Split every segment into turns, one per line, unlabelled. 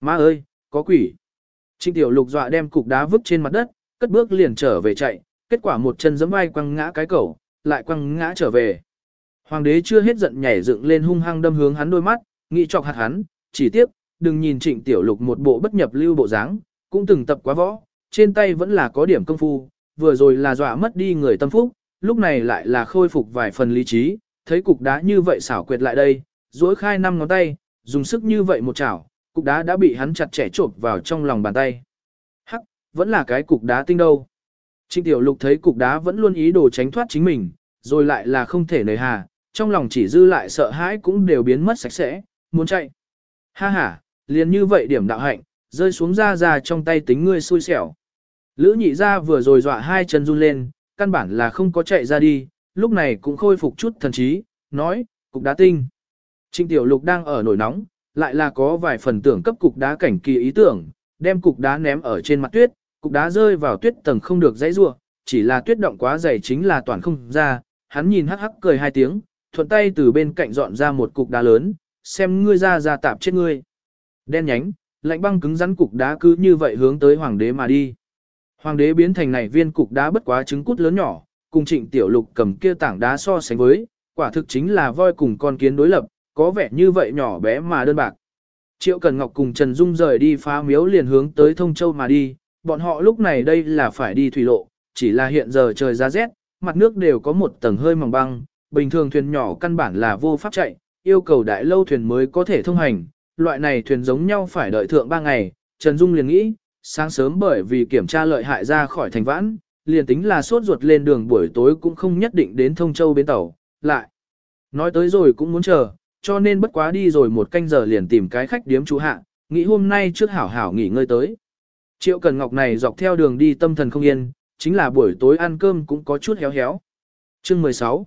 Má ơi, có quỷ. Trịnh tiểu lục dọa đem cục đá vứt trên mặt đất, cất bước liền trở về chạy, kết quả một chân giẫm vai quăng ngã cái cẩu, lại quăng ngã trở về. Hoàng đế chưa hết giận nhảy dựng lên hung hăng đâm hướng hắn đôi mắt, nghĩ chọc hạt hắn, chỉ tiếc, đừng nhìn trịnh tiểu lục một bộ bất nhập lưu bộ dáng, cũng từng tập quá võ, trên tay vẫn là có điểm công phu, vừa rồi là dọa mất đi người tâm phúc, lúc này lại là khôi phục vài phần lý trí, thấy cục đá như vậy xảo quyệt lại đây, duỗi khai năm ngón tay, dùng sức như vậy một chảo, cục đá đã bị hắn chặt chẽ chộp vào trong lòng bàn tay. Hắc, vẫn là cái cục đá tinh đâu. Trịnh Tiểu Lục thấy cục đá vẫn luôn ý đồ tránh thoát chính mình, rồi lại là không thể nời hà, trong lòng chỉ dư lại sợ hãi cũng đều biến mất sạch sẽ, muốn chạy. Ha ha, liền như vậy điểm đạo hạnh, rơi xuống ra ra trong tay tính ngươi xui xẻo. Lữ nhị ra vừa rồi dọa hai chân run lên, căn bản là không có chạy ra đi, lúc này cũng khôi phục chút thần trí, nói, cục đá tinh. Trịnh Tiểu Lục đang ở nổi nóng, lại là có vài phần tưởng cấp cục đá cảnh kỳ ý tưởng, đem cục đá ném ở trên mặt tuyết, cục đá rơi vào tuyết tầng không được dãy rua, chỉ là tuyết động quá dày chính là toàn không ra, hắn nhìn hắc hắc cười hai tiếng, thuận tay từ bên cạnh dọn ra một cục đá lớn, xem ngươi ra ra tạp chết ngươi. Đen nhánh, lạnh băng cứng rắn cục đá cứ như vậy hướng tới hoàng đế mà đi. Hoàng đế biến thành này viên cục đá bất quá trứng cút lớn nhỏ, cùng trịnh tiểu lục cầm kia tảng đá so sánh với, quả thực chính là voi cùng con kiến đối lập, có vẻ như vậy nhỏ bé mà đơn bạc. Triệu Cần Ngọc cùng Trần Dung rời đi phá miếu liền hướng tới Thông Châu mà đi, bọn họ lúc này đây là phải đi thủy lộ, chỉ là hiện giờ trời ra rét, mặt nước đều có một tầng hơi mỏng băng, bình thường thuyền nhỏ căn bản là vô pháp chạy, yêu cầu đại lâu thuyền mới có thể thông hành, loại này thuyền giống nhau phải đợi thượng 3 ngày, Trần Dung liền nghĩ, sáng sớm bởi vì kiểm tra lợi hại ra khỏi thành vãn, liền tính là suốt ruột lên đường buổi tối cũng không nhất định đến Thông Châu bến tàu, lại. Nói tới rồi cũng muốn chờ, cho nên bất quá đi rồi một canh giờ liền tìm cái khách điếm trú hạ, nghĩ hôm nay trước hảo hảo nghỉ ngơi tới. Triệu Cần Ngọc này dọc theo đường đi tâm thần không yên, chính là buổi tối ăn cơm cũng có chút héo héo. Chương 16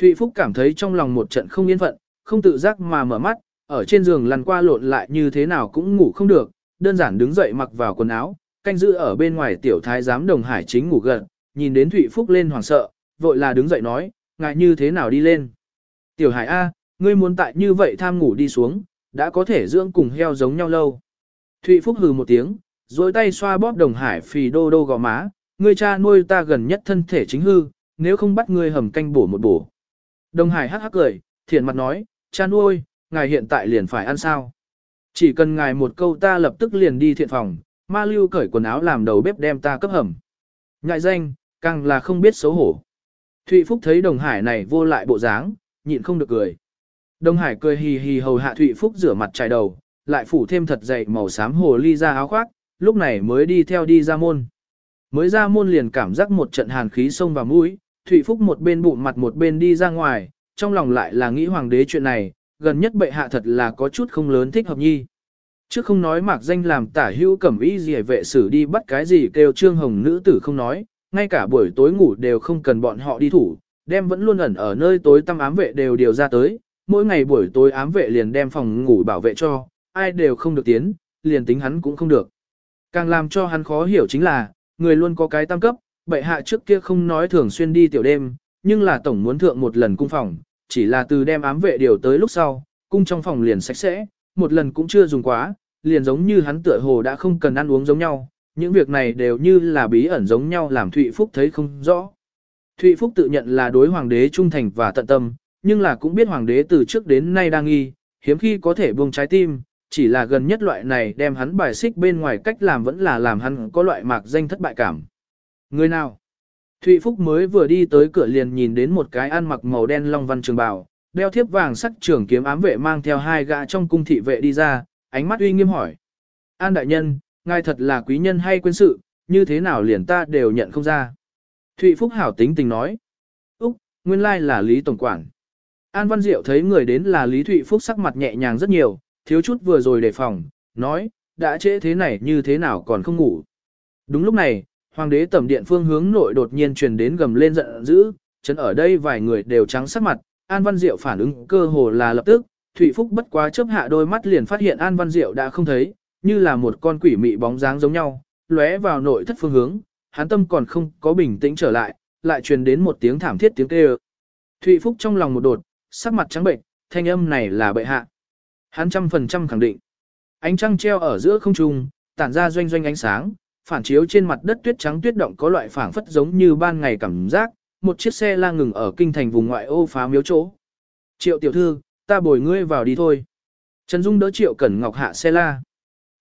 Thụy Phúc cảm thấy trong lòng một trận không yên phận, không tự giác mà mở mắt, ở trên giường lăn qua lộn lại như thế nào cũng ngủ không được, đơn giản đứng dậy mặc vào quần áo, canh giữ ở bên ngoài tiểu thái giám đồng hải chính ngủ gần, nhìn đến Thụy Phúc lên hoảng sợ, vội là đứng dậy nói, ngại như thế nào đi lên. Tiểu hải A, ngươi muốn tại như vậy tham ngủ đi xuống, đã có thể dưỡng cùng heo giống nhau lâu. Thụy Phúc hừ một tiếng, rồi tay xoa bóp đồng hải phì đô đô gò má, ngươi cha nuôi ta gần nhất thân thể chính hư, nếu không bắt ngươi hầm canh bổ một bổ. Đồng hải hắc hắc cười, thiện mặt nói, cha nuôi, ngài hiện tại liền phải ăn sao. Chỉ cần ngài một câu ta lập tức liền đi thiện phòng, ma lưu cởi quần áo làm đầu bếp đem ta cấp hầm. Ngại danh, càng là không biết xấu hổ. Thụy Phúc thấy đồng hải này vô lại bộ dáng, nhịn không được cười. Đông hải cười hì hì hầu hạ Thụy Phúc rửa mặt chải đầu, lại phủ thêm thật dày màu xám hồ ly ra áo khoác, lúc này mới đi theo đi ra môn. Mới ra môn liền cảm giác một trận hàn khí xông vào mũi, Thụy Phúc một bên bụng mặt một bên đi ra ngoài, trong lòng lại là nghĩ hoàng đế chuyện này, gần nhất bệ hạ thật là có chút không lớn thích hợp nhi. Trước không nói mạc danh làm tả hữu cẩm ý gì vệ sử đi bắt cái gì kêu trương hồng nữ tử không nói, ngay cả buổi tối ngủ đều không cần bọn họ đi thủ, đem vẫn luôn ẩn ở nơi tối tăm ám vệ đều điều ra tới, mỗi ngày buổi tối ám vệ liền đem phòng ngủ bảo vệ cho, ai đều không được tiến, liền tính hắn cũng không được. Càng làm cho hắn khó hiểu chính là, người luôn có cái tam cấp, bệ hạ trước kia không nói thường xuyên đi tiểu đêm, nhưng là tổng muốn thượng một lần cung phòng, chỉ là từ đem ám vệ điều tới lúc sau, cung trong phòng liền sạch sẽ, một lần cũng chưa dùng quá, liền giống như hắn tựa hồ đã không cần ăn uống giống nhau, những việc này đều như là bí ẩn giống nhau làm Thụy Phúc thấy không rõ. Thụy Phúc tự nhận là đối hoàng đế trung thành và tận tâm, nhưng là cũng biết hoàng đế từ trước đến nay đang nghi, hiếm khi có thể buông trái tim, chỉ là gần nhất loại này đem hắn bài xích bên ngoài cách làm vẫn là làm hắn có loại mạc danh thất bại cảm. Người nào? Thụy Phúc mới vừa đi tới cửa liền nhìn đến một cái ăn mặc màu đen long văn trường bào, đeo thiếp vàng sắc trưởng kiếm ám vệ mang theo hai gã trong cung thị vệ đi ra, ánh mắt uy nghiêm hỏi. An đại nhân, ngài thật là quý nhân hay quân sự, như thế nào liền ta đều nhận không ra. Thụy Phúc hảo tính tình nói. Úc, nguyên lai là Lý Tổng Quản. An Văn Diệu thấy người đến là Lý Thụy Phúc sắc mặt nhẹ nhàng rất nhiều, thiếu chút vừa rồi đề phòng, nói, đã trễ thế này như thế nào còn không ngủ. Đúng lúc này, Hoàng đế tẩm điện phương hướng nội đột nhiên truyền đến gầm lên giận dữ, chấn ở đây vài người đều trắng sắc mặt, An Văn Diệu phản ứng cơ hồ là lập tức, Thụy Phúc bất quá chớp hạ đôi mắt liền phát hiện An Văn Diệu đã không thấy, như là một con quỷ mị bóng dáng giống nhau, lóe vào nội thất phương hướng, hắn tâm còn không có bình tĩnh trở lại, lại truyền đến một tiếng thảm thiết tiếng kêu. Thụy Phúc trong lòng một đột, sắc mặt trắng bệnh, thanh âm này là bệ hạ. Hắn trăm phần trăm khẳng định. Ánh trăng treo ở giữa không trung, tản ra doanh doanh ánh sáng, phản chiếu trên mặt đất tuyết trắng tuyết động có loại phảng phất giống như ban ngày cảm giác, một chiếc xe la ngừng ở kinh thành vùng ngoại ô phá miếu chỗ. Triệu tiểu thư, ta bồi ngươi vào đi thôi. Trần Dung đỡ Triệu Cẩn Ngọc hạ xe la.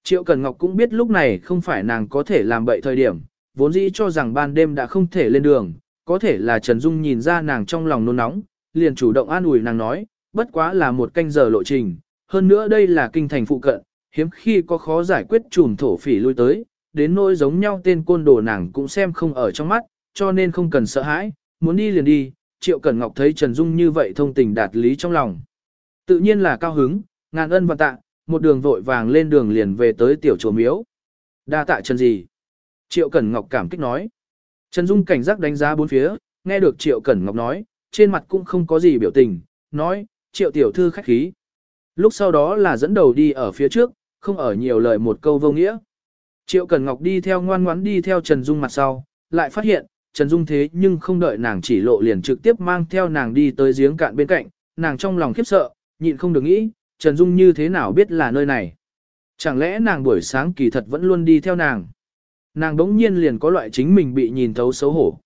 Triệu Cẩn Ngọc cũng biết lúc này không phải nàng có thể làm bậy thời điểm, vốn dĩ cho rằng ban đêm đã không thể lên đường, có thể là Trần Dung nhìn ra nàng trong lòng nôn nóng, liền chủ động an ủi nàng nói, bất quá là một canh giờ lộ trình, hơn nữa đây là kinh thành phụ cận, hiếm khi có khó giải quyết trùm thổ phỉ lui tới, đến nỗi giống nhau tên côn đồ nàng cũng xem không ở trong mắt, cho nên không cần sợ hãi, muốn đi liền đi, Triệu Cẩn Ngọc thấy Trần Dung như vậy thông tình đạt lý trong lòng. Tự nhiên là cao hứng, ngàn ân và tạ, một đường vội vàng lên đường liền về tới tiểu chùa miếu. Đa tạ Trần gì? Triệu Cẩn Ngọc cảm kích nói. Trần Dung cảnh giác đánh giá bốn phía, nghe được Triệu Cẩn Ngọc nói, trên mặt cũng không có gì biểu tình, nói, Triệu tiểu thư khách khí. Lúc sau đó là dẫn đầu đi ở phía trước, không ở nhiều lời một câu vô nghĩa. Triệu cần Ngọc đi theo ngoan ngoãn đi theo Trần Dung mặt sau, lại phát hiện, Trần Dung thế nhưng không đợi nàng chỉ lộ liền trực tiếp mang theo nàng đi tới giếng cạn bên cạnh, nàng trong lòng khiếp sợ, nhịn không được nghĩ, Trần Dung như thế nào biết là nơi này. Chẳng lẽ nàng buổi sáng kỳ thật vẫn luôn đi theo nàng. Nàng đống nhiên liền có loại chính mình bị nhìn thấu xấu hổ.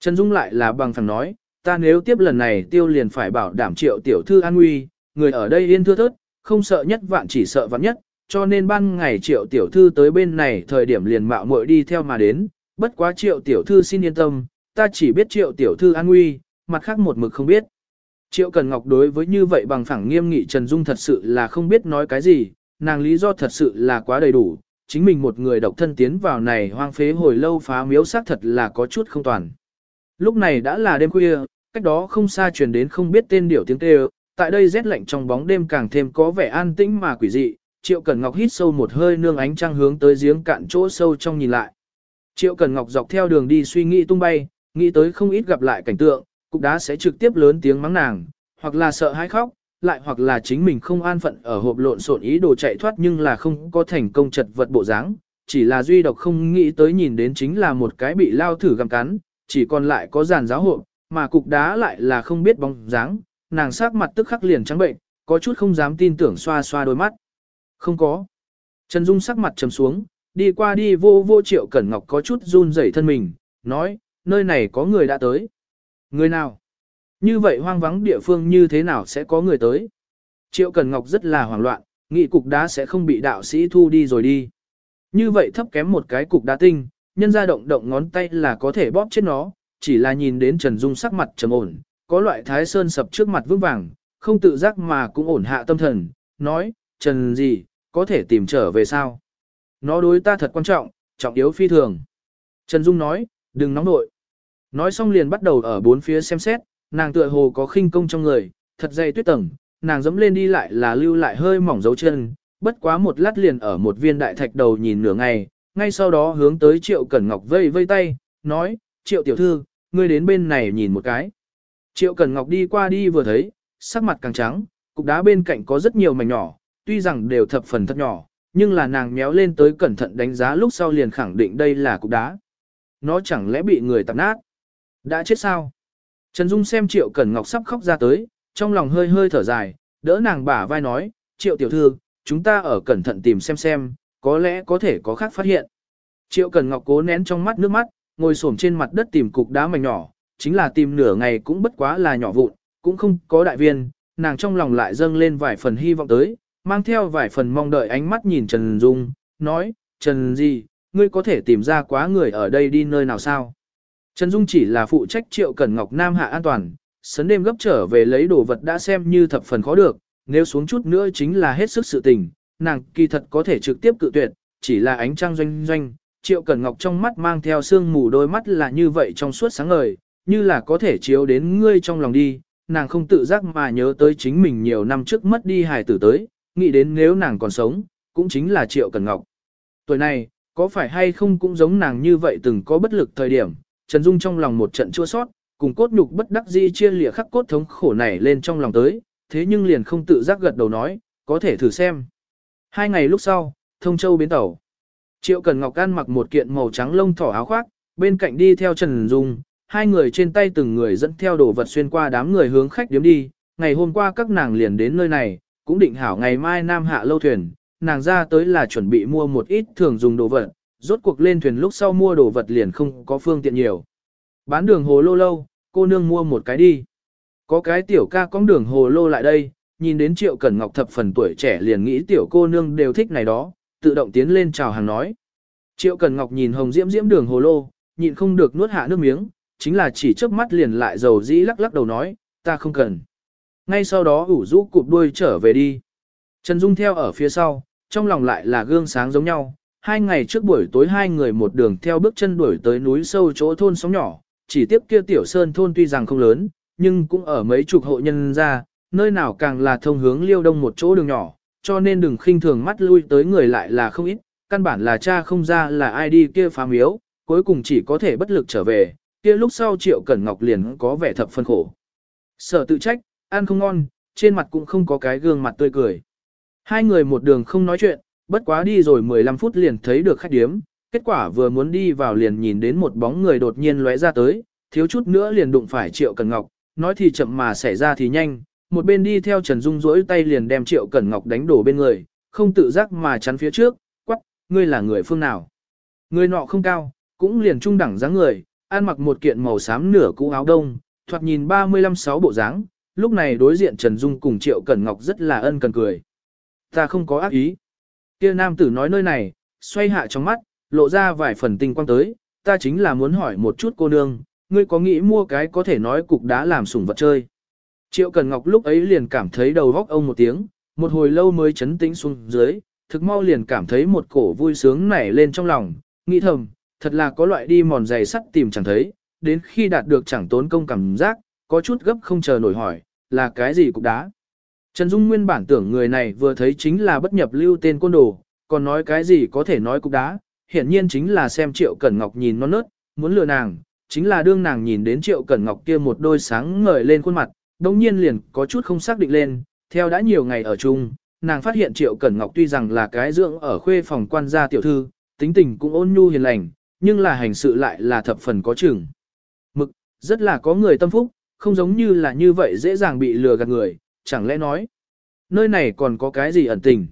Trần Dung lại là bằng phẳng nói, ta nếu tiếp lần này tiêu liền phải bảo đảm triệu tiểu thư an nguy, người ở đây yên thưa thớt, không sợ nhất vạn chỉ sợ vạn nhất, cho nên ban ngày triệu tiểu thư tới bên này thời điểm liền mạo muội đi theo mà đến, bất quá triệu tiểu thư xin yên tâm, ta chỉ biết triệu tiểu thư an nguy, mặt khác một mực không biết. Triệu Cần Ngọc đối với như vậy bằng phẳng nghiêm nghị Trần Dung thật sự là không biết nói cái gì, nàng lý do thật sự là quá đầy đủ, chính mình một người độc thân tiến vào này hoang phế hồi lâu phá miếu xác thật là có chút không toàn. Lúc này đã là đêm khuya, cách đó không xa truyền đến không biết tên điểu tiếng kêu, tại đây rét lạnh trong bóng đêm càng thêm có vẻ an tĩnh mà quỷ dị, Triệu Cẩn Ngọc hít sâu một hơi nương ánh trăng hướng tới giếng cạn chỗ sâu trong nhìn lại. Triệu Cẩn Ngọc dọc theo đường đi suy nghĩ tung bay, nghĩ tới không ít gặp lại cảnh tượng, cục đá sẽ trực tiếp lớn tiếng mắng nàng, hoặc là sợ hãi khóc, lại hoặc là chính mình không an phận ở hộp lộn xộn ý đồ chạy thoát nhưng là không có thành công chật vật bộ dáng, chỉ là duy độc không nghĩ tới nhìn đến chính là một cái bị lao thử gặm cắn, chỉ còn lại có giàn giáo hộp, mà cục đá lại là không biết bóng dáng, nàng sắc mặt tức khắc liền trắng bệnh, có chút không dám tin tưởng xoa xoa đôi mắt. Không có. Trần Dung sắc mặt trầm xuống, đi qua đi vô vô triệu cẩn ngọc có chút run rẩy thân mình, nói, nơi này có người đã tới. Người nào? Như vậy hoang vắng địa phương như thế nào sẽ có người tới? Triệu Cẩn Ngọc rất là hoảng loạn, nghĩ cục đá sẽ không bị đạo sĩ thu đi rồi đi. Như vậy thấp kém một cái cục đá tinh, nhân ra động động ngón tay là có thể bóp chết nó, chỉ là nhìn đến Trần Dung sắc mặt trầm ổn, có loại thái sơn sập trước mặt vững vàng, không tự giác mà cũng ổn hạ tâm thần, nói, Trần gì, có thể tìm trở về sao? Nó đối ta thật quan trọng, trọng yếu phi thường. Trần Dung nói, đừng nóng nội. Nói xong liền bắt đầu ở bốn phía xem xét, nàng tựa hồ có khinh công trong người, thật dày tuyết tầng, nàng dẫm lên đi lại là lưu lại hơi mỏng dấu chân, bất quá một lát liền ở một viên đại thạch đầu nhìn nửa ngày, ngay sau đó hướng tới Triệu Cẩn Ngọc vây vây tay, nói, Triệu tiểu thư, ngươi đến bên này nhìn một cái. Triệu Cẩn Ngọc đi qua đi vừa thấy, sắc mặt càng trắng, cục đá bên cạnh có rất nhiều mảnh nhỏ, tuy rằng đều thập phần thật nhỏ, nhưng là nàng méo lên tới cẩn thận đánh giá lúc sau liền khẳng định đây là cục đá. Nó chẳng lẽ bị người tạp nát? Đã chết sao? Trần Dung xem Triệu Cẩn Ngọc sắp khóc ra tới, trong lòng hơi hơi thở dài, đỡ nàng bả vai nói, Triệu tiểu thư, chúng ta ở cẩn thận tìm xem xem, có lẽ có thể có khác phát hiện. Triệu Cẩn Ngọc cố nén trong mắt nước mắt, ngồi xổm trên mặt đất tìm cục đá mảnh nhỏ, chính là tìm nửa ngày cũng bất quá là nhỏ vụn, cũng không có đại viên, nàng trong lòng lại dâng lên vài phần hy vọng tới, mang theo vài phần mong đợi ánh mắt nhìn Trần Dung, nói, Trần gì, ngươi có thể tìm ra quá người ở đây đi nơi nào sao? Trần Dung chỉ là phụ trách triệu cẩn ngọc nam hạ an toàn, sấn đêm gấp trở về lấy đồ vật đã xem như thập phần khó được, nếu xuống chút nữa chính là hết sức sự tình, nàng kỳ thật có thể trực tiếp cự tuyệt, chỉ là ánh trăng doanh doanh, triệu cẩn ngọc trong mắt mang theo sương mù đôi mắt là như vậy trong suốt sáng ngời, như là có thể chiếu đến ngươi trong lòng đi, nàng không tự giác mà nhớ tới chính mình nhiều năm trước mất đi hài tử tới, nghĩ đến nếu nàng còn sống, cũng chính là triệu cẩn ngọc. Tuổi này, có phải hay không cũng giống nàng như vậy từng có bất lực thời điểm, Trần Dung trong lòng một trận chua sót, cùng cốt nhục bất đắc dĩ chia lìa khắc cốt thống khổ này lên trong lòng tới, thế nhưng liền không tự giác gật đầu nói, có thể thử xem. Hai ngày lúc sau, thông châu bến tàu. Triệu Cần Ngọc ăn mặc một kiện màu trắng lông thỏ áo khoác, bên cạnh đi theo Trần Dung, hai người trên tay từng người dẫn theo đồ vật xuyên qua đám người hướng khách điếm đi. Ngày hôm qua các nàng liền đến nơi này, cũng định hảo ngày mai Nam Hạ lâu thuyền, nàng ra tới là chuẩn bị mua một ít thường dùng đồ vật, rốt cuộc lên thuyền lúc sau mua đồ vật liền không có phương tiện nhiều. Bán đường hồ lô lâu, cô nương mua một cái đi. Có cái tiểu ca con đường hồ lô lại đây, nhìn đến triệu cẩn ngọc thập phần tuổi trẻ liền nghĩ tiểu cô nương đều thích này đó, tự động tiến lên chào hàng nói. Triệu cần ngọc nhìn hồng diễm diễm đường hồ lô, nhịn không được nuốt hạ nước miếng, chính là chỉ trước mắt liền lại dầu dĩ lắc lắc đầu nói, ta không cần. Ngay sau đó ủ rũ cụp đuôi trở về đi. Trần Dung theo ở phía sau, trong lòng lại là gương sáng giống nhau. Hai ngày trước buổi tối hai người một đường theo bước chân đuổi tới núi sâu chỗ thôn sóng nhỏ, chỉ tiếp kia tiểu sơn thôn tuy rằng không lớn, nhưng cũng ở mấy chục hộ nhân ra, nơi nào càng là thông hướng liêu đông một chỗ đường nhỏ, cho nên đừng khinh thường mắt lui tới người lại là không ít, căn bản là cha không ra là ai đi kia phá miếu, cuối cùng chỉ có thể bất lực trở về, kia lúc sau Triệu Cẩn Ngọc liền có vẻ thập phân khổ. Sợ tự trách, ăn không ngon, trên mặt cũng không có cái gương mặt tươi cười. Hai người một đường không nói chuyện, bất quá đi rồi 15 phút liền thấy được khách điếm, kết quả vừa muốn đi vào liền nhìn đến một bóng người đột nhiên lóe ra tới, thiếu chút nữa liền đụng phải Triệu Cẩn Ngọc, nói thì chậm mà xảy ra thì nhanh, một bên đi theo Trần Dung rỗi tay liền đem Triệu Cẩn Ngọc đánh đổ bên người, không tự giác mà chắn phía trước, quắc, ngươi là người phương nào. Người nọ không cao, cũng liền trung đẳng dáng người, ăn mặc một kiện màu xám nửa cũ áo đông, thoạt nhìn 35-6 bộ dáng, lúc này đối diện Trần Dung cùng Triệu Cẩn Ngọc rất là ân cần cười. Ta không có ác ý. Kia nam tử nói nơi này, xoay hạ trong mắt, lộ ra vài phần tinh quang tới, ta chính là muốn hỏi một chút cô nương, ngươi có nghĩ mua cái có thể nói cục đá làm sủng vật chơi. Triệu Cần Ngọc lúc ấy liền cảm thấy đầu góc ông một tiếng, một hồi lâu mới chấn tĩnh xuống dưới, thực mau liền cảm thấy một cổ vui sướng nảy lên trong lòng, nghĩ thầm, thật là có loại đi mòn giày sắt tìm chẳng thấy, đến khi đạt được chẳng tốn công cảm giác, có chút gấp không chờ nổi hỏi, là cái gì cục đá. Trần Dung nguyên bản tưởng người này vừa thấy chính là bất nhập lưu tên côn đồ, còn nói cái gì có thể nói cục đá, hiển nhiên chính là xem Triệu Cẩn Ngọc nhìn non nớt, muốn lừa nàng, chính là đương nàng nhìn đến Triệu Cẩn Ngọc kia một đôi sáng ngời lên khuôn mặt, đồng nhiên liền có chút không xác định lên, theo đã nhiều ngày ở chung, nàng phát hiện Triệu Cẩn Ngọc tuy rằng là cái dưỡng ở khuê phòng quan gia tiểu thư, tính tình cũng ôn nhu hiền lành, nhưng là hành sự lại là thập phần có chừng. Mực, rất là có người tâm phúc, không giống như là như vậy dễ dàng bị lừa gạt người, chẳng lẽ nói, nơi này còn có cái gì ẩn tình.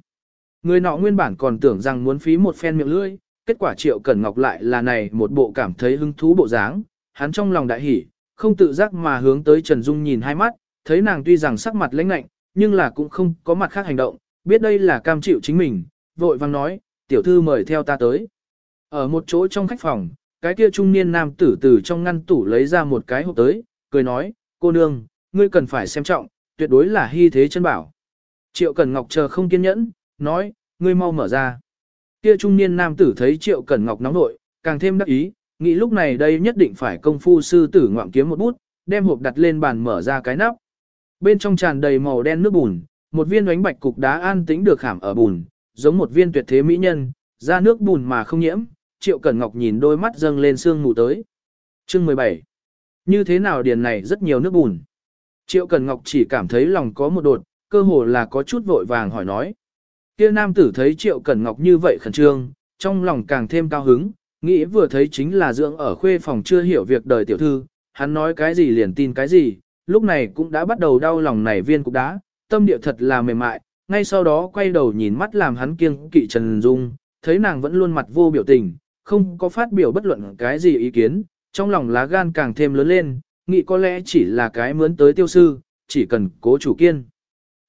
Người nọ nguyên bản còn tưởng rằng muốn phí một phen miệng lưỡi, kết quả Triệu Cẩn Ngọc lại là này một bộ cảm thấy hứng thú bộ dáng, hắn trong lòng đại hỉ, không tự giác mà hướng tới Trần Dung nhìn hai mắt, thấy nàng tuy rằng sắc mặt lãnh lạnh, nhưng là cũng không có mặt khác hành động, biết đây là cam chịu chính mình, vội vang nói, tiểu thư mời theo ta tới. Ở một chỗ trong khách phòng, cái kia trung niên nam tử từ trong ngăn tủ lấy ra một cái hộp tới, cười nói, cô nương, ngươi cần phải xem trọng, tuyệt đối là hy thế chân bảo. Triệu Cẩn Ngọc chờ không kiên nhẫn, nói, ngươi mau mở ra. Kia trung niên nam tử thấy Triệu Cẩn Ngọc nóng nội, càng thêm đắc ý, nghĩ lúc này đây nhất định phải công phu sư tử ngoạm kiếm một bút, đem hộp đặt lên bàn mở ra cái nắp. Bên trong tràn đầy màu đen nước bùn, một viên đánh bạch cục đá an tĩnh được khảm ở bùn, giống một viên tuyệt thế mỹ nhân, ra nước bùn mà không nhiễm, Triệu Cẩn Ngọc nhìn đôi mắt dâng lên sương mù tới. Chương 17. Như thế nào điền này rất nhiều nước bùn. Triệu Cẩn Ngọc chỉ cảm thấy lòng có một đột, cơ hồ là có chút vội vàng hỏi nói. Kia nam tử thấy Triệu Cẩn Ngọc như vậy khẩn trương, trong lòng càng thêm cao hứng, nghĩ vừa thấy chính là dưỡng ở khuê phòng chưa hiểu việc đời tiểu thư, hắn nói cái gì liền tin cái gì, lúc này cũng đã bắt đầu đau lòng này viên cục đá, tâm địa thật là mềm mại, ngay sau đó quay đầu nhìn mắt làm hắn kiêng kỵ Trần Dung, thấy nàng vẫn luôn mặt vô biểu tình, không có phát biểu bất luận cái gì ý kiến, trong lòng lá gan càng thêm lớn lên, nghĩ có lẽ chỉ là cái mướn tới tiêu sư, chỉ cần cố chủ kiên.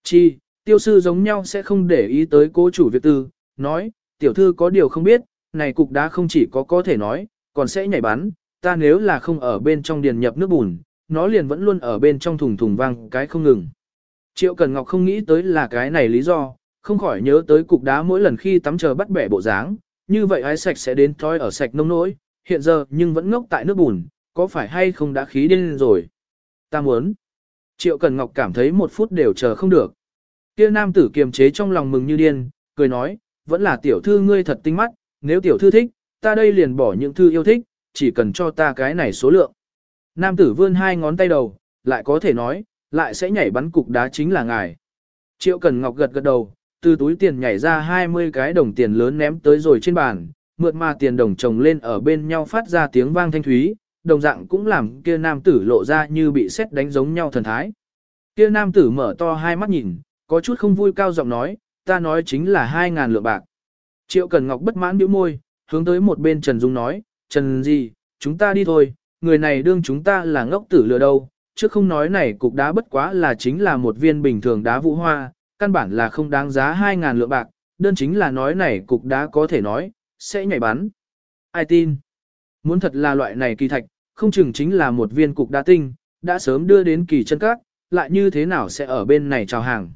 Chi, tiêu sư giống nhau sẽ không để ý tới cố chủ việc tư, nói, tiểu thư có điều không biết, này cục đá không chỉ có có thể nói, còn sẽ nhảy bắn, ta nếu là không ở bên trong điền nhập nước bùn, nó liền vẫn luôn ở bên trong thùng thùng vang cái không ngừng. Triệu Cần Ngọc không nghĩ tới là cái này lý do, không khỏi nhớ tới cục đá mỗi lần khi tắm chờ bắt bẻ bộ dáng, như vậy ái sạch sẽ đến thói ở sạch nông nỗi, hiện giờ nhưng vẫn ngốc tại nước bùn, có phải hay không đã khí điên rồi. Ta muốn. Triệu Cần Ngọc cảm thấy một phút đều chờ không được. Kia nam tử kiềm chế trong lòng mừng như điên, cười nói, vẫn là tiểu thư ngươi thật tinh mắt, nếu tiểu thư thích, ta đây liền bỏ những thư yêu thích, chỉ cần cho ta cái này số lượng. Nam tử vươn hai ngón tay đầu, lại có thể nói, lại sẽ nhảy bắn cục đá chính là ngài. Triệu Cần Ngọc gật gật đầu, từ túi tiền nhảy ra 20 cái đồng tiền lớn ném tới rồi trên bàn, mượt mà tiền đồng chồng lên ở bên nhau phát ra tiếng vang thanh thúy, đồng dạng cũng làm kia nam tử lộ ra như bị xét đánh giống nhau thần thái. Kia nam tử mở to hai mắt nhìn, có chút không vui cao giọng nói, ta nói chính là 2.000 lượng bạc. Triệu Cần Ngọc bất mãn bĩu môi, hướng tới một bên Trần Dung nói, Trần gì, chúng ta đi thôi, người này đương chúng ta là ngốc tử lừa đâu, chứ không nói này cục đá bất quá là chính là một viên bình thường đá vũ hoa, căn bản là không đáng giá 2.000 lượng bạc, đơn chính là nói này cục đá có thể nói, sẽ nhảy bắn. Ai tin? Muốn thật là loại này kỳ thạch, không chừng chính là một viên cục đá tinh, đã sớm đưa đến kỳ chân các, lại như thế nào sẽ ở bên này chào hàng.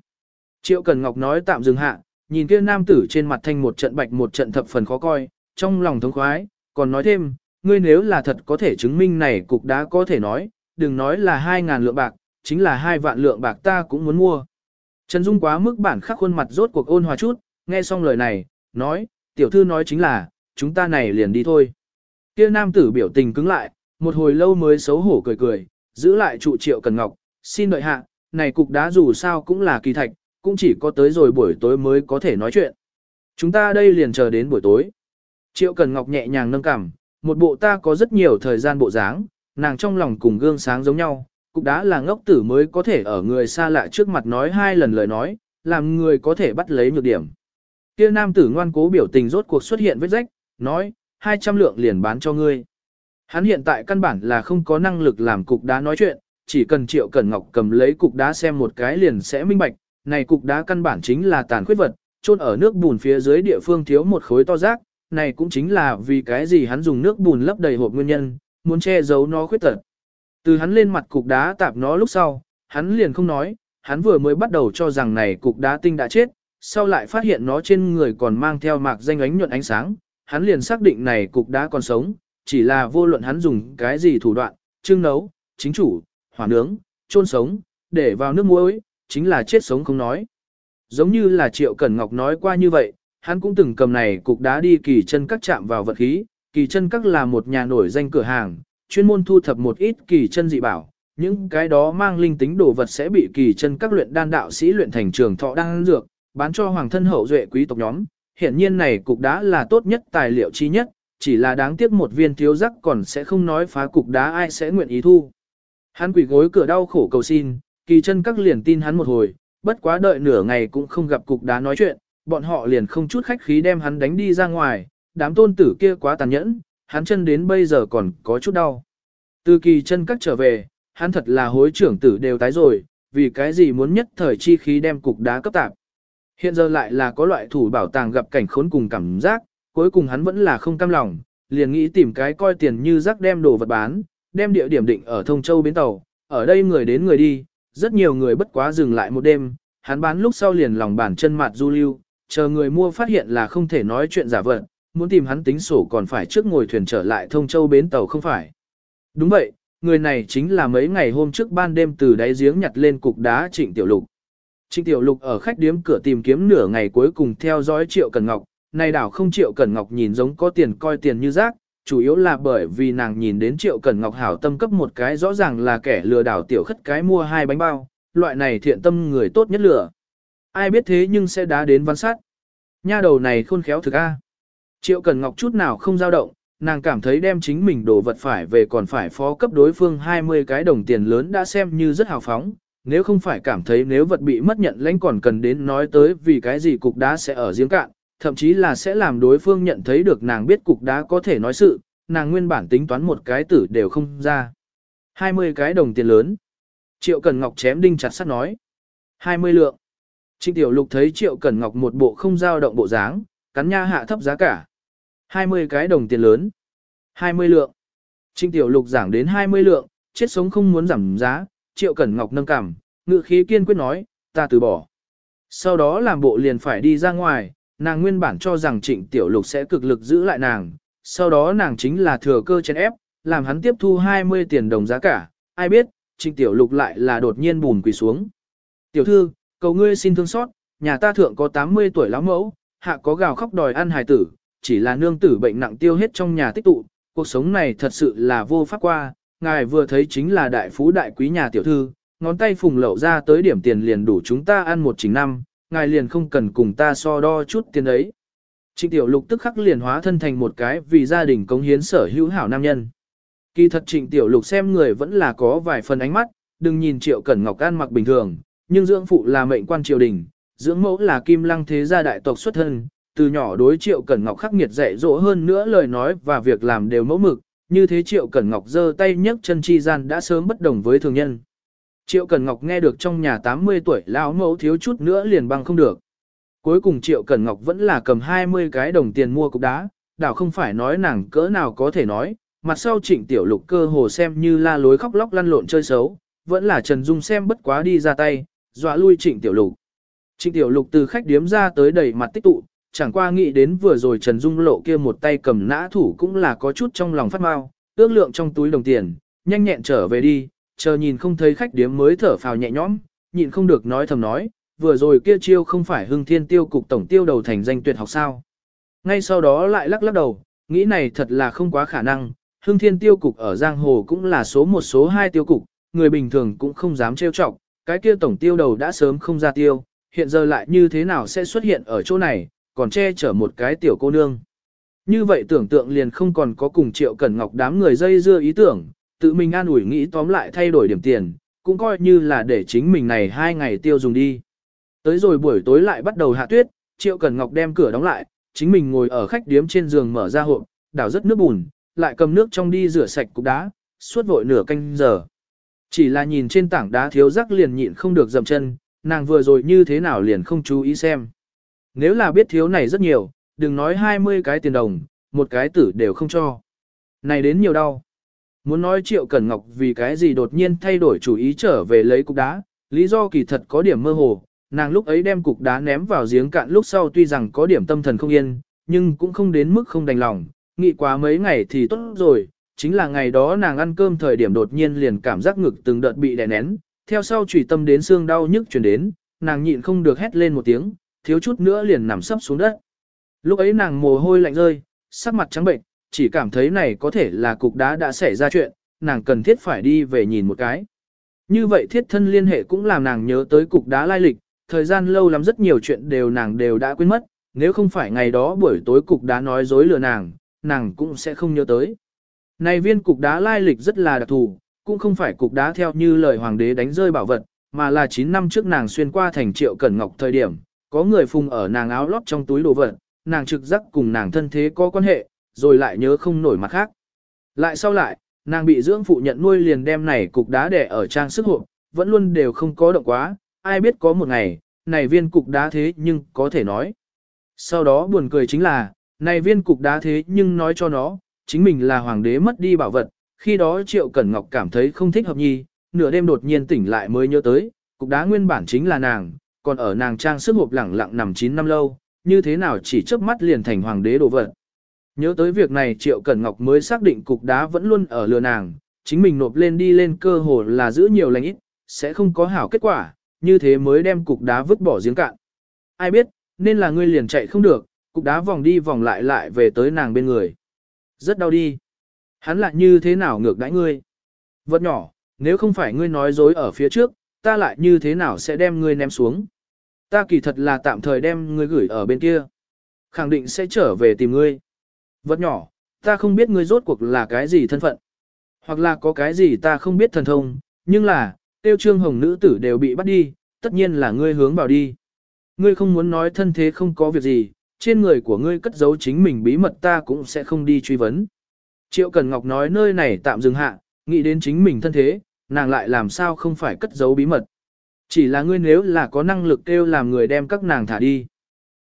Triệu Cần Ngọc nói tạm dừng hạ, nhìn kia nam tử trên mặt thanh một trận bạch một trận thập phần khó coi, trong lòng thống khoái, còn nói thêm, ngươi nếu là thật có thể chứng minh này cục đá có thể nói, đừng nói là 2.000 lượng bạc, chính là hai vạn lượng bạc ta cũng muốn mua. Trần Dung quá mức bản khắc khuôn mặt rốt cuộc ôn hòa chút, nghe xong lời này, nói, tiểu thư nói chính là, chúng ta này liền đi thôi. Kia nam tử biểu tình cứng lại, một hồi lâu mới xấu hổ cười cười, giữ lại trụ triệu cần ngọc, xin đợi hạ, này cục đá dù sao cũng là kỳ thạch, cũng chỉ có tới rồi buổi tối mới có thể nói chuyện. Chúng ta đây liền chờ đến buổi tối. Triệu cần ngọc nhẹ nhàng nâng cằm, một bộ ta có rất nhiều thời gian bộ dáng, nàng trong lòng cùng gương sáng giống nhau, cục đá là ngốc tử mới có thể ở người xa lạ trước mặt nói hai lần lời nói, làm người có thể bắt lấy nhược điểm. Kia nam tử ngoan cố biểu tình rốt cuộc xuất hiện vết rách, nói, 200 lượng liền bán cho ngươi. Hắn hiện tại căn bản là không có năng lực làm cục đá nói chuyện, chỉ cần Triệu Cẩn Ngọc cầm lấy cục đá xem một cái liền sẽ minh bạch, này cục đá căn bản chính là tàn khuyết vật, chôn ở nước bùn phía dưới địa phương thiếu một khối to rác, này cũng chính là vì cái gì hắn dùng nước bùn lấp đầy hộp nguyên nhân, muốn che giấu nó khuyết tật. Từ hắn lên mặt cục đá tạp nó lúc sau, hắn liền không nói, hắn vừa mới bắt đầu cho rằng này cục đá tinh đã chết, sau lại phát hiện nó trên người còn mang theo mạc danh ánh nhuận ánh sáng, hắn liền xác định này cục đá còn sống, chỉ là vô luận hắn dùng cái gì thủ đoạn, trưng nấu, chính chủ, hỏa nướng, chôn sống, để vào nước muối, chính là chết sống không nói. Giống như là Triệu Cẩn Ngọc nói qua như vậy, hắn cũng từng cầm này cục đá đi kỳ chân các chạm vào vật khí, kỳ chân các là một nhà nổi danh cửa hàng, chuyên môn thu thập một ít kỳ chân dị bảo, những cái đó mang linh tính đồ vật sẽ bị kỳ chân các luyện đan đạo sĩ luyện thành trường thọ đan dược, bán cho hoàng thân hậu duệ quý tộc nhóm. Hiện nhiên này cục đá là tốt nhất tài liệu chi nhất, chỉ là đáng tiếc một viên thiếu rắc còn sẽ không nói phá cục đá ai sẽ nguyện ý thu. Hắn quỷ gối cửa đau khổ cầu xin, kỳ chân các liền tin hắn một hồi, bất quá đợi nửa ngày cũng không gặp cục đá nói chuyện, bọn họ liền không chút khách khí đem hắn đánh đi ra ngoài, đám tôn tử kia quá tàn nhẫn, hắn chân đến bây giờ còn có chút đau. Từ kỳ chân các trở về, hắn thật là hối trưởng tử đều tái rồi, vì cái gì muốn nhất thời chi khí đem cục đá cấp tạp. Hiện giờ lại là có loại thủ bảo tàng gặp cảnh khốn cùng cảm giác, cuối cùng hắn vẫn là không cam lòng, liền nghĩ tìm cái coi tiền như rác đem đồ vật bán, đem địa điểm định ở Thông Châu bến tàu, ở đây người đến người đi, rất nhiều người bất quá dừng lại một đêm, hắn bán lúc sau liền lòng bàn chân mặt du lưu, chờ người mua phát hiện là không thể nói chuyện giả vật, muốn tìm hắn tính sổ còn phải trước ngồi thuyền trở lại Thông Châu bến tàu không phải. Đúng vậy, người này chính là mấy ngày hôm trước ban đêm từ đáy giếng nhặt lên cục đá Trịnh Tiểu Lục. Trịnh Tiểu Lục ở khách điếm cửa tìm kiếm nửa ngày cuối cùng theo dõi Triệu Cần Ngọc, nay đảo không Triệu Cần Ngọc nhìn giống có tiền coi tiền như rác, chủ yếu là bởi vì nàng nhìn đến Triệu cẩn Ngọc hảo tâm cấp một cái rõ ràng là kẻ lừa đảo tiểu khất cái mua hai bánh bao, loại này thiện tâm người tốt nhất lừa. Ai biết thế nhưng sẽ đá đến văn sát. Nha đầu này khôn khéo thực a. Triệu cẩn Ngọc chút nào không dao động, nàng cảm thấy đem chính mình đồ vật phải về còn phải phó cấp đối phương 20 cái đồng tiền lớn đã xem như rất hào phóng, nếu không phải cảm thấy nếu vật bị mất nhận lãnh còn cần đến nói tới vì cái gì cục đá sẽ ở giếng cạn, thậm chí là sẽ làm đối phương nhận thấy được nàng biết cục đá có thể nói sự, nàng nguyên bản tính toán một cái tử đều không ra. 20 cái đồng tiền lớn. Triệu Cần Ngọc chém đinh chặt sắt nói. 20 lượng. Trịnh Tiểu Lục thấy Triệu Cần Ngọc một bộ không dao động bộ dáng, cắn nha hạ thấp giá cả. 20 cái đồng tiền lớn. 20 lượng. Trịnh Tiểu Lục giảng đến 20 lượng, chết sống không muốn giảm giá, Triệu Cẩn Ngọc nâng cằm, ngự khí kiên quyết nói, ta từ bỏ. Sau đó làm bộ liền phải đi ra ngoài, nàng nguyên bản cho rằng Trịnh Tiểu Lục sẽ cực lực giữ lại nàng, sau đó nàng chính là thừa cơ chèn ép, làm hắn tiếp thu 20 tiền đồng giá cả, ai biết, Trịnh Tiểu Lục lại là đột nhiên bùn quỳ xuống. Tiểu thư, cầu ngươi xin thương xót, nhà ta thượng có 80 tuổi lão mẫu, hạ có gào khóc đòi ăn hài tử, chỉ là nương tử bệnh nặng tiêu hết trong nhà tích tụ, cuộc sống này thật sự là vô pháp qua, ngài vừa thấy chính là đại phú đại quý nhà tiểu thư, ngón tay phùng lậu ra tới điểm tiền liền đủ chúng ta ăn một chính năm, ngài liền không cần cùng ta so đo chút tiền ấy. Trịnh tiểu lục tức khắc liền hóa thân thành một cái vì gia đình cống hiến sở hữu hảo nam nhân. Kỳ thật trịnh tiểu lục xem người vẫn là có vài phần ánh mắt, đừng nhìn triệu cẩn ngọc an mặc bình thường, nhưng dưỡng phụ là mệnh quan triều đình, dưỡng mẫu là kim lăng thế gia đại tộc xuất thân, từ nhỏ đối triệu cẩn ngọc khắc nghiệt dạy dỗ hơn nữa lời nói và việc làm đều mẫu mực, như thế triệu cẩn ngọc giơ tay nhấc chân chi gian đã sớm bất đồng với thường nhân. Triệu Cẩn Ngọc nghe được trong nhà 80 tuổi lão mẫu thiếu chút nữa liền băng không được. Cuối cùng Triệu Cẩn Ngọc vẫn là cầm 20 cái đồng tiền mua cục đá, đảo không phải nói nàng cỡ nào có thể nói, mặt sau trịnh tiểu lục cơ hồ xem như la lối khóc lóc lăn lộn chơi xấu, vẫn là Trần Dung xem bất quá đi ra tay, dọa lui trịnh tiểu lục. Trịnh tiểu lục từ khách điếm ra tới đầy mặt tích tụ, chẳng qua nghĩ đến vừa rồi Trần Dung lộ kia một tay cầm nã thủ cũng là có chút trong lòng phát mau, ước lượng trong túi đồng tiền, nhanh nhẹn trở về đi, chờ nhìn không thấy khách điếm mới thở phào nhẹ nhõm, nhịn không được nói thầm nói, vừa rồi kia chiêu không phải hưng thiên tiêu cục tổng tiêu đầu thành danh tuyệt học sao. Ngay sau đó lại lắc lắc đầu, nghĩ này thật là không quá khả năng, hưng thiên tiêu cục ở Giang Hồ cũng là số một số hai tiêu cục, người bình thường cũng không dám trêu chọc, cái kia tổng tiêu đầu đã sớm không ra tiêu, hiện giờ lại như thế nào sẽ xuất hiện ở chỗ này, còn che chở một cái tiểu cô nương. Như vậy tưởng tượng liền không còn có cùng triệu cẩn ngọc đám người dây dưa ý tưởng, tự mình an ủi nghĩ tóm lại thay đổi điểm tiền, cũng coi như là để chính mình này hai ngày tiêu dùng đi. Tới rồi buổi tối lại bắt đầu hạ tuyết, Triệu cần Ngọc đem cửa đóng lại, chính mình ngồi ở khách điếm trên giường mở ra hộp, đảo rất nước bùn, lại cầm nước trong đi rửa sạch cục đá, suốt vội nửa canh giờ. Chỉ là nhìn trên tảng đá thiếu rắc liền nhịn không được dầm chân, nàng vừa rồi như thế nào liền không chú ý xem. Nếu là biết thiếu này rất nhiều, đừng nói 20 cái tiền đồng, một cái tử đều không cho. Này đến nhiều đau. Muốn nói Triệu Cẩn Ngọc vì cái gì đột nhiên thay đổi chủ ý trở về lấy cục đá, lý do kỳ thật có điểm mơ hồ, nàng lúc ấy đem cục đá ném vào giếng cạn lúc sau tuy rằng có điểm tâm thần không yên, nhưng cũng không đến mức không đành lòng, nghĩ quá mấy ngày thì tốt rồi, chính là ngày đó nàng ăn cơm thời điểm đột nhiên liền cảm giác ngực từng đợt bị đè nén, theo sau chủy tâm đến xương đau nhức chuyển đến, nàng nhịn không được hét lên một tiếng, thiếu chút nữa liền nằm sấp xuống đất. Lúc ấy nàng mồ hôi lạnh rơi, sắc mặt trắng bệnh, chỉ cảm thấy này có thể là cục đá đã xảy ra chuyện, nàng cần thiết phải đi về nhìn một cái. Như vậy thiết thân liên hệ cũng làm nàng nhớ tới cục đá lai lịch, thời gian lâu lắm rất nhiều chuyện đều nàng đều đã quên mất, nếu không phải ngày đó buổi tối cục đá nói dối lừa nàng, nàng cũng sẽ không nhớ tới. Này viên cục đá lai lịch rất là đặc thù, cũng không phải cục đá theo như lời hoàng đế đánh rơi bảo vật, mà là 9 năm trước nàng xuyên qua thành triệu cẩn ngọc thời điểm, có người phùng ở nàng áo lót trong túi đồ vật, nàng trực giác cùng nàng thân thế có quan hệ, rồi lại nhớ không nổi mặt khác. Lại sau lại, nàng bị dưỡng phụ nhận nuôi liền đem này cục đá đẻ ở trang sức hộp, vẫn luôn đều không có động quá, ai biết có một ngày, này viên cục đá thế nhưng có thể nói. Sau đó buồn cười chính là, này viên cục đá thế nhưng nói cho nó, chính mình là hoàng đế mất đi bảo vật, khi đó Triệu Cẩn Ngọc cảm thấy không thích hợp nhi, nửa đêm đột nhiên tỉnh lại mới nhớ tới, cục đá nguyên bản chính là nàng, còn ở nàng trang sức hộp lẳng lặng nằm 9 năm lâu, như thế nào chỉ chớp mắt liền thành hoàng đế đồ vật. Nhớ tới việc này Triệu Cẩn Ngọc mới xác định cục đá vẫn luôn ở lừa nàng, chính mình nộp lên đi lên cơ hồ là giữ nhiều lành ít, sẽ không có hảo kết quả, như thế mới đem cục đá vứt bỏ giếng cạn. Ai biết, nên là ngươi liền chạy không được, cục đá vòng đi vòng lại lại về tới nàng bên người. Rất đau đi. Hắn lại như thế nào ngược đãi ngươi? Vật nhỏ, nếu không phải ngươi nói dối ở phía trước, ta lại như thế nào sẽ đem ngươi ném xuống? Ta kỳ thật là tạm thời đem ngươi gửi ở bên kia. Khẳng định sẽ trở về tìm ngươi. Vật nhỏ, ta không biết ngươi rốt cuộc là cái gì thân phận. Hoặc là có cái gì ta không biết thần thông, nhưng là, tiêu trương hồng nữ tử đều bị bắt đi, tất nhiên là ngươi hướng vào đi. Ngươi không muốn nói thân thế không có việc gì, trên người của ngươi cất giấu chính mình bí mật ta cũng sẽ không đi truy vấn. Triệu Cần Ngọc nói nơi này tạm dừng hạ, nghĩ đến chính mình thân thế, nàng lại làm sao không phải cất giấu bí mật. Chỉ là ngươi nếu là có năng lực kêu làm người đem các nàng thả đi.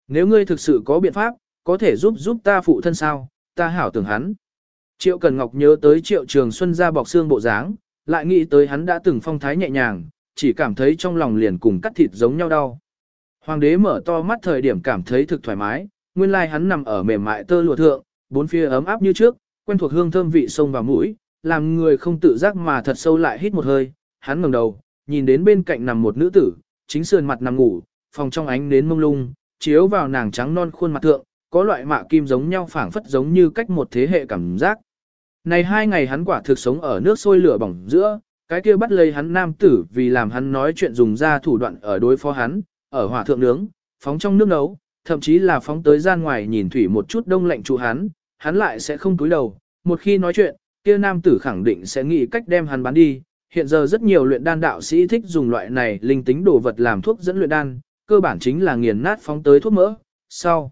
Nếu ngươi thực sự có biện pháp, có thể giúp giúp ta phụ thân sao, ta hảo tưởng hắn. Triệu Cần Ngọc nhớ tới Triệu Trường Xuân ra bọc xương bộ dáng, lại nghĩ tới hắn đã từng phong thái nhẹ nhàng, chỉ cảm thấy trong lòng liền cùng cắt thịt giống nhau đau. Hoàng đế mở to mắt thời điểm cảm thấy thực thoải mái, nguyên lai hắn nằm ở mềm mại tơ lụa thượng, bốn phía ấm áp như trước, quen thuộc hương thơm vị sông vào mũi, làm người không tự giác mà thật sâu lại hít một hơi. Hắn ngẩng đầu, nhìn đến bên cạnh nằm một nữ tử, chính sườn mặt nằm ngủ, phòng trong ánh đến mông lung, chiếu vào nàng trắng non khuôn mặt thượng, có loại mạ kim giống nhau phảng phất giống như cách một thế hệ cảm giác. Này hai ngày hắn quả thực sống ở nước sôi lửa bỏng giữa, cái kia bắt lấy hắn nam tử vì làm hắn nói chuyện dùng ra thủ đoạn ở đối phó hắn, ở hỏa thượng nướng, phóng trong nước nấu, thậm chí là phóng tới gian ngoài nhìn thủy một chút đông lạnh trụ hắn, hắn lại sẽ không túi đầu, một khi nói chuyện, kia nam tử khẳng định sẽ nghĩ cách đem hắn bán đi. Hiện giờ rất nhiều luyện đan đạo sĩ thích dùng loại này linh tính đồ vật làm thuốc dẫn luyện đan, cơ bản chính là nghiền nát phóng tới thuốc mỡ, sau.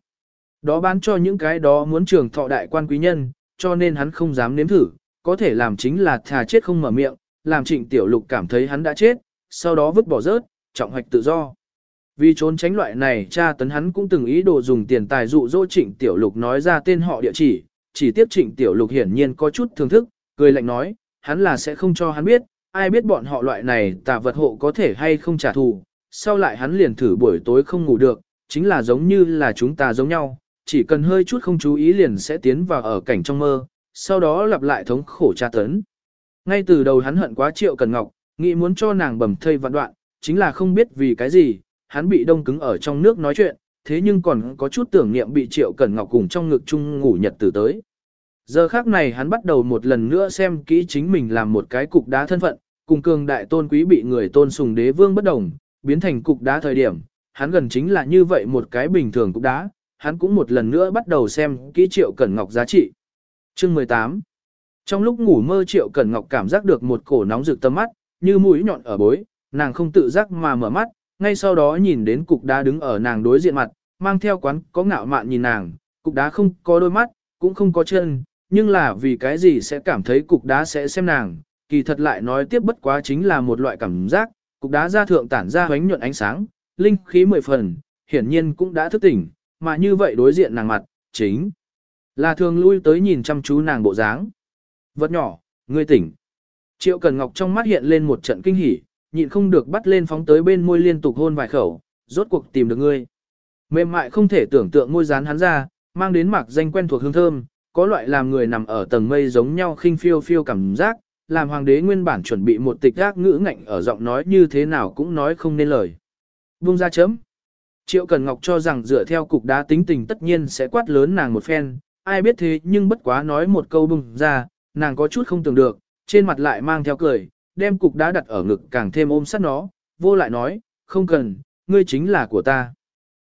Đó bán cho những cái đó muốn trường thọ đại quan quý nhân, cho nên hắn không dám nếm thử, có thể làm chính là thà chết không mở miệng, làm trịnh tiểu lục cảm thấy hắn đã chết, sau đó vứt bỏ rớt, trọng hoạch tự do. Vì trốn tránh loại này cha tấn hắn cũng từng ý đồ dùng tiền tài dụ dỗ trịnh tiểu lục nói ra tên họ địa chỉ, chỉ tiếp trịnh tiểu lục hiển nhiên có chút thưởng thức, cười lạnh nói, hắn là sẽ không cho hắn biết, ai biết bọn họ loại này tà vật hộ có thể hay không trả thù, sau lại hắn liền thử buổi tối không ngủ được, chính là giống như là chúng ta giống nhau, chỉ cần hơi chút không chú ý liền sẽ tiến vào ở cảnh trong mơ, sau đó lặp lại thống khổ tra tấn. Ngay từ đầu hắn hận quá Triệu Cần Ngọc, nghĩ muốn cho nàng bầm thây vạn đoạn, chính là không biết vì cái gì, hắn bị đông cứng ở trong nước nói chuyện, thế nhưng còn có chút tưởng niệm bị Triệu Cần Ngọc cùng trong ngực chung ngủ nhật từ tới. Giờ khác này hắn bắt đầu một lần nữa xem kỹ chính mình làm một cái cục đá thân phận, cùng cường đại tôn quý bị người tôn sùng đế vương bất đồng, biến thành cục đá thời điểm, hắn gần chính là như vậy một cái bình thường cục đá, hắn cũng một lần nữa bắt đầu xem kỹ Triệu Cẩn Ngọc giá trị. Chương 18 Trong lúc ngủ mơ Triệu Cẩn Ngọc cảm giác được một cổ nóng rực tâm mắt, như mũi nhọn ở bối, nàng không tự giác mà mở mắt, ngay sau đó nhìn đến cục đá đứng ở nàng đối diện mặt, mang theo quán có ngạo mạn nhìn nàng, cục đá không có đôi mắt, cũng không có chân, nhưng là vì cái gì sẽ cảm thấy cục đá sẽ xem nàng, kỳ thật lại nói tiếp bất quá chính là một loại cảm giác, cục đá ra thượng tản ra hoánh nhuận ánh sáng, linh khí mười phần, hiển nhiên cũng đã thức tỉnh, mà như vậy đối diện nàng mặt, chính là thường lui tới nhìn chăm chú nàng bộ dáng. Vật nhỏ, ngươi tỉnh. Triệu Cần Ngọc trong mắt hiện lên một trận kinh hỉ, nhịn không được bắt lên phóng tới bên môi liên tục hôn vài khẩu, rốt cuộc tìm được ngươi. Mềm mại không thể tưởng tượng môi dán hắn ra, mang đến mạc danh quen thuộc hương thơm, có loại làm người nằm ở tầng mây giống nhau khinh phiêu phiêu cảm giác, làm hoàng đế nguyên bản chuẩn bị một tịch ác ngữ ngạnh ở giọng nói như thế nào cũng nói không nên lời. Vung ra chấm. Triệu Cần Ngọc cho rằng dựa theo cục đá tính tình tất nhiên sẽ quát lớn nàng một phen, ai biết thế nhưng bất quá nói một câu bung ra, nàng có chút không tưởng được, trên mặt lại mang theo cười, đem cục đá đặt ở ngực càng thêm ôm sát nó, vô lại nói, không cần, ngươi chính là của ta.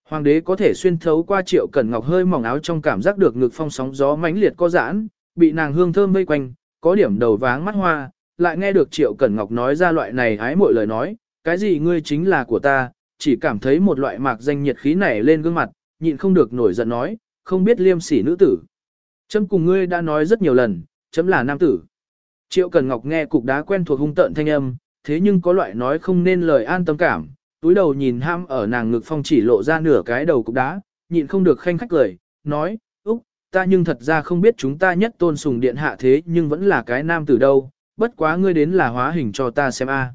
Hoàng đế có thể xuyên thấu qua Triệu Cẩn Ngọc hơi mỏng áo trong cảm giác được ngực phong sóng gió mãnh liệt có giãn, bị nàng hương thơm vây quanh, có điểm đầu váng mắt hoa, lại nghe được Triệu Cẩn Ngọc nói ra loại này hái mọi lời nói, cái gì ngươi chính là của ta, chỉ cảm thấy một loại mạc danh nhiệt khí nảy lên gương mặt, nhịn không được nổi giận nói, không biết liêm sỉ nữ tử. Chấm cùng ngươi đã nói rất nhiều lần, chấm là nam tử. Triệu Cần Ngọc nghe cục đá quen thuộc hung tợn thanh âm, thế nhưng có loại nói không nên lời an tâm cảm, túi đầu nhìn ham ở nàng ngực phong chỉ lộ ra nửa cái đầu cục đá, nhịn không được khanh khách cười, nói, Úc, ta nhưng thật ra không biết chúng ta nhất tôn sùng điện hạ thế nhưng vẫn là cái nam tử đâu, bất quá ngươi đến là hóa hình cho ta xem a.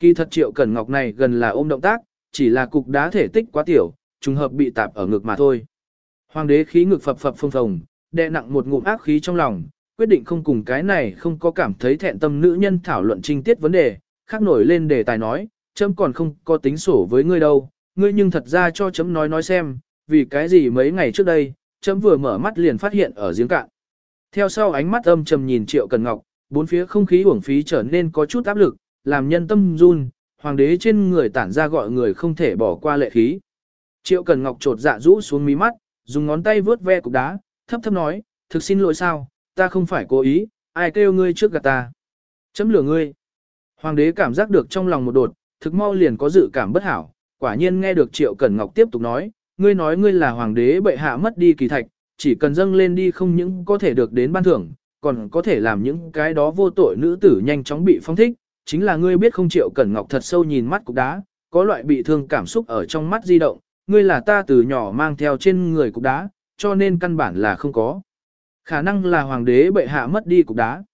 Kỳ thật Triệu Cẩn Ngọc này gần là ôm động tác, chỉ là cục đá thể tích quá tiểu, trùng hợp bị tạp ở ngực mà thôi. Hoàng đế khí ngực phập phập phồng phồng, đè nặng một ngụm ác khí trong lòng, quyết định không cùng cái này không có cảm thấy thẹn tâm nữ nhân thảo luận trinh tiết vấn đề, khác nổi lên đề tài nói, chấm còn không có tính sổ với ngươi đâu, ngươi nhưng thật ra cho chấm nói nói xem, vì cái gì mấy ngày trước đây, chấm vừa mở mắt liền phát hiện ở giếng cạn. Theo sau ánh mắt âm trầm nhìn Triệu Cần Ngọc, bốn phía không khí uổng phí trở nên có chút áp lực, làm nhân tâm run, hoàng đế trên người tản ra gọi người không thể bỏ qua lệ khí. Triệu Cần Ngọc trột dạ rũ xuống mí mắt, dùng ngón tay vướt ve cục đá, thấp thấp nói, thực xin lỗi sao, ta không phải cố ý, ai kêu ngươi trước gạt ta. Chấm lửa ngươi. Hoàng đế cảm giác được trong lòng một đột, thực mau liền có dự cảm bất hảo, quả nhiên nghe được Triệu Cẩn Ngọc tiếp tục nói, ngươi nói ngươi là hoàng đế bệ hạ mất đi kỳ thạch, chỉ cần dâng lên đi không những có thể được đến ban thưởng, còn có thể làm những cái đó vô tội nữ tử nhanh chóng bị phong thích, chính là ngươi biết không Triệu Cẩn Ngọc thật sâu nhìn mắt cục đá, có loại bị thương cảm xúc ở trong mắt di động, ngươi là ta từ nhỏ mang theo trên người cục đá, cho nên căn bản là không có. Khả năng là hoàng đế bệ hạ mất đi cục đá.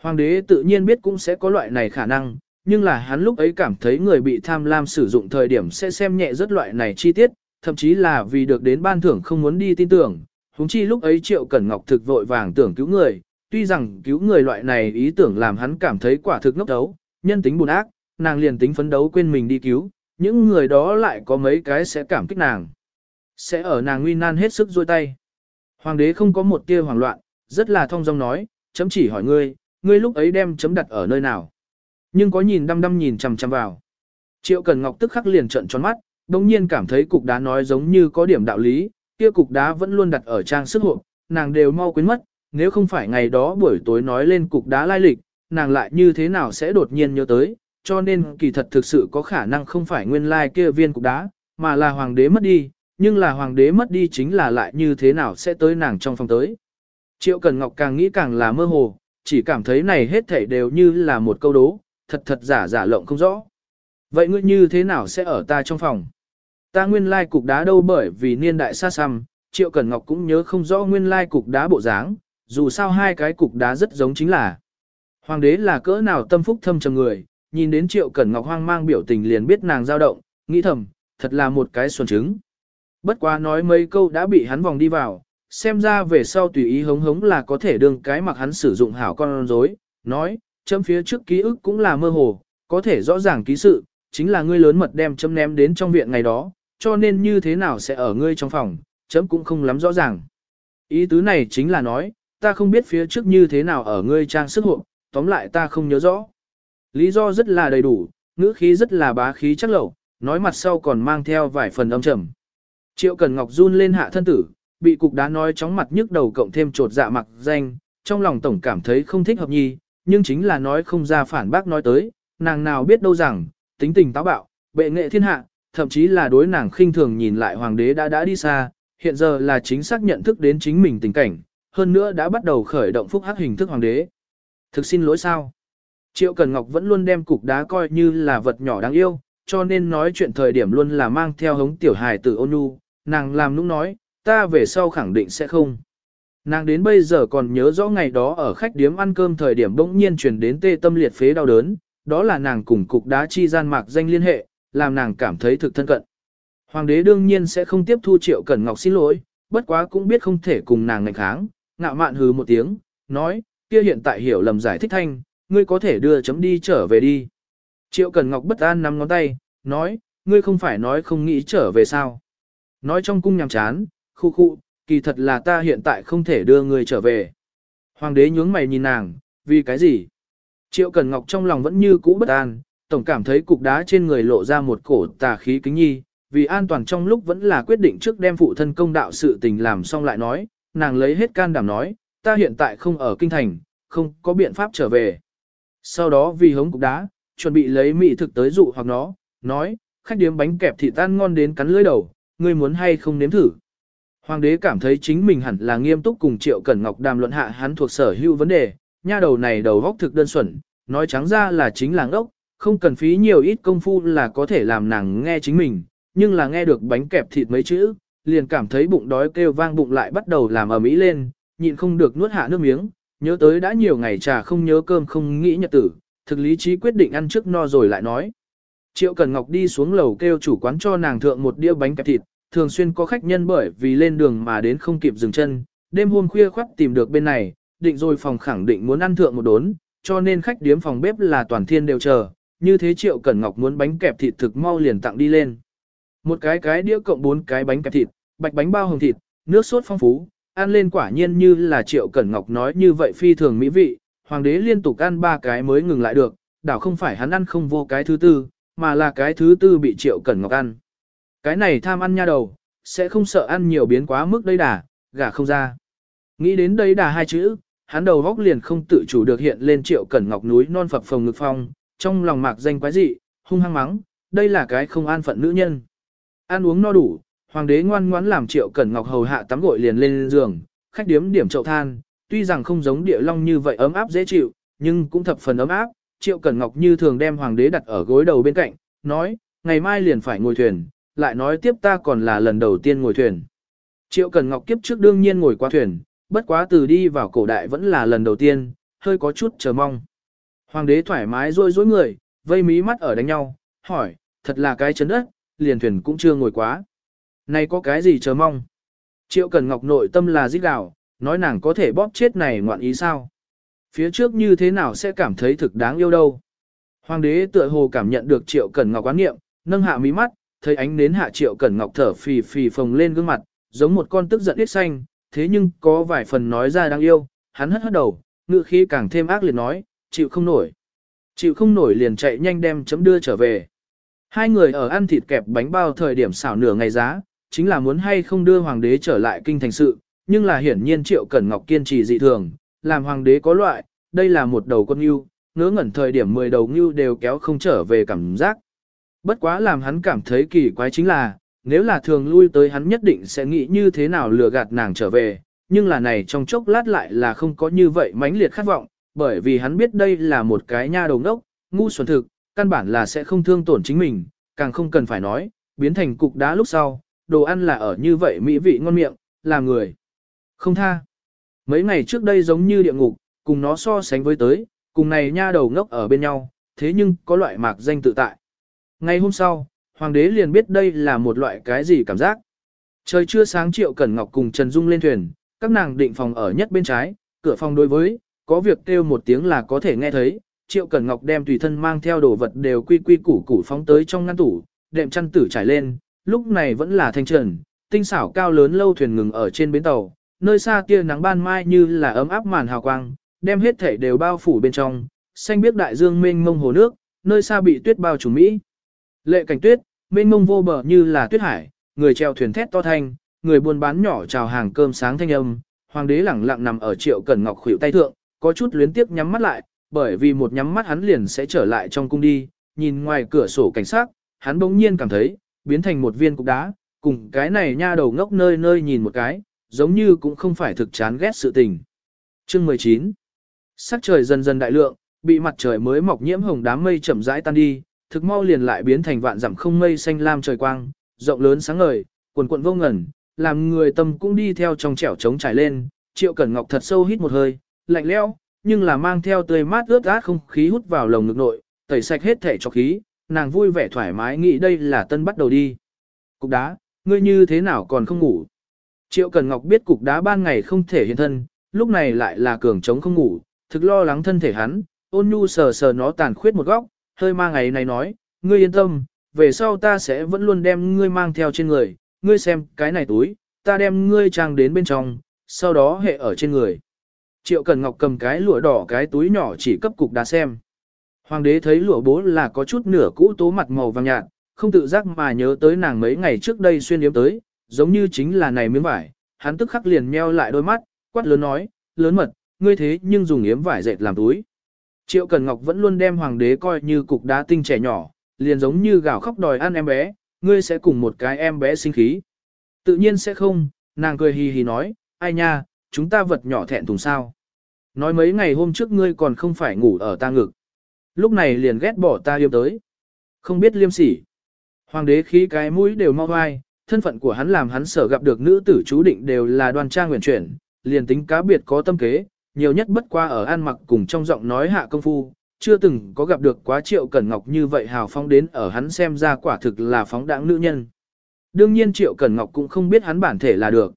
Hoàng đế tự nhiên biết cũng sẽ có loại này khả năng, nhưng là hắn lúc ấy cảm thấy người bị tham lam sử dụng thời điểm sẽ xem nhẹ rất loại này chi tiết, thậm chí là vì được đến ban thưởng không muốn đi tin tưởng. Húng chi lúc ấy Triệu Cẩn Ngọc thực vội vàng tưởng cứu người, tuy rằng cứu người loại này ý tưởng làm hắn cảm thấy quả thực ngốc đấu, nhân tính buồn ác, nàng liền tính phấn đấu quên mình đi cứu, những người đó lại có mấy cái sẽ cảm kích nàng. Sẽ ở nàng nguy nan hết sức dôi tay. Hoàng đế không có một tia hoảng loạn, rất là thong dong nói, chấm chỉ hỏi ngươi, ngươi lúc ấy đem chấm đặt ở nơi nào. Nhưng có nhìn đăm đăm nhìn chằm chằm vào. Triệu Cần Ngọc tức khắc liền trợn tròn mắt, đồng nhiên cảm thấy cục đá nói giống như có điểm đạo lý, kia cục đá vẫn luôn đặt ở trang sức hộp, nàng đều mau quên mất, nếu không phải ngày đó buổi tối nói lên cục đá lai lịch, nàng lại như thế nào sẽ đột nhiên nhớ tới, cho nên kỳ thật thực sự có khả năng không phải nguyên lai kia viên cục đá, mà là hoàng đế mất đi, nhưng là hoàng đế mất đi chính là lại như thế nào sẽ tới nàng trong phòng tới. Triệu Cần Ngọc càng nghĩ càng là mơ hồ, chỉ cảm thấy này hết thảy đều như là một câu đố, thật thật giả giả lộng không rõ. Vậy ngươi như thế nào sẽ ở ta trong phòng? Ta nguyên lai cục đá đâu bởi vì niên đại xa xăm, Triệu Cẩn Ngọc cũng nhớ không rõ nguyên lai cục đá bộ dáng, dù sao hai cái cục đá rất giống chính là. Hoàng đế là cỡ nào tâm phúc thâm trầm người, nhìn đến Triệu Cẩn Ngọc hoang mang biểu tình liền biết nàng dao động, nghĩ thầm, thật là một cái xuân trứng. Bất quá nói mấy câu đã bị hắn vòng đi vào, xem ra về sau tùy ý hống hống là có thể đương cái mặc hắn sử dụng hảo con rối, nói, chấm phía trước ký ức cũng là mơ hồ, có thể rõ ràng ký sự, chính là ngươi lớn mật đem chấm ném đến trong viện ngày đó, cho nên như thế nào sẽ ở ngươi trong phòng, chấm cũng không lắm rõ ràng. Ý tứ này chính là nói, ta không biết phía trước như thế nào ở ngươi trang sức hộ, tóm lại ta không nhớ rõ. Lý do rất là đầy đủ, ngữ khí rất là bá khí chắc lẩu, nói mặt sau còn mang theo vài phần âm trầm. Triệu Cần Ngọc run lên hạ thân tử, bị cục đá nói chóng mặt nhức đầu cộng thêm trột dạ mặc danh, trong lòng tổng cảm thấy không thích hợp nhi, nhưng chính là nói không ra phản bác nói tới, nàng nào biết đâu rằng, tính tình táo bạo, bệ nghệ thiên hạ, thậm chí là đối nàng khinh thường nhìn lại hoàng đế đã đã đi xa, hiện giờ là chính xác nhận thức đến chính mình tình cảnh, hơn nữa đã bắt đầu khởi động phúc hắc hình thức hoàng đế. Thực xin lỗi sao? Triệu Cần Ngọc vẫn luôn đem cục đá coi như là vật nhỏ đáng yêu, cho nên nói chuyện thời điểm luôn là mang theo hống tiểu hài tử ôn nhu, nàng làm nũng nói, ta về sau khẳng định sẽ không. Nàng đến bây giờ còn nhớ rõ ngày đó ở khách điếm ăn cơm thời điểm bỗng nhiên truyền đến tê tâm liệt phế đau đớn, đó là nàng cùng cục đá chi gian mạc danh liên hệ, làm nàng cảm thấy thực thân cận. Hoàng đế đương nhiên sẽ không tiếp thu Triệu Cẩn Ngọc xin lỗi, bất quá cũng biết không thể cùng nàng ngạnh kháng, ngạo mạn hứ một tiếng, nói, kia hiện tại hiểu lầm giải thích thanh, ngươi có thể đưa chấm đi trở về đi. Triệu Cần Ngọc bất an nắm ngón tay, nói, ngươi không phải nói không nghĩ trở về sao. Nói trong cung nhằm chán, khu khu, kỳ thật là ta hiện tại không thể đưa ngươi trở về. Hoàng đế nhướng mày nhìn nàng, vì cái gì? Triệu Cần Ngọc trong lòng vẫn như cũ bất an, tổng cảm thấy cục đá trên người lộ ra một cổ tà khí kính nhi, vì an toàn trong lúc vẫn là quyết định trước đem phụ thân công đạo sự tình làm xong lại nói, nàng lấy hết can đảm nói, ta hiện tại không ở kinh thành, không có biện pháp trở về. Sau đó vì hống cục đá, chuẩn bị lấy mỹ thực tới dụ hoặc nó, nói, khách điếm bánh kẹp thịt tan ngon đến cắn lưỡi đầu, ngươi muốn hay không nếm thử. Hoàng đế cảm thấy chính mình hẳn là nghiêm túc cùng Triệu Cẩn Ngọc đàm luận hạ hắn thuộc sở hữu vấn đề, nha đầu này đầu góc thực đơn xuẩn, nói trắng ra là chính làng ốc, không cần phí nhiều ít công phu là có thể làm nàng nghe chính mình, nhưng là nghe được bánh kẹp thịt mấy chữ, liền cảm thấy bụng đói kêu vang bụng lại bắt đầu làm ở mỹ lên, nhịn không được nuốt hạ nước miếng, nhớ tới đã nhiều ngày trà không nhớ cơm không nghĩ nhật tử, thực lý trí quyết định ăn trước no rồi lại nói. Triệu Cần Ngọc đi xuống lầu kêu chủ quán cho nàng thượng một đĩa bánh kẹp thịt, thường xuyên có khách nhân bởi vì lên đường mà đến không kịp dừng chân, đêm hôm khuya khoắt tìm được bên này, định rồi phòng khẳng định muốn ăn thượng một đốn, cho nên khách điếm phòng bếp là toàn thiên đều chờ, như thế Triệu Cẩn Ngọc muốn bánh kẹp thịt thực mau liền tặng đi lên. Một cái cái đĩa cộng bốn cái bánh kẹp thịt, bạch bánh bao hồng thịt, nước sốt phong phú, ăn lên quả nhiên như là Triệu Cẩn Ngọc nói như vậy phi thường mỹ vị, hoàng đế liên tục ăn ba cái mới ngừng lại được, đảo không phải hắn ăn không vô cái thứ tư, mà là cái thứ tư bị Triệu Cẩn Ngọc ăn. Cái này tham ăn nha đầu, sẽ không sợ ăn nhiều biến quá mức đây đà, gà không ra. Nghĩ đến đây đà hai chữ, hắn đầu góc liền không tự chủ được hiện lên Triệu Cẩn Ngọc núi non phập phồng ngực phong, trong lòng mạc danh quái dị, hung hăng mắng, đây là cái không an phận nữ nhân. Ăn uống no đủ, hoàng đế ngoan ngoãn làm Triệu Cẩn Ngọc hầu hạ tắm gội liền lên giường, khách điếm điểm chậu than, tuy rằng không giống địa long như vậy ấm áp dễ chịu, nhưng cũng thập phần ấm áp. Triệu Cẩn Ngọc như thường đem hoàng đế đặt ở gối đầu bên cạnh, nói, ngày mai liền phải ngồi thuyền, lại nói tiếp ta còn là lần đầu tiên ngồi thuyền. Triệu Cẩn Ngọc kiếp trước đương nhiên ngồi qua thuyền, bất quá từ đi vào cổ đại vẫn là lần đầu tiên, hơi có chút chờ mong. Hoàng đế thoải mái rôi rối người, vây mí mắt ở đánh nhau, hỏi, thật là cái chấn đất, liền thuyền cũng chưa ngồi quá. Này có cái gì chờ mong? Triệu Cần Ngọc nội tâm là giết đảo nói nàng có thể bóp chết này ngoạn ý sao? Phía trước như thế nào sẽ cảm thấy thực đáng yêu đâu? Hoàng đế tựa hồ cảm nhận được Triệu Cẩn Ngọc quán nghiệm, nâng hạ mí mắt, thấy ánh nến hạ Triệu Cẩn Ngọc thở phì phì phồng lên gương mặt, giống một con tức giận ít xanh, thế nhưng có vài phần nói ra đáng yêu, hắn hất hất đầu, ngự khí càng thêm ác liệt nói, chịu không nổi. Chịu không nổi liền chạy nhanh đem chấm đưa trở về. Hai người ở ăn thịt kẹp bánh bao thời điểm xảo nửa ngày giá, chính là muốn hay không đưa hoàng đế trở lại kinh thành sự, nhưng là hiển nhiên Triệu Cẩn Ngọc kiên trì dị thường, làm hoàng đế có loại, đây là một đầu con ngưu, ngớ ngẩn thời điểm 10 đầu ngưu đều kéo không trở về cảm giác. Bất quá làm hắn cảm thấy kỳ quái chính là, nếu là thường lui tới hắn nhất định sẽ nghĩ như thế nào lừa gạt nàng trở về, nhưng là này trong chốc lát lại là không có như vậy mãnh liệt khát vọng, bởi vì hắn biết đây là một cái nha đầu ngốc, ngu xuẩn thực, căn bản là sẽ không thương tổn chính mình, càng không cần phải nói, biến thành cục đá lúc sau, đồ ăn là ở như vậy mỹ vị ngon miệng, làm người. Không tha. Mấy ngày trước đây giống như địa ngục, cùng nó so sánh với tới, cùng này nha đầu ngốc ở bên nhau, thế nhưng có loại mạc danh tự tại. Ngày hôm sau, hoàng đế liền biết đây là một loại cái gì cảm giác. Trời chưa sáng Triệu Cẩn Ngọc cùng Trần Dung lên thuyền, các nàng định phòng ở nhất bên trái, cửa phòng đối với, có việc kêu một tiếng là có thể nghe thấy. Triệu Cẩn Ngọc đem tùy thân mang theo đồ vật đều quy quy củ củ phóng tới trong ngăn tủ, đệm chăn tử trải lên, lúc này vẫn là thanh trần, tinh xảo cao lớn lâu thuyền ngừng ở trên bến tàu, nơi xa tia nắng ban mai như là ấm áp màn hào quang, đem hết thể đều bao phủ bên trong, xanh biết đại dương mênh mông hồ nước, nơi xa bị tuyết bao trùm mỹ. Lệ cảnh tuyết, mênh mông vô bờ như là tuyết hải, người treo thuyền thét to thanh, người buôn bán nhỏ chào hàng cơm sáng thanh âm, hoàng đế lẳng lặng nằm ở triệu cẩn ngọc khuỷu tay thượng, có chút luyến tiếc nhắm mắt lại, bởi vì một nhắm mắt hắn liền sẽ trở lại trong cung đi, nhìn ngoài cửa sổ cảnh sát, hắn bỗng nhiên cảm thấy, biến thành một viên cục đá, cùng cái này nha đầu ngốc nơi nơi nhìn một cái, giống như cũng không phải thực chán ghét sự tình. Chương 19 Sắc trời dần dần đại lượng, bị mặt trời mới mọc nhiễm hồng đám mây chậm rãi tan đi, thực mau liền lại biến thành vạn dặm không mây xanh lam trời quang, rộng lớn sáng ngời, quần cuộn vô ngẩn, làm người tâm cũng đi theo trong trẻo trống trải lên, Triệu Cẩn Ngọc thật sâu hít một hơi, lạnh lẽo, nhưng là mang theo tươi mát ướt át không khí hút vào lồng ngực nội, tẩy sạch hết thể cho khí, nàng vui vẻ thoải mái nghĩ đây là tân bắt đầu đi. Cục đá, ngươi như thế nào còn không ngủ? Triệu Cần Ngọc biết cục đá ban ngày không thể hiện thân, lúc này lại là cường trống không ngủ, thực lo lắng thân thể hắn, ôn nhu sờ sờ nó tàn khuyết một góc, hơi mang ngày này nói, ngươi yên tâm, về sau ta sẽ vẫn luôn đem ngươi mang theo trên người, ngươi xem cái này túi, ta đem ngươi trang đến bên trong, sau đó hệ ở trên người. Triệu Cần Ngọc cầm cái lụa đỏ cái túi nhỏ chỉ cấp cục đá xem. Hoàng đế thấy lụa bố là có chút nửa cũ tố mặt màu vàng nhạt, không tự giác mà nhớ tới nàng mấy ngày trước đây xuyên yếm tới, giống như chính là này miếng vải, hắn tức khắc liền meo lại đôi mắt, quát lớn nói, lớn mật, ngươi thế nhưng dùng yếm vải dệt làm túi. Triệu Cần Ngọc vẫn luôn đem hoàng đế coi như cục đá tinh trẻ nhỏ, liền giống như gào khóc đòi ăn em bé, ngươi sẽ cùng một cái em bé sinh khí. Tự nhiên sẽ không, nàng cười hì hì nói, ai nha, chúng ta vật nhỏ thẹn thùng sao. Nói mấy ngày hôm trước ngươi còn không phải ngủ ở ta ngực. Lúc này liền ghét bỏ ta yêu tới. Không biết liêm sỉ. Hoàng đế khí cái mũi đều mau vai, thân phận của hắn làm hắn sở gặp được nữ tử chú định đều là đoan trang nguyện chuyển, liền tính cá biệt có tâm kế, nhiều nhất bất qua ở ăn mặc cùng trong giọng nói hạ công phu, chưa từng có gặp được quá triệu cẩn ngọc như vậy hào phóng đến ở hắn xem ra quả thực là phóng đãng nữ nhân. Đương nhiên triệu cẩn ngọc cũng không biết hắn bản thể là được.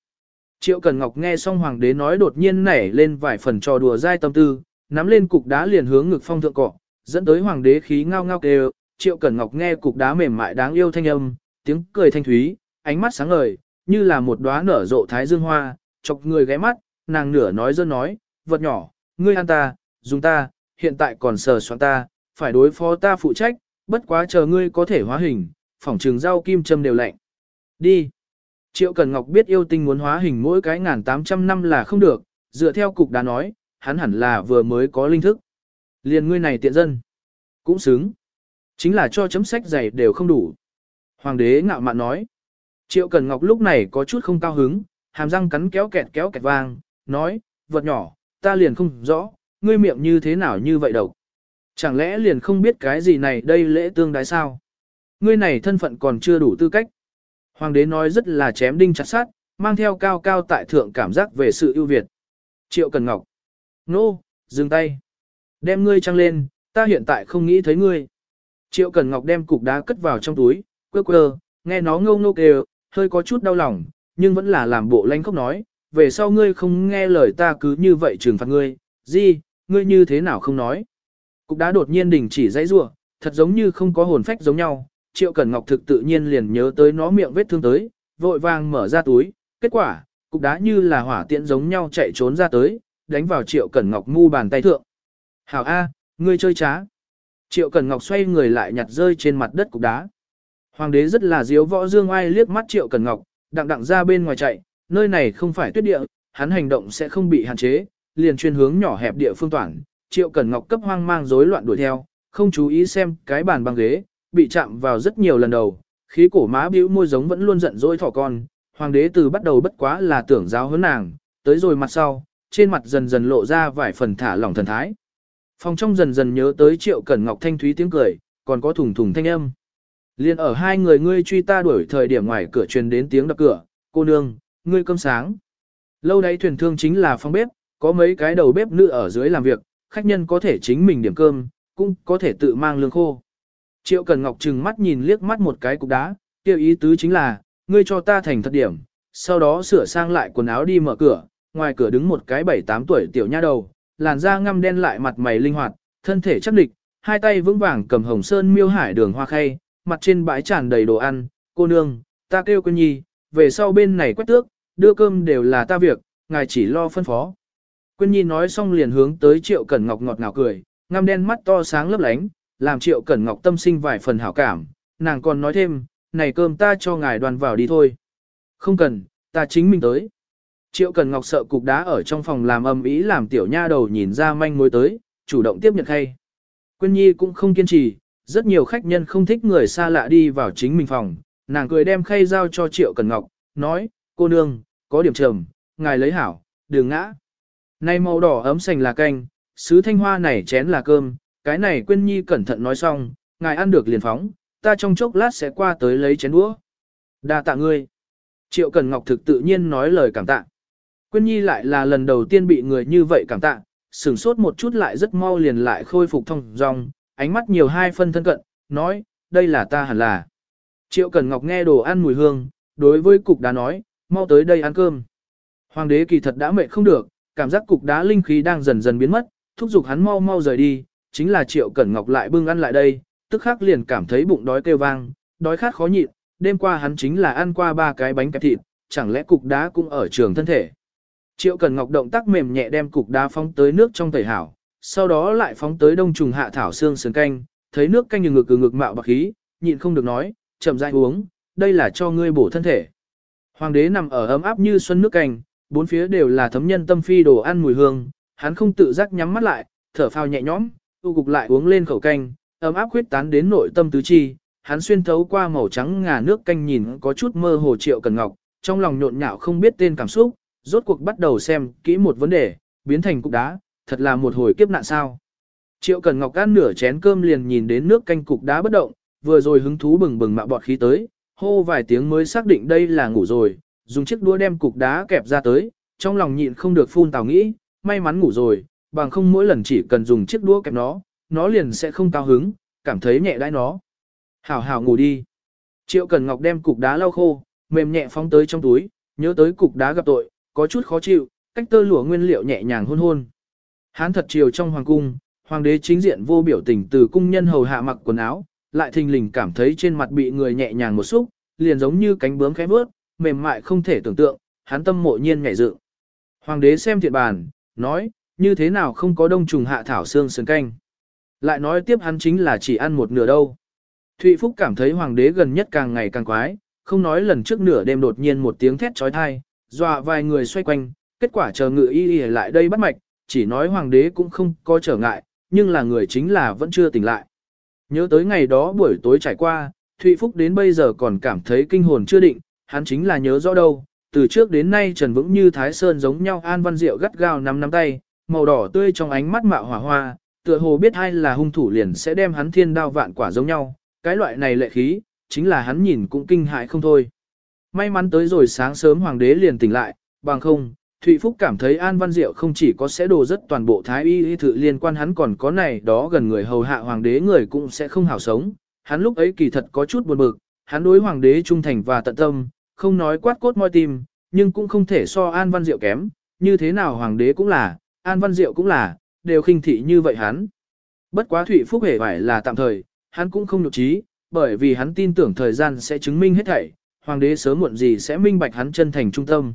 Triệu cẩn ngọc nghe xong hoàng đế nói đột nhiên nảy lên vài phần trò đùa dai tâm tư, nắm lên cục đá liền hướng ngực phong thượng cọ, dẫn tới hoàng đế khí ngao ngao kêu, Triệu Cẩn Ngọc nghe cục đá mềm mại đáng yêu thanh âm, tiếng cười thanh thúy, ánh mắt sáng ngời, như là một đóa nở rộ thái dương hoa, chọc người ghé mắt, nàng nửa nói dơ nói, vật nhỏ, ngươi ăn ta, dùng ta, hiện tại còn sờ soạn ta, phải đối phó ta phụ trách, bất quá chờ ngươi có thể hóa hình, phỏng trường rau kim châm đều lạnh. Đi. Triệu Cẩn Ngọc biết yêu tinh muốn hóa hình mỗi cái ngàn tám trăm năm là không được, dựa theo cục đá nói, hắn hẳn là vừa mới có linh thức. Liền ngươi này tiện dân. Cũng xứng. Chính là cho chấm sách dày đều không đủ. Hoàng đế ngạo mạn nói. Triệu Cần Ngọc lúc này có chút không cao hứng, hàm răng cắn kéo kẹt kéo kẹt vang, nói, vật nhỏ, ta liền không rõ, ngươi miệng như thế nào như vậy đâu. Chẳng lẽ liền không biết cái gì này đây lễ tương đái sao? Ngươi này thân phận còn chưa đủ tư cách. Hoàng đế nói rất là chém đinh chặt sát, mang theo cao cao tại thượng cảm giác về sự ưu việt. Triệu Cần Ngọc. Nô, dừng tay. Đem ngươi trăng lên, ta hiện tại không nghĩ thấy ngươi. Triệu Cần Ngọc đem cục đá cất vào trong túi, quơ quơ, nghe nó ngâu ngô kêu, hơi có chút đau lòng, nhưng vẫn là làm bộ lanh khóc nói, về sau ngươi không nghe lời ta cứ như vậy trừng phạt ngươi, gì, ngươi như thế nào không nói. Cục đá đột nhiên đình chỉ dãy rủa, thật giống như không có hồn phách giống nhau, Triệu Cẩn Ngọc thực tự nhiên liền nhớ tới nó miệng vết thương tới, vội vàng mở ra túi, kết quả, cục đá như là hỏa tiễn giống nhau chạy trốn ra tới, đánh vào Triệu Cẩn Ngọc mu bàn tay thượng. Hảo A, ngươi chơi trá. Triệu Cẩn Ngọc xoay người lại nhặt rơi trên mặt đất cục đá. Hoàng đế rất là diếu võ dương ai liếc mắt Triệu Cẩn Ngọc, đặng đặng ra bên ngoài chạy, nơi này không phải tuyết địa, hắn hành động sẽ không bị hạn chế, liền chuyên hướng nhỏ hẹp địa phương toàn. Triệu Cẩn Ngọc cấp hoang mang rối loạn đuổi theo, không chú ý xem cái bàn băng ghế, bị chạm vào rất nhiều lần đầu, khí cổ má bĩu môi giống vẫn luôn giận dỗi thỏ con, hoàng đế từ bắt đầu bất quá là tưởng giáo huấn nàng, tới rồi mặt sau, trên mặt dần dần lộ ra vài phần thả lỏng thần thái. Phòng trong dần dần nhớ tới Triệu Cẩn Ngọc thanh thúy tiếng cười, còn có thùng thùng thanh âm. Liên ở hai người ngươi truy ta đuổi thời điểm ngoài cửa truyền đến tiếng đập cửa, cô nương, ngươi cơm sáng. Lâu đấy thuyền thương chính là phòng bếp, có mấy cái đầu bếp nữ ở dưới làm việc, khách nhân có thể chính mình điểm cơm, cũng có thể tự mang lương khô. Triệu Cần Ngọc trừng mắt nhìn liếc mắt một cái cục đá, kêu ý tứ chính là, ngươi cho ta thành thật điểm, sau đó sửa sang lại quần áo đi mở cửa, ngoài cửa đứng một cái bảy tám tuổi tiểu nha đầu, làn da ngăm đen lại mặt mày linh hoạt, thân thể chắc địch, hai tay vững vàng cầm hồng sơn miêu hải đường hoa khay, mặt trên bãi tràn đầy đồ ăn, cô nương, ta kêu quân nhi, về sau bên này quét tước, đưa cơm đều là ta việc, ngài chỉ lo phân phó. Quyên Nhi nói xong liền hướng tới Triệu Cẩn Ngọc ngọt ngào cười, ngăm đen mắt to sáng lấp lánh, làm Triệu Cẩn Ngọc tâm sinh vài phần hảo cảm, nàng còn nói thêm, này cơm ta cho ngài đoàn vào đi thôi. Không cần, ta chính mình tới. Triệu Cẩn Ngọc sợ cục đá ở trong phòng làm âm ý làm tiểu nha đầu nhìn ra manh mối tới, chủ động tiếp nhận khay. Quyên Nhi cũng không kiên trì, rất nhiều khách nhân không thích người xa lạ đi vào chính mình phòng, nàng cười đem khay giao cho Triệu Cẩn Ngọc, nói, cô nương, có điểm trầm, ngài lấy hảo, đừng ngã. Này màu đỏ ấm sành là canh, sứ thanh hoa này chén là cơm, cái này Quyên Nhi cẩn thận nói xong, ngài ăn được liền phóng, ta trong chốc lát sẽ qua tới lấy chén đũa. Đa tạ ngươi. Triệu Cần Ngọc thực tự nhiên nói lời cảm tạ. Quyên Nhi lại là lần đầu tiên bị người như vậy cảm tạ, sửng sốt một chút lại rất mau liền lại khôi phục thông dong, ánh mắt nhiều hai phân thân cận, nói, đây là ta hẳn là. Triệu Cần Ngọc nghe đồ ăn mùi hương, đối với cục đá nói, mau tới đây ăn cơm. Hoàng đế kỳ thật đã mệt không được, cảm giác cục đá linh khí đang dần dần biến mất, thúc giục hắn mau mau rời đi, chính là Triệu Cẩn Ngọc lại bưng ăn lại đây, tức khắc liền cảm thấy bụng đói kêu vang, đói khát khó nhịn, đêm qua hắn chính là ăn qua ba cái bánh kẹp thịt, chẳng lẽ cục đá cũng ở trường thân thể. Triệu Cẩn Ngọc động tác mềm nhẹ đem cục đá phóng tới nước trong tẩy hảo, sau đó lại phóng tới đông trùng hạ thảo xương sườn canh, thấy nước canh như ngực ngực mạo bạc khí, nhịn không được nói, chậm rãi uống, đây là cho ngươi bổ thân thể. Hoàng đế nằm ở ấm áp như xuân nước canh, bốn phía đều là thấm nhân tâm phi đồ ăn mùi hương, hắn không tự giác nhắm mắt lại, thở phào nhẹ nhõm, tu cục lại uống lên khẩu canh, ấm áp huyết tán đến nội tâm tứ chi, hắn xuyên thấu qua màu trắng ngà nước canh nhìn có chút mơ hồ triệu cần ngọc, trong lòng nhộn nhạo không biết tên cảm xúc, rốt cuộc bắt đầu xem kỹ một vấn đề, biến thành cục đá, thật là một hồi kiếp nạn sao. Triệu Cần Ngọc ăn nửa chén cơm liền nhìn đến nước canh cục đá bất động, vừa rồi hứng thú bừng bừng mạo bọt khí tới, hô vài tiếng mới xác định đây là ngủ rồi, dùng chiếc đũa đem cục đá kẹp ra tới, trong lòng nhịn không được phun tào nghĩ, may mắn ngủ rồi, bằng không mỗi lần chỉ cần dùng chiếc đũa kẹp nó, nó liền sẽ không cao hứng, cảm thấy nhẹ đãi nó. Hảo hảo ngủ đi. Triệu Cần Ngọc đem cục đá lau khô, mềm nhẹ phóng tới trong túi, nhớ tới cục đá gặp tội, có chút khó chịu, cách tơ lụa nguyên liệu nhẹ nhàng hôn hôn. Hán thật chiều trong hoàng cung, hoàng đế chính diện vô biểu tình từ cung nhân hầu hạ mặc quần áo, lại thình lình cảm thấy trên mặt bị người nhẹ nhàng một xúc, liền giống như cánh bướm khẽ bước, mềm mại không thể tưởng tượng, hắn tâm mộ nhiên nhảy dựng. Hoàng đế xem thiện bàn, nói, như thế nào không có đông trùng hạ thảo xương sườn canh. Lại nói tiếp hắn chính là chỉ ăn một nửa đâu. Thụy Phúc cảm thấy hoàng đế gần nhất càng ngày càng quái, không nói lần trước nửa đêm đột nhiên một tiếng thét trói thai, dọa vài người xoay quanh, kết quả chờ ngự y y lại đây bắt mạch, chỉ nói hoàng đế cũng không có trở ngại, nhưng là người chính là vẫn chưa tỉnh lại. Nhớ tới ngày đó buổi tối trải qua, Thụy Phúc đến bây giờ còn cảm thấy kinh hồn chưa định, hắn chính là nhớ rõ đâu, từ trước đến nay Trần Vững như Thái Sơn giống nhau An Văn Diệu gắt gao nắm nắm tay, màu đỏ tươi trong ánh mắt mạo hỏa hoa, tựa hồ biết ai là hung thủ liền sẽ đem hắn thiên đao vạn quả giống nhau, cái loại này lệ khí, chính là hắn nhìn cũng kinh hại không thôi. May mắn tới rồi sáng sớm hoàng đế liền tỉnh lại, bằng không, Thụy Phúc cảm thấy An Văn Diệu không chỉ có sẽ đồ rất toàn bộ thái y y thự liên quan hắn còn có này đó gần người hầu hạ hoàng đế người cũng sẽ không hảo sống. Hắn lúc ấy kỳ thật có chút buồn bực, hắn đối hoàng đế trung thành và tận tâm, không nói quát cốt moi tim, nhưng cũng không thể so An Văn Diệu kém, như thế nào hoàng đế cũng là, An Văn Diệu cũng là, đều khinh thị như vậy hắn. Bất quá Thụy Phúc hề phải là tạm thời, hắn cũng không nhục trí, bởi vì hắn tin tưởng thời gian sẽ chứng minh hết thảy, hoàng đế sớm muộn gì sẽ minh bạch hắn chân thành trung tâm.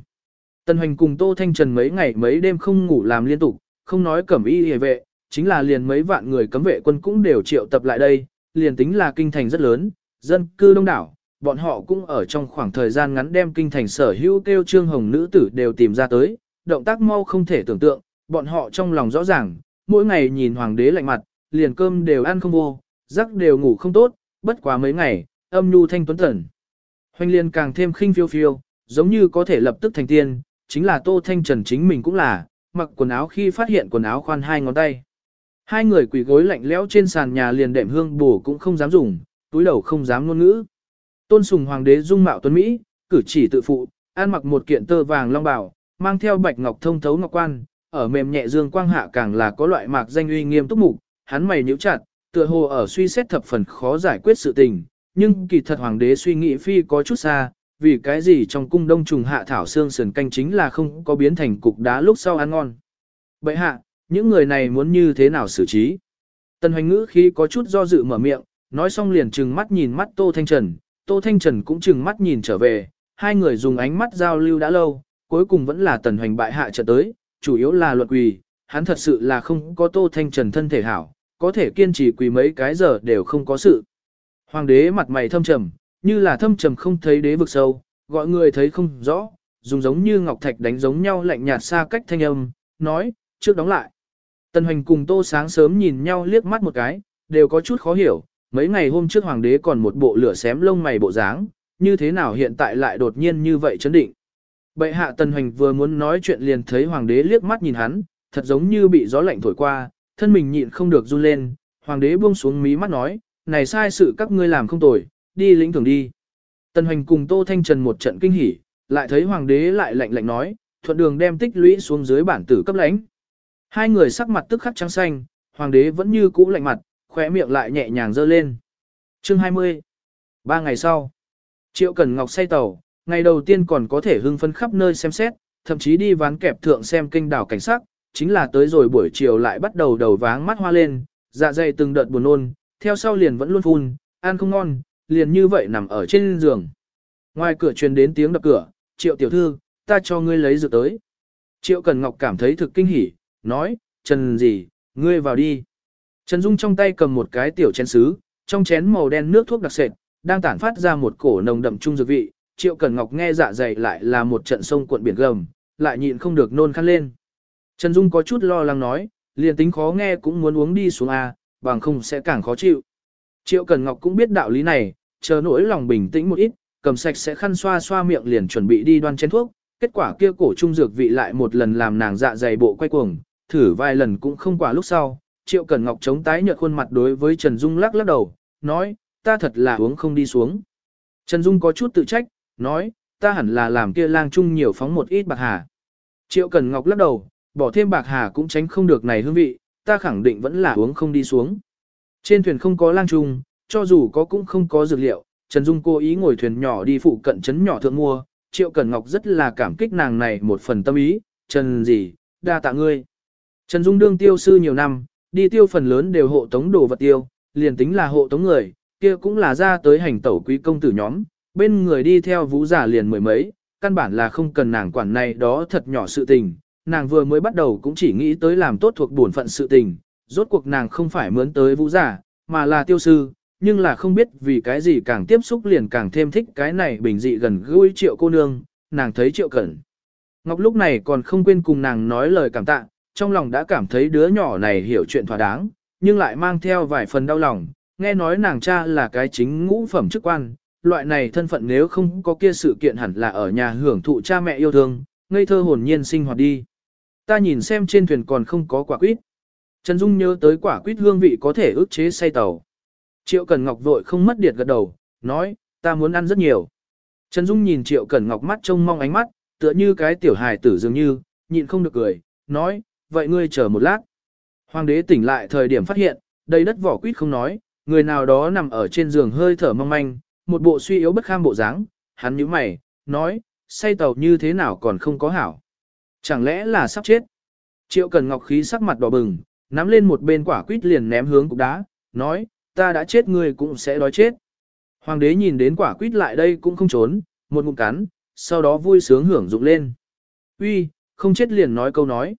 Tân Hoành cùng Tô Thanh Trần mấy ngày mấy đêm không ngủ làm liên tục, không nói cẩm y hề vệ, chính là liền mấy vạn người cấm vệ quân cũng đều triệu tập lại đây, liền tính là kinh thành rất lớn, dân cư đông đảo, bọn họ cũng ở trong khoảng thời gian ngắn đem kinh thành sở hữu kêu trương hồng nữ tử đều tìm ra tới, động tác mau không thể tưởng tượng, bọn họ trong lòng rõ ràng, mỗi ngày nhìn hoàng đế lạnh mặt, liền cơm đều ăn không vô, giấc đều ngủ không tốt, bất quá mấy ngày, âm nhu thanh tuấn tẩn. Hoành liên càng thêm khinh phiêu phiêu, giống như có thể lập tức thành tiên, chính là Tô Thanh Trần chính mình cũng là, mặc quần áo khi phát hiện quần áo khoan hai ngón tay. Hai người quỳ gối lạnh lẽo trên sàn nhà liền đệm hương bổ cũng không dám dùng, túi đầu không dám ngôn ngữ. Tôn sùng hoàng đế dung mạo tuấn Mỹ, cử chỉ tự phụ, ăn mặc một kiện tơ vàng long bào, mang theo bạch ngọc thông thấu ngọc quan, ở mềm nhẹ dương quang hạ càng là có loại mạc danh uy nghiêm túc mục, hắn mày nhíu chặt, tựa hồ ở suy xét thập phần khó giải quyết sự tình, nhưng kỳ thật hoàng đế suy nghĩ phi có chút xa, vì cái gì trong cung đông trùng hạ thảo xương sườn canh chính là không có biến thành cục đá lúc sau ăn ngon. Bậy hạ, những người này muốn như thế nào xử trí? Tần hoành ngữ khi có chút do dự mở miệng, nói xong liền trừng mắt nhìn mắt Tô Thanh Trần, Tô Thanh Trần cũng trừng mắt nhìn trở về, hai người dùng ánh mắt giao lưu đã lâu, cuối cùng vẫn là tần hoành bại hạ trận tới, chủ yếu là luật quỳ, hắn thật sự là không có Tô Thanh Trần thân thể hảo, có thể kiên trì quỳ mấy cái giờ đều không có sự. Hoàng đế mặt mày thâm trầm, như là thâm trầm không thấy đế vực sâu, gọi người thấy không rõ, dùng giống như ngọc thạch đánh giống nhau lạnh nhạt xa cách thanh âm, nói, trước đóng lại. Tần hoành cùng tô sáng sớm nhìn nhau liếc mắt một cái, đều có chút khó hiểu, mấy ngày hôm trước hoàng đế còn một bộ lửa xém lông mày bộ dáng, như thế nào hiện tại lại đột nhiên như vậy chấn định. Bệ hạ tần hoành vừa muốn nói chuyện liền thấy hoàng đế liếc mắt nhìn hắn, thật giống như bị gió lạnh thổi qua, thân mình nhịn không được run lên, hoàng đế buông xuống mí mắt nói, này sai sự các ngươi làm không tồi, đi lĩnh thưởng đi. Tần hoành cùng Tô Thanh Trần một trận kinh hỉ, lại thấy hoàng đế lại lạnh lạnh nói, thuận đường đem tích lũy xuống dưới bản tử cấp lãnh. Hai người sắc mặt tức khắc trắng xanh, hoàng đế vẫn như cũ lạnh mặt, khóe miệng lại nhẹ nhàng dơ lên. Chương 20 Ba ngày sau, Triệu Cẩn Ngọc say tàu, ngày đầu tiên còn có thể hưng phấn khắp nơi xem xét, thậm chí đi ván kẹp thượng xem kinh đảo cảnh sắc, chính là tới rồi buổi chiều lại bắt đầu đầu váng mắt hoa lên, dạ dày từng đợt buồn nôn, theo sau liền vẫn luôn phun, ăn không ngon, liền như vậy nằm ở trên giường. Ngoài cửa truyền đến tiếng đập cửa, triệu tiểu thư, ta cho ngươi lấy dược tới. Triệu Cần Ngọc cảm thấy thực kinh hỉ, nói, Trần gì, ngươi vào đi. Trần Dung trong tay cầm một cái tiểu chén sứ, trong chén màu đen nước thuốc đặc sệt, đang tản phát ra một cổ nồng đậm trung dược vị. Triệu Cần Ngọc nghe dạ dày lại là một trận sông cuộn biển gầm, lại nhịn không được nôn khăn lên. Trần Dung có chút lo lắng nói, liền tính khó nghe cũng muốn uống đi xuống à bằng không sẽ càng khó chịu. Triệu Cần Ngọc cũng biết đạo lý này, chờ nỗi lòng bình tĩnh một ít, cầm sạch sẽ khăn xoa xoa miệng liền chuẩn bị đi đoan chén thuốc, kết quả kia cổ trung dược vị lại một lần làm nàng dạ dày bộ quay cuồng, thử vài lần cũng không quả lúc sau, Triệu Cẩn Ngọc chống tái nhợt khuôn mặt đối với Trần Dung lắc lắc đầu, nói, ta thật là uống không đi xuống. Trần Dung có chút tự trách, nói, ta hẳn là làm kia lang trung nhiều phóng một ít bạc hà. Triệu Cẩn Ngọc lắc đầu, bỏ thêm bạc hà cũng tránh không được này hương vị, ta khẳng định vẫn là uống không đi xuống. Trên thuyền không có lang trung, cho dù có cũng không có dược liệu, Trần Dung cố ý ngồi thuyền nhỏ đi phụ cận trấn nhỏ thượng mua, Triệu Cẩn Ngọc rất là cảm kích nàng này một phần tâm ý, Trần gì, đa tạ ngươi. Trần Dung đương tiêu sư nhiều năm, đi tiêu phần lớn đều hộ tống đồ vật tiêu, liền tính là hộ tống người, kia cũng là ra tới hành tẩu quý công tử nhóm, bên người đi theo vũ giả liền mười mấy, căn bản là không cần nàng quản này đó thật nhỏ sự tình, nàng vừa mới bắt đầu cũng chỉ nghĩ tới làm tốt thuộc bổn phận sự tình, rốt cuộc nàng không phải mướn tới vũ giả, mà là tiêu sư, nhưng là không biết vì cái gì càng tiếp xúc liền càng thêm thích cái này bình dị gần gũi triệu cô nương, nàng thấy triệu cẩn. Ngọc lúc này còn không quên cùng nàng nói lời cảm tạ, trong lòng đã cảm thấy đứa nhỏ này hiểu chuyện thỏa đáng, nhưng lại mang theo vài phần đau lòng, nghe nói nàng cha là cái chính ngũ phẩm chức quan, loại này thân phận nếu không có kia sự kiện hẳn là ở nhà hưởng thụ cha mẹ yêu thương, ngây thơ hồn nhiên sinh hoạt đi. Ta nhìn xem trên thuyền còn không có quả quýt. Trần Dung nhớ tới quả quýt hương vị có thể ức chế say tàu. Triệu Cẩn Ngọc vội không mất điệt gật đầu, nói, ta muốn ăn rất nhiều. Trần Dung nhìn Triệu Cẩn Ngọc mắt trông mong ánh mắt, tựa như cái tiểu hài tử dường như, nhịn không được cười, nói, vậy ngươi chờ một lát. Hoàng đế tỉnh lại thời điểm phát hiện, đầy đất vỏ quýt không nói, người nào đó nằm ở trên giường hơi thở mong manh, một bộ suy yếu bất kham bộ dáng, hắn nhíu mày, nói, say tàu như thế nào còn không có hảo. Chẳng lẽ là sắp chết? Triệu Cần Ngọc khí sắc mặt đỏ bừng, nắm lên một bên quả quýt liền ném hướng cục đá, nói, ta đã chết ngươi cũng sẽ đói chết. Hoàng đế nhìn đến quả quýt lại đây cũng không trốn, một ngụm cắn, sau đó vui sướng hưởng dụng lên. Uy, không chết liền nói câu nói.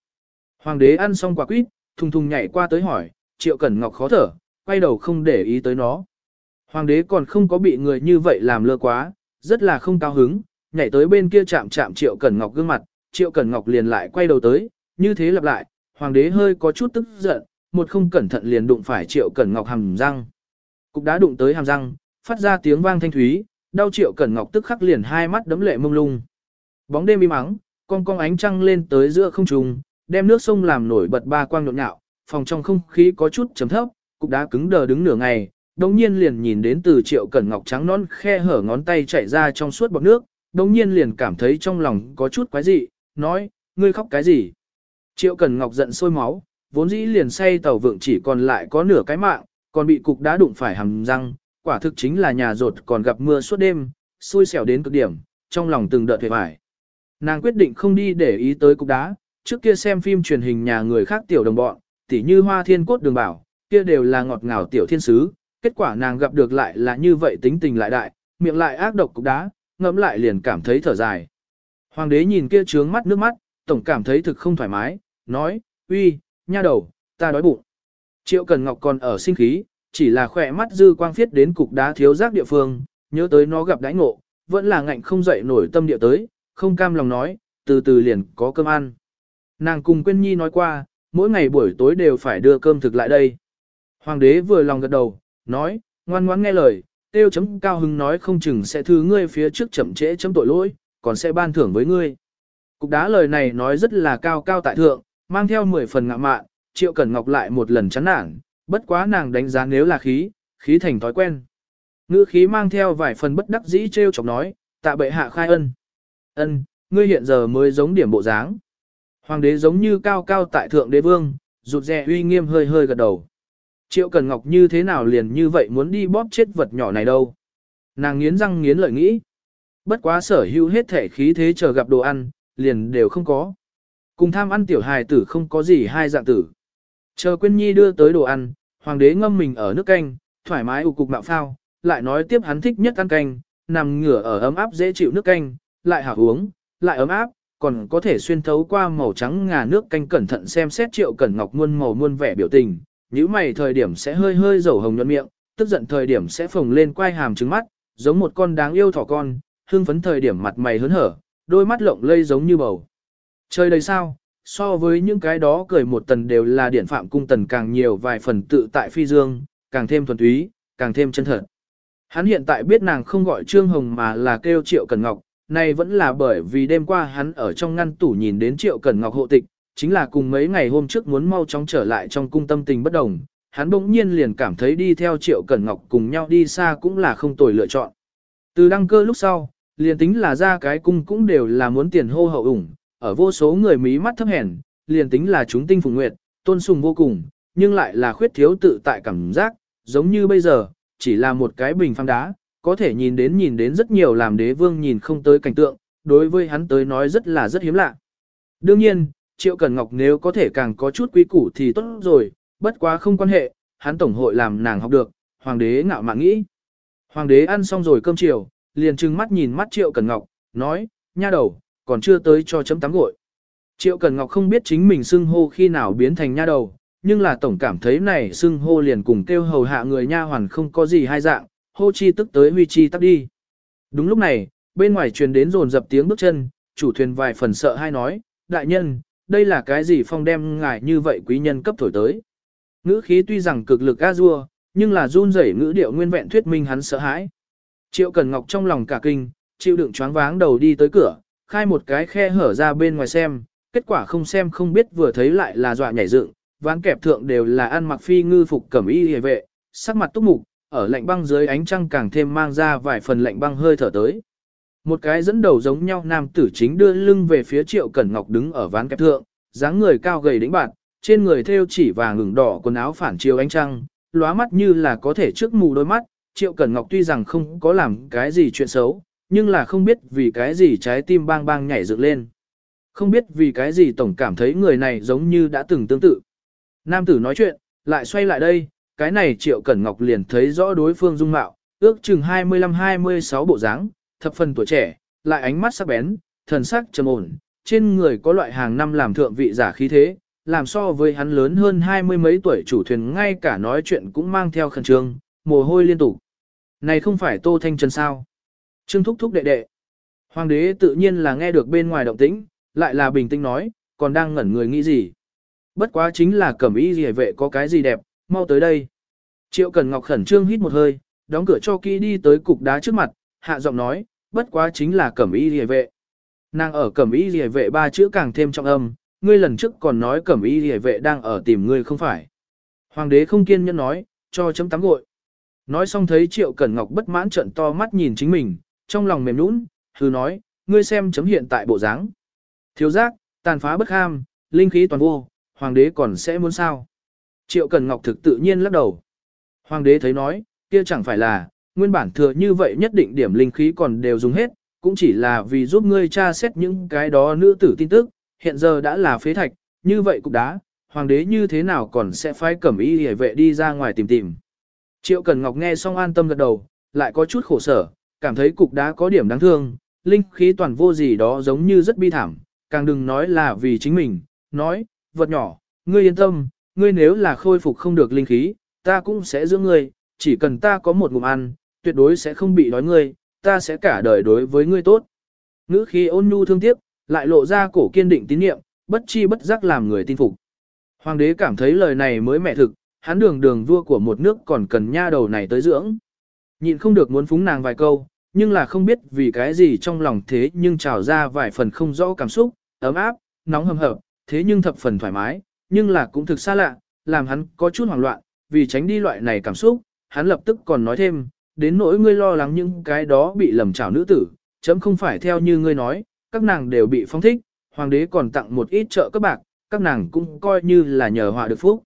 Hoàng đế ăn xong quả quýt, thùng thùng nhảy qua tới hỏi, Triệu Cẩn Ngọc khó thở, quay đầu không để ý tới nó. Hoàng đế còn không có bị người như vậy làm lơ quá, rất là không cao hứng, nhảy tới bên kia chạm chạm Triệu Cẩn Ngọc gương mặt, Triệu Cẩn Ngọc liền lại quay đầu tới, như thế lặp lại, hoàng đế hơi có chút tức giận, một không cẩn thận liền đụng phải Triệu Cẩn Ngọc hàm răng. Cục đá đụng tới hàm răng, phát ra tiếng vang thanh thúy, đau triệu cẩn ngọc tức khắc liền hai mắt đấm lệ mông lung. Bóng đêm im mắng, con con ánh trăng lên tới giữa không trung, đem nước sông làm nổi bật ba quang nhộn nhạo, phòng trong không khí có chút chấm thấp, cục đá cứng đờ đứng nửa ngày, đồng nhiên liền nhìn đến từ triệu cẩn ngọc trắng non khe hở ngón tay chạy ra trong suốt bọt nước, đồng nhiên liền cảm thấy trong lòng có chút quái dị, nói, ngươi khóc cái gì? Triệu cẩn ngọc giận sôi máu, vốn dĩ liền say tàu vượng chỉ còn lại có nửa cái mạng, còn bị cục đá đụng phải hầm răng, quả thực chính là nhà rột còn gặp mưa suốt đêm, xui xẻo đến cực điểm, trong lòng từng đợt thuệ vải. Nàng quyết định không đi để ý tới cục đá, trước kia xem phim truyền hình nhà người khác tiểu đồng bọn, tỉ như hoa thiên cốt đường bảo, kia đều là ngọt ngào tiểu thiên sứ, kết quả nàng gặp được lại là như vậy tính tình lại đại, miệng lại ác độc cục đá, ngẫm lại liền cảm thấy thở dài. Hoàng đế nhìn kia trướng mắt nước mắt, tổng cảm thấy thực không thoải mái, nói, uy, nha đầu, ta đói bụng. Triệu Cần Ngọc còn ở sinh khí, chỉ là khỏe mắt dư quang phiết đến cục đá thiếu giác địa phương, nhớ tới nó gặp đãi ngộ, vẫn là ngạnh không dậy nổi tâm địa tới, không cam lòng nói, từ từ liền có cơm ăn. Nàng cùng Quyên Nhi nói qua, mỗi ngày buổi tối đều phải đưa cơm thực lại đây. Hoàng đế vừa lòng gật đầu, nói, ngoan ngoãn nghe lời, tiêu chấm cao hưng nói không chừng sẽ thứ ngươi phía trước chậm trễ chấm tội lỗi, còn sẽ ban thưởng với ngươi. Cục đá lời này nói rất là cao cao tại thượng, mang theo 10 phần ngạ mạn, Triệu Cẩn Ngọc lại một lần chán nản, bất quá nàng đánh giá nếu là khí, khí thành thói quen. Ngữ khí mang theo vài phần bất đắc dĩ trêu chọc nói, tạ bệ hạ khai ân. Ân, ngươi hiện giờ mới giống điểm bộ dáng. Hoàng đế giống như cao cao tại thượng đế vương, rụt rè uy nghiêm hơi hơi gật đầu. Triệu Cần Ngọc như thế nào liền như vậy muốn đi bóp chết vật nhỏ này đâu. Nàng nghiến răng nghiến lợi nghĩ. Bất quá sở hữu hết thể khí thế chờ gặp đồ ăn, liền đều không có. Cùng tham ăn tiểu hài tử không có gì hai dạng tử. Chờ Quyên Nhi đưa tới đồ ăn, hoàng đế ngâm mình ở nước canh, thoải mái ủ cục mạo phao, lại nói tiếp hắn thích nhất ăn canh, nằm ngửa ở ấm áp dễ chịu nước canh, lại hảo uống, lại ấm áp, còn có thể xuyên thấu qua màu trắng ngà nước canh cẩn thận xem xét triệu cẩn ngọc muôn màu muôn vẻ biểu tình, nếu mày thời điểm sẽ hơi hơi dầu hồng nhuận miệng, tức giận thời điểm sẽ phồng lên quai hàm trứng mắt, giống một con đáng yêu thỏ con, hương phấn thời điểm mặt mày hớn hở, đôi mắt lộng lây giống như bầu. Trời đầy sao, so với những cái đó cười một tần đều là điển phạm cung tần càng nhiều vài phần tự tại phi dương, càng thêm thuần túy, càng thêm chân thật. Hắn hiện tại biết nàng không gọi Trương Hồng mà là kêu Triệu Cần Ngọc, này vẫn là bởi vì đêm qua hắn ở trong ngăn tủ nhìn đến Triệu Cần Ngọc hộ tịch, chính là cùng mấy ngày hôm trước muốn mau chóng trở lại trong cung tâm tình bất đồng, hắn bỗng nhiên liền cảm thấy đi theo Triệu Cẩn Ngọc cùng nhau đi xa cũng là không tồi lựa chọn. Từ đăng cơ lúc sau, liền tính là ra cái cung cũng đều là muốn tiền hô hậu ủng, ở vô số người mí mắt thấp hèn, liền tính là chúng tinh phùng nguyệt, tôn sùng vô cùng, nhưng lại là khuyết thiếu tự tại cảm giác, giống như bây giờ, chỉ là một cái bình phang đá, có thể nhìn đến nhìn đến rất nhiều làm đế vương nhìn không tới cảnh tượng, đối với hắn tới nói rất là rất hiếm lạ. Đương nhiên, Triệu Cẩn Ngọc nếu có thể càng có chút quý củ thì tốt rồi, bất quá không quan hệ, hắn tổng hội làm nàng học được, hoàng đế ngạo mạn nghĩ. Hoàng đế ăn xong rồi cơm chiều, liền trừng mắt nhìn mắt Triệu Cẩn Ngọc, nói, nha đầu, còn chưa tới cho chấm tắm gội. Triệu Cẩn Ngọc không biết chính mình xưng hô khi nào biến thành nha đầu, nhưng là tổng cảm thấy này xưng hô liền cùng kêu hầu hạ người nha hoàn không có gì hai dạng, hô chi tức tới huy chi tắc đi. Đúng lúc này, bên ngoài truyền đến rồn dập tiếng bước chân, chủ thuyền vài phần sợ hai nói, đại nhân, đây là cái gì phong đem ngài như vậy quý nhân cấp thổi tới. Ngữ khí tuy rằng cực lực a dua, nhưng là run rẩy ngữ điệu nguyên vẹn thuyết minh hắn sợ hãi. Triệu Cần Ngọc trong lòng cả kinh, chịu đựng choáng váng đầu đi tới cửa, khai một cái khe hở ra bên ngoài xem, kết quả không xem không biết vừa thấy lại là dọa nhảy dựng, ván kẹp thượng đều là ăn mặc phi ngư phục cẩm y hề vệ, sắc mặt túc mục, ở lạnh băng dưới ánh trăng càng thêm mang ra vài phần lạnh băng hơi thở tới. Một cái dẫn đầu giống nhau nam tử chính đưa lưng về phía Triệu Cẩn Ngọc đứng ở ván kẹp thượng, dáng người cao gầy đĩnh bạn, trên người thêu chỉ vàng ngừng đỏ quần áo phản chiếu ánh trăng, lóa mắt như là có thể trước mù đôi mắt. Triệu Cẩn Ngọc tuy rằng không có làm cái gì chuyện xấu, nhưng là không biết vì cái gì trái tim bang bang nhảy dựng lên. Không biết vì cái gì tổng cảm thấy người này giống như đã từng tương tự. Nam tử nói chuyện, lại xoay lại đây, cái này Triệu Cẩn Ngọc liền thấy rõ đối phương dung mạo, ước chừng 25-26 bộ dáng, thập phần tuổi trẻ, lại ánh mắt sắc bén, thần sắc trầm ổn, trên người có loại hàng năm làm thượng vị giả khí thế, làm so với hắn lớn hơn hai mươi mấy tuổi chủ thuyền ngay cả nói chuyện cũng mang theo khẩn trương, mồ hôi liên tục. Này không phải Tô Thanh Trần sao? Trương thúc thúc đệ đệ. Hoàng đế tự nhiên là nghe được bên ngoài động tĩnh, lại là bình tĩnh nói, còn đang ngẩn người nghĩ gì. Bất quá chính là cẩm y gì vệ có cái gì đẹp, mau tới đây. Triệu Cần Ngọc khẩn trương hít một hơi, đóng cửa cho kỹ đi tới cục đá trước mặt, hạ giọng nói, bất quá chính là cẩm y gì vệ. Nàng ở cẩm y gì vệ ba chữ càng thêm trọng âm, ngươi lần trước còn nói cẩm y gì vệ đang ở tìm ngươi không phải. Hoàng đế không kiên nhẫn nói, cho chấm tắm gội. Nói xong thấy Triệu Cẩn Ngọc bất mãn trợn to mắt nhìn chính mình, trong lòng mềm nũng, hừ nói, ngươi xem chấm hiện tại bộ dáng. Thiếu giác, tàn phá bất ham, linh khí toàn vô, hoàng đế còn sẽ muốn sao? Triệu Cẩn Ngọc thực tự nhiên lắc đầu. Hoàng đế thấy nói, kia chẳng phải là, nguyên bản thừa như vậy nhất định điểm linh khí còn đều dùng hết, cũng chỉ là vì giúp ngươi tra xét những cái đó nữ tử tin tức, hiện giờ đã là phế thạch, như vậy cũng đã hoàng đế như thế nào còn sẽ phái cẩm y hề vệ đi ra ngoài tìm tìm. Triệu Cẩn Ngọc nghe xong an tâm gật đầu, lại có chút khổ sở, cảm thấy cục đá có điểm đáng thương, linh khí toàn vô gì đó giống như rất bi thảm, càng đừng nói là vì chính mình, nói, vật nhỏ, ngươi yên tâm, ngươi nếu là khôi phục không được linh khí, ta cũng sẽ giữ ngươi, chỉ cần ta có một ngụm ăn, tuyệt đối sẽ không bị đói ngươi, ta sẽ cả đời đối với ngươi tốt. Ngữ khí ôn nhu thương tiếc, lại lộ ra cổ kiên định tín nhiệm, bất chi bất giác làm người tin phục. Hoàng đế cảm thấy lời này mới mẹ thực, hắn đường đường vua của một nước còn cần nha đầu này tới dưỡng. Nhịn không được muốn phúng nàng vài câu, nhưng là không biết vì cái gì trong lòng thế nhưng trào ra vài phần không rõ cảm xúc, ấm áp, nóng hầm hập, thế nhưng thập phần thoải mái, nhưng là cũng thực xa lạ, làm hắn có chút hoảng loạn, vì tránh đi loại này cảm xúc, hắn lập tức còn nói thêm, đến nỗi ngươi lo lắng những cái đó bị lầm trào nữ tử, chấm không phải theo như ngươi nói, các nàng đều bị phong thích, hoàng đế còn tặng một ít trợ các bạc, các nàng cũng coi như là nhờ họa được phúc.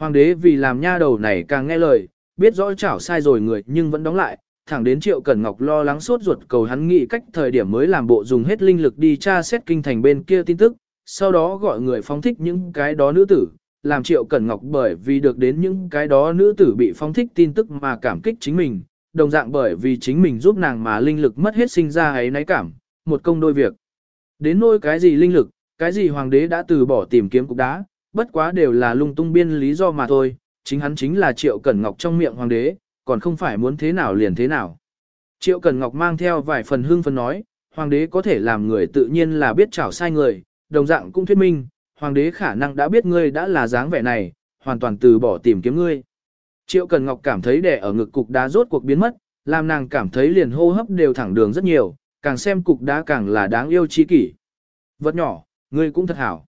Hoàng đế vì làm nha đầu này càng nghe lời, biết rõ chảo sai rồi người nhưng vẫn đóng lại, thẳng đến Triệu Cẩn Ngọc lo lắng sốt ruột cầu hắn nghĩ cách thời điểm mới làm bộ dùng hết linh lực đi tra xét kinh thành bên kia tin tức, sau đó gọi người phóng thích những cái đó nữ tử, làm Triệu Cẩn Ngọc bởi vì được đến những cái đó nữ tử bị phóng thích tin tức mà cảm kích chính mình, đồng dạng bởi vì chính mình giúp nàng mà linh lực mất hết sinh ra ấy náy cảm, một công đôi việc. Đến nỗi cái gì linh lực, cái gì hoàng đế đã từ bỏ tìm kiếm cục đá, bất quá đều là lung tung biên lý do mà thôi, chính hắn chính là Triệu Cẩn Ngọc trong miệng hoàng đế, còn không phải muốn thế nào liền thế nào. Triệu Cẩn Ngọc mang theo vài phần hương phân nói, hoàng đế có thể làm người tự nhiên là biết chảo sai người, đồng dạng cũng thuyết minh, hoàng đế khả năng đã biết ngươi đã là dáng vẻ này, hoàn toàn từ bỏ tìm kiếm ngươi. Triệu Cần Ngọc cảm thấy đè ở ngực cục đá rốt cuộc biến mất, làm nàng cảm thấy liền hô hấp đều thẳng đường rất nhiều, càng xem cục đá càng là đáng yêu chi kỷ. Vật nhỏ, ngươi cũng thật hảo.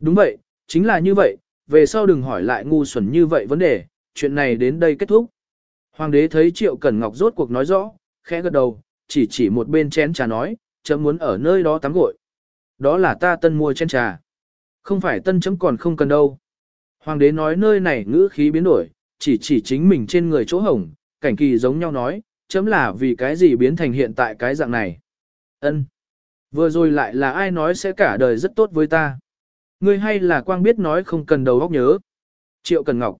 Đúng vậy, chính là như vậy, về sau đừng hỏi lại ngu xuẩn như vậy vấn đề, chuyện này đến đây kết thúc. Hoàng đế thấy Triệu Cẩn Ngọc rốt cuộc nói rõ, khẽ gật đầu, chỉ chỉ một bên chén trà nói, chấm muốn ở nơi đó tắm gội. Đó là ta tân mua chén trà. Không phải tân chấm còn không cần đâu. Hoàng đế nói nơi này ngữ khí biến đổi, chỉ chỉ chính mình trên người chỗ hồng, cảnh kỳ giống nhau nói, chấm là vì cái gì biến thành hiện tại cái dạng này. Ân. Vừa rồi lại là ai nói sẽ cả đời rất tốt với ta. Ngươi hay là quang biết nói không cần đầu óc nhớ. Triệu Cần Ngọc.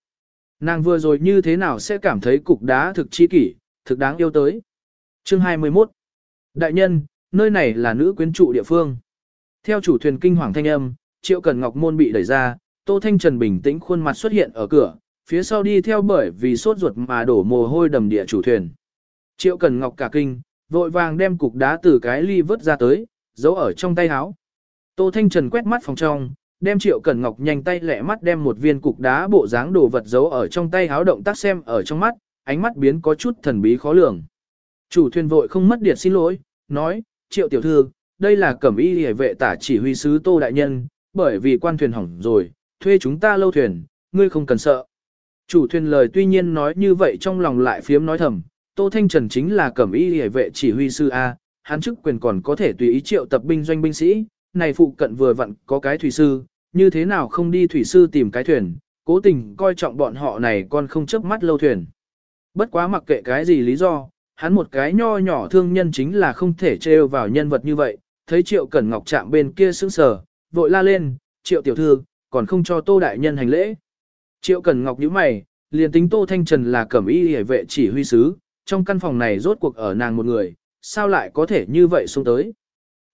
Nàng vừa rồi như thế nào sẽ cảm thấy cục đá thực chi kỷ, thực đáng yêu tới. Chương 21. Đại nhân, nơi này là nữ quyến trụ địa phương. Theo chủ thuyền kinh hoàng thanh âm, Triệu Cần Ngọc môn bị đẩy ra, Tô Thanh Trần bình tĩnh khuôn mặt xuất hiện ở cửa, phía sau đi theo bởi vì sốt ruột mà đổ mồ hôi đầm địa chủ thuyền. Triệu Cần Ngọc cả kinh, vội vàng đem cục đá từ cái ly vớt ra tới, giấu ở trong tay áo. Tô Thanh Trần quét mắt phòng trong, đem Triệu Cẩn Ngọc nhanh tay lẹ mắt đem một viên cục đá bộ dáng đồ vật giấu ở trong tay háo động tác xem ở trong mắt, ánh mắt biến có chút thần bí khó lường. Chủ thuyền vội không mất điện xin lỗi, nói, Triệu tiểu thư, đây là cẩm y hề vệ tả chỉ huy sứ Tô Đại Nhân, bởi vì quan thuyền hỏng rồi, thuê chúng ta lâu thuyền, ngươi không cần sợ. Chủ thuyền lời tuy nhiên nói như vậy trong lòng lại phiếm nói thầm, Tô Thanh Trần chính là cẩm y hề vệ chỉ huy sư A, hắn chức quyền còn có thể tùy ý triệu tập binh doanh binh sĩ, này phụ cận vừa vặn có cái thủy sư, như thế nào không đi thủy sư tìm cái thuyền, cố tình coi trọng bọn họ này còn không chớp mắt lâu thuyền. Bất quá mặc kệ cái gì lý do, hắn một cái nho nhỏ thương nhân chính là không thể trêu vào nhân vật như vậy, thấy triệu cẩn ngọc chạm bên kia sững sờ, vội la lên, triệu tiểu thư, còn không cho tô đại nhân hành lễ. Triệu cẩn ngọc nhíu mày, liền tính tô thanh trần là cẩm y hề vệ chỉ huy sứ, trong căn phòng này rốt cuộc ở nàng một người, sao lại có thể như vậy xuống tới.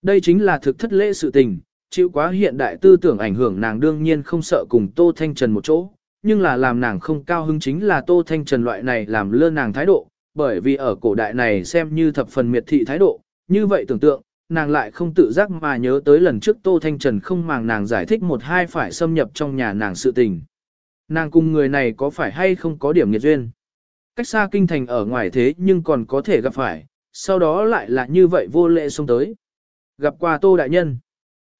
Đây chính là thực thất lễ sự tình, chịu quá hiện đại tư tưởng ảnh hưởng nàng đương nhiên không sợ cùng Tô Thanh Trần một chỗ, nhưng là làm nàng không cao hứng chính là Tô Thanh Trần loại này làm lơ nàng thái độ, bởi vì ở cổ đại này xem như thập phần miệt thị thái độ, như vậy tưởng tượng, nàng lại không tự giác mà nhớ tới lần trước Tô Thanh Trần không màng nàng giải thích một hai phải xâm nhập trong nhà nàng sự tình. Nàng cùng người này có phải hay không có điểm nghiệt duyên? cách xa kinh thành ở ngoài thế nhưng còn có thể gặp phải, sau đó lại là như vậy vô lệ xông tới. Gặp qua Tô Đại Nhân.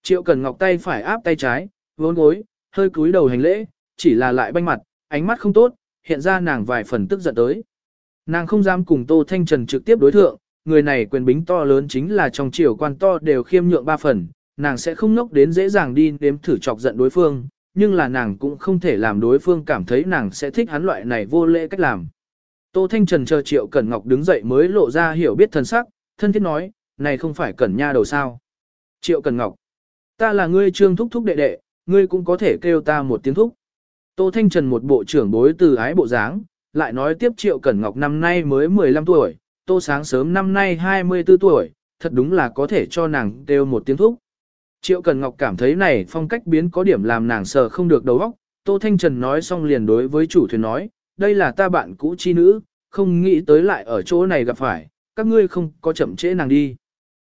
Triệu Cần Ngọc tay phải áp tay trái, vốn gối, hơi cúi đầu hành lễ, chỉ là lại banh mặt, ánh mắt không tốt, hiện ra nàng vài phần tức giận tới. Nàng không dám cùng Tô Thanh Trần trực tiếp đối thượng, người này quyền bính to lớn chính là trong triều quan to đều khiêm nhượng ba phần, nàng sẽ không nốc đến dễ dàng đi nếm thử chọc giận đối phương, nhưng là nàng cũng không thể làm đối phương cảm thấy nàng sẽ thích hắn loại này vô lễ cách làm. Tô Thanh Trần chờ Triệu Cẩn Ngọc đứng dậy mới lộ ra hiểu biết thân sắc, thân thiết nói, này không phải Cẩn Nha đầu sao. Triệu Cẩn Ngọc, ta là ngươi trương thúc thúc đệ đệ, ngươi cũng có thể kêu ta một tiếng thúc. Tô Thanh Trần một bộ trưởng bối từ ái bộ dáng, lại nói tiếp Triệu Cẩn Ngọc năm nay mới 15 tuổi, Tô Sáng sớm năm nay 24 tuổi, thật đúng là có thể cho nàng kêu một tiếng thúc. Triệu Cẩn Ngọc cảm thấy này phong cách biến có điểm làm nàng sợ không được đầu óc. Tô Thanh Trần nói xong liền đối với chủ thuyền nói, đây là ta bạn cũ chi nữ, không nghĩ tới lại ở chỗ này gặp phải, các ngươi không có chậm trễ nàng đi.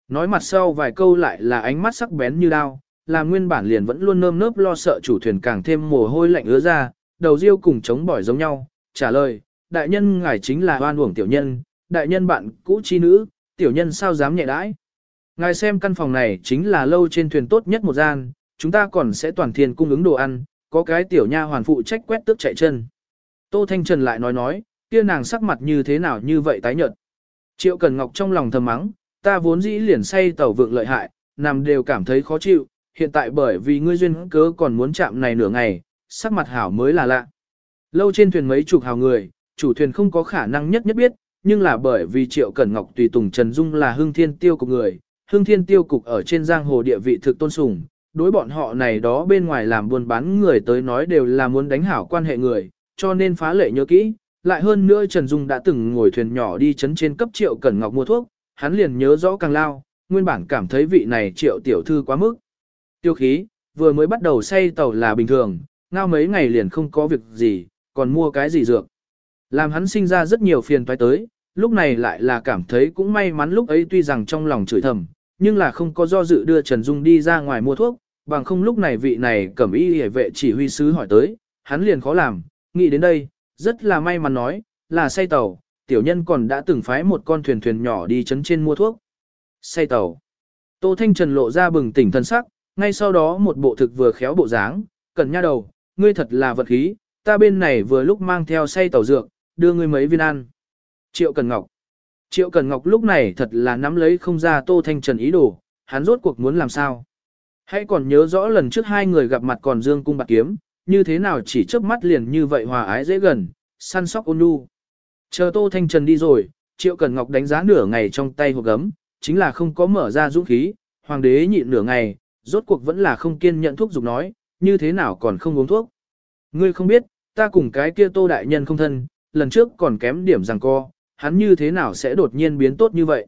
Nói mặt sau vài câu lại là ánh mắt sắc bén như đao, làm nguyên bản liền vẫn luôn nơm nớp lo sợ chủ thuyền càng thêm mồ hôi lạnh ứa ra, đầu riêu cùng chống bỏi giống nhau, trả lời, đại nhân ngài chính là oan uổng tiểu nhân, đại nhân bạn cũ chi nữ, tiểu nhân sao dám nhẹ đãi. Ngài xem căn phòng này chính là lâu trên thuyền tốt nhất một gian, chúng ta còn sẽ toàn thiên cung ứng đồ ăn, có cái tiểu nha hoàn phụ trách quét tước chạy chân. Tô Thanh Trần lại nói nói, kia nàng sắc mặt như thế nào như vậy tái nhợt. Triệu Cần Ngọc trong lòng thầm mắng, ta vốn dĩ liền say tàu vượng lợi hại, nằm đều cảm thấy khó chịu, hiện tại bởi vì ngươi duyên cớ còn muốn chạm này nửa ngày, sắc mặt hảo mới là lạ. Lâu trên thuyền mấy chục hào người, chủ thuyền không có khả năng nhất nhất biết, nhưng là bởi vì Triệu Cẩn Ngọc tùy tùng Trần Dung là hương thiên tiêu cục người, hương thiên tiêu cục ở trên giang hồ địa vị thực tôn sùng, đối bọn họ này đó bên ngoài làm buôn bán người tới nói đều là muốn đánh hảo quan hệ người, cho nên phá lệ nhớ kỹ, lại hơn nữa Trần Dung đã từng ngồi thuyền nhỏ đi chấn trên cấp Triệu Cẩn Ngọc mua thuốc, hắn liền nhớ rõ càng lao, nguyên bản cảm thấy vị này Triệu tiểu thư quá mức. Tiêu khí, vừa mới bắt đầu say tàu là bình thường, ngao mấy ngày liền không có việc gì, còn mua cái gì dược. Làm hắn sinh ra rất nhiều phiền toái tới, lúc này lại là cảm thấy cũng may mắn lúc ấy tuy rằng trong lòng chửi thầm, nhưng là không có do dự đưa Trần Dung đi ra ngoài mua thuốc, bằng không lúc này vị này cẩm y hề vệ chỉ huy sứ hỏi tới, hắn liền khó làm, nghĩ đến đây, rất là may mắn nói, là say tàu, tiểu nhân còn đã từng phái một con thuyền thuyền nhỏ đi chấn trên mua thuốc. Say tàu. Tô Thanh Trần lộ ra bừng tỉnh thân sắc, ngay sau đó một bộ thực vừa khéo bộ dáng, cần nha đầu, ngươi thật là vật khí, ta bên này vừa lúc mang theo say tàu dược, đưa ngươi mấy viên ăn. Triệu Cần Ngọc. Triệu Cần Ngọc lúc này thật là nắm lấy không ra Tô Thanh Trần ý đồ, hắn rốt cuộc muốn làm sao. Hãy còn nhớ rõ lần trước hai người gặp mặt còn dương cung bạc kiếm, như thế nào chỉ chớp mắt liền như vậy hòa ái dễ gần, săn sóc ôn nhu. Chờ Tô Thanh Trần đi rồi, Triệu Cần Ngọc đánh giá nửa ngày trong tay hộp gấm, chính là không có mở ra dũng khí, hoàng đế nhịn nửa ngày, rốt cuộc vẫn là không kiên nhận thuốc dục nói, như thế nào còn không uống thuốc. Ngươi không biết, ta cùng cái kia Tô Đại Nhân không thân, lần trước còn kém điểm rằng co, hắn như thế nào sẽ đột nhiên biến tốt như vậy.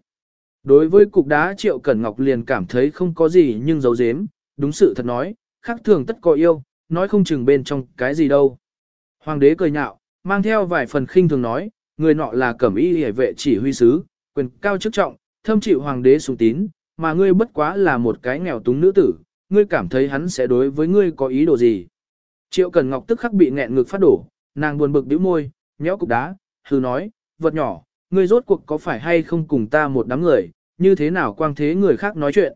Đối với cục đá Triệu Cẩn Ngọc liền cảm thấy không có gì nhưng giấu giếm, đúng sự thật nói, khác thường tất có yêu, nói không chừng bên trong cái gì đâu. Hoàng đế cười nhạo, mang theo vài phần khinh thường nói, người nọ là cẩm y hề vệ chỉ huy sứ, quyền cao chức trọng, thâm chịu hoàng đế sùng tín, mà ngươi bất quá là một cái nghèo túng nữ tử, ngươi cảm thấy hắn sẽ đối với ngươi có ý đồ gì. Triệu Cần Ngọc tức khắc bị nghẹn ngực phát đổ, nàng buồn bực bĩu môi, nhéo cục đá, hư nói, vật nhỏ, ngươi rốt cuộc có phải hay không cùng ta một đám người, như thế nào quang thế người khác nói chuyện.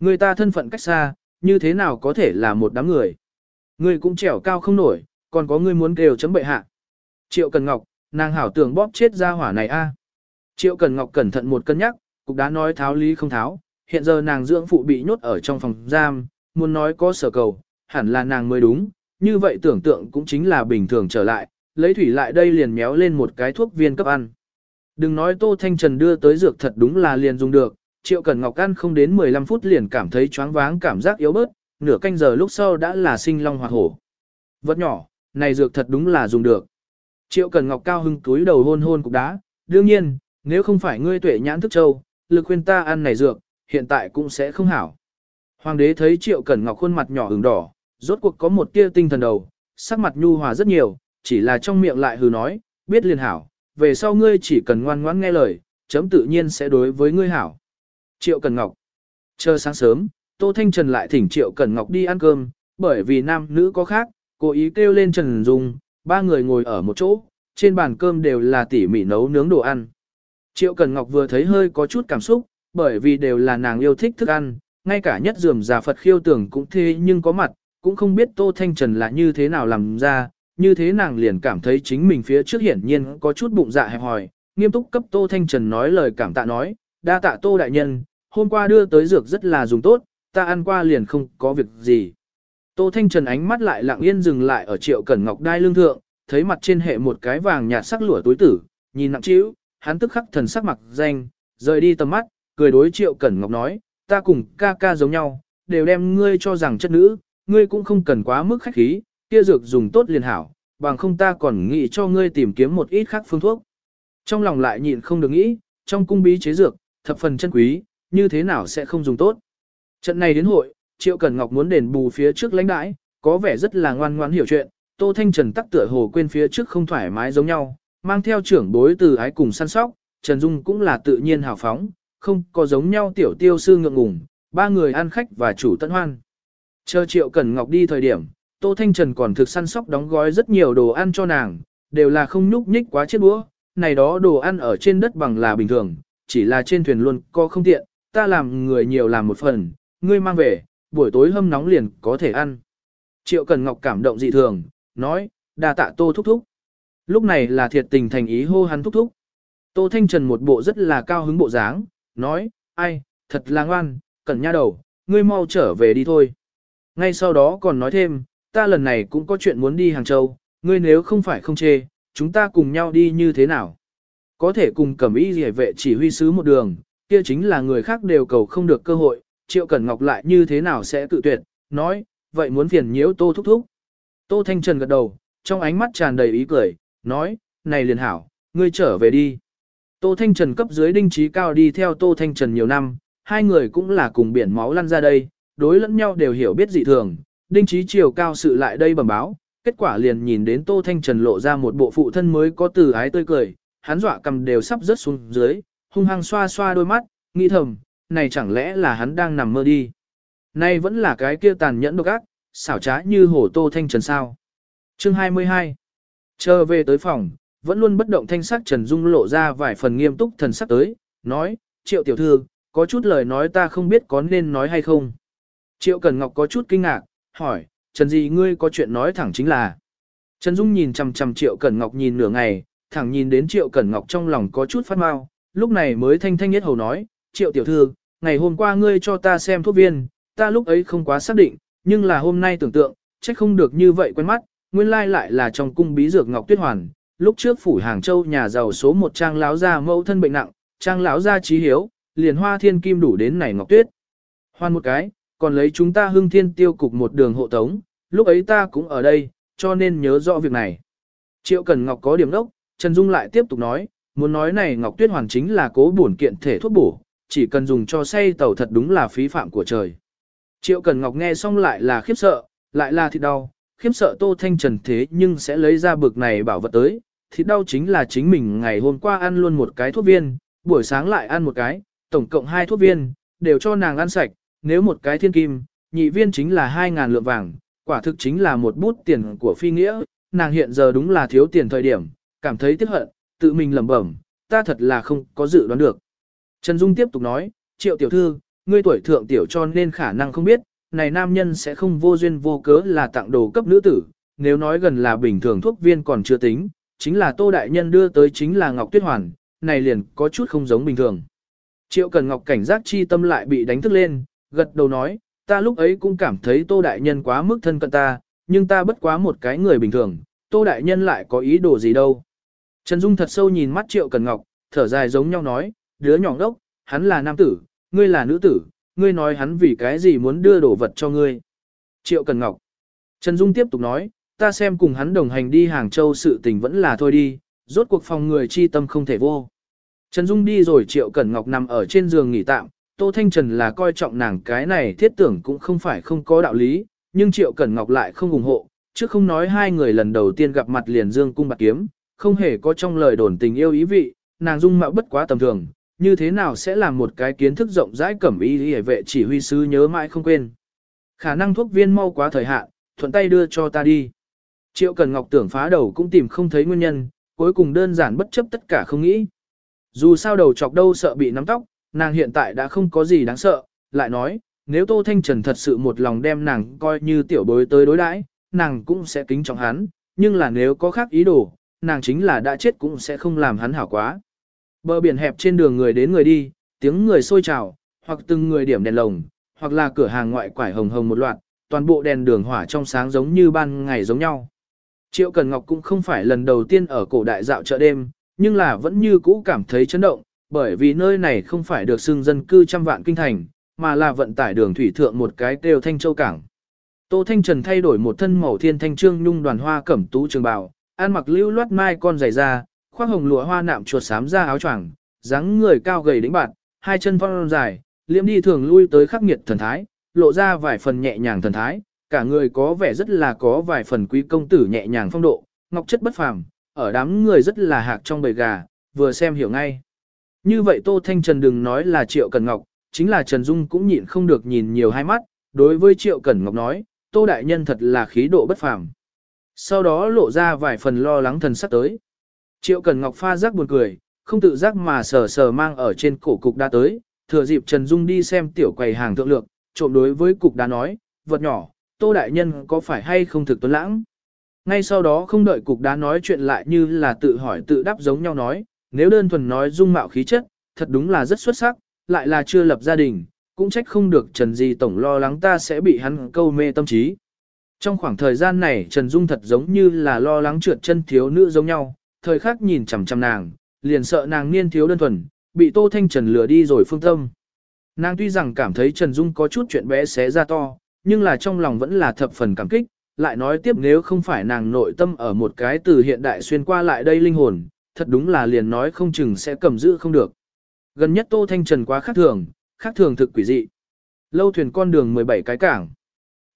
Người ta thân phận cách xa, như thế nào có thể là một đám người. Ngươi cũng trèo cao không nổi, còn có ngươi muốn kêu chấm bệ hạ. Triệu Cần Ngọc, nàng hảo tưởng bóp chết ra hỏa này a. Triệu Cần Ngọc cẩn thận một cân nhắc, cục đá nói tháo lý không tháo, hiện giờ nàng dưỡng phụ bị nhốt ở trong phòng giam, muốn nói có sở cầu, hẳn là nàng mới đúng, như vậy tưởng tượng cũng chính là bình thường trở lại, lấy thủy lại đây liền méo lên một cái thuốc viên cấp ăn. Đừng nói Tô Thanh Trần đưa tới dược thật đúng là liền dùng được, Triệu Cần Ngọc ăn không đến 15 phút liền cảm thấy choáng váng cảm giác yếu bớt, nửa canh giờ lúc sau đã là sinh long hoặc hổ. Vật nhỏ, này dược thật đúng là dùng được. Triệu Cẩn Ngọc cao hưng túi đầu hôn hôn cục đá, đương nhiên, nếu không phải ngươi tuệ nhãn thức châu, lực khuyên ta ăn này dược, hiện tại cũng sẽ không hảo. Hoàng đế thấy Triệu Cẩn Ngọc khuôn mặt nhỏ ửng đỏ, rốt cuộc có một tia tinh thần đầu, sắc mặt nhu hòa rất nhiều, chỉ là trong miệng lại hừ nói, biết liền hảo, về sau ngươi chỉ cần ngoan ngoãn nghe lời, chấm tự nhiên sẽ đối với ngươi hảo. Triệu Cần Ngọc Chờ sáng sớm, Tô Thanh Trần lại thỉnh Triệu Cần Ngọc đi ăn cơm, bởi vì nam nữ có khác, cố ý kêu lên Trần Dung, ba người ngồi ở một chỗ, trên bàn cơm đều là tỉ mỉ nấu nướng đồ ăn. Triệu Cần Ngọc vừa thấy hơi có chút cảm xúc, bởi vì đều là nàng yêu thích thức ăn, ngay cả nhất dườm già Phật khiêu tưởng cũng thế nhưng có mặt, cũng không biết Tô Thanh Trần là như thế nào làm ra, như thế nàng liền cảm thấy chính mình phía trước hiển nhiên có chút bụng dạ hẹp hòi, nghiêm túc cấp Tô Thanh Trần nói lời cảm tạ nói, đa tạ Tô Đại Nhân, hôm qua đưa tới dược rất là dùng tốt, ta ăn qua liền không có việc gì. Tô Thanh Trần ánh mắt lại lặng yên dừng lại ở triệu cẩn ngọc đai lương thượng, thấy mặt trên hệ một cái vàng nhạt sắc lụa túi tử, nhìn nặng trĩu, hắn tức khắc thần sắc mặt danh, rời đi tầm mắt, cười đối triệu cẩn ngọc nói, ta cùng ca ca giống nhau, đều đem ngươi cho rằng chất nữ, ngươi cũng không cần quá mức khách khí, kia dược dùng tốt liền hảo, bằng không ta còn nghĩ cho ngươi tìm kiếm một ít khác phương thuốc. Trong lòng lại nhịn không được nghĩ, trong cung bí chế dược, thập phần chân quý, như thế nào sẽ không dùng tốt. Trận này đến hội, Triệu Cẩn Ngọc muốn đền bù phía trước lãnh đãi, có vẻ rất là ngoan ngoãn hiểu chuyện, Tô Thanh Trần tắc tựa hồ quên phía trước không thoải mái giống nhau, mang theo trưởng bối từ ái cùng săn sóc, Trần Dung cũng là tự nhiên hào phóng, không có giống nhau tiểu tiêu sư ngượng ngùng, ba người ăn khách và chủ tận hoan. Chờ Triệu Cẩn Ngọc đi thời điểm, Tô Thanh Trần còn thực săn sóc đóng gói rất nhiều đồ ăn cho nàng, đều là không nhúc nhích quá chết đũa, này đó đồ ăn ở trên đất bằng là bình thường, chỉ là trên thuyền luôn có không tiện, ta làm người nhiều làm một phần, ngươi mang về, buổi tối hâm nóng liền có thể ăn. Triệu Cần Ngọc cảm động dị thường, nói, đa tạ Tô thúc thúc. Lúc này là thiệt tình thành ý hô hắn thúc thúc. Tô Thanh Trần một bộ rất là cao hứng bộ dáng, nói, ai, thật là ngoan, cẩn nha đầu, ngươi mau trở về đi thôi. Ngay sau đó còn nói thêm, ta lần này cũng có chuyện muốn đi Hàng Châu, ngươi nếu không phải không chê, chúng ta cùng nhau đi như thế nào? Có thể cùng cẩm y rỉa vệ chỉ huy sứ một đường, kia chính là người khác đều cầu không được cơ hội, Triệu Cẩn Ngọc lại như thế nào sẽ tự tuyệt, nói, vậy muốn phiền nhiễu Tô thúc thúc. Tô Thanh Trần gật đầu, trong ánh mắt tràn đầy ý cười, nói, này liền hảo, ngươi trở về đi. Tô Thanh Trần cấp dưới đinh trí cao đi theo Tô Thanh Trần nhiều năm, hai người cũng là cùng biển máu lăn ra đây, đối lẫn nhau đều hiểu biết dị thường, đinh trí chiều cao sự lại đây bẩm báo, kết quả liền nhìn đến Tô Thanh Trần lộ ra một bộ phụ thân mới có từ ái tươi cười, hắn dọa cầm đều sắp rớt xuống dưới, hung hăng xoa xoa đôi mắt, nghĩ thầm, này chẳng lẽ là hắn đang nằm mơ đi. Nay vẫn là cái kia tàn nhẫn độc ác, xảo trá như hổ Tô Thanh Trần sao. Chương 22 Chờ về tới phòng, vẫn luôn bất động thanh sắc Trần Dung lộ ra vài phần nghiêm túc thần sắc tới, nói, triệu tiểu thư, có chút lời nói ta không biết có nên nói hay không. Triệu Cần Ngọc có chút kinh ngạc, hỏi, Trần gì ngươi có chuyện nói thẳng chính là. Trần Dung nhìn chằm chằm Triệu Cẩn Ngọc nhìn nửa ngày, thẳng nhìn đến Triệu Cẩn Ngọc trong lòng có chút phát mau, lúc này mới thanh thanh nhất hầu nói, Triệu tiểu thư, ngày hôm qua ngươi cho ta xem thuốc viên, ta lúc ấy không quá xác định, nhưng là hôm nay tưởng tượng, chắc không được như vậy quen mắt, nguyên lai lại là trong cung bí dược Ngọc Tuyết Hoàn, lúc trước phủ Hàng Châu nhà giàu số một trang lão gia mẫu thân bệnh nặng, trang lão gia trí hiếu, liền hoa thiên kim đủ đến này Ngọc Tuyết. Hoan một cái, còn lấy chúng ta hưng thiên tiêu cục một đường hộ tống, lúc ấy ta cũng ở đây, cho nên nhớ rõ việc này. Triệu Cần Ngọc có điểm đốc, Trần Dung lại tiếp tục nói, muốn nói này Ngọc Tuyết Hoàn chính là cố bổn kiện thể thuốc bổ, chỉ cần dùng cho say tàu thật đúng là phí phạm của trời. Triệu Cần Ngọc nghe xong lại là khiếp sợ, lại là thịt đau, khiếp sợ Tô Thanh Trần thế nhưng sẽ lấy ra bực này bảo vật tới. Thịt đau chính là chính mình ngày hôm qua ăn luôn một cái thuốc viên, buổi sáng lại ăn một cái, tổng cộng hai thuốc viên, đều cho nàng ăn sạch, nếu một cái thiên kim, nhị viên chính là 2.000 lượng vàng, quả thực chính là một bút tiền của phi nghĩa, nàng hiện giờ đúng là thiếu tiền thời điểm, cảm thấy tiếc hận, tự mình lẩm bẩm, ta thật là không có dự đoán được. Trần Dung tiếp tục nói, triệu tiểu thư, ngươi tuổi thượng tiểu cho nên khả năng không biết, này nam nhân sẽ không vô duyên vô cớ là tặng đồ cấp nữ tử, nếu nói gần là bình thường thuốc viên còn chưa tính, chính là tô đại nhân đưa tới chính là Ngọc Tuyết Hoàn, này liền có chút không giống bình thường. Triệu Cần Ngọc cảnh giác chi tâm lại bị đánh thức lên, gật đầu nói, ta lúc ấy cũng cảm thấy Tô Đại Nhân quá mức thân cận ta, nhưng ta bất quá một cái người bình thường, Tô Đại Nhân lại có ý đồ gì đâu. Trần Dung thật sâu nhìn mắt Triệu Cần Ngọc, thở dài giống nhau nói, đứa nhỏ ngốc, hắn là nam tử, ngươi là nữ tử, ngươi nói hắn vì cái gì muốn đưa đồ vật cho ngươi. Triệu Cần Ngọc. Trần Dung tiếp tục nói, ta xem cùng hắn đồng hành đi Hàng Châu sự tình vẫn là thôi đi, rốt cuộc phòng người chi tâm không thể vô. Trần Dung đi rồi Triệu Cẩn Ngọc nằm ở trên giường nghỉ tạm, Tô Thanh Trần là coi trọng nàng cái này thiết tưởng cũng không phải không có đạo lý, nhưng Triệu Cẩn Ngọc lại không ủng hộ, chứ không nói hai người lần đầu tiên gặp mặt liền dương cung bạc kiếm, không hề có trong lời đồn tình yêu ý vị, nàng dung mạo bất quá tầm thường, như thế nào sẽ làm một cái kiến thức rộng rãi cẩm y hệ vệ chỉ huy sứ nhớ mãi không quên. Khả năng thuốc viên mau quá thời hạn, thuận tay đưa cho ta đi. Triệu Cần Ngọc tưởng phá đầu cũng tìm không thấy nguyên nhân, cuối cùng đơn giản bất chấp tất cả không nghĩ. Dù sao đầu chọc đâu sợ bị nắm tóc, nàng hiện tại đã không có gì đáng sợ, lại nói, nếu Tô Thanh Trần thật sự một lòng đem nàng coi như tiểu bối tới đối đãi, nàng cũng sẽ kính trọng hắn, nhưng là nếu có khác ý đồ, nàng chính là đã chết cũng sẽ không làm hắn hảo quá. Bờ biển hẹp trên đường người đến người đi, tiếng người sôi trào, hoặc từng người điểm đèn lồng, hoặc là cửa hàng ngoại quải hồng hồng một loạt, toàn bộ đèn đường hỏa trong sáng giống như ban ngày giống nhau. Triệu Cần Ngọc cũng không phải lần đầu tiên ở cổ đại dạo chợ đêm, nhưng là vẫn như cũ cảm thấy chấn động, bởi vì nơi này không phải được xưng dân cư trăm vạn kinh thành, mà là vận tải đường thủy thượng một cái kêu Thanh Châu Cảng. Tô Thanh Trần thay đổi một thân màu thiên thanh trương nhung đoàn hoa cẩm tú trường bào, ăn mặc lưu loát mai con giày da, khoác hồng lụa hoa nạm chuột xám ra áo choàng, dáng người cao gầy đĩnh bạt, hai chân phong dài, liễm đi thường lui tới khắc nghiệt thần thái, lộ ra vài phần nhẹ nhàng thần thái, cả người có vẻ rất là có vài phần quý công tử nhẹ nhàng phong độ, ngọc chất bất phàm, ở đám người rất là hạc trong bầy gà, vừa xem hiểu ngay. Như vậy Tô Thanh Trần đừng nói là Triệu cần Ngọc, chính là Trần Dung cũng nhịn không được nhìn nhiều hai mắt, đối với Triệu Cẩn Ngọc nói, Tô Đại Nhân thật là khí độ bất phàm. Sau đó lộ ra vài phần lo lắng thần sắc tới. Triệu cần Ngọc pha giác buồn cười, không tự giác mà sờ sờ mang ở trên cổ cục đá tới, thừa dịp Trần Dung đi xem tiểu quầy hàng thượng lượng, trộm đối với cục đá nói, vật nhỏ, Tô Đại Nhân có phải hay không thực tuấn lãng? Ngay sau đó không đợi cục đá nói chuyện lại như là tự hỏi tự đáp giống nhau nói, nếu đơn thuần nói dung mạo khí chất, thật đúng là rất xuất sắc, lại là chưa lập gia đình, cũng trách không được Trần Di Tổng lo lắng ta sẽ bị hắn câu mê tâm trí. Trong khoảng thời gian này Trần Dung thật giống như là lo lắng trượt chân thiếu nữ giống nhau, thời khắc nhìn chằm chằm nàng, liền sợ nàng niên thiếu đơn thuần, bị Tô Thanh Trần lừa đi rồi phương tâm. Nàng tuy rằng cảm thấy Trần Dung có chút chuyện bé xé ra to, nhưng là trong lòng vẫn là thập phần cảm kích, lại nói tiếp nếu không phải nàng nội tâm ở một cái từ hiện đại xuyên qua lại đây linh hồn, thật đúng là liền nói không chừng sẽ cầm giữ không được. Gần nhất Tô Thanh Trần quá khác thường, khác thường thực quỷ dị. Lâu thuyền con đường 17 cái cảng.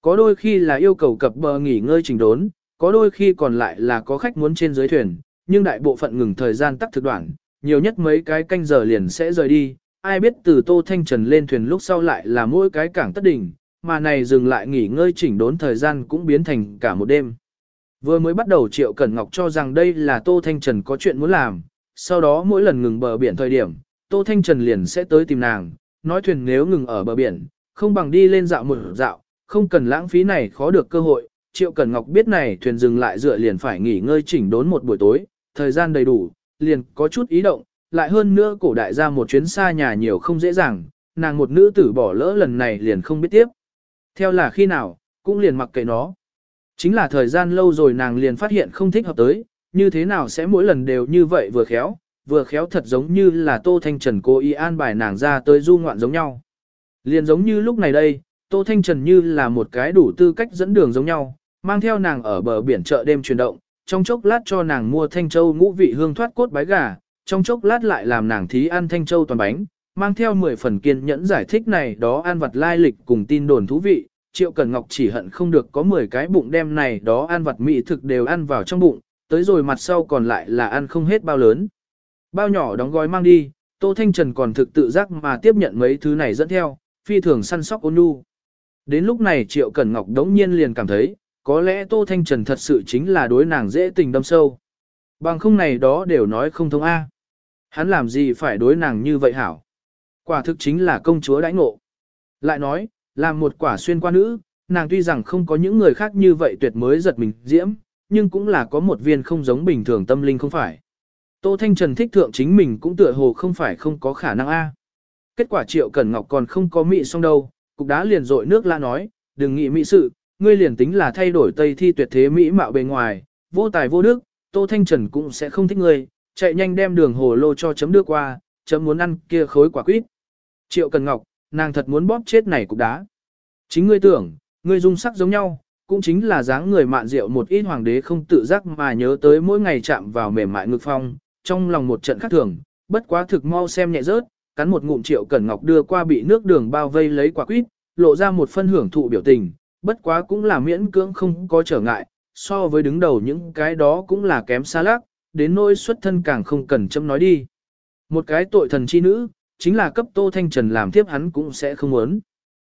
Có đôi khi là yêu cầu cập bờ nghỉ ngơi trình đốn, có đôi khi còn lại là có khách muốn trên dưới thuyền, nhưng đại bộ phận ngừng thời gian tắc thực đoạn, nhiều nhất mấy cái canh giờ liền sẽ rời đi. Ai biết từ Tô Thanh Trần lên thuyền lúc sau lại là mỗi cái cảng tất đỉnh, mà này dừng lại nghỉ ngơi chỉnh đốn thời gian cũng biến thành cả một đêm. Vừa mới bắt đầu Triệu Cẩn Ngọc cho rằng đây là Tô Thanh Trần có chuyện muốn làm, sau đó mỗi lần ngừng bờ biển thời điểm, Tô Thanh Trần liền sẽ tới tìm nàng, nói thuyền nếu ngừng ở bờ biển, không bằng đi lên dạo một dạo, không cần lãng phí này khó được cơ hội. Triệu Cẩn Ngọc biết này thuyền dừng lại dựa liền phải nghỉ ngơi chỉnh đốn một buổi tối, thời gian đầy đủ, liền có chút ý động, lại hơn nữa cổ đại ra một chuyến xa nhà nhiều không dễ dàng, nàng một nữ tử bỏ lỡ lần này liền không biết tiếp. Theo là khi nào, cũng liền mặc kệ nó. Chính là thời gian lâu rồi nàng liền phát hiện không thích hợp tới, như thế nào sẽ mỗi lần đều như vậy vừa khéo, vừa khéo thật giống như là Tô Thanh Trần cố ý an bài nàng ra tới du ngoạn giống nhau. Liền giống như lúc này đây, Tô Thanh Trần như là một cái đủ tư cách dẫn đường giống nhau, mang theo nàng ở bờ biển chợ đêm chuyển động, trong chốc lát cho nàng mua thanh châu ngũ vị hương thoát cốt bái gà, trong chốc lát lại làm nàng thí ăn thanh châu toàn bánh, mang theo 10 phần kiên nhẫn giải thích này đó ăn vật lai lịch cùng tin đồn thú vị, Triệu Cần Ngọc chỉ hận không được có 10 cái bụng đem này đó ăn vật mỹ thực đều ăn vào trong bụng, tới rồi mặt sau còn lại là ăn không hết bao lớn. Bao nhỏ đóng gói mang đi, Tô Thanh Trần còn thực tự giác mà tiếp nhận mấy thứ này dẫn theo, phi thường săn sóc ôn nhu. Đến lúc này Triệu Cẩn Ngọc đống nhiên liền cảm thấy, có lẽ Tô Thanh Trần thật sự chính là đối nàng dễ tình đâm sâu. Bằng không này đó đều nói không thông A. Hắn làm gì phải đối nàng như vậy hảo? Quả thực chính là công chúa đãi ngộ. Lại nói, làm một quả xuyên qua nữ, nàng tuy rằng không có những người khác như vậy tuyệt mới giật mình diễm, nhưng cũng là có một viên không giống bình thường tâm linh không phải. Tô Thanh Trần thích thượng chính mình cũng tựa hồ không phải không có khả năng A. Kết quả Triệu Cẩn Ngọc còn không có mị xong đâu, cục đá liền rội nước la nói, đừng nghĩ mỹ sự, ngươi liền tính là thay đổi tây thi tuyệt thế mỹ mạo bề ngoài, vô tài vô đức, Tô Thanh Trần cũng sẽ không thích ngươi, chạy nhanh đem đường hồ lô cho chấm đưa qua, chấm muốn ăn kia khối quả quýt. Triệu Cần Ngọc, nàng thật muốn bóp chết này cục đá. Chính ngươi tưởng, ngươi dung sắc giống nhau, cũng chính là dáng người mạn rượu một ít hoàng đế không tự giác mà nhớ tới mỗi ngày chạm vào mềm mại ngực phong, trong lòng một trận khác thường, bất quá thực mau xem nhẹ rớt, cắn một ngụm Triệu Cần Ngọc đưa qua bị nước đường bao vây lấy quả quýt, lộ ra một phân hưởng thụ biểu tình, bất quá cũng là miễn cưỡng không có trở ngại, so với đứng đầu những cái đó cũng là kém xa lác, đến nỗi xuất thân càng không cần châm nói đi. Một cái tội thần chi nữ, chính là cấp Tô Thanh Trần làm tiếp hắn cũng sẽ không muốn.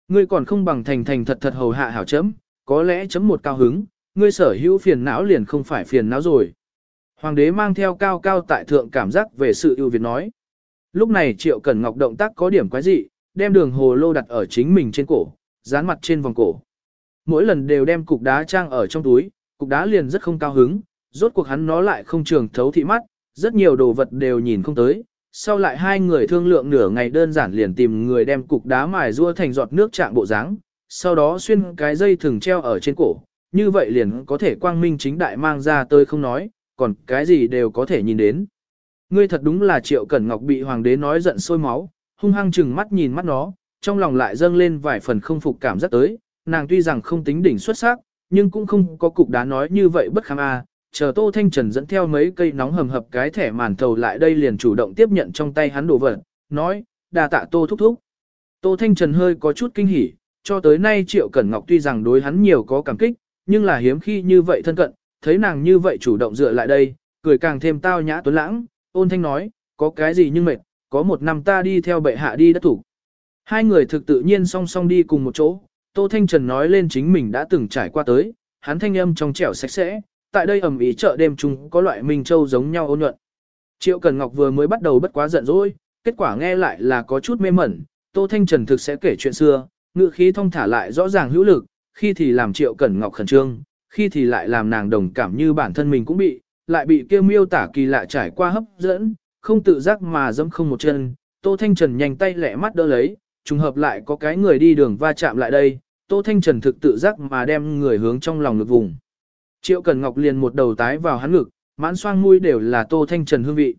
Ngươi còn không bằng thành thành thật thật hầu hạ hảo chấm, có lẽ chấm một cao hứng, ngươi sở hữu phiền não liền không phải phiền não rồi. Hoàng đế mang theo cao cao tại thượng cảm giác về sự ưu việt nói. Lúc này Triệu Cẩn Ngọc động tác có điểm quái dị, đem đường hồ lô đặt ở chính mình trên cổ, dán mặt trên vòng cổ. Mỗi lần đều đem cục đá trang ở trong túi, cục đá liền rất không cao hứng, rốt cuộc hắn nó lại không trường thấu thị mắt, rất nhiều đồ vật đều nhìn không tới. Sau lại hai người thương lượng nửa ngày đơn giản liền tìm người đem cục đá mài rua thành giọt nước trạng bộ dáng, sau đó xuyên cái dây thừng treo ở trên cổ, như vậy liền có thể quang minh chính đại mang ra tới không nói, còn cái gì đều có thể nhìn đến. Ngươi thật đúng là Triệu Cẩn Ngọc bị hoàng đế nói giận sôi máu, hung hăng chừng mắt nhìn mắt nó, trong lòng lại dâng lên vài phần không phục cảm giác tới, nàng tuy rằng không tính đỉnh xuất sắc, nhưng cũng không có cục đá nói như vậy bất kham a. Chờ Tô Thanh Trần dẫn theo mấy cây nóng hầm hập cái thẻ màn thầu lại đây liền chủ động tiếp nhận trong tay hắn đồ vật, nói, đà tạ Tô thúc thúc. Tô Thanh Trần hơi có chút kinh hỉ, cho tới nay Triệu Cẩn Ngọc tuy rằng đối hắn nhiều có cảm kích, nhưng là hiếm khi như vậy thân cận, thấy nàng như vậy chủ động dựa lại đây, cười càng thêm tao nhã tuấn lãng, ôn thanh nói, có cái gì nhưng mệt, có một năm ta đi theo bệ hạ đi đất thủ. Hai người thực tự nhiên song song đi cùng một chỗ, Tô Thanh Trần nói lên chính mình đã từng trải qua tới, hắn thanh âm trong trẻo sạch sẽ, tại đây ẩm ý chợ đêm chung có loại minh châu giống nhau ôn nhuận. Triệu Cần Ngọc vừa mới bắt đầu bất quá giận dỗi, kết quả nghe lại là có chút mê mẩn, Tô Thanh Trần thực sẽ kể chuyện xưa, ngữ khí thông thả lại rõ ràng hữu lực, khi thì làm Triệu Cẩn Ngọc khẩn trương, khi thì lại làm nàng đồng cảm như bản thân mình cũng bị, lại bị kêu miêu tả kỳ lạ trải qua hấp dẫn, không tự giác mà dẫm không một chân, Tô Thanh Trần nhanh tay lẹ mắt đỡ lấy, trùng hợp lại có cái người đi đường va chạm lại đây, Tô Thanh Trần thực tự giác mà đem người hướng trong lòng ngực vùng. Triệu Cần Ngọc liền một đầu tái vào hắn ngực, mãn xoang mũi đều là Tô Thanh Trần hương vị.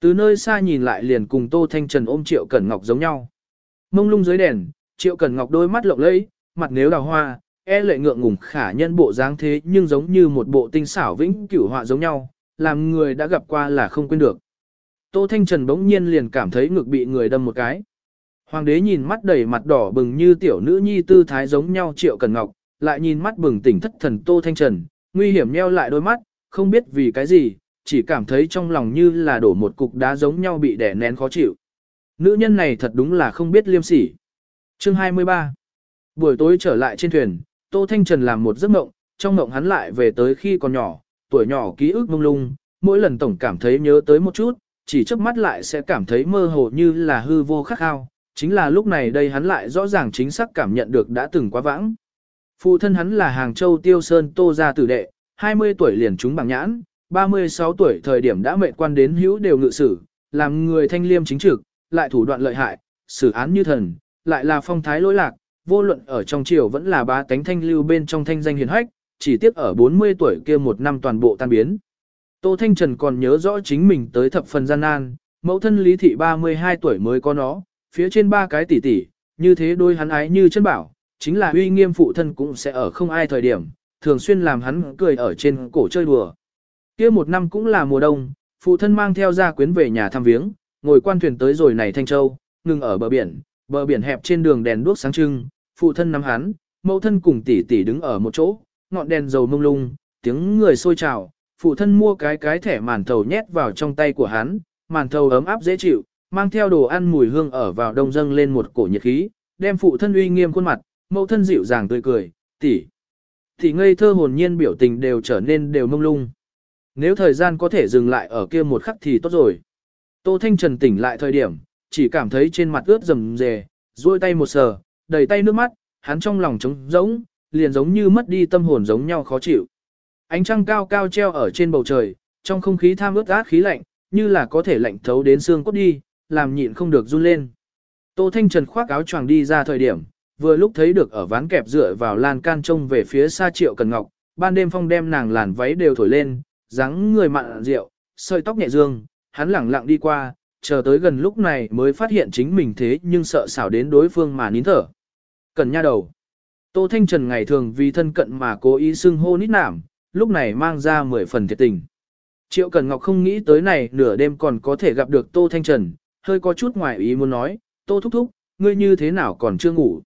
Từ nơi xa nhìn lại liền cùng Tô Thanh Trần ôm Triệu Cẩn Ngọc giống nhau. Mông lung dưới đèn, Triệu Cẩn Ngọc đôi mắt lộng lẫy, mặt nếu đào hoa, e lệ ngượng ngùng khả nhân bộ dáng thế nhưng giống như một bộ tinh xảo vĩnh cửu họa giống nhau, làm người đã gặp qua là không quên được. Tô Thanh Trần bỗng nhiên liền cảm thấy ngực bị người đâm một cái. Hoàng đế nhìn mắt đầy mặt đỏ bừng như tiểu nữ nhi tư thái giống nhau Triệu Cần Ngọc, lại nhìn mắt bừng tỉnh thất thần Tô Thanh Trần, nguy hiểm nheo lại đôi mắt, không biết vì cái gì, chỉ cảm thấy trong lòng như là đổ một cục đá giống nhau bị đè nén khó chịu. Nữ nhân này thật đúng là không biết liêm sỉ. Chương 23 Buổi tối trở lại trên thuyền, Tô Thanh Trần làm một giấc mộng, trong mộng hắn lại về tới khi còn nhỏ, tuổi nhỏ ký ức mông lung, mỗi lần tổng cảm thấy nhớ tới một chút, chỉ trước mắt lại sẽ cảm thấy mơ hồ như là hư vô khắc khao, chính là lúc này đây hắn lại rõ ràng chính xác cảm nhận được đã từng quá vãng. Phụ thân hắn là Hàng Châu Tiêu Sơn Tô gia tử đệ, 20 tuổi liền trúng bằng nhãn, 36 tuổi thời điểm đã mệnh quan đến hữu đều ngự sử, làm người thanh liêm chính trực, lại thủ đoạn lợi hại, xử án như thần, lại là phong thái lỗi lạc, vô luận ở trong triều vẫn là bá tánh thanh lưu bên trong thanh danh hiền hách, chỉ tiếc ở 40 tuổi kia một năm toàn bộ tan biến. Tô Thanh Trần còn nhớ rõ chính mình tới thập phần gian nan, mẫu thân Lý Thị 32 tuổi mới có nó, phía trên ba cái tỷ tỷ, như thế đôi hắn ái như chân bảo, chính là uy nghiêm phụ thân cũng sẽ ở không ai thời điểm, thường xuyên làm hắn cười ở trên cổ chơi đùa. kia một năm cũng là mùa đông, phụ thân mang theo gia quyến về nhà thăm viếng, ngồi quan thuyền tới rồi này Thanh Châu, ngừng ở bờ biển, bờ biển hẹp trên đường đèn đuốc sáng trưng, phụ thân nắm hắn, mẫu thân cùng tỷ tỷ đứng ở một chỗ, ngọn đèn dầu mông lung, tiếng người sôi trào, phụ thân mua cái cái thẻ màn thầu nhét vào trong tay của hắn, màn thầu ấm áp dễ chịu, mang theo đồ ăn mùi hương ở vào đông dâng lên một cổ nhiệt khí, đem phụ thân uy nghiêm khuôn mặt, mẫu thân dịu dàng tươi cười, tỷ. Tỷ ngây thơ hồn nhiên biểu tình đều trở nên đều mông lung. Nếu thời gian có thể dừng lại ở kia một khắc thì tốt rồi. Tô Thanh Trần tỉnh lại thời điểm, chỉ cảm thấy trên mặt ướt rầm rề, duỗi tay một sờ, đầy tay nước mắt, hắn trong lòng trống rỗng, liền giống như mất đi tâm hồn giống nhau khó chịu. Ánh trăng cao cao treo ở trên bầu trời, trong không khí tham ướt át khí lạnh, như là có thể lạnh thấu đến xương cốt đi, làm nhịn không được run lên. Tô Thanh Trần khoác áo choàng đi ra thời điểm, vừa lúc thấy được ở ván kẹp dựa vào lan can trông về phía xa Triệu Cần Ngọc, ban đêm phong đem nàng làn váy đều thổi lên, dáng người mặn rượu, sợi tóc nhẹ dương, hắn lẳng lặng đi qua, chờ tới gần lúc này mới phát hiện chính mình thế nhưng sợ xảo đến đối phương mà nín thở. Cần nha đầu. Tô Thanh Trần ngày thường vì thân cận mà cố ý xưng hô nít nảm, lúc này mang ra mười phần thiệt tình. Triệu Cần Ngọc không nghĩ tới này nửa đêm còn có thể gặp được Tô Thanh Trần, hơi có chút ngoài ý muốn nói, Tô Thúc Thúc, ngươi như thế nào còn chưa ngủ.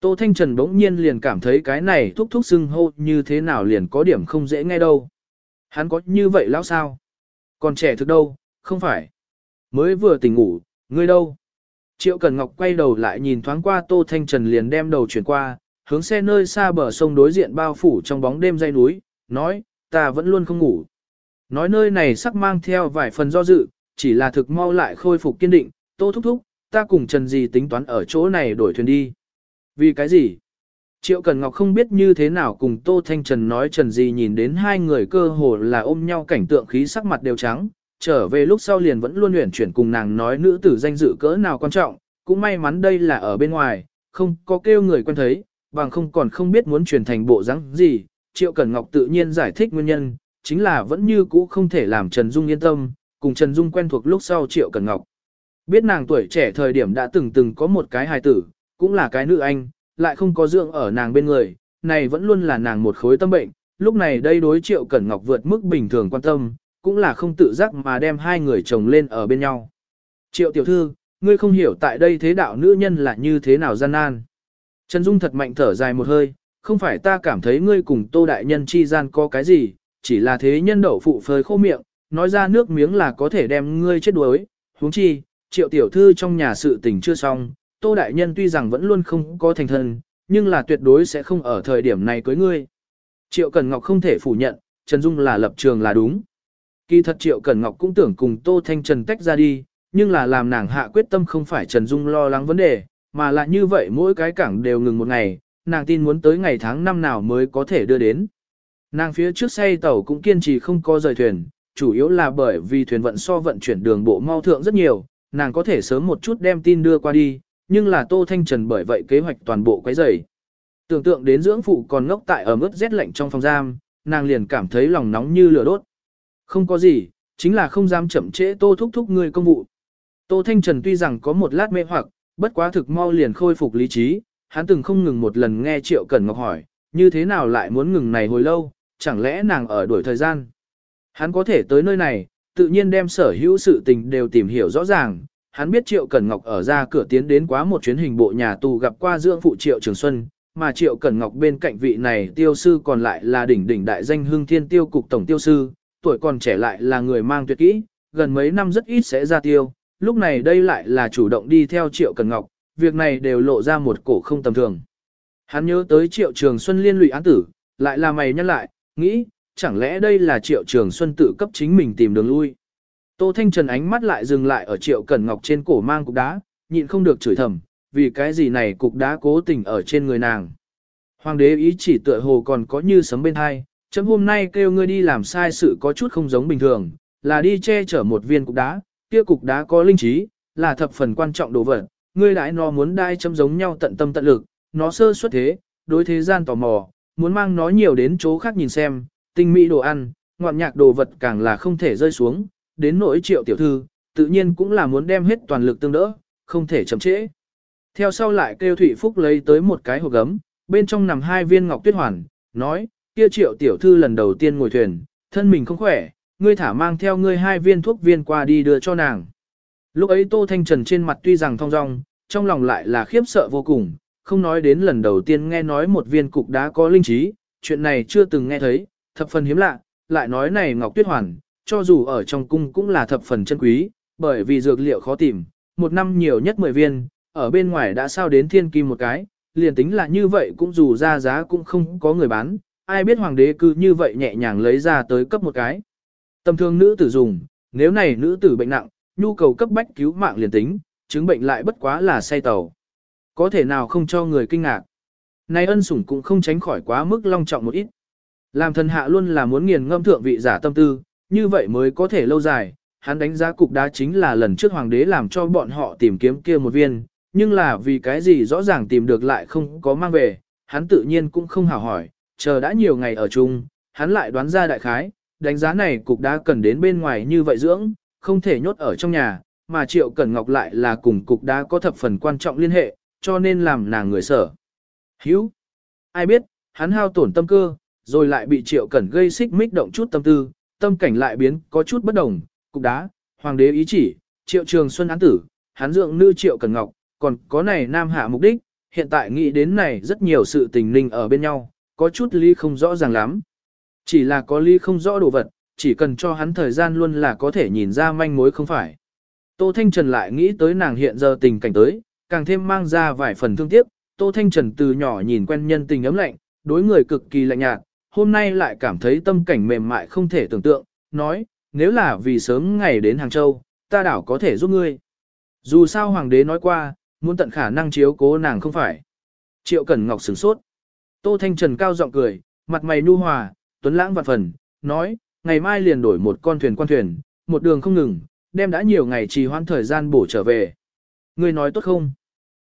Tô Thanh Trần bỗng nhiên liền cảm thấy cái này thúc thúc xưng hô như thế nào liền có điểm không dễ nghe đâu. Hắn có như vậy lão sao? Còn trẻ thực đâu, không phải. Mới vừa tỉnh ngủ, ngươi đâu? Triệu Cần Ngọc quay đầu lại nhìn thoáng qua Tô Thanh Trần liền đem đầu chuyển qua, hướng xe nơi xa bờ sông đối diện bao phủ trong bóng đêm dây núi, nói, ta vẫn luôn không ngủ. Nói nơi này sắc mang theo vài phần do dự, chỉ là thực mau lại khôi phục kiên định, tô thúc thúc, ta cùng Trần Di tính toán ở chỗ này đổi thuyền đi. Vì cái gì? Triệu Cần Ngọc không biết như thế nào cùng Tô Thanh Trần nói Trần Di nhìn đến hai người cơ hồ là ôm nhau cảnh tượng khí sắc mặt đều trắng, trở về lúc sau liền vẫn luôn luyện chuyển cùng nàng nói nữ tử danh dự cỡ nào quan trọng, cũng may mắn đây là ở bên ngoài, không có kêu người quen thấy, bằng không còn không biết muốn truyền thành bộ dáng gì. Triệu Cẩn Ngọc tự nhiên giải thích nguyên nhân, chính là vẫn như cũ không thể làm Trần Dung yên tâm, cùng Trần Dung quen thuộc lúc sau Triệu Cẩn Ngọc. Biết nàng tuổi trẻ thời điểm đã từng từng có một cái hài tử, cũng là cái nữ anh, lại không có dưỡng ở nàng bên người, này vẫn luôn là nàng một khối tâm bệnh, lúc này đây đối Triệu Cẩn Ngọc vượt mức bình thường quan tâm, cũng là không tự giác mà đem hai người chồng lên ở bên nhau. Triệu tiểu thư, ngươi không hiểu tại đây thế đạo nữ nhân là như thế nào gian nan. Trần Dung thật mạnh thở dài một hơi, không phải ta cảm thấy ngươi cùng tô đại nhân chi gian có cái gì, chỉ là thế nhân đậu phụ phơi khô miệng, nói ra nước miếng là có thể đem ngươi chết đuối, huống chi, triệu tiểu thư trong nhà sự tình chưa xong, tô đại nhân tuy rằng vẫn luôn không có thành thân, nhưng là tuyệt đối sẽ không ở thời điểm này cưới ngươi. Triệu Cần Ngọc không thể phủ nhận, Trần Dung là lập trường là đúng. Kỳ thật Triệu Cẩn Ngọc cũng tưởng cùng Tô Thanh Trần tách ra đi, nhưng là làm nàng hạ quyết tâm không phải Trần Dung lo lắng vấn đề, mà là như vậy mỗi cái cảng đều ngừng một ngày, nàng tin muốn tới ngày tháng năm nào mới có thể đưa đến. Nàng phía trước say tàu cũng kiên trì không có rời thuyền, chủ yếu là bởi vì thuyền vận so vận chuyển đường bộ mau thượng rất nhiều, nàng có thể sớm một chút đem tin đưa qua đi, nhưng là Tô Thanh Trần bởi vậy kế hoạch toàn bộ quấy rầy. Tưởng tượng đến dưỡng phụ còn ngốc tại ở mức rét lạnh trong phòng giam, nàng liền cảm thấy lòng nóng như lửa đốt. Không có gì, chính là không dám chậm trễ Tô thúc thúc người công vụ. Tô Thanh Trần tuy rằng có một lát mê hoặc, bất quá thực mau liền khôi phục lý trí, hắn từng không ngừng một lần nghe Triệu Cẩn Ngọc hỏi, như thế nào lại muốn ngừng này hồi lâu, chẳng lẽ nàng ở đuổi thời gian. Hắn có thể tới nơi này, tự nhiên đem sở hữu sự tình đều tìm hiểu rõ ràng, hắn biết Triệu Cẩn Ngọc ở ra cửa tiến đến quá một chuyến hình bộ nhà tù gặp qua dưỡng phụ Triệu Trường Xuân, mà Triệu Cẩn Ngọc bên cạnh vị này tiêu sư còn lại là đỉnh đỉnh đại danh hương thiên tiêu cục tổng tiêu sư, tuổi còn trẻ lại là người mang tuyệt kỹ, gần mấy năm rất ít sẽ ra tiêu, lúc này đây lại là chủ động đi theo Triệu Cần Ngọc, việc này đều lộ ra một cổ không tầm thường. Hắn nhớ tới Triệu Trường Xuân liên lụy án tử, lại là mày nhắc lại, nghĩ, chẳng lẽ đây là Triệu Trường Xuân tự cấp chính mình tìm đường lui. Tô Thanh Trần ánh mắt lại dừng lại ở Triệu Cẩn Ngọc trên cổ mang cục đá, nhịn không được chửi thầm, vì cái gì này cục đá cố tình ở trên người nàng. Hoàng đế ý chỉ tựa hồ còn có như sấm bên hai, chấm hôm nay kêu ngươi đi làm sai sự có chút không giống bình thường, là đi che chở một viên cục đá, kia cục đá có linh trí, là thập phần quan trọng đồ vật, ngươi đãi nó muốn đai chấm giống nhau tận tâm tận lực, nó sơ suất thế, đối thế gian tò mò, muốn mang nó nhiều đến chỗ khác nhìn xem, tinh mỹ đồ ăn, ngoạn nhạc đồ vật càng là không thể rơi xuống, đến nỗi triệu tiểu thư, tự nhiên cũng là muốn đem hết toàn lực tương đỡ, không thể chậm trễ. Theo sau lại kêu Thụy Phúc lấy tới một cái hộp gấm, bên trong nằm hai viên ngọc tuyết hoàn, nói, kia triệu tiểu thư lần đầu tiên ngồi thuyền, thân mình không khỏe, ngươi thả mang theo ngươi hai viên thuốc viên qua đi đưa cho nàng. Lúc ấy Tô Thanh Trần trên mặt tuy rằng thong dong, trong lòng lại là khiếp sợ vô cùng, không nói đến lần đầu tiên nghe nói một viên cục đá có linh trí, chuyện này chưa từng nghe thấy, thập phần hiếm lạ, lại nói này Ngọc Tuyết Hoàn, cho dù ở trong cung cũng là thập phần chân quý, bởi vì dược liệu khó tìm, một năm nhiều nhất 10 viên, ở bên ngoài đã sao đến thiên kim một cái, liền tính là như vậy cũng dù ra giá cũng không có người bán, ai biết hoàng đế cứ như vậy nhẹ nhàng lấy ra tới cấp một cái. Tầm thương nữ tử dùng, nếu này nữ tử bệnh nặng, nhu cầu cấp bách cứu mạng liền tính, chứng bệnh lại bất quá là say tàu. Có thể nào không cho người kinh ngạc. Này ân sủng cũng không tránh khỏi quá mức long trọng một ít. Làm thần hạ luôn là muốn nghiền ngâm thượng vị giả tâm tư, như vậy mới có thể lâu dài. Hắn đánh giá cục đá chính là lần trước hoàng đế làm cho bọn họ tìm kiếm kia một viên, nhưng là vì cái gì rõ ràng tìm được lại không có mang về, hắn tự nhiên cũng không hào hỏi, chờ đã nhiều ngày ở chung, hắn lại đoán ra đại khái, đánh giá này cục đá cần đến bên ngoài như vậy dưỡng, không thể nhốt ở trong nhà, mà Triệu Cẩn Ngọc lại là cùng cục đá có thập phần quan trọng liên hệ, cho nên làm nàng người sở. Hữu, ai biết, hắn hao tổn tâm cơ, rồi lại bị Triệu Cẩn gây xích mích động chút tâm tư, tâm cảnh lại biến có chút bất đồng, cục đá, hoàng đế ý chỉ, Triệu Trường Xuân án tử, hán dưỡng nữ Triệu Cẩn Ngọc, còn có này nam hạ mục đích, hiện tại nghĩ đến này rất nhiều sự tình ninh ở bên nhau, có chút ly không rõ ràng lắm. Chỉ là có ly không rõ đồ vật, chỉ cần cho hắn thời gian luôn là có thể nhìn ra manh mối không phải. Tô Thanh Trần lại nghĩ tới nàng hiện giờ tình cảnh tới, càng thêm mang ra vài phần thương tiếc. Tô Thanh Trần từ nhỏ nhìn quen nhân tình ấm lạnh, đối người cực kỳ lạnh nhạt, hôm nay lại cảm thấy tâm cảnh mềm mại không thể tưởng tượng, nói, nếu là vì sớm ngày đến Hàng Châu, ta đảo có thể giúp ngươi. Dù sao hoàng đế nói qua, muốn tận khả năng chiếu cố nàng không phải. Triệu Cẩn Ngọc sửng sốt. Tô Thanh Trần cao giọng cười, mặt mày nu hòa, tuấn lãng vạn phần, nói, ngày mai liền đổi một con thuyền quan thuyền, một đường không ngừng, đem đã nhiều ngày trì hoãn thời gian bổ trở về. Ngươi nói tốt không?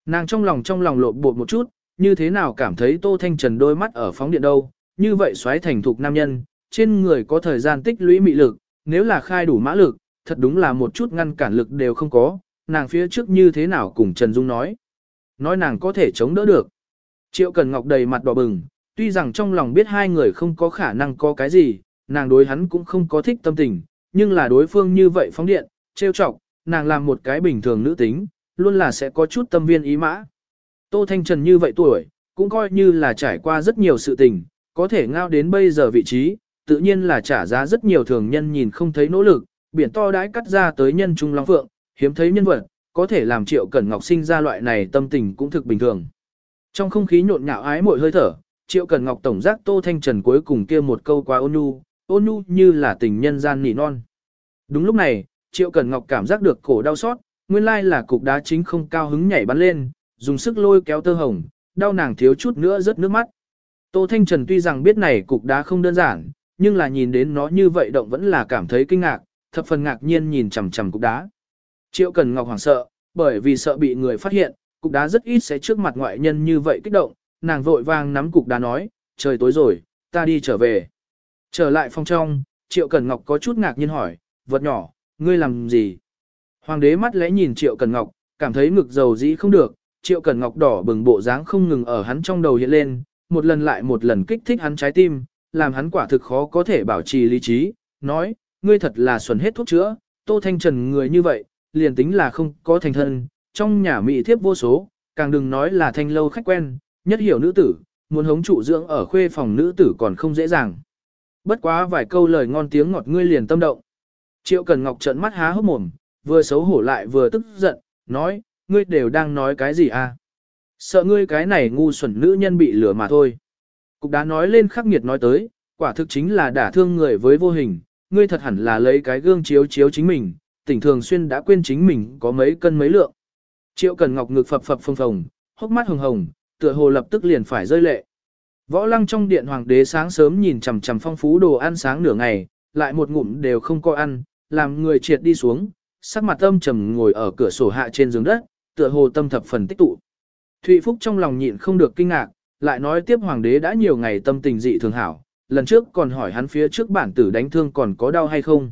Nàng trong lòng trong lòng lộn bột một chút, như thế nào cảm thấy Tô Thanh Trần đôi mắt ở phóng điện đâu, như vậy xoáy thành thục nam nhân, trên người có thời gian tích lũy mị lực, nếu là khai đủ mã lực, thật đúng là một chút ngăn cản lực đều không có, nàng phía trước như thế nào cùng Trần Dung nói. Nói nàng có thể chống đỡ được. Triệu Cần Ngọc đầy mặt đỏ bừng, tuy rằng trong lòng biết hai người không có khả năng có cái gì, nàng đối hắn cũng không có thích tâm tình, nhưng là đối phương như vậy phóng điện, trêu chọc, nàng làm một cái bình thường nữ tính, luôn là sẽ có chút tâm viên ý mã. Tô Thanh Trần như vậy tuổi, cũng coi như là trải qua rất nhiều sự tình, có thể ngao đến bây giờ vị trí, tự nhiên là trả giá rất nhiều thường nhân nhìn không thấy nỗ lực, biển to đãi cắt ra tới nhân trung long phượng, hiếm thấy nhân vật, có thể làm Triệu Cẩn Ngọc sinh ra loại này tâm tình cũng thực bình thường. Trong không khí nhộn nhạo ái mội hơi thở, Triệu Cẩn Ngọc tổng giác Tô Thanh Trần cuối cùng kia một câu quá ôn nhu, ôn nhu như là tình nhân gian nỉ non. Đúng lúc này, Triệu Cẩn Ngọc cảm giác được cổ đau xót, nguyên lai là cục đá chính không cao hứng nhảy bắn lên, dùng sức lôi kéo tơ hồng, đau nàng thiếu chút nữa rớt nước mắt. Tô Thanh Trần tuy rằng biết này cục đá không đơn giản, nhưng là nhìn đến nó như vậy động vẫn là cảm thấy kinh ngạc, thập phần ngạc nhiên nhìn chằm chằm cục đá. Triệu Cần Ngọc hoảng sợ, bởi vì sợ bị người phát hiện, cục đá rất ít sẽ trước mặt ngoại nhân như vậy kích động, nàng vội vàng nắm cục đá nói, trời tối rồi, ta đi trở về. Trở lại phòng trong, Triệu Cần Ngọc có chút ngạc nhiên hỏi, vật nhỏ, ngươi làm gì? Hoàng đế mắt lẽ nhìn Triệu Cần Ngọc, cảm thấy ngực dầu dĩ không được, Triệu Cần Ngọc đỏ bừng bộ dáng không ngừng ở hắn trong đầu hiện lên, một lần lại một lần kích thích hắn trái tim, làm hắn quả thực khó có thể bảo trì lý trí, nói, ngươi thật là xuẩn hết thuốc chữa, Tô Thanh Trần người như vậy, liền tính là không có thành thân, trong nhà mỹ thiếp vô số, càng đừng nói là thanh lâu khách quen, nhất hiểu nữ tử, muốn hống trụ dưỡng ở khuê phòng nữ tử còn không dễ dàng. Bất quá vài câu lời ngon tiếng ngọt ngươi liền tâm động. Triệu Cần Ngọc trợn mắt há hốc mồm, vừa xấu hổ lại vừa tức giận, nói, ngươi đều đang nói cái gì à? Sợ ngươi cái này ngu xuẩn nữ nhân bị lừa mà thôi. Cục đá nói lên khắc nghiệt nói tới, quả thực chính là đả thương người với vô hình, ngươi thật hẳn là lấy cái gương chiếu chiếu chính mình, tỉnh thường xuyên đã quên chính mình có mấy cân mấy lượng. Triệu Cần Ngọc ngực phập phập phồng phồng, hốc mắt hồng hồng, tựa hồ lập tức liền phải rơi lệ. Võ lăng trong điện hoàng đế sáng sớm nhìn chằm chằm phong phú đồ ăn sáng nửa ngày, lại một ngụm đều không có ăn, làm người triệt đi xuống, sắc mặt âm trầm ngồi ở cửa sổ hạ trên giường đất, tựa hồ tâm thập phần tích tụ. Thụy Phúc trong lòng nhịn không được kinh ngạc, lại nói tiếp hoàng đế đã nhiều ngày tâm tình dị thường hảo, lần trước còn hỏi hắn phía trước bản tử đánh thương còn có đau hay không.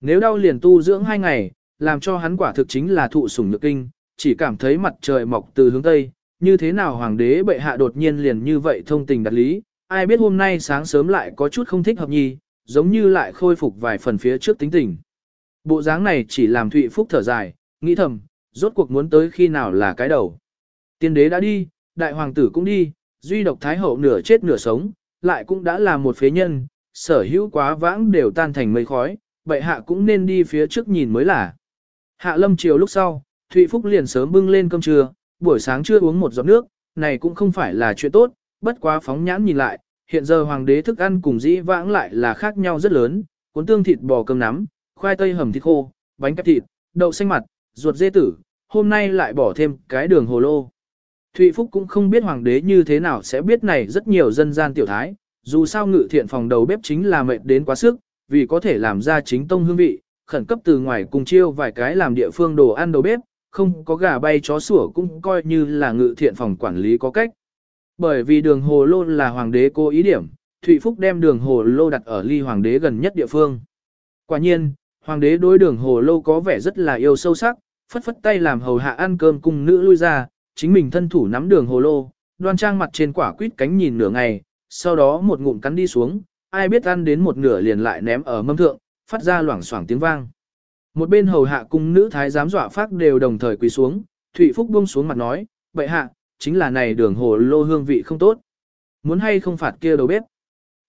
Nếu đau liền tu dưỡng hai ngày, làm cho hắn quả thực chính là thụ sủng nhược kinh, chỉ cảm thấy mặt trời mọc từ hướng tây, như thế nào hoàng đế bệ hạ đột nhiên liền như vậy thông tình đặt lý, ai biết hôm nay sáng sớm lại có chút không thích hợp nhi, giống như lại khôi phục vài phần phía trước tính tình. Bộ dáng này chỉ làm Thụy Phúc thở dài, nghĩ thầm, rốt cuộc muốn tới khi nào là cái đầu. Tiên đế đã đi, đại hoàng tử cũng đi, duy độc thái hậu nửa chết nửa sống, lại cũng đã là một phế nhân, sở hữu quá vãng đều tan thành mây khói, bệ hạ cũng nên đi phía trước nhìn mới là. Hạ lâm chiều lúc sau, Thụy Phúc liền sớm bưng lên cơm trưa, buổi sáng chưa uống một giọt nước, này cũng không phải là chuyện tốt, bất quá phóng nhãn nhìn lại, hiện giờ hoàng đế thức ăn cùng dĩ vãng lại là khác nhau rất lớn, cuốn tương thịt bò cơm nắm, khoai tây hầm thịt khô, bánh cắp thịt, đậu xanh mặt, ruột dê tử, hôm nay lại bỏ thêm cái đường hồ lô. Thụy Phúc cũng không biết hoàng đế như thế nào sẽ biết này rất nhiều dân gian tiểu thái, dù sao ngự thiện phòng đầu bếp chính là mệt đến quá sức, vì có thể làm ra chính tông hương vị, khẩn cấp từ ngoài cùng chiêu vài cái làm địa phương đồ ăn đầu bếp, không có gà bay chó sủa cũng coi như là ngự thiện phòng quản lý có cách. Bởi vì đường hồ lô là hoàng đế cố ý điểm, Thụy Phúc đem đường hồ lô đặt ở ly hoàng đế gần nhất địa phương. Quả nhiên, hoàng đế đối đường hồ lô có vẻ rất là yêu sâu sắc, phất phất tay làm hầu hạ ăn cơm cùng nữ lui ra, chính mình thân thủ nắm đường hồ lô, đoan trang mặt trên quả quýt cánh nhìn nửa ngày, sau đó một ngụm cắn đi xuống, ai biết ăn đến một nửa liền lại ném ở mâm thượng, phát ra loảng xoảng tiếng vang. Một bên hầu hạ cung nữ thái giám dọa phát đều đồng thời quỳ xuống, Thụy Phúc buông xuống mặt nói, vậy hạ, chính là này đường hồ lô hương vị không tốt. Muốn hay không phạt kia đầu bếp.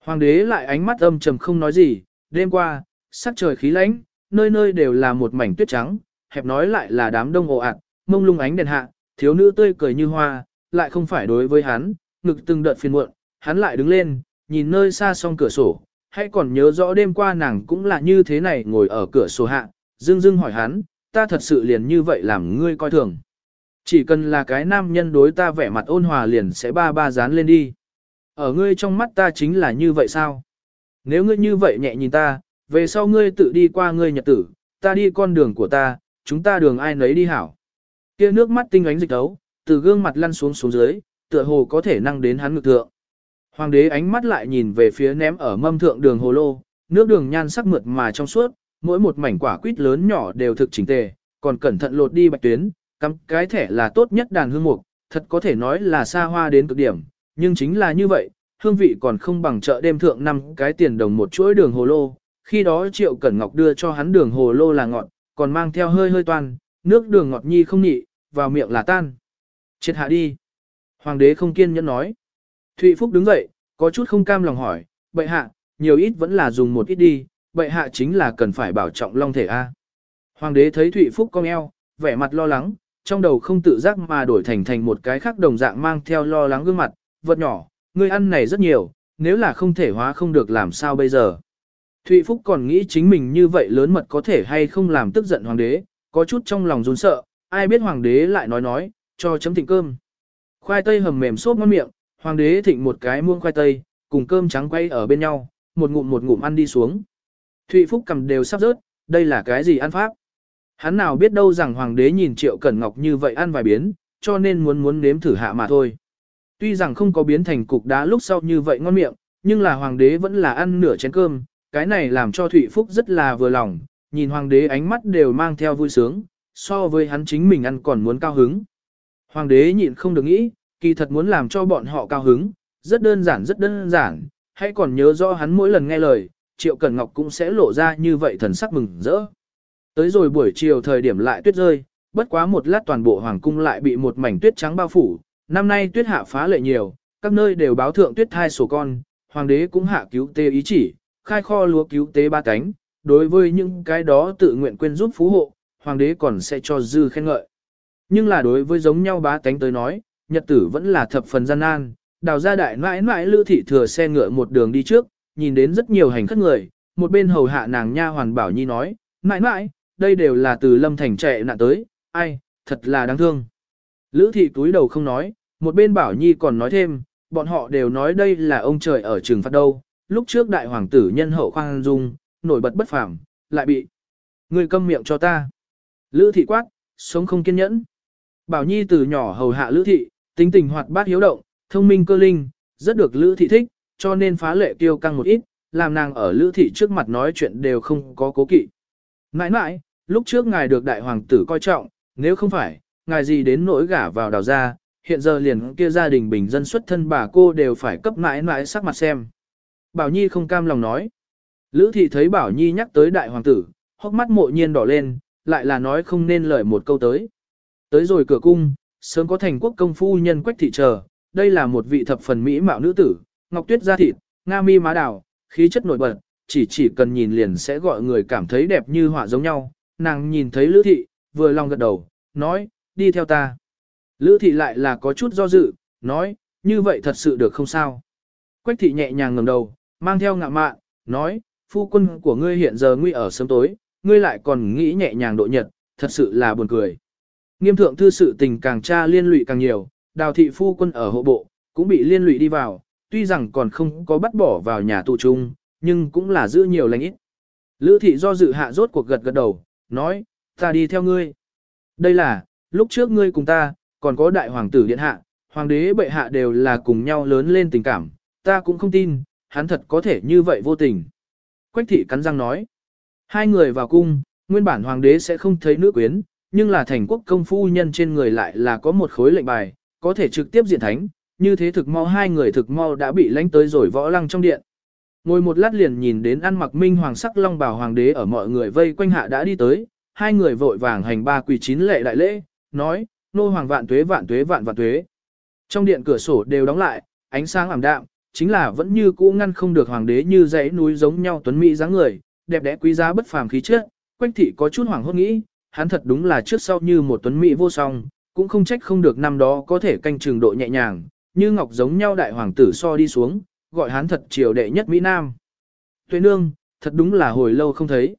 Hoàng đế lại ánh mắt âm trầm không nói gì, đêm qua, sắc trời khí lãnh, nơi nơi đều là một mảnh tuyết trắng, hẹp nói lại là đám đông ồ ạt, mông lung ánh đèn hạ, thiếu nữ tươi cười như hoa, lại không phải đối với hắn, ngực từng đợt phiền muộn, hắn lại đứng lên, nhìn nơi xa song cửa sổ, hay còn nhớ rõ đêm qua nàng cũng là như thế này ngồi ở cửa sổ hạ, dưng dưng hỏi hắn, ta thật sự liền như vậy làm ngươi coi thường. Chỉ cần là cái nam nhân đối ta vẻ mặt ôn hòa liền sẽ ba ba dán lên đi. Ở ngươi trong mắt ta chính là như vậy sao? Nếu ngươi như vậy nhẹ nhìn ta, về sau ngươi tự đi qua ngươi nhật tử, ta đi con đường của ta, chúng ta đường ai nấy đi hảo. Kia nước mắt tinh ánh dịch đấu, từ gương mặt lăn xuống xuống dưới, tựa hồ có thể năng đến hắn ngực thượng. Hoàng đế ánh mắt lại nhìn về phía ném ở mâm thượng đường hồ lô, nước đường nhan sắc mượt mà trong suốt, mỗi một mảnh quả quýt lớn nhỏ đều thực chỉnh tề, còn cẩn thận lột đi bạch tuyến, cắm cái thẻ là tốt nhất đàn hương mục, thật có thể nói là xa hoa đến cực điểm, nhưng chính là như vậy, hương vị còn không bằng chợ đêm thượng năm cái tiền đồng một chuỗi đường hồ lô, khi đó Triệu Cẩn Ngọc đưa cho hắn đường hồ lô là ngọt, còn mang theo hơi hơi toan, nước đường ngọt nhi không nhị, vào miệng là tan. triệt hạ đi. Hoàng đế không kiên nhẫn nói. Thụy Phúc đứng dậy, có chút không cam lòng hỏi, bệ hạ, nhiều ít vẫn là dùng một ít đi, bệ hạ chính là cần phải bảo trọng long thể A. Hoàng đế thấy Thụy Phúc cong eo, vẻ mặt lo lắng, trong đầu không tự giác mà đổi thành thành một cái khác đồng dạng mang theo lo lắng gương mặt, vật nhỏ, ngươi ăn này rất nhiều, nếu là không thể hóa không được làm sao bây giờ. Thụy Phúc còn nghĩ chính mình như vậy lớn mật có thể hay không làm tức giận hoàng đế, có chút trong lòng run sợ, ai biết hoàng đế lại nói nói, cho chấm thịnh cơm. Khoai tây hầm mềm xốp ngon miệng, hoàng đế thịnh một cái muông khoai tây, cùng cơm trắng quay ở bên nhau, một ngụm một ngụm ăn đi xuống. Thụy Phúc cầm đều sắp rớt, đây là cái gì ăn pháp? Hắn nào biết đâu rằng hoàng đế nhìn Triệu Cẩn Ngọc như vậy ăn vài biến, cho nên muốn muốn nếm thử hạ mà thôi. Tuy rằng không có biến thành cục đá lúc sau như vậy ngon miệng, nhưng là hoàng đế vẫn là ăn nửa chén cơm, cái này làm cho Thụy Phúc rất là vừa lòng, nhìn hoàng đế ánh mắt đều mang theo vui sướng, so với hắn chính mình ăn còn muốn cao hứng. Hoàng đế nhịn không được nghĩ, kỳ thật muốn làm cho bọn họ cao hứng, rất đơn giản rất đơn giản, hãy còn nhớ rõ hắn mỗi lần nghe lời, Triệu Cẩn Ngọc cũng sẽ lộ ra như vậy thần sắc mừng rỡ. Tới rồi buổi chiều thời điểm lại tuyết rơi, bất quá một lát toàn bộ hoàng cung lại bị một mảnh tuyết trắng bao phủ, năm nay tuyết hạ phá lệ nhiều, các nơi đều báo thượng tuyết thai sổ con, hoàng đế cũng hạ cứu tế ý chỉ, khai kho lúa cứu tế ba cánh, đối với những cái đó tự nguyện quên giúp phú hộ, hoàng đế còn sẽ cho dư khen ngợi. Nhưng là đối với giống nhau bá tánh tới nói, nhật tử vẫn là thập phần gian nan, đào ra đại mãi mãi lữ thị thừa xe ngựa một đường đi trước, nhìn đến rất nhiều hành khách người, một bên hầu hạ nàng nha hoàn bảo nhi nói, mãi mãi, đây đều là từ lâm thành chạy nạn tới, ai, thật là đáng thương. Lữ thị túi đầu không nói, một bên bảo nhi còn nói thêm, bọn họ đều nói đây là ông trời ở trường phạt đâu, lúc trước đại hoàng tử nhân hậu khoan dung, nổi bật bất phàm, lại bị. Người câm miệng cho ta. Lữ thị quát, sống không kiên nhẫn. Bảo Nhi từ nhỏ hầu hạ Lữ thị, tính tình hoạt bát hiếu động, thông minh cơ linh, rất được Lữ thị thích, cho nên phá lệ tiêu căng một ít, làm nàng ở Lữ thị trước mặt nói chuyện đều không có cố kỵ. Nãi nãi, lúc trước ngài được đại hoàng tử coi trọng, nếu không phải, ngài gì đến nỗi gả vào đào gia, hiện giờ liền kia gia đình bình dân xuất thân bà cô đều phải cấp mãi mãi sắc mặt xem. Bảo Nhi không cam lòng nói. Lữ thị thấy Bảo Nhi nhắc tới đại hoàng tử, hốc mắt mộ nhiên đỏ lên, lại là nói không nên lời một câu tới. Tới rồi cửa cung, sớm có thành quốc công phu nhân quách thị chờ, đây là một vị thập phần mỹ mạo nữ tử, ngọc tuyết da thịt, nga mi má đào, khí chất nổi bật, chỉ chỉ cần nhìn liền sẽ gọi người cảm thấy đẹp như họa giống nhau. Nàng nhìn thấy Lữ thị, vừa lòng gật đầu, nói, đi theo ta. Lữ thị lại là có chút do dự, nói, như vậy thật sự được không sao. Quách thị nhẹ nhàng ngẩng đầu, mang theo ngạ mạn, nói, phu quân của ngươi hiện giờ nguy ở sớm tối, ngươi lại còn nghĩ nhẹ nhàng độ nhật, thật sự là buồn cười. Nghiêm thượng thư sự tình càng tra liên lụy càng nhiều, đào thị phu quân ở hộ bộ, cũng bị liên lụy đi vào, tuy rằng còn không có bắt bỏ vào nhà tù trung, nhưng cũng là giữ nhiều lành ít. Lữ thị do dự hạ rốt cuộc gật gật đầu, nói, ta đi theo ngươi. Đây là, lúc trước ngươi cùng ta, còn có đại hoàng tử điện hạ, hoàng đế bệ hạ đều là cùng nhau lớn lên tình cảm, ta cũng không tin, hắn thật có thể như vậy vô tình. Quách thị cắn răng nói, hai người vào cung, nguyên bản hoàng đế sẽ không thấy nữ quyến, nhưng là thành quốc công phu nhân trên người lại là có một khối lệnh bài, có thể trực tiếp diện thánh, như thế thực mau hai người thực mau đã bị lánh tới rồi võ lăng trong điện. Ngồi một lát liền nhìn đến ăn mặc minh hoàng sắc long bào hoàng đế ở mọi người vây quanh hạ đã đi tới, hai người vội vàng hành ba quỳ chín lệ đại lễ, nói, nô hoàng vạn tuế vạn tuế vạn vạn tuế. Trong điện cửa sổ đều đóng lại, ánh sáng ảm đạm, chính là vẫn như cũ ngăn không được hoàng đế như dãy núi giống nhau tuấn mỹ dáng người, đẹp đẽ quý giá bất phàm khí chất. Quách thị có chút hoàng hốt nghĩ, hắn thật đúng là trước sau như một tuấn mỹ vô song, cũng không trách không được năm đó có thể canh trường độ nhẹ nhàng, như ngọc giống nhau đại hoàng tử so đi xuống, gọi hắn thật triều đệ nhất Mỹ Nam. tuệ nương, thật đúng là hồi lâu không thấy.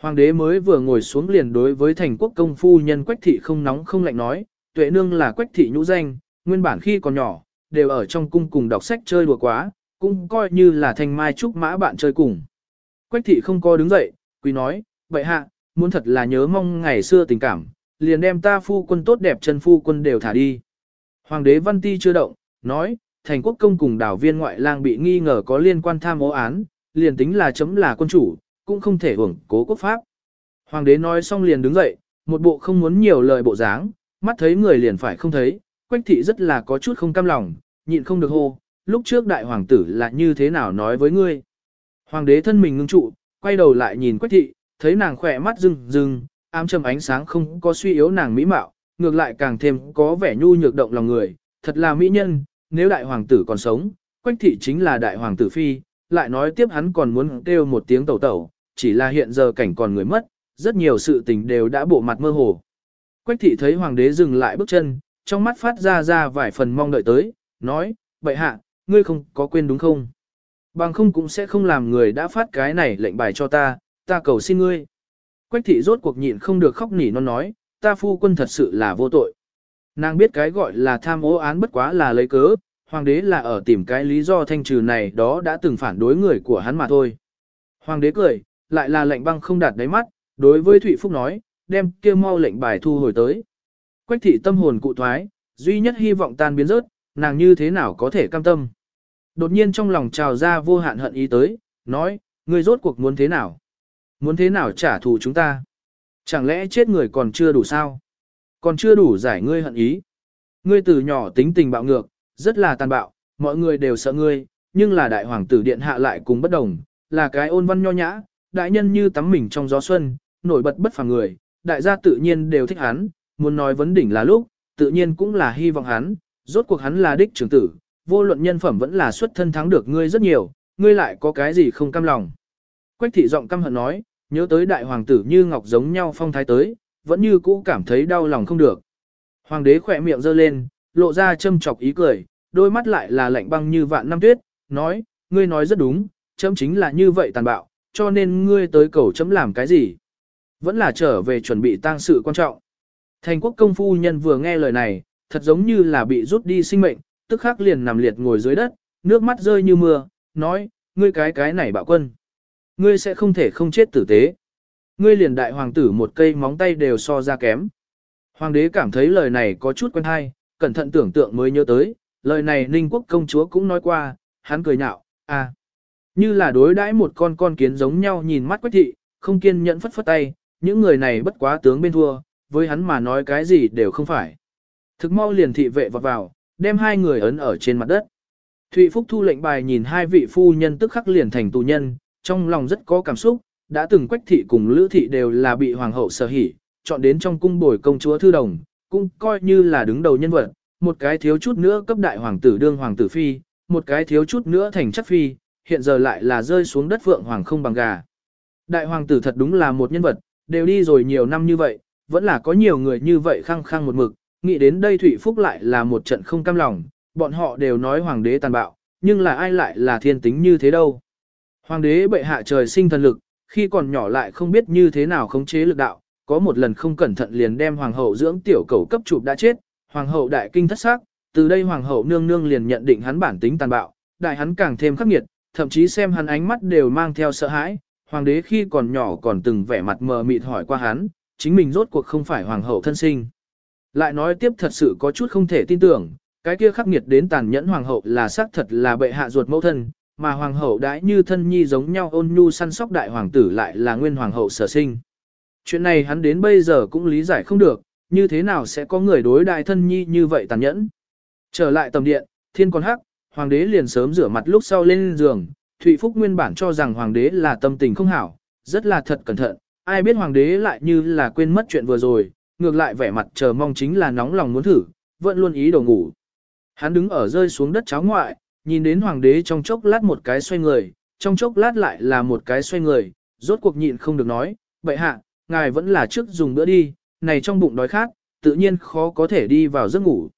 Hoàng đế mới vừa ngồi xuống liền đối với thành quốc công phu nhân quách thị không nóng không lạnh nói, tuệ nương là quách thị nhũ danh, nguyên bản khi còn nhỏ, đều ở trong cung cùng đọc sách chơi đùa quá, cũng coi như là thành mai trúc mã bạn chơi cùng. Quách thị không có đứng dậy, quý nói, vậy hạ, muốn thật là nhớ mong ngày xưa tình cảm, liền đem ta phu quân tốt đẹp chân phu quân đều thả đi. Hoàng đế Văn Ti chưa động, nói, thành quốc công cùng đảo viên ngoại lang bị nghi ngờ có liên quan tham ô án, liền tính là chấm là quân chủ, cũng không thể hưởng cố quốc pháp. Hoàng đế nói xong liền đứng dậy, một bộ không muốn nhiều lời bộ dáng, mắt thấy người liền phải không thấy, quách thị rất là có chút không cam lòng, nhịn không được hô, lúc trước đại hoàng tử là như thế nào nói với ngươi. Hoàng đế thân mình ngưng trụ, quay đầu lại nhìn quách thị, thấy nàng khỏe mắt rưng rưng, ám trầm ánh sáng không có suy yếu nàng mỹ mạo, ngược lại càng thêm có vẻ nhu nhược động lòng người, thật là mỹ nhân, nếu đại hoàng tử còn sống, quách thị chính là đại hoàng tử phi, lại nói tiếp hắn còn muốn kêu một tiếng tẩu tẩu, chỉ là hiện giờ cảnh còn người mất, rất nhiều sự tình đều đã bộ mặt mơ hồ. Quách thị thấy hoàng đế dừng lại bước chân, trong mắt phát ra ra vài phần mong đợi tới, nói, vậy hạ, ngươi không có quên đúng không? Bằng không cũng sẽ không làm người đã phát cái này lệnh bài cho ta, ta cầu xin ngươi. Quách thị rốt cuộc nhịn không được khóc nỉ non nói, ta phu quân thật sự là vô tội. Nàng biết cái gọi là tham ô án bất quá là lấy cớ, hoàng đế là ở tìm cái lý do thanh trừ này đó đã từng phản đối người của hắn mà thôi. Hoàng đế cười, lại là lệnh băng không đạt đáy mắt, đối với Thụy Phúc nói, đem kia mau lệnh bài thu hồi tới. Quách thị tâm hồn cụ thoái, duy nhất hy vọng tan biến rớt, nàng như thế nào có thể cam tâm. Đột nhiên trong lòng trào ra vô hạn hận ý tới, nói, ngươi rốt cuộc muốn thế nào? Muốn thế nào trả thù chúng ta? Chẳng lẽ chết người còn chưa đủ sao? Còn chưa đủ giải ngươi hận ý. Ngươi từ nhỏ tính tình bạo ngược, rất là tàn bạo, mọi người đều sợ ngươi, nhưng là đại hoàng tử điện hạ lại cùng bất đồng, là cái ôn văn nho nhã, đại nhân như tắm mình trong gió xuân, nổi bật bất phàm người, đại gia tự nhiên đều thích hắn, muốn nói vấn đỉnh là lúc, tự nhiên cũng là hy vọng hắn, rốt cuộc hắn là đích trưởng tử, vô luận nhân phẩm vẫn là xuất thân thắng được ngươi rất nhiều, ngươi lại có cái gì không cam lòng. Quách thị giọng căm hận nói, nhớ tới đại hoàng tử như ngọc giống nhau phong thái tới, vẫn như cũ cảm thấy đau lòng không được. Hoàng đế khỏe miệng giơ lên, lộ ra châm chọc ý cười, đôi mắt lại là lạnh băng như vạn năm tuyết, nói, ngươi nói rất đúng, chấm chính là như vậy tàn bạo, cho nên ngươi tới cầu chấm làm cái gì? Vẫn là trở về chuẩn bị tang sự quan trọng. Thành quốc công phu nhân vừa nghe lời này, thật giống như là bị rút đi sinh mệnh, tức khắc liền nằm liệt ngồi dưới đất, nước mắt rơi như mưa, nói, ngươi cái cái này bạo quân. Ngươi sẽ không thể không chết tử tế. Ngươi liền đại hoàng tử một cây móng tay đều so ra kém. Hoàng đế cảm thấy lời này có chút quen hay, cẩn thận tưởng tượng mới nhớ tới, lời này ninh quốc công chúa cũng nói qua, hắn cười nhạo, à. Như là đối đãi một con con kiến giống nhau nhìn mắt quách thị, không kiên nhẫn phất phất tay, những người này bất quá tướng bên thua, với hắn mà nói cái gì đều không phải. Thực mau liền thị vệ vọt vào, đem hai người ấn ở trên mặt đất. Thụy Phúc thu lệnh bài nhìn hai vị phu nhân tức khắc liền thành tù nhân, trong lòng rất có cảm xúc, đã từng quách thị cùng lữ thị đều là bị hoàng hậu sở hỉ, chọn đến trong cung bồi công chúa thư đồng, cũng coi như là đứng đầu nhân vật, một cái thiếu chút nữa cấp đại hoàng tử đương hoàng tử phi, một cái thiếu chút nữa thành chất phi, hiện giờ lại là rơi xuống đất vượng hoàng không bằng gà. Đại hoàng tử thật đúng là một nhân vật, đều đi rồi nhiều năm như vậy, vẫn là có nhiều người như vậy khăng khăng một mực, nghĩ đến đây Thụy Phúc lại là một trận không cam lòng, bọn họ đều nói hoàng đế tàn bạo, nhưng là ai lại là thiên tính như thế đâu. Hoàng đế bệ hạ trời sinh thần lực, khi còn nhỏ lại không biết như thế nào khống chế lực đạo, có một lần không cẩn thận liền đem hoàng hậu dưỡng tiểu cầu cấp chụp đã chết, hoàng hậu đại kinh thất xác, từ đây hoàng hậu nương nương liền nhận định hắn bản tính tàn bạo, đại hắn càng thêm khắc nghiệt, thậm chí xem hắn ánh mắt đều mang theo sợ hãi, hoàng đế khi còn nhỏ còn từng vẻ mặt mờ mịt hỏi qua hắn, chính mình rốt cuộc không phải hoàng hậu thân sinh. Lại nói tiếp thật sự có chút không thể tin tưởng, cái kia khắc nghiệt đến tàn nhẫn hoàng hậu là xác thật là bệ hạ ruột mẫu thân, mà hoàng hậu đãi như thân nhi giống nhau ôn nhu săn sóc đại hoàng tử lại là nguyên hoàng hậu sở sinh. Chuyện này hắn đến bây giờ cũng lý giải không được, như thế nào sẽ có người đối đại thân nhi như vậy tàn nhẫn. Trở lại tầm điện, thiên con hắc, hoàng đế liền sớm rửa mặt lúc sau lên giường, Thụy Phúc nguyên bản cho rằng hoàng đế là tâm tình không hảo, rất là thật cẩn thận, ai biết hoàng đế lại như là quên mất chuyện vừa rồi, ngược lại vẻ mặt chờ mong chính là nóng lòng muốn thử, vẫn luôn ý đồ ngủ. Hắn đứng ở rơi xuống đất cháo ngoại, nhìn đến hoàng đế trong chốc lát một cái xoay người, trong chốc lát lại là một cái xoay người, rốt cuộc nhịn không được nói, vậy hạ, ngài vẫn là trước dùng bữa đi, này trong bụng đói khát, tự nhiên khó có thể đi vào giấc ngủ.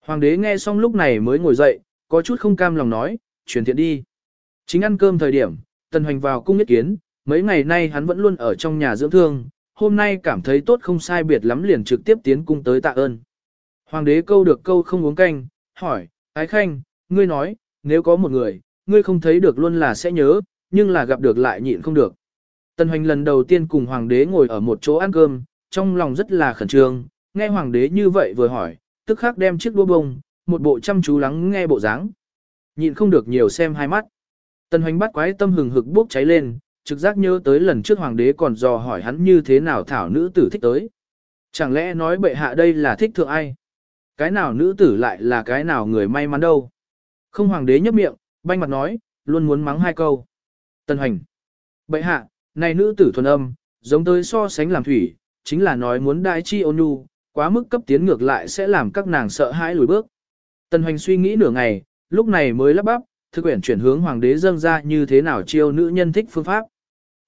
Hoàng đế nghe xong lúc này mới ngồi dậy, có chút không cam lòng nói, truyền thiện đi. Chính ăn cơm thời điểm, tần hoành vào cung nhất kiến, mấy ngày nay hắn vẫn luôn ở trong nhà dưỡng thương, hôm nay cảm thấy tốt không sai biệt lắm liền trực tiếp tiến cung tới tạ ơn. Hoàng đế câu được câu không uống canh, hỏi, Ái Khanh, ngươi nói, nếu có một người, ngươi không thấy được luôn là sẽ nhớ, nhưng là gặp được lại nhịn không được. Tần hoành lần đầu tiên cùng hoàng đế ngồi ở một chỗ ăn cơm, trong lòng rất là khẩn trương, nghe hoàng đế như vậy vừa hỏi, tức khắc đem chiếc đũa bông, một bộ chăm chú lắng nghe bộ dáng. Nhịn không được nhiều xem hai mắt. Tần hoành bắt quái tâm hừng hực bốc cháy lên, trực giác nhớ tới lần trước hoàng đế còn dò hỏi hắn như thế nào thảo nữ tử thích tới. Chẳng lẽ nói bệ hạ đây là thích thượng ai? Cái nào nữ tử lại là cái nào người may mắn đâu? Không hoàng đế nhấp miệng, banh mặt nói, luôn muốn mắng hai câu. tân hành Bệ hạ, này nữ tử thuần âm, giống tới so sánh làm thủy, chính là nói muốn đại chi ôn nhu, quá mức cấp tiến ngược lại sẽ làm các nàng sợ hãi lùi bước. tân hành suy nghĩ nửa ngày, lúc này mới lắp bắp, thư quyển chuyển hướng hoàng đế dâng ra như thế nào chiêu nữ nhân thích phương pháp.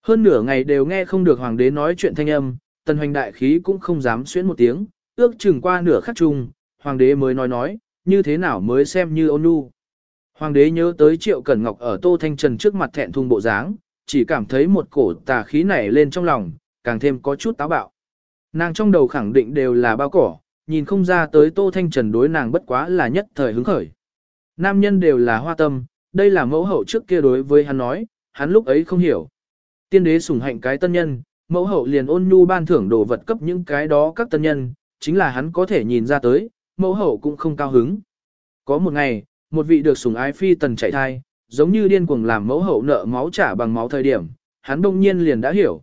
Hơn nửa ngày đều nghe không được hoàng đế nói chuyện thanh âm, tần hoành đại khí cũng không dám xuyến một tiếng, ước chừng qua nửa khắc chung, hoàng đế mới nói nói, như thế nào mới xem như ôn nhu. Hoàng đế nhớ tới Triệu Cẩn Ngọc ở Tô Thanh Trần trước mặt thẹn thùng bộ dáng, chỉ cảm thấy một cổ tà khí nảy lên trong lòng, càng thêm có chút táo bạo. Nàng trong đầu khẳng định đều là bao cỏ, nhìn không ra tới Tô Thanh Trần đối nàng bất quá là nhất thời hứng khởi. Nam nhân đều là hoa tâm, đây là mẫu hậu trước kia đối với hắn nói, hắn lúc ấy không hiểu. Tiên đế sủng hạnh cái tân nhân, mẫu hậu liền ôn nhu ban thưởng đồ vật cấp những cái đó các tân nhân, chính là hắn có thể nhìn ra tới, mẫu hậu cũng không cao hứng. Có một ngày, một vị được sủng ái phi tần chạy thai, giống như điên cuồng làm mẫu hậu nợ máu trả bằng máu thời điểm, hắn đông nhiên liền đã hiểu.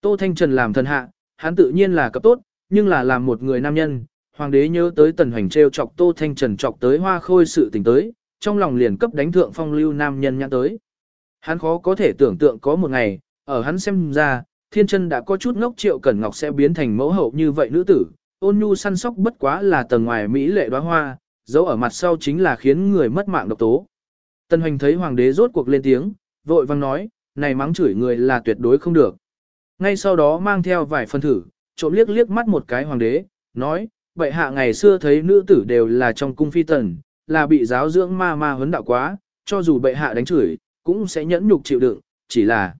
Tô Thanh Trần làm thần hạ, hắn tự nhiên là cấp tốt, nhưng là làm một người nam nhân, hoàng đế nhớ tới tần hoành treo chọc Tô Thanh Trần chọc tới hoa khôi sự tình tới, trong lòng liền cấp đánh thượng phong lưu nam nhân nhãn tới. Hắn khó có thể tưởng tượng có một ngày, ở hắn xem ra, thiên chân đã có chút ngốc triệu cẩn ngọc sẽ biến thành mẫu hậu như vậy nữ tử, ôn nhu săn sóc bất quá là tầng ngoài mỹ lệ đóa hoa, dấu ở mặt sau chính là khiến người mất mạng độc tố. Tân hoành thấy hoàng đế rốt cuộc lên tiếng, vội vang nói, này mắng chửi người là tuyệt đối không được. Ngay sau đó mang theo vài phân thử, trộm liếc liếc mắt một cái hoàng đế, nói, vậy hạ ngày xưa thấy nữ tử đều là trong cung phi tần, là bị giáo dưỡng ma ma huấn đạo quá, cho dù bệ hạ đánh chửi, cũng sẽ nhẫn nhục chịu đựng, chỉ là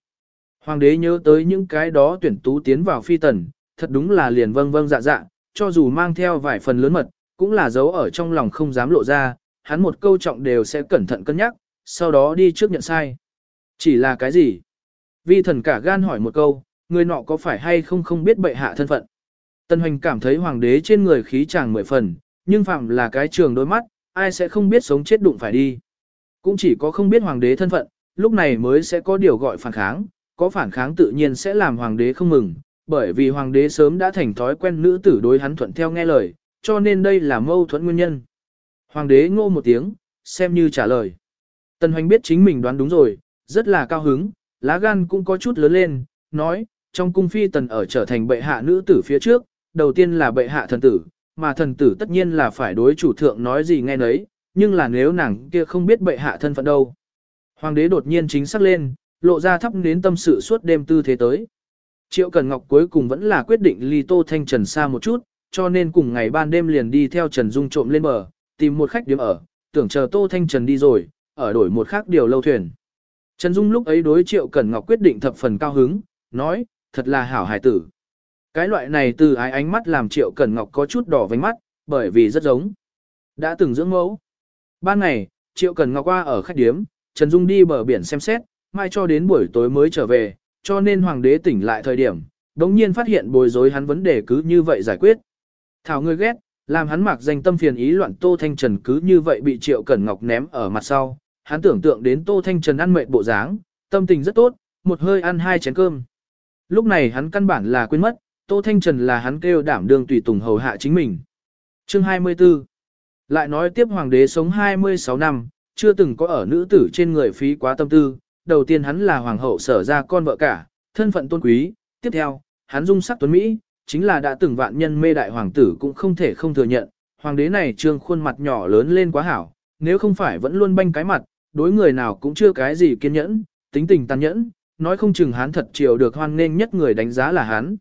Hoàng đế nhớ tới những cái đó tuyển tú tiến vào phi tần, thật đúng là liền vâng vâng dạ dạ, cho dù mang theo vài phần lớn mật, cũng là giấu ở trong lòng không dám lộ ra, hắn một câu trọng đều sẽ cẩn thận cân nhắc, sau đó đi trước nhận sai. Chỉ là cái gì? Vi thần cả gan hỏi một câu, người nọ có phải hay không không biết bệ hạ thân phận. Tân hoành cảm thấy hoàng đế trên người khí chàng mười phần, nhưng phạm là cái trường đôi mắt, ai sẽ không biết sống chết đụng phải đi. Cũng chỉ có không biết hoàng đế thân phận, lúc này mới sẽ có điều gọi phản kháng, có phản kháng tự nhiên sẽ làm hoàng đế không mừng, bởi vì hoàng đế sớm đã thành thói quen nữ tử đối hắn thuận theo nghe lời, cho nên đây là mâu thuẫn nguyên nhân. Hoàng đế ngô một tiếng, xem như trả lời. Tần hoành biết chính mình đoán đúng rồi, rất là cao hứng, lá gan cũng có chút lớn lên, nói, trong cung phi tần ở trở thành bệ hạ nữ tử phía trước, đầu tiên là bệ hạ thần tử, mà thần tử tất nhiên là phải đối chủ thượng nói gì nghe nấy, nhưng là nếu nàng kia không biết bệ hạ thân phận đâu. Hoàng đế đột nhiên chính xác lên, lộ ra thắp đến tâm sự suốt đêm tư thế tới. Triệu Cần Ngọc cuối cùng vẫn là quyết định ly Tô Thanh Trần xa một chút, cho nên cùng ngày ban đêm liền đi theo Trần Dung trộm lên bờ, tìm một khách điểm ở, tưởng chờ Tô Thanh Trần đi rồi, ở đổi một khác điều lâu thuyền. Trần Dung lúc ấy đối Triệu Cẩn Ngọc quyết định thập phần cao hứng, nói, thật là hảo hải tử. Cái loại này từ ái ánh mắt làm Triệu Cẩn Ngọc có chút đỏ vánh mắt, bởi vì rất giống. Đã từng dưỡng mẫu. Ban ngày, Triệu Cẩn Ngọc qua ở khách điếm, Trần Dung đi bờ biển xem xét, mai cho đến buổi tối mới trở về, cho nên hoàng đế tỉnh lại thời điểm, đống nhiên phát hiện bối rối hắn vấn đề cứ như vậy giải quyết. Thảo người ghét, làm hắn mặc danh tâm phiền ý loạn Tô Thanh Trần cứ như vậy bị Triệu Cẩn Ngọc ném ở mặt sau, hắn tưởng tượng đến Tô Thanh Trần ăn mệt bộ dáng, tâm tình rất tốt, một hơi ăn hai chén cơm. Lúc này hắn căn bản là quên mất, Tô Thanh Trần là hắn kêu đảm đương tùy tùng hầu hạ chính mình. Chương 24 Lại nói tiếp hoàng đế sống 26 năm, chưa từng có ở nữ tử trên người phí quá tâm tư, đầu tiên hắn là hoàng hậu sở ra con vợ cả, thân phận tôn quý, tiếp theo, hắn dung sắc tuấn Mỹ, chính là đã từng vạn nhân mê đại hoàng tử cũng không thể không thừa nhận, hoàng đế này trương khuôn mặt nhỏ lớn lên quá hảo, nếu không phải vẫn luôn banh cái mặt, đối người nào cũng chưa cái gì kiên nhẫn, tính tình tàn nhẫn, nói không chừng hắn thật chiều được hoan nghênh nhất người đánh giá là hắn.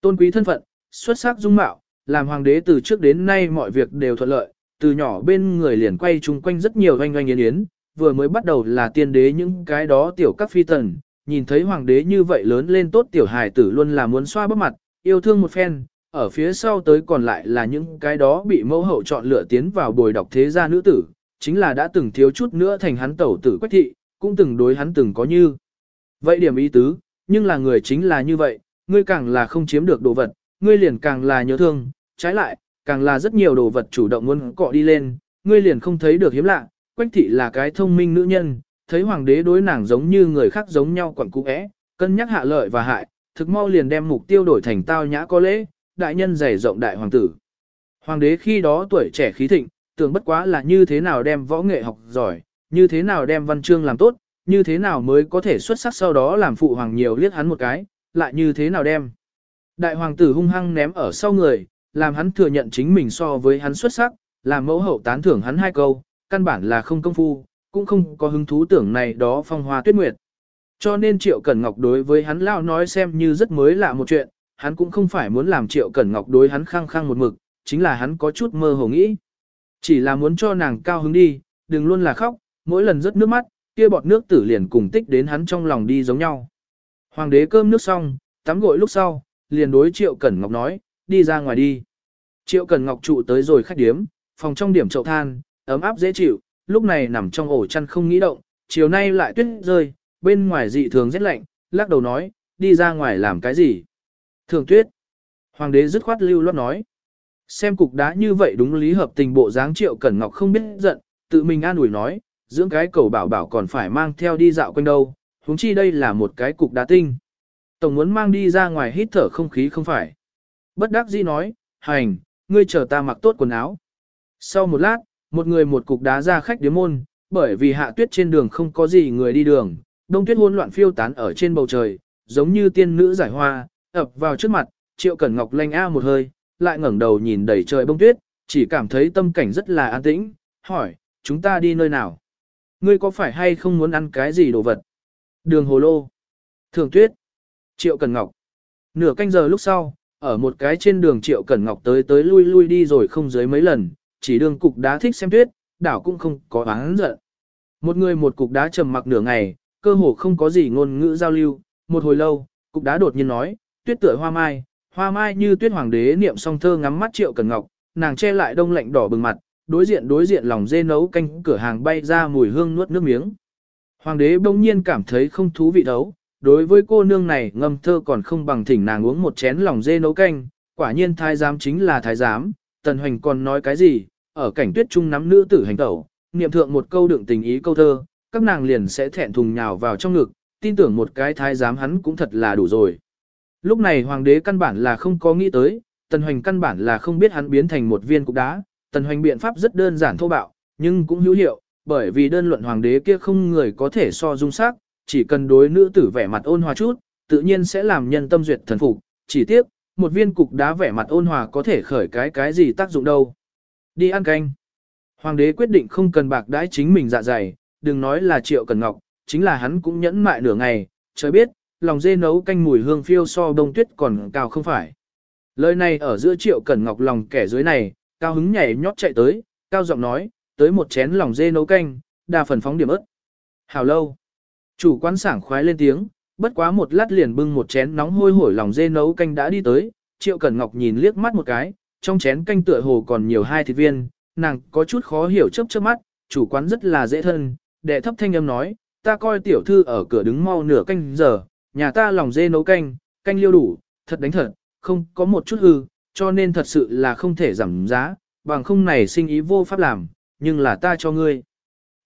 Tôn quý thân phận, xuất sắc dung mạo, làm hoàng đế từ trước đến nay mọi việc đều thuận lợi, từ nhỏ bên người liền quay chung quanh rất nhiều oanh oanh yến yến, vừa mới bắt đầu là tiên đế những cái đó tiểu các phi tần, nhìn thấy hoàng đế như vậy lớn lên tốt tiểu hài tử luôn là muốn xoa bắp mặt, yêu thương một phen, ở phía sau tới còn lại là những cái đó bị mẫu hậu chọn lựa tiến vào bồi đọc thế gia nữ tử, chính là đã từng thiếu chút nữa thành hắn tẩu tử quách thị, cũng từng đối hắn từng có như. Vậy điểm ý tứ, nhưng là người chính là như vậy, ngươi càng là không chiếm được đồ vật, ngươi liền càng là nhớ thương, trái lại, càng là rất nhiều đồ vật chủ động muốn cọ đi lên, ngươi liền không thấy được hiếm lạ, quách thị là cái thông minh nữ nhân, thấy hoàng đế đối nàng giống như người khác giống nhau quẩn cú é, cân nhắc hạ lợi và hại, thực mau liền đem mục tiêu đổi thành tao nhã có lễ, đại nhân dày rộng đại hoàng tử. Hoàng đế khi đó tuổi trẻ khí thịnh, tưởng bất quá là như thế nào đem võ nghệ học giỏi, như thế nào đem văn chương làm tốt, như thế nào mới có thể xuất sắc sau đó làm phụ hoàng nhiều liếc hắn một cái, lại như thế nào đem. Đại hoàng tử hung hăng ném ở sau người, làm hắn thừa nhận chính mình so với hắn xuất sắc, làm mẫu hậu tán thưởng hắn hai câu, căn bản là không công phu, cũng không có hứng thú tưởng này đó phong hoa tuyết nguyệt. Cho nên Triệu Cẩn Ngọc đối với hắn lao nói xem như rất mới lạ một chuyện, hắn cũng không phải muốn làm Triệu Cẩn Ngọc đối hắn khăng khăng một mực, chính là hắn có chút mơ hồ nghĩ. Chỉ là muốn cho nàng cao hứng đi, đừng luôn là khóc, mỗi lần rớt nước mắt, kia bọt nước tử liền cùng tích đến hắn trong lòng đi giống nhau. Hoàng đế cơm nước xong, tắm gội lúc sau, liền đối Triệu Cẩn Ngọc nói, đi ra ngoài đi. Triệu Cẩn Ngọc trụ tới rồi khách điếm, phòng trong điểm chậu than, ấm áp dễ chịu, lúc này nằm trong ổ chăn không nghĩ động, chiều nay lại tuyết rơi, bên ngoài dị thường rất lạnh, lắc đầu nói, đi ra ngoài làm cái gì? Thường tuyết. Hoàng đế dứt khoát lưu loát nói. Xem cục đá như vậy đúng lý hợp tình bộ dáng triệu cẩn ngọc không biết giận, tự mình an ủi nói, dưỡng cái cầu bảo bảo còn phải mang theo đi dạo quanh đâu, huống chi đây là một cái cục đá tinh. Tổng muốn mang đi ra ngoài hít thở không khí không phải. Bất đắc dĩ nói, hành, ngươi chờ ta mặc tốt quần áo. Sau một lát, một người một cục đá ra khách điếm môn, bởi vì hạ tuyết trên đường không có gì người đi đường, đông tuyết hỗn loạn phiêu tán ở trên bầu trời, giống như tiên nữ giải hoa, ập vào trước mặt, Triệu Cẩn Ngọc lanh a một hơi, lại ngẩng đầu nhìn đầy trời bông tuyết, chỉ cảm thấy tâm cảnh rất là an tĩnh, hỏi, chúng ta đi nơi nào? Ngươi có phải hay không muốn ăn cái gì đồ vật? Đường hồ lô. Thường tuyết. Triệu Cẩn Ngọc. Nửa canh giờ lúc sau, ở một cái trên đường Triệu Cẩn Ngọc tới tới lui lui đi rồi không dưới mấy lần, chỉ đường cục đá thích xem tuyết, đảo cũng không có oán giận. Một người một cục đá trầm mặc nửa ngày, cơ hồ không có gì ngôn ngữ giao lưu, một hồi lâu, cục đá đột nhiên nói, tuyết tựa hoa mai, hoa mai như tuyết hoàng đế niệm song thơ ngắm mắt triệu cần ngọc, nàng che lại đông lạnh đỏ bừng mặt, đối diện đối diện lòng dê nấu canh cửa hàng bay ra mùi hương nuốt nước miếng. Hoàng đế bỗng nhiên cảm thấy không thú vị đấu, đối với cô nương này ngâm thơ còn không bằng thỉnh nàng uống một chén lòng dê nấu canh, quả nhiên thái giám chính là thái giám, tần hoành còn nói cái gì, ở cảnh tuyết trung nắm nữ tử hành tẩu, niệm thượng một câu đựng tình ý câu thơ, các nàng liền sẽ thẹn thùng nhào vào trong ngực, tin tưởng một cái thái giám hắn cũng thật là đủ rồi. Lúc này hoàng đế căn bản là không có nghĩ tới, tần hoành căn bản là không biết hắn biến thành một viên cục đá, tần hoành biện pháp rất đơn giản thô bạo, nhưng cũng hữu hiệu, bởi vì đơn luận hoàng đế kia không người có thể so dung sắc, chỉ cần đối nữ tử vẻ mặt ôn hòa chút, tự nhiên sẽ làm nhân tâm duyệt thần phục, chỉ tiếc, một viên cục đá vẻ mặt ôn hòa có thể khởi cái cái gì tác dụng đâu. Đi ăn canh. Hoàng đế quyết định không cần bạc đãi chính mình dạ dày, đừng nói là triệu cần ngọc, chính là hắn cũng nhẫn mại nửa ngày, trời biết, lòng dê nấu canh mùi hương phiêu so đông tuyết còn cao không phải. Lời này ở giữa triệu cẩn ngọc lòng kẻ dưới này, cao hứng nhảy nhót chạy tới, cao giọng nói, tới một chén lòng dê nấu canh, đa phần phóng điểm ớt. Hào lâu. Chủ quán sảng khoái lên tiếng, bất quá một lát liền bưng một chén nóng hôi hổi lòng dê nấu canh đã đi tới, triệu cẩn ngọc nhìn liếc mắt một cái, trong chén canh tựa hồ còn nhiều hai thịt viên, nàng có chút khó hiểu chớp chớp mắt, chủ quán rất là dễ thân, đệ thấp thanh âm nói, ta coi tiểu thư ở cửa đứng mau nửa canh giờ, nhà ta lòng dê nấu canh, canh liêu đủ, thật đánh thật, không có một chút hư, cho nên thật sự là không thể giảm giá, bằng không này sinh ý vô pháp làm, nhưng là ta cho ngươi.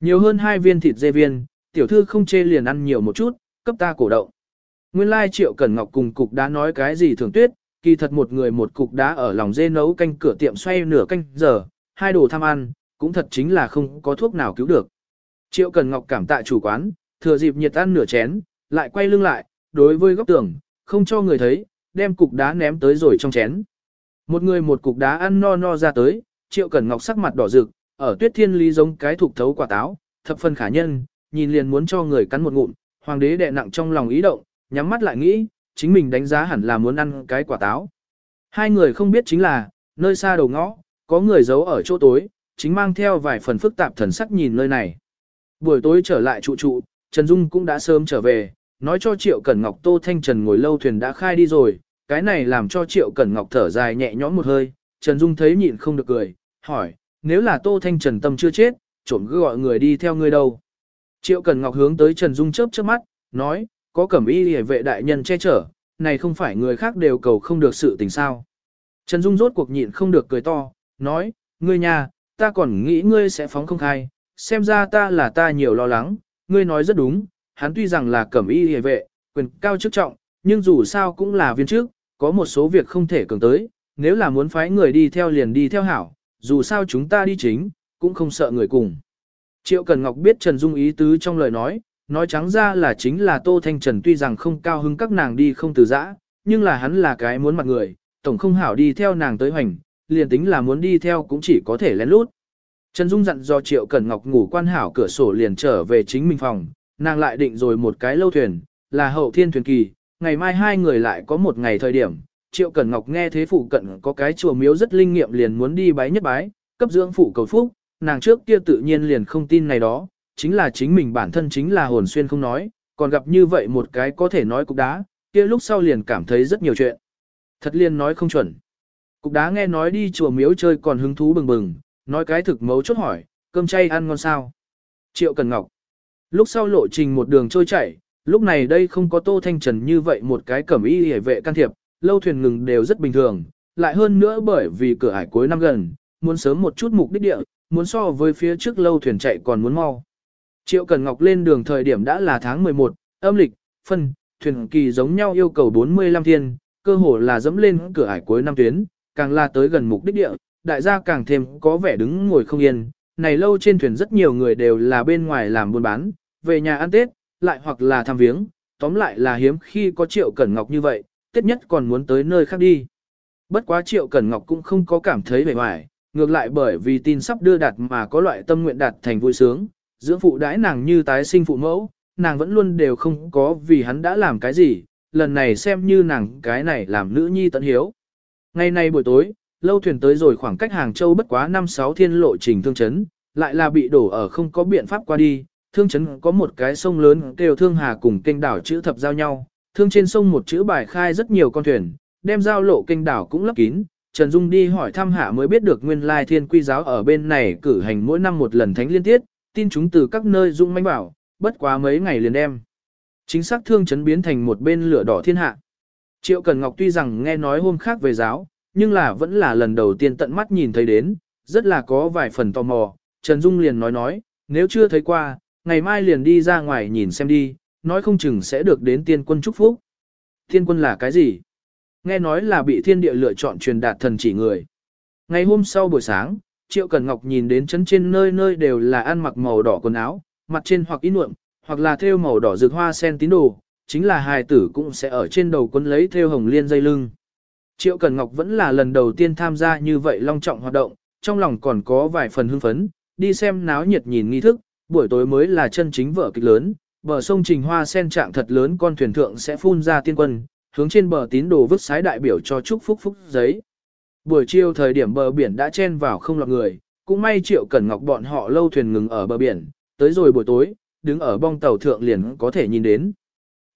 Nhiều hơn hai viên thịt dê viên, tiểu thư không chê liền ăn nhiều một chút, cấp ta cổ động. Nguyên lai triệu cẩn ngọc cùng cục đá nói cái gì thường tuyết, kỳ thật một người một cục đá ở lòng dê nấu canh cửa tiệm xoay nửa canh giờ, hai đồ tham ăn, cũng thật chính là không có thuốc nào cứu được. Triệu Cần Ngọc cảm tạ chủ quán, thừa dịp nhiệt ăn nửa chén, lại quay lưng lại, đối với góc tường, không cho người thấy, đem cục đá ném tới rồi trong chén. Một người một cục đá ăn no no ra tới, Triệu Cẩn Ngọc sắc mặt đỏ rực, ở tuyết thiên lý giống cái thục thấu quả táo, thập phân khả nhân, nhìn liền muốn cho người cắn một ngụm, hoàng đế đè nặng trong lòng ý động, nhắm mắt lại nghĩ, chính mình đánh giá hẳn là muốn ăn cái quả táo. Hai người không biết chính là, nơi xa đầu ngõ, có người giấu ở chỗ tối, chính mang theo vài phần phức tạp thần sắc nhìn nơi này. Buổi tối trở lại trụ trụ, Trần Dung cũng đã sớm trở về, nói cho Triệu Cẩn Ngọc Tô Thanh Trần ngồi lâu thuyền đã khai đi rồi, cái này làm cho Triệu Cẩn Ngọc thở dài nhẹ nhõm một hơi, Trần Dung thấy nhịn không được cười, hỏi, nếu là Tô Thanh Trần tâm chưa chết, trộm cứ gọi người đi theo ngươi đâu. Triệu Cần Ngọc hướng tới Trần Dung chớp chớp mắt, nói, có cẩm y hề vệ đại nhân che chở, này không phải người khác đều cầu không được sự tình sao. Trần Dung rốt cuộc nhịn không được cười to, nói, ngươi nhà, ta còn nghĩ ngươi sẽ phóng không khai, xem ra ta là ta nhiều lo lắng, ngươi nói rất đúng, hắn tuy rằng là cẩm y hề vệ, quyền cao chức trọng, nhưng dù sao cũng là viên chức, có một số việc không thể cường tới, nếu là muốn phái người đi theo liền đi theo hảo, dù sao chúng ta đi chính, cũng không sợ người cùng. Triệu Cần Ngọc biết Trần Dung ý tứ trong lời nói, nói trắng ra là chính là Tô Thanh Trần tuy rằng không cao hứng các nàng đi không từ giã, nhưng là hắn là cái muốn mặt người, tổng không hảo đi theo nàng tới hoành, liền tính là muốn đi theo cũng chỉ có thể lén lút. Trần Dung dặn do Triệu Cẩn Ngọc ngủ quan hảo cửa sổ liền trở về chính mình phòng, nàng lại định rồi một cái lâu thuyền, là hậu thiên thuyền kỳ, ngày mai hai người lại có một ngày thời điểm. Triệu Cẩn Ngọc nghe thế phụ cận có cái chùa miếu rất linh nghiệm liền muốn đi bái nhất bái, cấp dưỡng phụ cầu phúc, nàng trước kia tự nhiên liền không tin này đó, chính là chính mình bản thân chính là hồn xuyên không nói, còn gặp như vậy một cái có thể nói cục đá, kia lúc sau liền cảm thấy rất nhiều chuyện. Thật liền nói không chuẩn. Cục đá nghe nói đi chùa miếu chơi còn hứng thú bừng bừng, nói cái thực mấu chốt hỏi, cơm chay ăn ngon sao? Triệu Cần Ngọc. Lúc sau lộ trình một đường trôi chảy, lúc này đây không có Tô Thanh Trần như vậy một cái cẩm y hề vệ can thiệp, lâu thuyền ngừng đều rất bình thường, lại hơn nữa bởi vì cửa ải cuối năm gần, muốn sớm một chút mục đích địa, muốn so với phía trước lâu thuyền chạy còn muốn mau. Triệu Cần Ngọc lên đường thời điểm đã là tháng 11, âm lịch, phân, thuyền kỳ giống nhau yêu cầu 45 thiên, cơ hồ là dẫm lên cửa ải cuối năm tuyến, càng là tới gần mục đích địa, đại gia càng thêm có vẻ đứng ngồi không yên. Này lâu trên thuyền rất nhiều người đều là bên ngoài làm buôn bán, về nhà ăn Tết, lại hoặc là thăm viếng, tóm lại là hiếm khi có Triệu Cẩn Ngọc như vậy, Tết nhất còn muốn tới nơi khác đi. Bất quá Triệu Cẩn Ngọc cũng không có cảm thấy vẻ ngoài, ngược lại bởi vì tin sắp đưa đạt mà có loại tâm nguyện đạt thành vui sướng, dưỡng phụ đãi nàng như tái sinh phụ mẫu, nàng vẫn luôn đều không có vì hắn đã làm cái gì, lần này xem như nàng cái này làm nữ nhi tận hiếu. Ngày nay buổi tối, lâu thuyền tới rồi khoảng cách Hàng Châu bất quá 5-6 thiên lộ trình thương chấn, lại là bị đổ ở không có biện pháp qua đi, thương chấn có một cái sông lớn kêu thương hà cùng kênh đảo chữ thập giao nhau, thương trên sông một chữ bài khai rất nhiều con thuyền, đem giao lộ kênh đảo cũng lấp kín. Trần Dung đi hỏi thăm hạ mới biết được nguyên lai thiên quy giáo ở bên này cử hành mỗi năm một lần thánh liên tiết, tin chúng từ các nơi dung manh bảo, bất quá mấy ngày liền đem. Chính xác thương chấn biến thành một bên lửa đỏ thiên hạ. Triệu Cần Ngọc tuy rằng nghe nói hôm khác về giáo, nhưng là vẫn là lần đầu tiên tận mắt nhìn thấy đến, rất là có vài phần tò mò. Trần Dung liền nói nói, nếu chưa thấy qua, ngày mai liền đi ra ngoài nhìn xem đi, nói không chừng sẽ được đến tiên quân chúc phúc. Tiên quân là cái gì? Nghe nói là bị thiên địa lựa chọn truyền đạt thần chỉ người. Ngày hôm sau buổi sáng, Triệu Cần Ngọc nhìn đến chấn trên nơi nơi đều là ăn mặc màu đỏ quần áo, mặt trên hoặc in nhuộm, hoặc là thêu màu đỏ rực hoa sen tín đồ, chính là hài tử cũng sẽ ở trên đầu quấn lấy thêu hồng liên dây lưng. Triệu Cần Ngọc vẫn là lần đầu tiên tham gia như vậy long trọng hoạt động, trong lòng còn có vài phần hưng phấn, đi xem náo nhiệt nhìn nghi thức, buổi tối mới là chân chính vở kịch lớn, bờ sông Trình Hoa sen trạng thật lớn con thuyền thượng sẽ phun ra tiên quân, hướng trên bờ tín đồ vứt sái đại biểu cho chúc phúc phúc giấy. Buổi chiều thời điểm bờ biển đã chen vào không lọt người, cũng may Triệu Cẩn Ngọc bọn họ lâu thuyền ngừng ở bờ biển, tới rồi buổi tối, đứng ở bong tàu thượng liền có thể nhìn đến.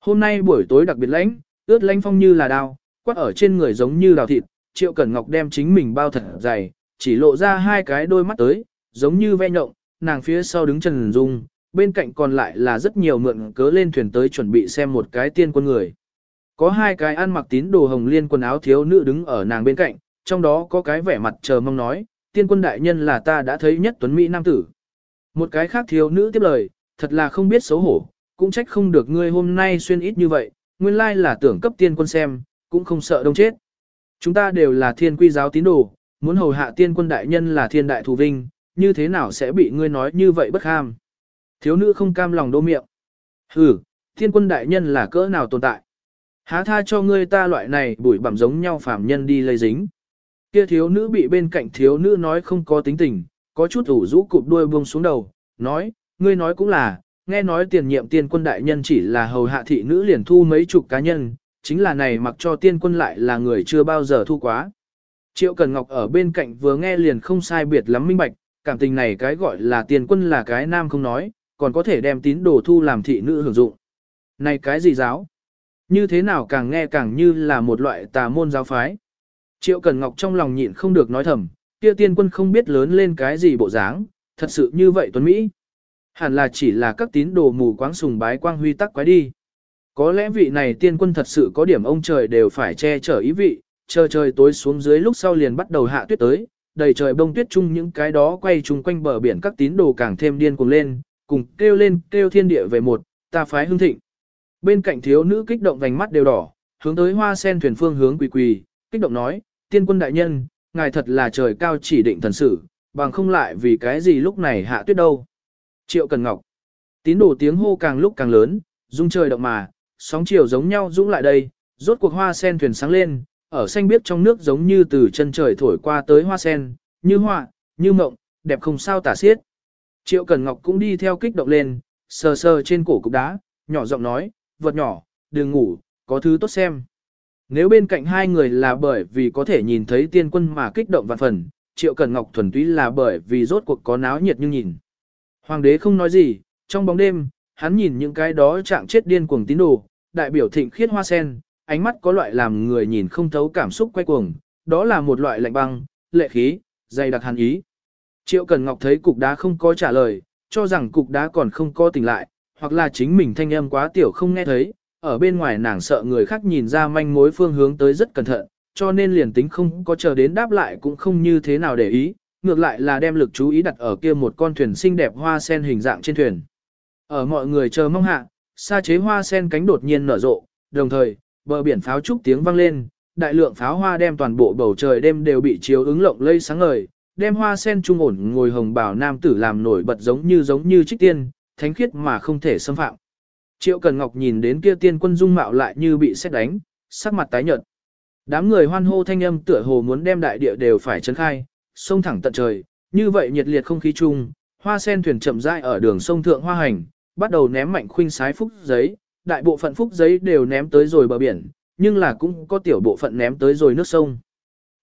Hôm nay buổi tối đặc biệt lạnh, ướt lanh phong như là đao, quát ở trên người giống như đào thịt, Triệu Cẩn Ngọc đem chính mình bao thật dày, chỉ lộ ra hai cái đôi mắt tới, giống như ve nhộng, nàng phía sau đứng Trần Dung, bên cạnh còn lại là rất nhiều mượn cớ lên thuyền tới chuẩn bị xem một cái tiên quân người. Có hai cái ăn mặc tín đồ hồng liên quần áo thiếu nữ đứng ở nàng bên cạnh, trong đó có cái vẻ mặt chờ mong nói, tiên quân đại nhân là ta đã thấy nhất tuấn Mỹ nam tử. Một cái khác thiếu nữ tiếp lời, thật là không biết xấu hổ, cũng trách không được ngươi hôm nay xuyên ít như vậy, nguyên lai là tưởng cấp tiên quân xem, cũng không sợ đông chết. Chúng ta đều là thiên quy giáo tín đồ, muốn hầu hạ tiên quân đại nhân là thiên đại thù vinh, như thế nào sẽ bị ngươi nói như vậy bất ham. Thiếu nữ không cam lòng đô miệng. Ừ, thiên quân đại nhân là cỡ nào tồn tại. Há tha cho ngươi ta loại này bụi bặm giống nhau phàm nhân đi lây dính. Kia thiếu nữ bị bên cạnh thiếu nữ nói không có tính tình, có chút ủ rũ cụp đuôi buông xuống đầu, nói, ngươi nói cũng là, nghe nói tiền nhiệm tiên quân đại nhân chỉ là hầu hạ thị nữ liền thu mấy chục cá nhân, chính là này mặc cho tiên quân lại là người chưa bao giờ thu quá. Triệu Cần Ngọc ở bên cạnh vừa nghe liền không sai biệt lắm minh bạch, cảm tình này cái gọi là tiền quân là cái nam không nói, còn có thể đem tín đồ thu làm thị nữ hưởng dụng. Này cái gì giáo? Như thế nào càng nghe càng như là một loại tà môn giáo phái. Triệu Cần Ngọc trong lòng nhịn không được nói thầm, kia tiên quân không biết lớn lên cái gì bộ dáng, thật sự như vậy tuấn Mỹ. Hẳn là chỉ là các tín đồ mù quáng sùng bái quang huy tắc quái đi. Có lẽ vị này tiên quân thật sự có điểm ông trời đều phải che chở ý vị, chờ trời tối xuống dưới lúc sau liền bắt đầu hạ tuyết tới, đầy trời bông tuyết chung những cái đó quay chung quanh bờ biển các tín đồ càng thêm điên cuồng lên, cùng kêu lên kêu thiên địa về một, ta phái hưng thịnh. Bên cạnh thiếu nữ kích động vành mắt đều đỏ, hướng tới hoa sen thuyền phương hướng quỳ quỳ, kích động nói, tiên quân đại nhân, ngài thật là trời cao chỉ định thần sử, bằng không lại vì cái gì lúc này hạ tuyết đâu. Triệu Cần Ngọc. Tín đồ tiếng hô càng lúc càng lớn, rung trời động mà, sóng chiều giống nhau dũng lại đây, rốt cuộc hoa sen thuyền sáng lên, ở xanh biếc trong nước giống như từ chân trời thổi qua tới hoa sen, như hoa, như mộng, đẹp không sao tả xiết. Triệu Cần Ngọc cũng đi theo kích động lên, sờ sờ trên cổ cục đá, nhỏ giọng nói, vật nhỏ, đừng ngủ, có thứ tốt xem. Nếu bên cạnh hai người là bởi vì có thể nhìn thấy tiên quân mà kích động vạn phần, Triệu Cần Ngọc thuần túy là bởi vì rốt cuộc có náo nhiệt như nhìn. Hoàng đế không nói gì, trong bóng đêm, hắn nhìn những cái đó trạng chết điên cuồng tín đồ, đại biểu thịnh khiết hoa sen, ánh mắt có loại làm người nhìn không thấu cảm xúc quay cuồng, đó là một loại lạnh băng, lệ khí, dày đặc hàn ý. Triệu Cần Ngọc thấy cục đá không có trả lời, cho rằng cục đá còn không có tỉnh lại, hoặc là chính mình thanh âm quá tiểu không nghe thấy, ở bên ngoài nàng sợ người khác nhìn ra manh mối phương hướng tới rất cẩn thận, cho nên liền tính không có chờ đến đáp lại cũng không như thế nào để ý, ngược lại là đem lực chú ý đặt ở kia một con thuyền xinh đẹp hoa sen hình dạng trên thuyền. Ở mọi người chờ mong hạ, sa chế hoa sen cánh đột nhiên nở rộ, đồng thời, bờ biển pháo trúc tiếng vang lên, đại lượng pháo hoa đem toàn bộ bầu trời đêm đều bị chiếu ứng lộng lây sáng ngời, đem hoa sen trung ổn ngồi hồng bảo nam tử làm nổi bật giống như giống như trích tiên, thánh khiết mà không thể xâm phạm. Triệu Cần Ngọc nhìn đến kia tiên quân dung mạo lại như bị xét đánh, sắc mặt tái nhợt. Đám người hoan hô thanh âm tựa hồ muốn đem đại địa đều phải chấn khai, sông thẳng tận trời, như vậy nhiệt liệt không khí chung, hoa sen thuyền chậm rãi ở đường sông thượng hoa hành, bắt đầu ném mạnh khuynh sái phúc giấy, đại bộ phận phúc giấy đều ném tới rồi bờ biển, nhưng là cũng có tiểu bộ phận ném tới rồi nước sông.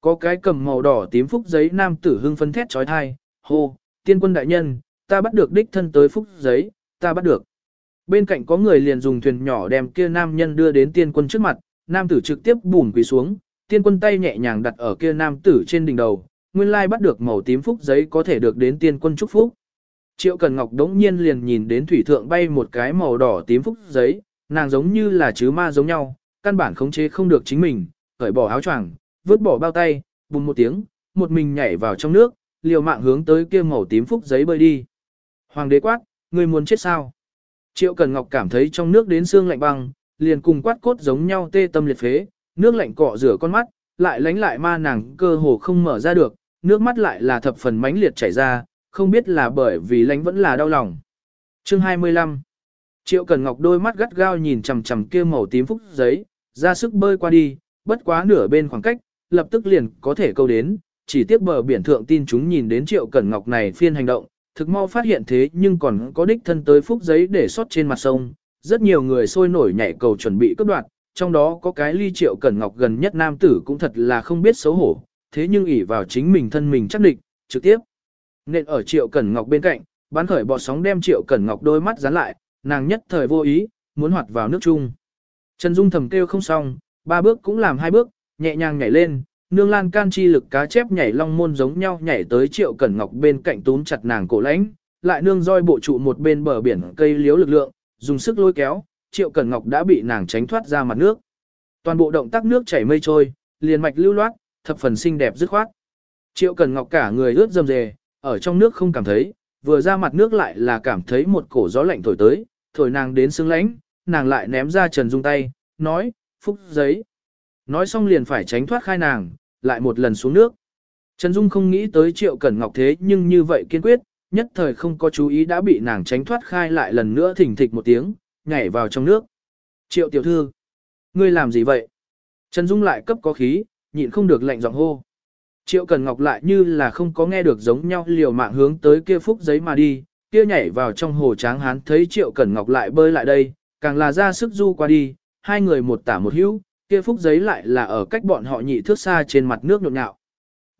Có cái cầm màu đỏ tím phúc giấy nam tử hưng phấn thét chói tai. hô, tiên quân đại nhân, ta bắt được đích thân tới phúc giấy, ta bắt được. Bên cạnh có người liền dùng thuyền nhỏ đem kia nam nhân đưa đến tiên quân trước mặt, nam tử trực tiếp bùn quỳ xuống, tiên quân tay nhẹ nhàng đặt ở kia nam tử trên đỉnh đầu, nguyên lai bắt được màu tím phúc giấy có thể được đến tiên quân chúc phúc. Triệu Cần Ngọc đống nhiên liền nhìn đến thủy thượng bay một cái màu đỏ tím phúc giấy, nàng giống như là chứ ma giống nhau, căn bản khống chế không được chính mình, cởi bỏ áo choàng, vứt bỏ bao tay, bùng một tiếng, một mình nhảy vào trong nước, liều mạng hướng tới kia màu tím phúc giấy bơi đi. Hoàng đế quát, ngươi muốn chết sao? Triệu Cần Ngọc cảm thấy trong nước đến xương lạnh băng, liền cùng quát cốt giống nhau tê tâm liệt phế, nước lạnh cọ rửa con mắt, lại lánh lại ma nàng cơ hồ không mở ra được, nước mắt lại là thập phần mãnh liệt chảy ra, không biết là bởi vì lánh vẫn là đau lòng. Chương 25 Triệu Cần Ngọc đôi mắt gắt gao nhìn chằm chằm kia màu tím phúc giấy, ra sức bơi qua đi, bất quá nửa bên khoảng cách, lập tức liền có thể câu đến, chỉ tiếc bờ biển thượng tin chúng nhìn đến Triệu Cẩn Ngọc này phiên hành động, thực mau phát hiện thế nhưng còn có đích thân tới phúc giấy để sót trên mặt sông, rất nhiều người sôi nổi nhảy cầu chuẩn bị cướp đoạt, trong đó có cái ly Triệu Cẩn Ngọc gần nhất nam tử cũng thật là không biết xấu hổ, thế nhưng ỷ vào chính mình thân mình chắc định, trực tiếp. Nên ở Triệu Cẩn Ngọc bên cạnh, bắn khởi bọt sóng đem Triệu Cẩn Ngọc đôi mắt dán lại, nàng nhất thời vô ý, muốn hoạt vào nước chung. Trần Dung thầm kêu không xong, ba bước cũng làm hai bước, nhẹ nhàng nhảy lên, nương lan can chi lực cá chép nhảy long môn giống nhau nhảy tới Triệu Cẩn Ngọc bên cạnh túm chặt nàng cổ lãnh, lại nương roi bộ trụ một bên bờ biển cây liếu lực lượng, dùng sức lôi kéo, Triệu Cẩn Ngọc đã bị nàng tránh thoát ra mặt nước. Toàn bộ động tác nước chảy mây trôi, liền mạch lưu loát, thập phần xinh đẹp dứt khoát. Triệu Cẩn Ngọc cả người ướt dầm dề, ở trong nước không cảm thấy, vừa ra mặt nước lại là cảm thấy một cổ gió lạnh thổi tới, thổi nàng đến xương lãnh, nàng lại ném ra Trần Dung tay, nói, phúc giấy. Nói xong liền phải tránh thoát khai nàng, lại một lần xuống nước. Trần Dung không nghĩ tới Triệu Cẩn Ngọc thế nhưng như vậy kiên quyết, nhất thời không có chú ý đã bị nàng tránh thoát khai lại lần nữa thỉnh thịch một tiếng, nhảy vào trong nước. Triệu tiểu thư, ngươi làm gì vậy? Trần Dung lại cấp có khí, nhịn không được lạnh giọng hô. Triệu Cẩn Ngọc lại như là không có nghe được giống nhau liều mạng hướng tới kia phúc giấy mà đi, kia nhảy vào trong hồ tráng hán thấy Triệu Cẩn Ngọc lại bơi lại đây, càng là ra sức du qua đi, hai người một tả một hữu, kia phúc giấy lại là ở cách bọn họ nhị thước xa trên mặt nước nhộn nhạo.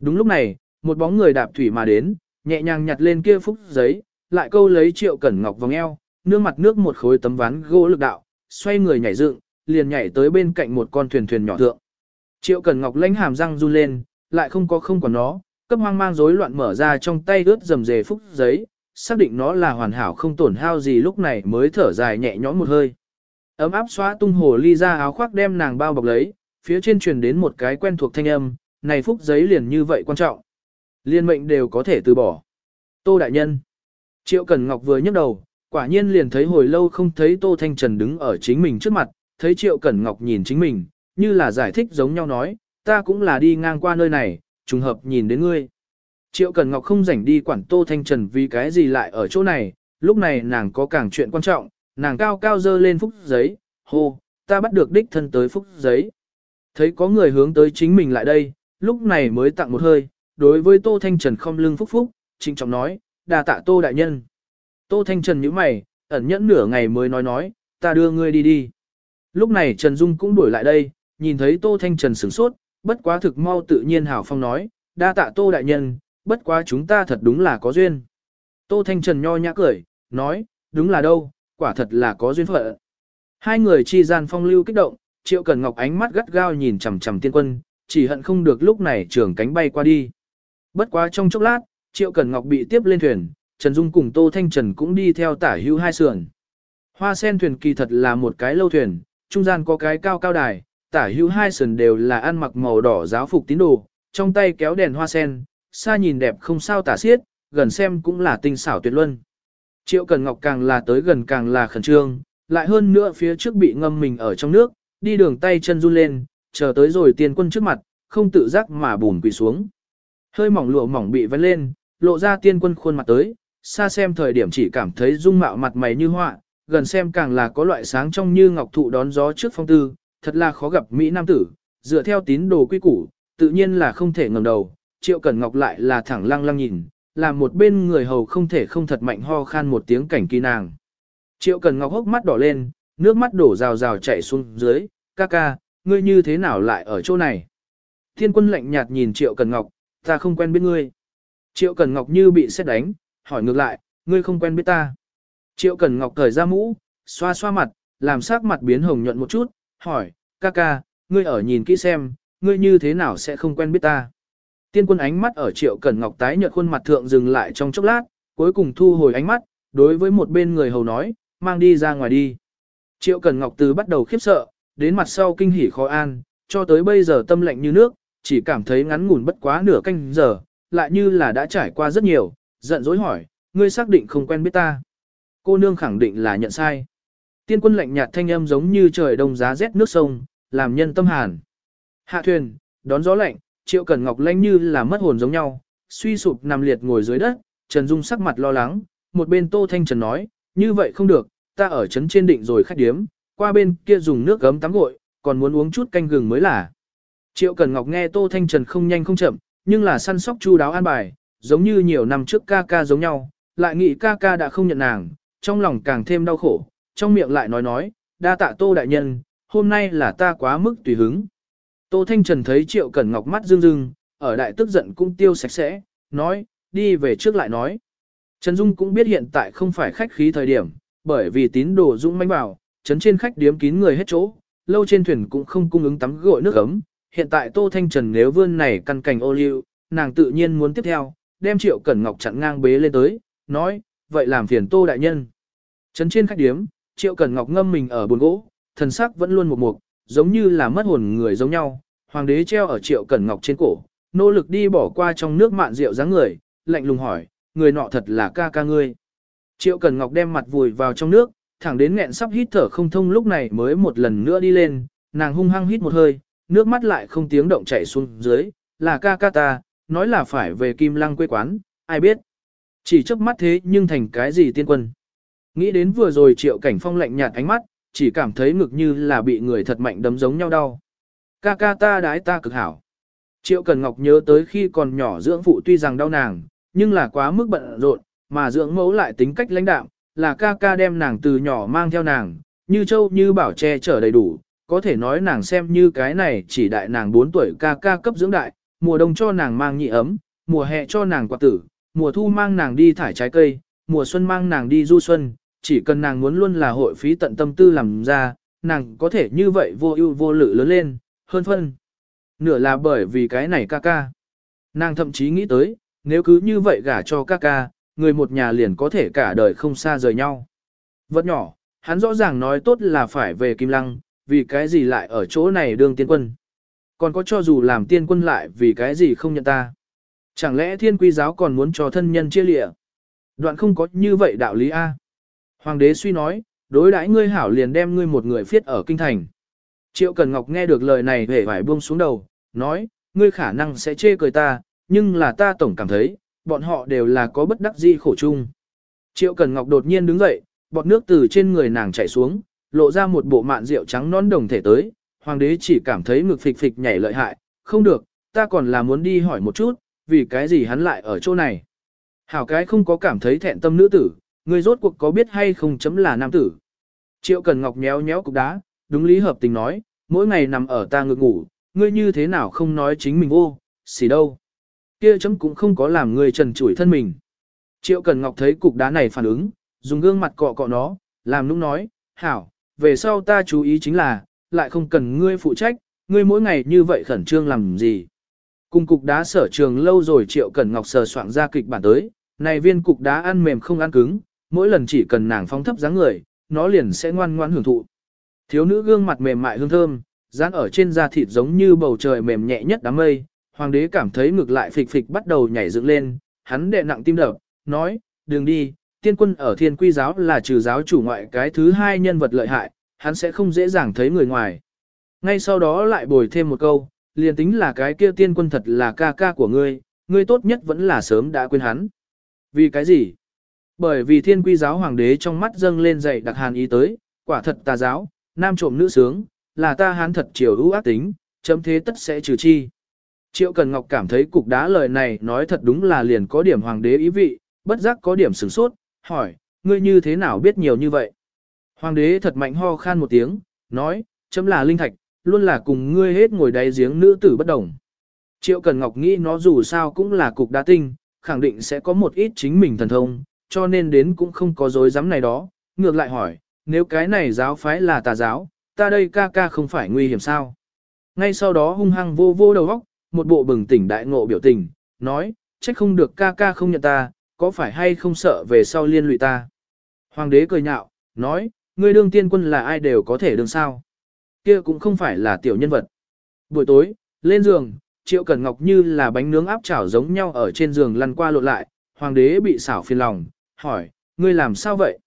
Đúng lúc này, một bóng người đạp thủy mà đến, nhẹ nhàng nhặt lên kia phúc giấy, lại câu lấy Triệu Cẩn Ngọc vòng eo, nương mặt nước một khối tấm ván gỗ lực đạo, xoay người nhảy dựng, liền nhảy tới bên cạnh một con thuyền thuyền nhỏ thượng. Triệu Cẩn Ngọc lãnh hàm răng run lên, lại không có không còn nó, cấp hoang mang rối loạn mở ra trong tay ướt dầm dề phúc giấy, xác định nó là hoàn hảo không tổn hao gì lúc này mới thở dài nhẹ nhõm một hơi. Ấm áp xóa tung hồ ly ra áo khoác đem nàng bao bọc lấy, phía trên truyền đến một cái quen thuộc thanh âm, này phúc giấy liền như vậy quan trọng. Liên mệnh đều có thể từ bỏ. Tô Đại Nhân. Triệu Cẩn Ngọc vừa nhấc đầu, quả nhiên liền thấy hồi lâu không thấy Tô Thanh Trần đứng ở chính mình trước mặt, thấy Triệu Cẩn Ngọc nhìn chính mình, như là giải thích giống nhau nói, ta cũng là đi ngang qua nơi này, trùng hợp nhìn đến ngươi. Triệu Cẩn Ngọc không rảnh đi quản Tô Thanh Trần vì cái gì lại ở chỗ này, lúc này nàng có càng chuyện quan trọng, nàng cao cao dơ lên phúc giấy, hô, ta bắt được đích thân tới phúc giấy. Thấy có người hướng tới chính mình lại đây, lúc này mới tặng một hơi, đối với Tô Thanh Trần không lưng phúc phúc, trịnh trọng nói, đà tạ Tô Đại Nhân. Tô Thanh Trần nhíu mày, ẩn nhẫn nửa ngày mới nói nói, ta đưa ngươi đi đi. Lúc này Trần Dung cũng đuổi lại đây, nhìn thấy Tô Thanh Trần sửng sốt, bất quá thực mau tự nhiên hảo phong nói, đa tạ Tô Đại Nhân, bất quá chúng ta thật đúng là có duyên. Tô Thanh Trần nho nhã cười, nói, đúng là đâu, quả thật là có duyên phận. Hai người chi gian phong lưu kích động, Triệu Cần Ngọc ánh mắt gắt gao nhìn chằm chằm tiên quân, chỉ hận không được lúc này trường cánh bay qua đi. Bất quá trong chốc lát, Triệu Cần Ngọc bị tiếp lên thuyền, Trần Dung cùng Tô Thanh Trần cũng đi theo tả hữu hai sườn. Hoa sen thuyền kỳ thật là một cái lâu thuyền, trung gian có cái cao cao đài, tả hữu hai sườn đều là ăn mặc màu đỏ giáo phục tín đồ, trong tay kéo đèn hoa sen, xa nhìn đẹp không sao tả xiết, gần xem cũng là tinh xảo tuyệt luân. Triệu Cần Ngọc càng là tới gần càng là khẩn trương, lại hơn nữa phía trước bị ngâm mình ở trong nước, đi đường tay chân run lên, chờ tới rồi tiên quân trước mặt, không tự giác mà bùn quỳ xuống. Hơi mỏng lụa mỏng bị vén lên, lộ ra tiên quân khuôn mặt tới, xa xem thời điểm chỉ cảm thấy dung mạo mặt mày như họa, gần xem càng là có loại sáng trong như ngọc thụ đón gió trước phong tư, thật là khó gặp Mỹ Nam tử, dựa theo tín đồ quy củ, tự nhiên là không thể ngẩng đầu, Triệu Cẩn Ngọc lại là thẳng lăng lăng nhìn, làm một bên người hầu không thể không thật mạnh ho khan một tiếng cảnh kỳ nàng. Triệu Cần Ngọc hốc mắt đỏ lên, nước mắt đổ rào rào chảy xuống dưới, ca ca, ngươi như thế nào lại ở chỗ này? Thiên quân lạnh nhạt nhìn Triệu Cần Ngọc, ta không quen biết ngươi. Triệu Cần Ngọc như bị xét đánh, hỏi ngược lại, ngươi không quen biết ta. Triệu Cần Ngọc cởi ra mũ, xoa xoa mặt, làm sắc mặt biến hồng nhuận một chút, hỏi, ca ca, ngươi ở nhìn kỹ xem, ngươi như thế nào sẽ không quen biết ta. Tiên quân ánh mắt ở Triệu Cẩn Ngọc tái nhợt khuôn mặt thượng dừng lại trong chốc lát, cuối cùng thu hồi ánh mắt, đối với một bên người hầu nói, mang đi ra ngoài đi. Triệu Cẩn Ngọc từ bắt đầu khiếp sợ, đến mặt sau kinh hỉ khó an, cho tới bây giờ tâm lạnh như nước, chỉ cảm thấy ngắn ngủn bất quá nửa canh giờ, lại như là đã trải qua rất nhiều, giận dỗi hỏi, ngươi xác định không quen biết ta. Cô nương khẳng định là nhận sai. Tiên quân lạnh nhạt thanh âm giống như trời đông giá rét nước sông, làm nhân tâm hàn. Hạ thuyền, đón gió lạnh, Triệu Cẩn Ngọc lanh như là mất hồn giống nhau, suy sụp nằm liệt ngồi dưới đất, Trần Dung sắc mặt lo lắng, một bên Tô Thanh Trần nói, như vậy không được, ta ở trấn trên định rồi khách điếm, qua bên kia dùng nước gấm tắm gội, còn muốn uống chút canh gừng mới là. Triệu Cẩn Ngọc nghe Tô Thanh Trần không nhanh không chậm, nhưng là săn sóc chu đáo an bài, giống như nhiều năm trước ca ca giống nhau, lại nghĩ ca ca đã không nhận nàng, trong lòng càng thêm đau khổ, trong miệng lại nói nói, đa tạ Tô Đại Nhân, hôm nay là ta quá mức tùy hứng. Tô Thanh Trần thấy Triệu Cẩn Ngọc mắt rưng rưng, ở đại tức giận cũng tiêu sạch sẽ, nói, đi về trước lại nói. Trần Dung cũng biết hiện tại không phải khách khí thời điểm, bởi vì tín đồ Dung manh bảo, trấn trên khách điếm kín người hết chỗ, lâu trên thuyền cũng không cung ứng tắm gội nước ấm. Hiện tại Tô Thanh Trần nếu vươn này căn cành ô liu, nàng tự nhiên muốn tiếp theo, đem Triệu Cẩn Ngọc chặn ngang bế lên tới, nói, vậy làm phiền Tô Đại Nhân. Trấn trên khách điếm, Triệu Cẩn Ngọc ngâm mình ở buồn gỗ, thần sắc vẫn luôn một mục, giống như là mất hồn người giống nhau. Hoàng đế treo ở Triệu Cẩn Ngọc trên cổ, nỗ lực đi bỏ qua trong nước mạn rượu dáng người, lạnh lùng hỏi, người nọ thật là ca ca ngươi. Triệu Cẩn Ngọc đem mặt vùi vào trong nước, thẳng đến nghẹn sắp hít thở không thông lúc này mới một lần nữa đi lên, nàng hung hăng hít một hơi, nước mắt lại không tiếng động chảy xuống dưới, là ca ca ta, nói là phải về Kim Lăng quê quán, ai biết. Chỉ chớp mắt thế nhưng thành cái gì tiên quân. Nghĩ đến vừa rồi Triệu Cảnh Phong lạnh nhạt ánh mắt, chỉ cảm thấy ngực như là bị người thật mạnh đấm giống nhau đau. Ca ca ta đái ta cực hảo. Triệu Cần Ngọc nhớ tới khi còn nhỏ dưỡng phụ tuy rằng đau nàng, nhưng là quá mức bận rộn, mà dưỡng mẫu lại tính cách lãnh đạm, là ca ca đem nàng từ nhỏ mang theo nàng, như châu như bảo che chở đầy đủ, có thể nói nàng xem như cái này chỉ đại nàng 4 tuổi ca ca cấp dưỡng đại, mùa đông cho nàng mang nhị ấm, mùa hè cho nàng quạt tử, mùa thu mang nàng đi thải trái cây, mùa xuân mang nàng đi du xuân, chỉ cần nàng muốn luôn là hội phí tận tâm tư làm ra, nàng có thể như vậy vô ưu vô lự lớn lên, hơn phân. Nửa là bởi vì cái này ca ca. Nàng thậm chí nghĩ tới, nếu cứ như vậy gả cho ca ca, người một nhà liền có thể cả đời không xa rời nhau. Vật nhỏ, hắn rõ ràng nói tốt là phải về Kim Lăng, vì cái gì lại ở chỗ này đương tiên quân. Còn có cho dù làm tiên quân lại vì cái gì không nhận ta. Chẳng lẽ thiên quy giáo còn muốn cho thân nhân chia lịa? Đoạn không có như vậy đạo lý A. Hoàng đế suy nói, đối đãi ngươi hảo liền đem ngươi một người phiết ở kinh thành. Triệu Cần Ngọc nghe được lời này hề phải buông xuống đầu, nói, ngươi khả năng sẽ chê cười ta, nhưng là ta tổng cảm thấy, bọn họ đều là có bất đắc dĩ khổ chung. Triệu Cần Ngọc đột nhiên đứng dậy, bọt nước từ trên người nàng chảy xuống, lộ ra một bộ mạn rượu trắng non đồng thể tới, hoàng đế chỉ cảm thấy ngực phịch phịch nhảy lợi hại, không được, ta còn là muốn đi hỏi một chút, vì cái gì hắn lại ở chỗ này. Hảo cái không có cảm thấy thẹn tâm nữ tử, người rốt cuộc có biết hay không chấm là nam tử. Triệu Cần Ngọc nhéo nhéo cục đá, đúng lý hợp tình nói, mỗi ngày nằm ở ta ngực ngủ, ngươi như thế nào không nói chính mình vô, xỉ đâu. Kia chấm cũng không có làm ngươi trần chủi thân mình. Triệu Cần Ngọc thấy cục đá này phản ứng, dùng gương mặt cọ cọ nó, làm nũng nói, hảo, về sau ta chú ý chính là, lại không cần ngươi phụ trách, ngươi mỗi ngày như vậy khẩn trương làm gì. Cùng cục đá sở trường lâu rồi Triệu cần Ngọc sờ soạn ra kịch bản tới, này viên cục đá ăn mềm không ăn cứng, mỗi lần chỉ cần nàng phóng thấp dáng người, nó liền sẽ ngoan ngoan hưởng thụ. Thiếu nữ gương mặt mềm mại hương thơm, dán ở trên da thịt giống như bầu trời mềm nhẹ nhất đám mây, hoàng đế cảm thấy ngực lại phịch phịch bắt đầu nhảy dựng lên, hắn đệ nặng tim đập, nói, đừng đi, tiên quân ở thiên quy giáo là trừ giáo chủ ngoại cái thứ hai nhân vật lợi hại, hắn sẽ không dễ dàng thấy người ngoài. Ngay sau đó lại bồi thêm một câu, liền tính là cái kia tiên quân thật là ca ca của ngươi, ngươi tốt nhất vẫn là sớm đã quên hắn. Vì cái gì? Bởi vì thiên quy giáo hoàng đế trong mắt dâng lên dày đặc hàn ý tới, quả thật tà giáo, nam trộm nữ sướng, là ta hán thật chiều ưu ác tính, chấm thế tất sẽ trừ chi. Triệu Cần Ngọc cảm thấy cục đá lời này nói thật đúng là liền có điểm hoàng đế ý vị, bất giác có điểm sửng sốt, hỏi, ngươi như thế nào biết nhiều như vậy? Hoàng đế thật mạnh ho khan một tiếng, nói, chấm là linh thạch, luôn là cùng ngươi hết ngồi đáy giếng nữ tử bất đồng. Triệu Cần Ngọc nghĩ nó dù sao cũng là cục đá tinh, khẳng định sẽ có một ít chính mình thần thông, cho nên đến cũng không có dối dám này đó, ngược lại hỏi, nếu cái này giáo phái là tà giáo, ta đây ca ca không phải nguy hiểm sao? Ngay sau đó hung hăng vô vô đầu óc, một bộ bừng tỉnh đại ngộ biểu tình, nói, trách không được ca ca không nhận ta, có phải hay không sợ về sau liên lụy ta? Hoàng đế cười nhạo, nói, ngươi đương tiên quân là ai đều có thể đương sao? Kia cũng không phải là tiểu nhân vật. Buổi tối, lên giường, Triệu Cẩn Ngọc như là bánh nướng áp chảo giống nhau ở trên giường lăn qua lộn lại, hoàng đế bị xảo phiền lòng, hỏi, ngươi làm sao vậy?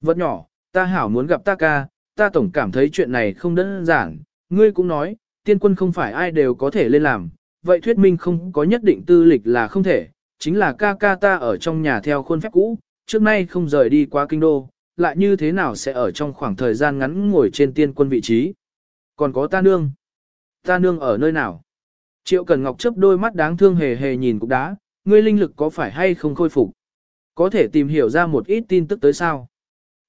Vật nhỏ, ta hảo muốn gặp ta ca, ta tổng cảm thấy chuyện này không đơn giản, ngươi cũng nói, tiên quân không phải ai đều có thể lên làm, vậy thuyết minh không có nhất định tư lịch là không thể, chính là ca ca ta ở trong nhà theo khuôn phép cũ, trước nay không rời đi qua kinh đô, lại như thế nào sẽ ở trong khoảng thời gian ngắn ngồi trên tiên quân vị trí. Còn có ta nương. Ta nương ở nơi nào? Triệu Cần Ngọc chấp đôi mắt đáng thương hề hề nhìn cục đá, ngươi linh lực có phải hay không khôi phục? Có thể tìm hiểu ra một ít tin tức tới sao?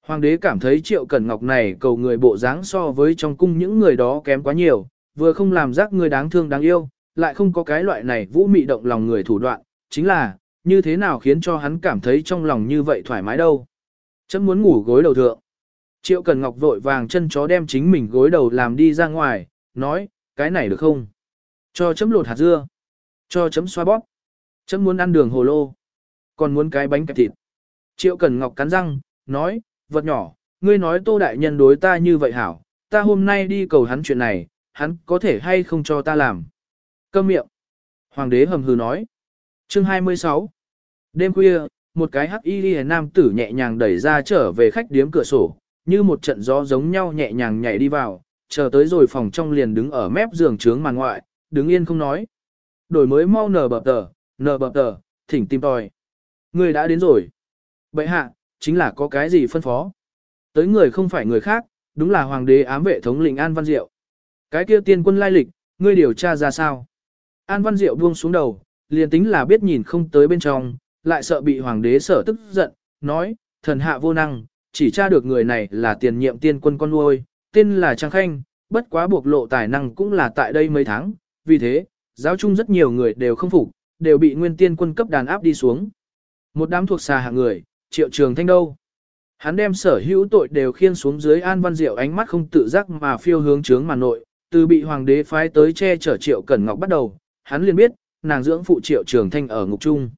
Hoàng đế cảm thấy Triệu Cẩn Ngọc này cầu người bộ dáng so với trong cung những người đó kém quá nhiều, vừa không làm giác người đáng thương đáng yêu, lại không có cái loại này vũ mị động lòng người thủ đoạn, chính là, như thế nào khiến cho hắn cảm thấy trong lòng như vậy thoải mái đâu. Chấm muốn ngủ gối đầu thượng. Triệu Cần Ngọc vội vàng chân chó đem chính mình gối đầu làm đi ra ngoài, nói, cái này được không? Cho chấm lột hạt dưa. Cho chấm xoa bóp. Chấm muốn ăn đường hồ lô. Còn muốn cái bánh kẹp thịt. Triệu Cần Ngọc cắn răng, nói, vật nhỏ, ngươi nói tô đại nhân đối ta như vậy hảo, ta hôm nay đi cầu hắn chuyện này, hắn có thể hay không cho ta làm. Câm miệng. Hoàng đế hầm hừ nói. Chương 26 Đêm khuya, một cái hắc y nam tử nhẹ nhàng đẩy ra trở về khách điếm cửa sổ, như một trận gió giống nhau nhẹ nhàng nhảy đi vào, chờ tới rồi phòng trong liền đứng ở mép giường trướng màn ngoại, đứng yên không nói. Đổi mới mau nở bập tờ, nở bập tờ, thỉnh tìm tòi. Người đã đến rồi. Bệ hạ, chính là có cái gì phân phó. Tới người không phải người khác, đúng là hoàng đế ám vệ thống lĩnh An Văn Diệu. Cái kia tiên quân lai lịch, ngươi điều tra ra sao? An Văn Diệu buông xuống đầu, liền tính là biết nhìn không tới bên trong, lại sợ bị hoàng đế sở tức giận, nói, thần hạ vô năng, chỉ tra được người này là tiền nhiệm tiên quân con nuôi, tên là Trang Khanh, bất quá buộc lộ tài năng cũng là tại đây mấy tháng, vì thế, giáo chung rất nhiều người đều không phục, đều bị nguyên tiên quân cấp đàn áp đi xuống. Một đám thuộc xà hạng người, triệu trường thanh đâu? Hắn đem sở hữu tội đều khiên xuống dưới An Văn Diệu ánh mắt không tự giác mà phiêu hướng trướng mà nội, từ bị hoàng đế phái tới che chở triệu cẩn ngọc bắt đầu, hắn liền biết, nàng dưỡng phụ triệu trường thanh ở ngục trung.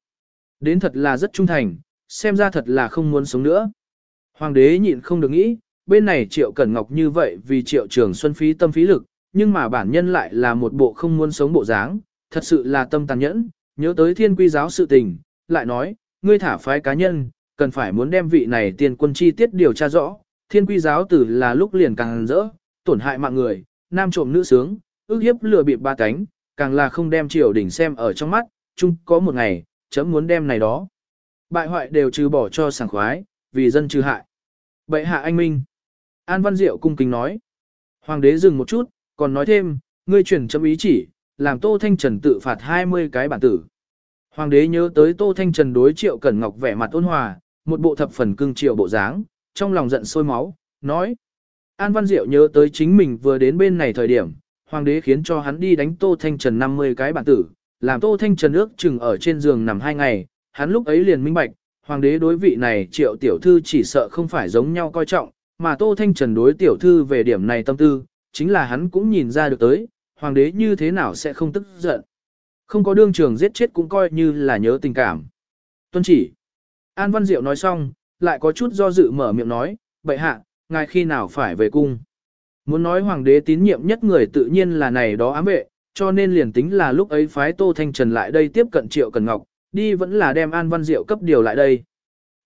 Đến thật là rất trung thành, xem ra thật là không muốn sống nữa. Hoàng đế nhịn không được nghĩ, bên này triệu cẩn ngọc như vậy vì triệu trường xuân phí tâm phí lực, nhưng mà bản nhân lại là một bộ không muốn sống bộ dáng, thật sự là tâm tàn nhẫn, nhớ tới thiên quy giáo sự tình, lại nói, ngươi thả phái cá nhân, cần phải muốn đem vị này tiền quân chi tiết điều tra rõ, thiên quy giáo tử là lúc liền càng rỡ, tổn hại mạng người, nam trộm nữ sướng, ước hiếp lừa bịp ba cánh, càng là không đem triều đỉnh xem ở trong mắt, chung có một ngày, chấm muốn đem này đó. Bại hoại đều trừ bỏ cho sảng khoái, vì dân trừ hại. Bệ hạ anh minh. An Văn Diệu cung kính nói. Hoàng đế dừng một chút, còn nói thêm, ngươi chuyển chấm ý chỉ, làm Tô Thanh Trần tự phạt 20 cái bản tử. Hoàng đế nhớ tới Tô Thanh Trần đối Triệu Cẩn Ngọc vẻ mặt ôn hòa, một bộ thập phần cưng triệu bộ dáng, trong lòng giận sôi máu, nói. An Văn Diệu nhớ tới chính mình vừa đến bên này thời điểm, hoàng đế khiến cho hắn đi đánh Tô Thanh Trần 50 cái bản tử, làm Tô Thanh Trần ước chừng ở trên giường nằm hai ngày, hắn lúc ấy liền minh bạch, hoàng đế đối vị này triệu tiểu thư chỉ sợ không phải giống nhau coi trọng, mà Tô Thanh Trần đối tiểu thư về điểm này tâm tư, chính là hắn cũng nhìn ra được tới, hoàng đế như thế nào sẽ không tức giận. Không có đương trường giết chết cũng coi như là nhớ tình cảm. Tuân chỉ. An Văn Diệu nói xong, lại có chút do dự mở miệng nói, bệ hạ, ngài khi nào phải về cung. Muốn nói hoàng đế tín nhiệm nhất người tự nhiên là này đó ám vệ, cho nên liền tính là lúc ấy phái Tô Thanh Trần lại đây tiếp cận Triệu Cần Ngọc, đi vẫn là đem An Văn Diệu cấp điều lại đây.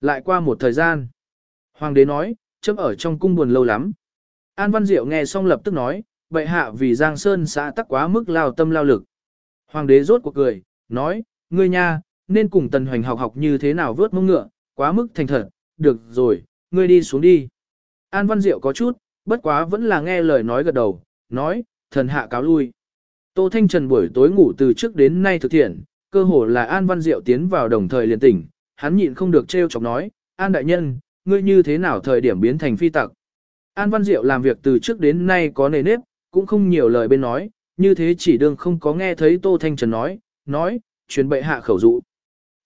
Lại qua một thời gian, hoàng đế nói, chấm ở trong cung buồn lâu lắm. An Văn Diệu nghe xong lập tức nói, bệ hạ vì Giang Sơn xã tắc quá mức lao tâm lao lực. Hoàng đế rốt cuộc cười, nói, ngươi nha, nên cùng tần hoành học học như thế nào vớt mông ngựa, quá mức thành thật, được rồi, ngươi đi xuống đi. An Văn Diệu có chút, bất quá vẫn là nghe lời nói gật đầu, nói, thần hạ cáo lui. Tô Thanh Trần buổi tối ngủ từ trước đến nay thực thiện, cơ hồ là An Văn Diệu tiến vào đồng thời liền tỉnh, hắn nhịn không được trêu chọc nói, An Đại Nhân, ngươi như thế nào thời điểm biến thành phi tặc. An Văn Diệu làm việc từ trước đến nay có nề nếp, cũng không nhiều lời bên nói, như thế chỉ đương không có nghe thấy Tô Thanh Trần nói, nói, truyền bệ hạ khẩu dụ.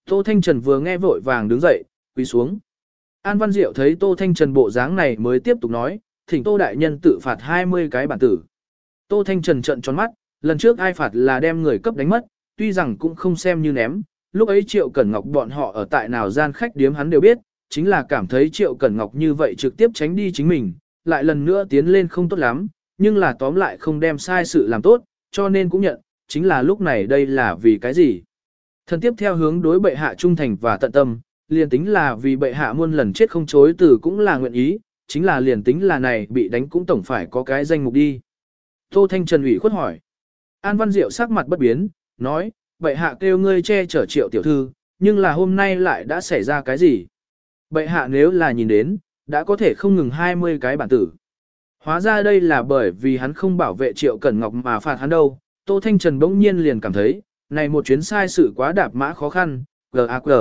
Tô Thanh Trần vừa nghe vội vàng đứng dậy, quỳ xuống. An Văn Diệu thấy Tô Thanh Trần bộ dáng này mới tiếp tục nói, thỉnh Tô Đại Nhân tự phạt 20 cái bản tử. Tô Thanh Trần trận tròn mắt, lần trước ai phạt là đem người cấp đánh mất, tuy rằng cũng không xem như ném, lúc ấy Triệu Cẩn Ngọc bọn họ ở tại nào gian khách điếm hắn đều biết, chính là cảm thấy Triệu Cẩn Ngọc như vậy trực tiếp tránh đi chính mình, lại lần nữa tiến lên không tốt lắm, nhưng là tóm lại không đem sai sự làm tốt, cho nên cũng nhận, chính là lúc này đây là vì cái gì. Thần tiếp theo hướng đối bệ hạ trung thành và tận tâm, liền tính là vì bệ hạ muôn lần chết không chối từ cũng là nguyện ý, chính là liền tính là này bị đánh cũng tổng phải có cái danh mục đi. Tô Thanh Trần ủy khuất hỏi. An Văn Diệu sắc mặt bất biến, nói, bệ hạ kêu ngươi che chở triệu tiểu thư, nhưng là hôm nay lại đã xảy ra cái gì? Bệ hạ nếu là nhìn đến, đã có thể không ngừng 20 cái bản tử. Hóa ra đây là bởi vì hắn không bảo vệ triệu cẩn ngọc mà phạt hắn đâu. Tô Thanh Trần bỗng nhiên liền cảm thấy, này một chuyến sai sự quá đạp mã khó khăn, g.a.g.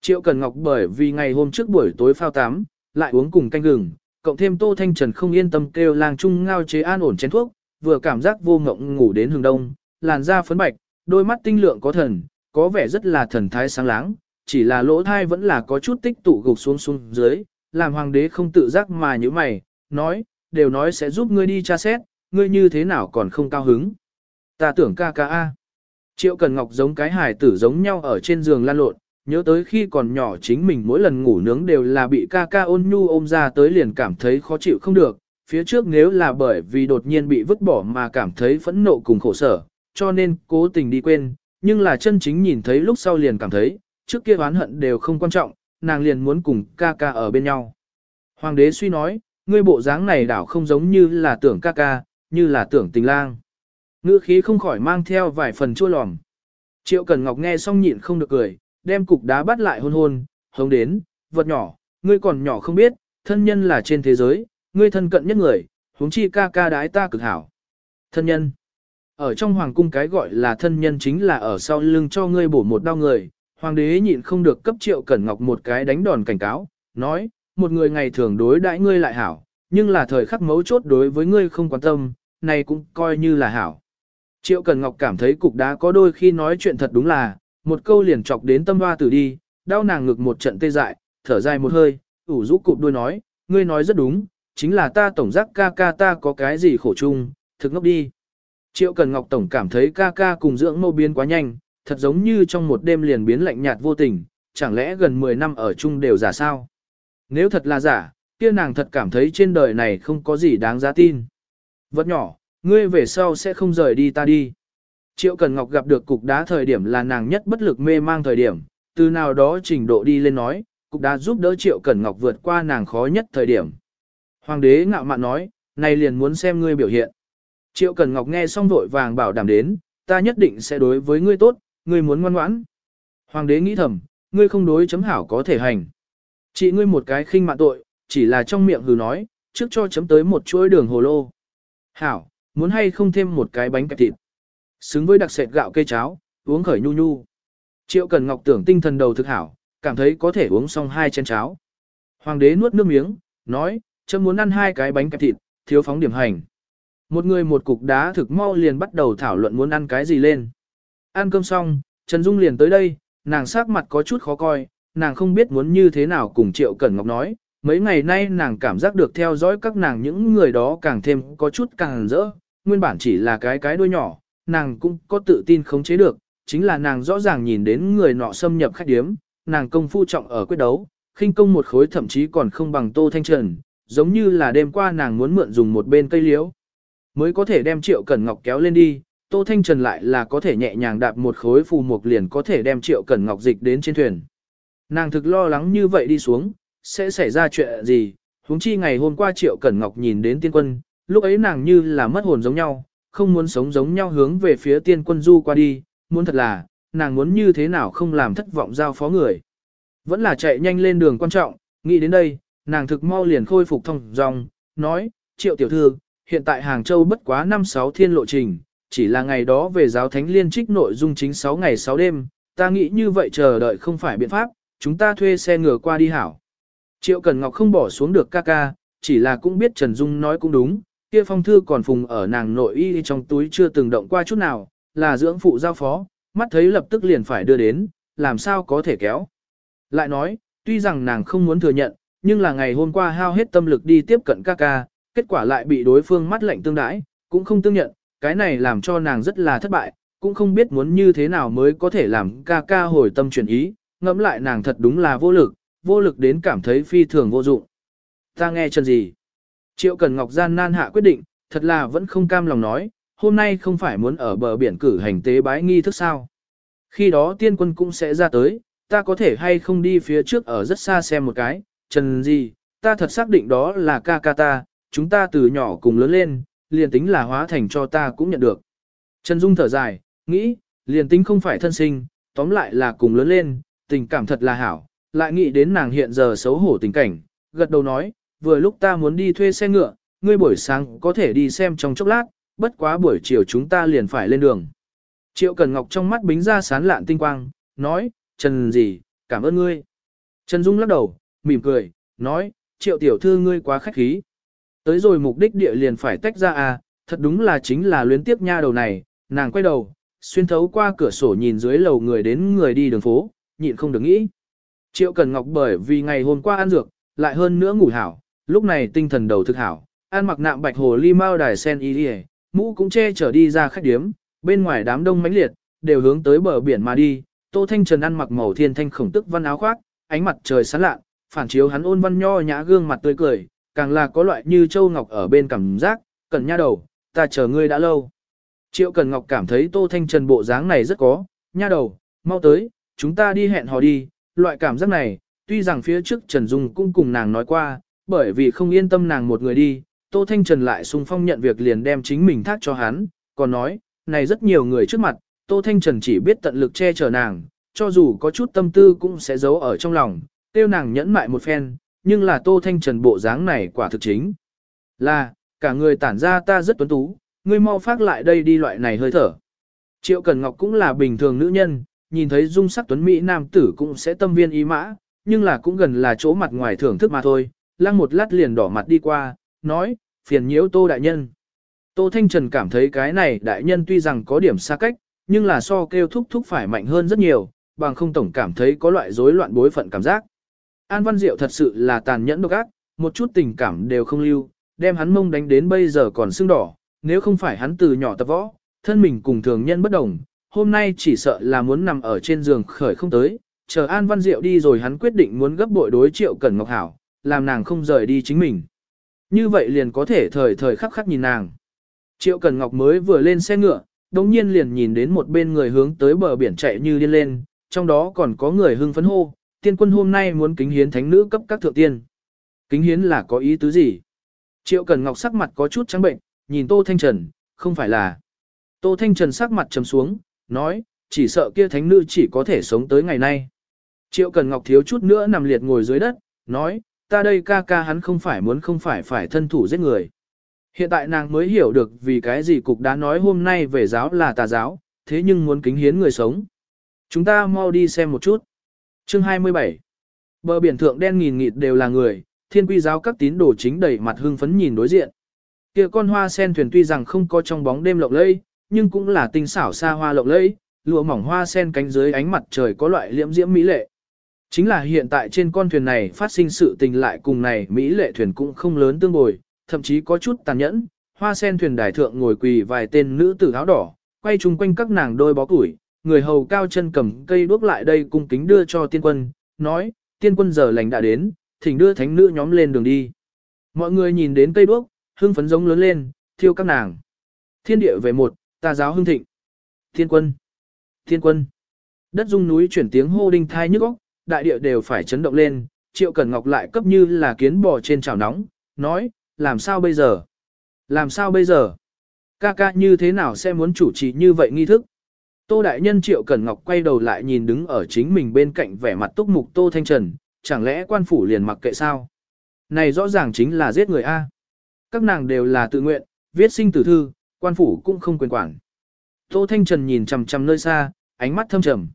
Triệu Cần Ngọc bởi vì ngày hôm trước buổi tối phao tắm, lại uống cùng canh gừng, cộng thêm Tô Thanh Trần không yên tâm kêu lang trung ngao chế an ổn chén thuốc, vừa cảm giác vô ngộng ngủ đến hừng đông, làn da phấn bạch, đôi mắt tinh lượng có thần, có vẻ rất là thần thái sáng láng, chỉ là lỗ thai vẫn là có chút tích tụ gục xuống xuống dưới, làm hoàng đế không tự giác mà như mày, nói, đều nói sẽ giúp ngươi đi tra xét, ngươi như thế nào còn không cao hứng. Ta tưởng ca ca a. Triệu Cần Ngọc giống cái hài tử giống nhau ở trên giường lan lộn, nhớ tới khi còn nhỏ chính mình mỗi lần ngủ nướng đều là bị ca ca ôn nhu ôm ra tới liền cảm thấy khó chịu không được, phía trước nếu là bởi vì đột nhiên bị vứt bỏ mà cảm thấy phẫn nộ cùng khổ sở, cho nên cố tình đi quên, nhưng là chân chính nhìn thấy lúc sau liền cảm thấy, trước kia oán hận đều không quan trọng, nàng liền muốn cùng ca ca ở bên nhau. Hoàng đế suy nói, ngươi bộ dáng này đảo không giống như là tưởng ca ca, như là tưởng tình lang. Ngữ khí không khỏi mang theo vài phần chua lòm. Triệu Cần Ngọc nghe xong nhịn không được cười, đem cục đá bắt lại hôn hôn, hống đến, vật nhỏ, ngươi còn nhỏ không biết, thân nhân là trên thế giới, ngươi thân cận nhất người, huống chi ca ca đái ta cực hảo. Thân nhân. Ở trong hoàng cung cái gọi là thân nhân chính là ở sau lưng cho ngươi bổ một đau người, hoàng đế nhịn không được cấp triệu cẩn ngọc một cái đánh đòn cảnh cáo, nói, một người ngày thường đối đãi ngươi lại hảo, nhưng là thời khắc mấu chốt đối với ngươi không quan tâm, này cũng coi như là hảo. Triệu Cần Ngọc cảm thấy cục đá có đôi khi nói chuyện thật đúng là, một câu liền chọc đến tâm hoa tử đi, đau nàng ngực một trận tê dại, thở dài một hơi, ủ rũ cụp đôi nói, ngươi nói rất đúng, chính là ta tổng giác ca ca ta có cái gì khổ chung, thực ngốc đi. Triệu Cần Ngọc Tổng cảm thấy ca ca cùng dưỡng mâu biến quá nhanh, thật giống như trong một đêm liền biến lạnh nhạt vô tình, chẳng lẽ gần 10 năm ở chung đều giả sao? Nếu thật là giả, kia nàng thật cảm thấy trên đời này không có gì đáng giá tin. Vật nhỏ, ngươi về sau sẽ không rời đi ta đi. Triệu Cần Ngọc gặp được cục đá thời điểm là nàng nhất bất lực mê mang thời điểm, từ nào đó trình độ đi lên nói, cục đá giúp đỡ Triệu Cần Ngọc vượt qua nàng khó nhất thời điểm. Hoàng đế ngạo mạn nói, này liền muốn xem ngươi biểu hiện. Triệu Cần Ngọc nghe xong vội vàng bảo đảm đến, ta nhất định sẽ đối với ngươi tốt, ngươi muốn ngoan ngoãn. Hoàng đế nghĩ thầm, ngươi không đối chấm hảo có thể hành. Chỉ ngươi một cái khinh mạn tội, chỉ là trong miệng hừ nói, trước cho chấm tới một chuỗi đường hồ lô. Hảo, muốn hay không thêm một cái bánh kẹp thịt. Xứng với đặc sệt gạo cây cháo, uống khởi nhu nhu. Triệu Cần Ngọc tưởng tinh thần đầu thực hảo, cảm thấy có thể uống xong hai chén cháo. Hoàng đế nuốt nước miếng, nói, chấm muốn ăn hai cái bánh kẹp thịt, thiếu phóng điểm hành. Một người một cục đá thực mau liền bắt đầu thảo luận muốn ăn cái gì lên. Ăn cơm xong, Trần Dung liền tới đây, nàng sắc mặt có chút khó coi, nàng không biết muốn như thế nào cùng Triệu Cẩn Ngọc nói. Mấy ngày nay nàng cảm giác được theo dõi các nàng những người đó càng thêm có chút càng rỡ, nguyên bản chỉ là cái cái đuôi nhỏ, nàng cũng có tự tin khống chế được, chính là nàng rõ ràng nhìn đến người nọ xâm nhập khách điếm, nàng công phu trọng ở quyết đấu, khinh công một khối thậm chí còn không bằng Tô Thanh Trần, giống như là đêm qua nàng muốn mượn dùng một bên cây liễu, mới có thể đem Triệu Cẩn Ngọc kéo lên đi, Tô Thanh Trần lại là có thể nhẹ nhàng đạp một khối phù mục liền có thể đem Triệu Cẩn Ngọc dịch đến trên thuyền. Nàng thực lo lắng như vậy đi xuống, sẽ xảy ra chuyện gì, huống chi ngày hôm qua Triệu Cẩn Ngọc nhìn đến tiên quân, lúc ấy nàng như là mất hồn giống nhau, không muốn sống giống nhau hướng về phía tiên quân du qua đi, muốn thật là, nàng muốn như thế nào không làm thất vọng giao phó người. Vẫn là chạy nhanh lên đường quan trọng, nghĩ đến đây, nàng thực mau liền khôi phục thông dòng, nói, triệu tiểu thư, hiện tại Hàng Châu bất quá 5-6 thiên lộ trình, chỉ là ngày đó về giáo thánh liên trích nội dung chính 6 ngày 6 đêm, ta nghĩ như vậy chờ đợi không phải biện pháp, chúng ta thuê xe ngựa qua đi hảo. Triệu Cần Ngọc không bỏ xuống được ca ca, chỉ là cũng biết Trần Dung nói cũng đúng, kia phong thư còn phùng ở nàng nội y trong túi chưa từng động qua chút nào, là dưỡng phụ giao phó, mắt thấy lập tức liền phải đưa đến, làm sao có thể kéo. Lại nói, tuy rằng nàng không muốn thừa nhận, nhưng là ngày hôm qua hao hết tâm lực đi tiếp cận ca ca, kết quả lại bị đối phương mắt lạnh tương đãi, cũng không tương nhận, cái này làm cho nàng rất là thất bại, cũng không biết muốn như thế nào mới có thể làm ca ca hồi tâm chuyển ý, ngẫm lại nàng thật đúng là vô lực, vô lực đến cảm thấy phi thường vô dụng. Ta nghe chân gì? Triệu Cần Ngọc gian nan hạ quyết định, thật là vẫn không cam lòng nói, hôm nay không phải muốn ở bờ biển cử hành tế bái nghi thức sao. Khi đó tiên quân cũng sẽ ra tới, ta có thể hay không đi phía trước ở rất xa xem một cái, trần gì, ta thật xác định đó là ca ca ta, chúng ta từ nhỏ cùng lớn lên, liền tính là hóa thành cho ta cũng nhận được. Trần Dung thở dài, nghĩ, liền tính không phải thân sinh, tóm lại là cùng lớn lên, tình cảm thật là hảo, lại nghĩ đến nàng hiện giờ xấu hổ tình cảnh, gật đầu nói, vừa lúc ta muốn đi thuê xe ngựa, ngươi buổi sáng có thể đi xem trong chốc lát, bất quá buổi chiều chúng ta liền phải lên đường. Triệu Cần Ngọc trong mắt bính ra sán lạn tinh quang, nói, Trần gì, cảm ơn ngươi. Trần Dung lắc đầu, mỉm cười, nói, Triệu tiểu thư ngươi quá khách khí. Tới rồi mục đích địa liền phải tách ra à, thật đúng là chính là luyến tiếp nha đầu này, nàng quay đầu, xuyên thấu qua cửa sổ nhìn dưới lầu người đến người đi đường phố, nhịn không được nghĩ. Triệu Cần Ngọc bởi vì ngày hôm qua ăn dược, lại hơn nữa ngủ hảo, lúc này tinh thần đầu thực hảo, ăn mặc nạm bạch hồ ly mao đài sen y đi mũ cũng che chở đi ra khách điếm, bên ngoài đám đông mãnh liệt, đều hướng tới bờ biển mà đi, Tô Thanh Trần ăn mặc màu thiên thanh khổng tức văn áo khoác, ánh mặt trời sáng lạ, phản chiếu hắn ôn văn nho nhã gương mặt tươi cười, càng là có loại như châu ngọc ở bên cảm giác, cẩn nha đầu, ta chờ ngươi đã lâu. Triệu Cần Ngọc cảm thấy Tô Thanh Trần bộ dáng này rất có, nha đầu, mau tới, chúng ta đi hẹn hò đi, loại cảm giác này, tuy rằng phía trước Trần Dung cũng cùng nàng nói qua, bởi vì không yên tâm nàng một người đi, Tô Thanh Trần lại sung phong nhận việc liền đem chính mình thác cho hắn, còn nói, này rất nhiều người trước mặt, Tô Thanh Trần chỉ biết tận lực che chở nàng, cho dù có chút tâm tư cũng sẽ giấu ở trong lòng, tiêu nàng nhẫn mại một phen, nhưng là Tô Thanh Trần bộ dáng này quả thực chính. Là, cả người tản ra ta rất tuấn tú, ngươi mau phát lại đây đi loại này hơi thở. Triệu Cần Ngọc cũng là bình thường nữ nhân, nhìn thấy dung sắc tuấn Mỹ nam tử cũng sẽ tâm viên ý mã, nhưng là cũng gần là chỗ mặt ngoài thưởng thức mà thôi, lăng một lát liền đỏ mặt đi qua, nói, phiền nhiễu Tô Đại Nhân. Tô Thanh Trần cảm thấy cái này đại nhân tuy rằng có điểm xa cách, nhưng là so kêu thúc thúc phải mạnh hơn rất nhiều, bằng không tổng cảm thấy có loại rối loạn bối phận cảm giác. An Văn Diệu thật sự là tàn nhẫn độc ác, một chút tình cảm đều không lưu, đem hắn mông đánh đến bây giờ còn sưng đỏ, nếu không phải hắn từ nhỏ tập võ, thân mình cùng thường nhân bất đồng, hôm nay chỉ sợ là muốn nằm ở trên giường khởi không tới, chờ An Văn Diệu đi rồi hắn quyết định muốn gấp bội đối triệu Cẩn Ngọc Hảo, làm nàng không rời đi chính mình. Như vậy liền có thể thời thời khắc khắc nhìn nàng. Triệu Cẩn Ngọc mới vừa lên xe ngựa, đồng nhiên liền nhìn đến một bên người hướng tới bờ biển chạy như điên lên, trong đó còn có người hưng phấn hô, tiên quân hôm nay muốn kính hiến thánh nữ cấp các thượng tiên. Kính hiến là có ý tứ gì? Triệu Cẩn Ngọc sắc mặt có chút trắng bệnh, nhìn Tô Thanh Trần, không phải là. Tô Thanh Trần sắc mặt trầm xuống, nói, chỉ sợ kia thánh nữ chỉ có thể sống tới ngày nay. Triệu cần Ngọc thiếu chút nữa nằm liệt ngồi dưới đất, nói, ta đây ca ca hắn không phải muốn không phải phải thân thủ giết người. Hiện tại nàng mới hiểu được vì cái gì cục đã nói hôm nay về giáo là tà giáo, thế nhưng muốn kính hiến người sống. Chúng ta mau đi xem một chút. Chương 27 Bờ biển thượng đen nghìn nghịt đều là người, thiên quy giáo các tín đồ chính đầy mặt hưng phấn nhìn đối diện. kia con hoa sen thuyền tuy rằng không có trong bóng đêm lộng lẫy, nhưng cũng là tinh xảo xa hoa lộng lẫy, lụa mỏng hoa sen cánh dưới ánh mặt trời có loại liễm diễm mỹ lệ. Chính là hiện tại trên con thuyền này phát sinh sự tình lại cùng này mỹ lệ thuyền cũng không lớn tương bồi, thậm chí có chút tàn nhẫn, hoa sen thuyền đài thượng ngồi quỳ vài tên nữ tử áo đỏ, quay chung quanh các nàng đôi bó củi, người hầu cao chân cầm cây đuốc lại đây cung kính đưa cho tiên quân, nói, tiên quân giờ lành đã đến, thỉnh đưa thánh nữ nhóm lên đường đi. Mọi người nhìn đến cây đuốc, hương phấn giống lớn lên, thiêu các nàng. Thiên địa về một, Ta giáo hưng thịnh. Thiên quân, thiên quân. Đất dung núi chuyển tiếng hô đinh thai nhức óc, đại địa đều phải chấn động lên, Triệu Cẩn Ngọc lại cấp như là kiến bò trên chảo nóng, nói, làm sao bây giờ? Làm sao bây giờ? Ca ca như thế nào sẽ muốn chủ trì như vậy nghi thức? Tô Đại Nhân Triệu Cẩn Ngọc quay đầu lại nhìn đứng ở chính mình bên cạnh vẻ mặt túc mục Tô Thanh Trần, chẳng lẽ quan phủ liền mặc kệ sao? Này rõ ràng chính là giết người A. Các nàng đều là tự nguyện, viết sinh tử thư, quan phủ cũng không quyền quản. Tô Thanh Trần nhìn chằm chằm nơi xa, ánh mắt thâm trầm.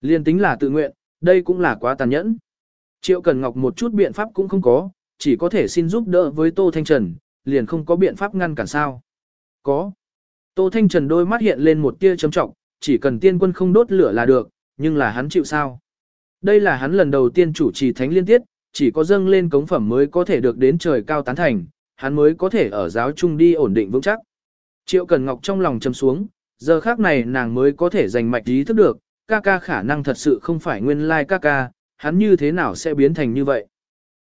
Liên tính là tự nguyện, đây cũng là quá tàn nhẫn. Triệu Cần Ngọc một chút biện pháp cũng không có, chỉ có thể xin giúp đỡ với Tô Thanh Trần, liền không có biện pháp ngăn cản sao. Có. Tô Thanh Trần đôi mắt hiện lên một tia chấm trọng, chỉ cần tiên quân không đốt lửa là được, nhưng là hắn chịu sao. Đây là hắn lần đầu tiên chủ trì thánh liên tiết, chỉ có dâng lên cống phẩm mới có thể được đến trời cao tán thành, hắn mới có thể ở giáo trung đi ổn định vững chắc. Triệu Cần Ngọc trong lòng châm xuống, giờ khác này nàng mới có thể giành mạch ý thức được, ca ca khả năng thật sự không phải nguyên lai like ca ca, hắn như thế nào sẽ biến thành như vậy.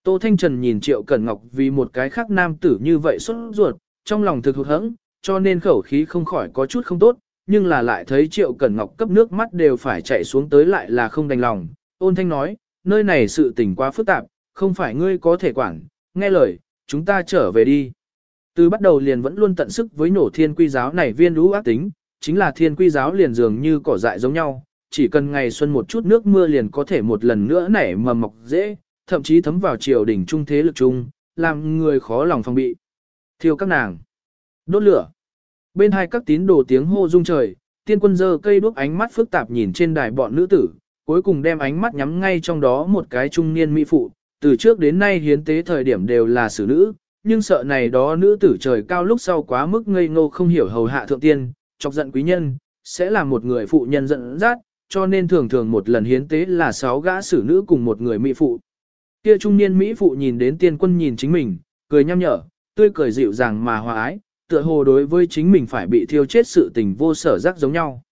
Tô Thanh Trần nhìn Triệu Cẩn Ngọc vì một cái khác nam tử như vậy xuất ruột, trong lòng thực hụt hẫng, cho nên khẩu khí không khỏi có chút không tốt, nhưng là lại thấy Triệu Cẩn Ngọc cấp nước mắt đều phải chạy xuống tới lại là không đành lòng. Ôn Thanh nói, nơi này sự tình quá phức tạp, không phải ngươi có thể quản, nghe lời, chúng ta trở về đi. Từ bắt đầu liền vẫn luôn tận sức với nổ thiên quy giáo này viên lũ ác tính, chính là thiên quy giáo liền dường như cỏ dại giống nhau, chỉ cần ngày xuân một chút nước mưa liền có thể một lần nữa nảy mầm mọc dễ, thậm chí thấm vào triều đỉnh trung thế lực trung làm người khó lòng phòng bị. Thiêu các nàng. Đốt lửa. Bên hai các tín đồ tiếng hô rung trời, tiên quân dơ cây đuốc ánh mắt phức tạp nhìn trên đài bọn nữ tử, cuối cùng đem ánh mắt nhắm ngay trong đó một cái trung niên mỹ phụ, từ trước đến nay hiến tế thời điểm đều là xử nữ, nhưng sợ này đó nữ tử trời cao lúc sau quá mức ngây ngô không hiểu hầu hạ thượng tiên, chọc giận quý nhân, sẽ là một người phụ nhân giận dắt, cho nên thường thường một lần hiến tế là sáu gã xử nữ cùng một người mỹ phụ. Kia trung niên mỹ phụ nhìn đến tiên quân nhìn chính mình, cười nhăm nhở, tươi cười dịu dàng mà hòa ái, tựa hồ đối với chính mình phải bị thiêu chết sự tình vô sở rắc giống nhau.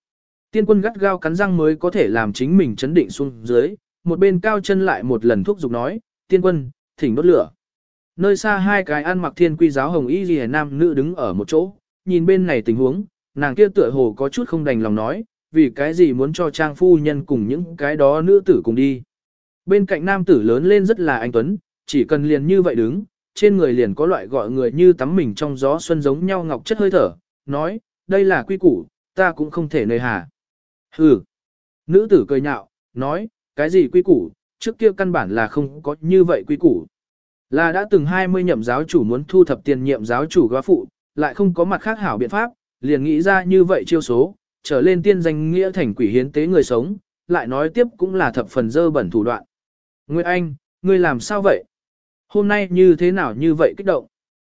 Tiên quân gắt gao cắn răng mới có thể làm chính mình chấn định xuống dưới, một bên cao chân lại một lần thúc giục nói, tiên quân, thỉnh đốt lửa. Nơi xa hai cái ăn mặc thiên quy giáo hồng y ghi nam nữ đứng ở một chỗ, nhìn bên này tình huống, nàng kia tựa hồ có chút không đành lòng nói, vì cái gì muốn cho trang phu nhân cùng những cái đó nữ tử cùng đi. Bên cạnh nam tử lớn lên rất là anh Tuấn, chỉ cần liền như vậy đứng, trên người liền có loại gọi người như tắm mình trong gió xuân giống nhau ngọc chất hơi thở, nói, đây là quy củ, ta cũng không thể nơi hà. Hừ. Nữ tử cười nhạo, nói, cái gì quy củ, trước kia căn bản là không có như vậy quy củ. Là đã từng 20 nhậm giáo chủ muốn thu thập tiền nhiệm giáo chủ góa phụ, lại không có mặt khác hảo biện pháp, liền nghĩ ra như vậy chiêu số, trở lên tiên danh nghĩa thành quỷ hiến tế người sống, lại nói tiếp cũng là thập phần dơ bẩn thủ đoạn. Nguyệt Anh, ngươi làm sao vậy? Hôm nay như thế nào như vậy kích động?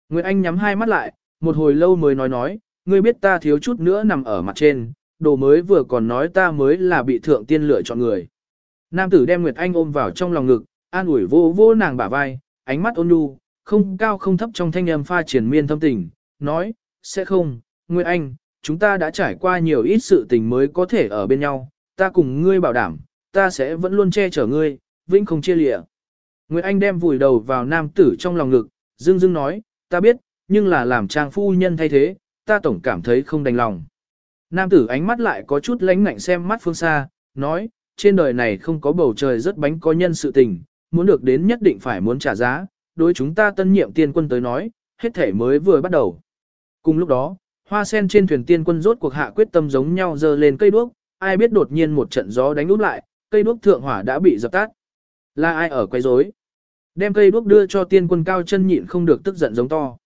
Nguyệt Anh nhắm hai mắt lại, một hồi lâu mới nói nói, ngươi biết ta thiếu chút nữa nằm ở mặt trên, đồ mới vừa còn nói ta mới là bị thượng tiên lựa chọn người. Nam tử đem Nguyệt Anh ôm vào trong lòng ngực, an ủi vô vô nàng bả vai, ánh mắt ôn nhu, không cao không thấp trong thanh âm pha triển miên thâm tình, nói, sẽ không, Nguyệt Anh, chúng ta đã trải qua nhiều ít sự tình mới có thể ở bên nhau, ta cùng ngươi bảo đảm, ta sẽ vẫn luôn che chở ngươi, vĩnh không chia lịa. Nguyệt Anh đem vùi đầu vào nam tử trong lòng ngực, dưng dưng nói, ta biết, nhưng là làm trang phu nhân thay thế, ta tổng cảm thấy không đành lòng. Nam tử ánh mắt lại có chút lánh ngạnh xem mắt phương xa, nói, trên đời này không có bầu trời rất bánh có nhân sự tình, muốn được đến nhất định phải muốn trả giá, đối chúng ta tân nhiệm tiên quân tới nói, hết thể mới vừa bắt đầu. Cùng lúc đó, hoa sen trên thuyền tiên quân rốt cuộc hạ quyết tâm giống nhau dơ lên cây đuốc, ai biết đột nhiên một trận gió đánh úp lại, cây đuốc thượng hỏa đã bị dập tắt. Là ai ở quấy rối? Đem cây đuốc đưa cho tiên quân cao chân nhịn không được tức giận giống to.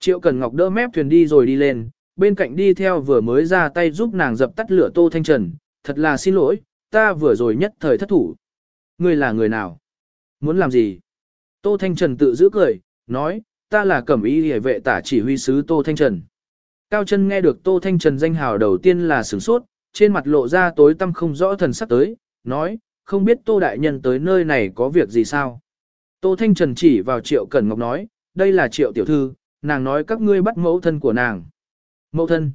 Triệu Cần Ngọc đỡ mép thuyền đi rồi đi lên, bên cạnh đi theo vừa mới ra tay giúp nàng dập tắt lửa Tô Thanh Trần, thật là xin lỗi, ta vừa rồi nhất thời thất thủ. Ngươi là người nào? Muốn làm gì? Tô Thanh Trần tự giữ cười, nói, ta là cẩm y hề vệ tả chỉ huy sứ Tô Thanh Trần. Cao chân nghe được Tô Thanh Trần danh hào đầu tiên là sửng sốt, trên mặt lộ ra tối tăm không rõ thần sắc tới, nói, không biết Tô Đại Nhân tới nơi này có việc gì sao? Tô Thanh Trần chỉ vào Triệu Cẩn Ngọc nói, đây là Triệu Tiểu Thư, nàng nói các ngươi bắt mẫu thân của nàng. Mẫu thân.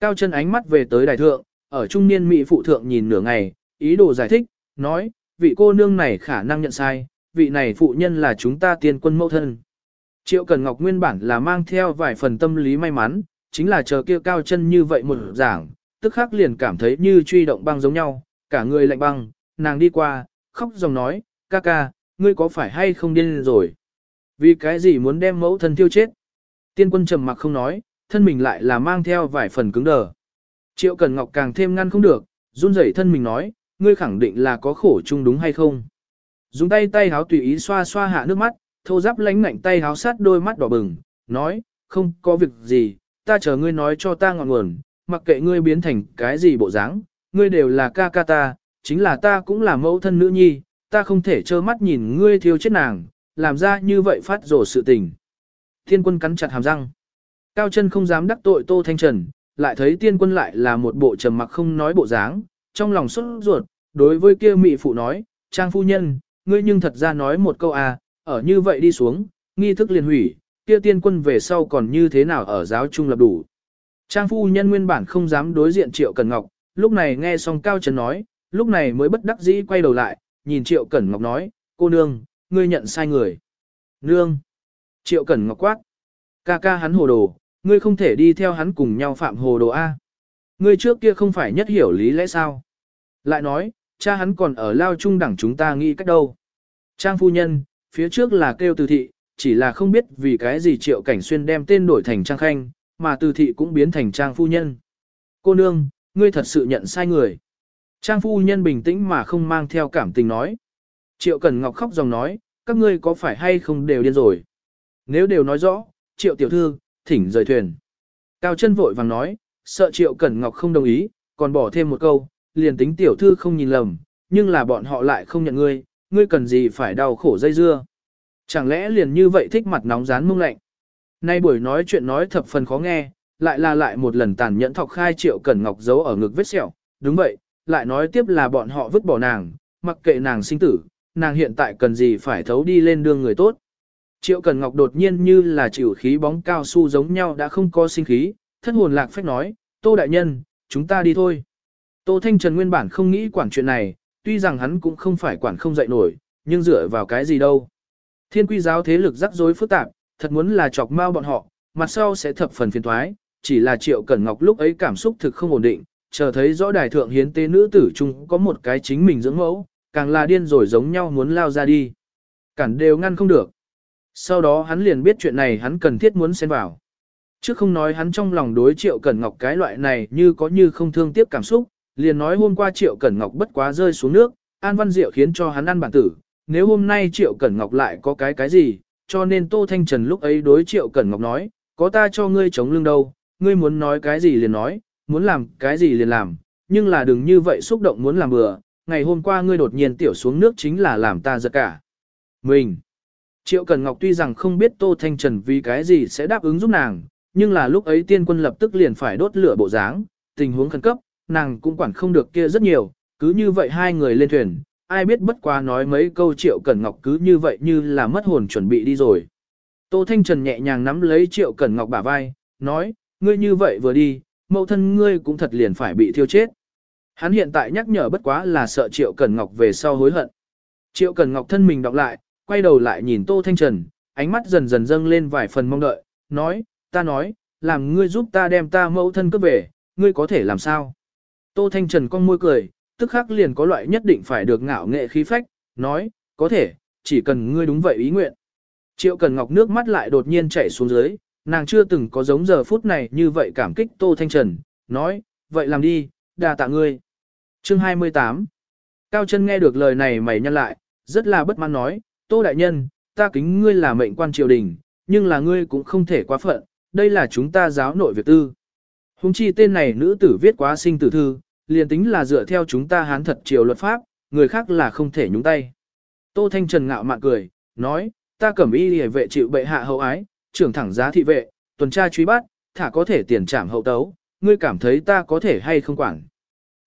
Cao chân ánh mắt về tới đại thượng, ở trung niên mỹ phụ thượng nhìn nửa ngày, ý đồ giải thích, nói, vị cô nương này khả năng nhận sai, vị này phụ nhân là chúng ta tiên quân mẫu thân. Triệu Cần Ngọc nguyên bản là mang theo vài phần tâm lý may mắn, chính là chờ kia cao chân như vậy một giảng, tức khắc liền cảm thấy như truy động băng giống nhau, cả người lạnh băng, nàng đi qua, khóc dòng nói, ca ca, ngươi có phải hay không điên rồi? Vì cái gì muốn đem mẫu thân tiêu chết? Tiên quân trầm mặc không nói, thân mình lại là mang theo vài phần cứng đờ. Triệu Cần Ngọc càng thêm ngăn không được, run rẩy thân mình nói, ngươi khẳng định là có khổ chung đúng hay không? Dùng tay tay háo tùy ý xoa xoa hạ nước mắt, thô giáp lánh ngạnh tay háo sát đôi mắt đỏ bừng, nói, không có việc gì, ta chờ ngươi nói cho ta ngọn nguồn, mặc kệ ngươi biến thành cái gì bộ dáng, ngươi đều là ca ca ta, chính là ta cũng là mẫu thân nữ nhi, ta không thể trơ mắt nhìn ngươi thiêu chết nàng, làm ra như vậy phát rổ sự tình. Thiên quân cắn chặt hàm răng. Cao chân không dám đắc tội Tô Thanh Trần, lại thấy tiên quân lại là một bộ trầm mặc không nói bộ dáng, trong lòng xuất ruột, đối với kia mị phụ nói, trang phu nhân, ngươi nhưng thật ra nói một câu à, ở như vậy đi xuống, nghi thức liền hủy, kia tiên quân về sau còn như thế nào ở giáo trung lập đủ. Trang phu nhân nguyên bản không dám đối diện Triệu Cẩn Ngọc, lúc này nghe xong Cao Trần nói, lúc này mới bất đắc dĩ quay đầu lại, nhìn Triệu Cẩn Ngọc nói, cô nương, ngươi nhận sai người. Nương. Triệu Cẩn Ngọc quát. Ca ca hắn hồ đồ, ngươi không thể đi theo hắn cùng nhau phạm hồ đồ A. Ngươi trước kia không phải nhất hiểu lý lẽ sao. Lại nói, cha hắn còn ở lao trung đẳng chúng ta nghĩ cách đâu. Trang phu nhân, phía trước là kêu từ thị, chỉ là không biết vì cái gì triệu cảnh xuyên đem tên đổi thành trang khanh, mà từ thị cũng biến thành trang phu nhân. Cô nương, ngươi thật sự nhận sai người. Trang phu nhân bình tĩnh mà không mang theo cảm tình nói. Triệu Cẩn Ngọc khóc dòng nói, các ngươi có phải hay không đều điên rồi. Nếu đều nói rõ, Triệu tiểu thư, thỉnh rời thuyền. Cao chân vội vàng nói, sợ Triệu Cẩn Ngọc không đồng ý, còn bỏ thêm một câu, liền tính tiểu thư không nhìn lầm, nhưng là bọn họ lại không nhận ngươi, ngươi cần gì phải đau khổ dây dưa. Chẳng lẽ liền như vậy thích mặt nóng rán mông lạnh. Nay buổi nói chuyện nói thập phần khó nghe, lại là lại một lần tàn nhẫn thọc khai Triệu Cẩn Ngọc giấu ở ngực vết sẹo, đúng vậy, lại nói tiếp là bọn họ vứt bỏ nàng, mặc kệ nàng sinh tử, nàng hiện tại cần gì phải thấu đi lên đường người tốt. Triệu Cần Ngọc đột nhiên như là chịu khí bóng cao su giống nhau đã không có sinh khí, thất hồn lạc phách nói, Tô Đại Nhân, chúng ta đi thôi. Tô Thanh Trần nguyên bản không nghĩ quản chuyện này, tuy rằng hắn cũng không phải quản không dậy nổi, nhưng dựa vào cái gì đâu. Thiên quy giáo thế lực rắc rối phức tạp, thật muốn là chọc mau bọn họ, mặt sau sẽ thập phần phiền thoái, chỉ là Triệu Cẩn Ngọc lúc ấy cảm xúc thực không ổn định, chờ thấy rõ đài thượng hiến tế nữ tử chung có một cái chính mình dưỡng mẫu, càng là điên rồi giống nhau muốn lao ra đi. Cản đều ngăn không được. Sau đó hắn liền biết chuyện này hắn cần thiết muốn xen vào chứ không nói hắn trong lòng đối Triệu Cẩn Ngọc cái loại này như có như không thương tiếc cảm xúc, liền nói hôm qua Triệu Cẩn Ngọc bất quá rơi xuống nước, An Văn Diệu khiến cho hắn ăn bản tử, nếu hôm nay Triệu Cẩn Ngọc lại có cái cái gì, cho nên Tô Thanh Trần lúc ấy đối Triệu Cẩn Ngọc nói, có ta cho ngươi chống lưng đâu, ngươi muốn nói cái gì liền nói, muốn làm cái gì liền làm, nhưng là đừng như vậy xúc động muốn làm bừa, ngày hôm qua ngươi đột nhiên tiểu xuống nước chính là làm ta giật cả. Mình! Triệu cẩn Ngọc tuy rằng không biết Tô Thanh Trần vì cái gì sẽ đáp ứng giúp nàng, nhưng là lúc ấy tiên quân lập tức liền phải đốt lửa bộ dáng, tình huống khẩn cấp, nàng cũng quản không được kia rất nhiều, cứ như vậy hai người lên thuyền, ai biết bất quá nói mấy câu Triệu Cẩn Ngọc cứ như vậy như là mất hồn chuẩn bị đi rồi. Tô Thanh Trần nhẹ nhàng nắm lấy Triệu Cẩn Ngọc bả vai, nói, ngươi như vậy vừa đi, mẫu thân ngươi cũng thật liền phải bị thiêu chết. Hắn hiện tại nhắc nhở bất quá là sợ Triệu Cẩn Ngọc về sau hối hận. Triệu Cẩn Ngọc thân mình đọc lại, quay đầu lại nhìn Tô Thanh Trần, ánh mắt dần dần dâng lên vài phần mong đợi, nói, ta nói, làm ngươi giúp ta đem ta mẫu thân cướp về, ngươi có thể làm sao? Tô Thanh Trần con môi cười, tức khắc liền có loại nhất định phải được ngạo nghệ khí phách, nói, có thể, chỉ cần ngươi đúng vậy ý nguyện. Triệu Cần Ngọc nước mắt lại đột nhiên chảy xuống dưới, nàng chưa từng có giống giờ phút này như vậy cảm kích Tô Thanh Trần, nói, vậy làm đi, đà tạ ngươi. Chương 28 Cao chân nghe được lời này mày nhăn lại, rất là bất mãn nói, Tô Đại Nhân, ta kính ngươi là mệnh quan triều đình, nhưng là ngươi cũng không thể quá phận, đây là chúng ta giáo nội việc tư. Hùng chi tên này nữ tử viết quá sinh tử thư, liền tính là dựa theo chúng ta hán thật triều luật pháp, người khác là không thể nhúng tay. Tô Thanh Trần ngạo mạn cười, nói, ta cẩm y hề vệ chịu bệ hạ hậu ái, trưởng thẳng giá thị vệ, tuần tra truy bắt, thả có thể tiền trảm hậu tấu, ngươi cảm thấy ta có thể hay không quản.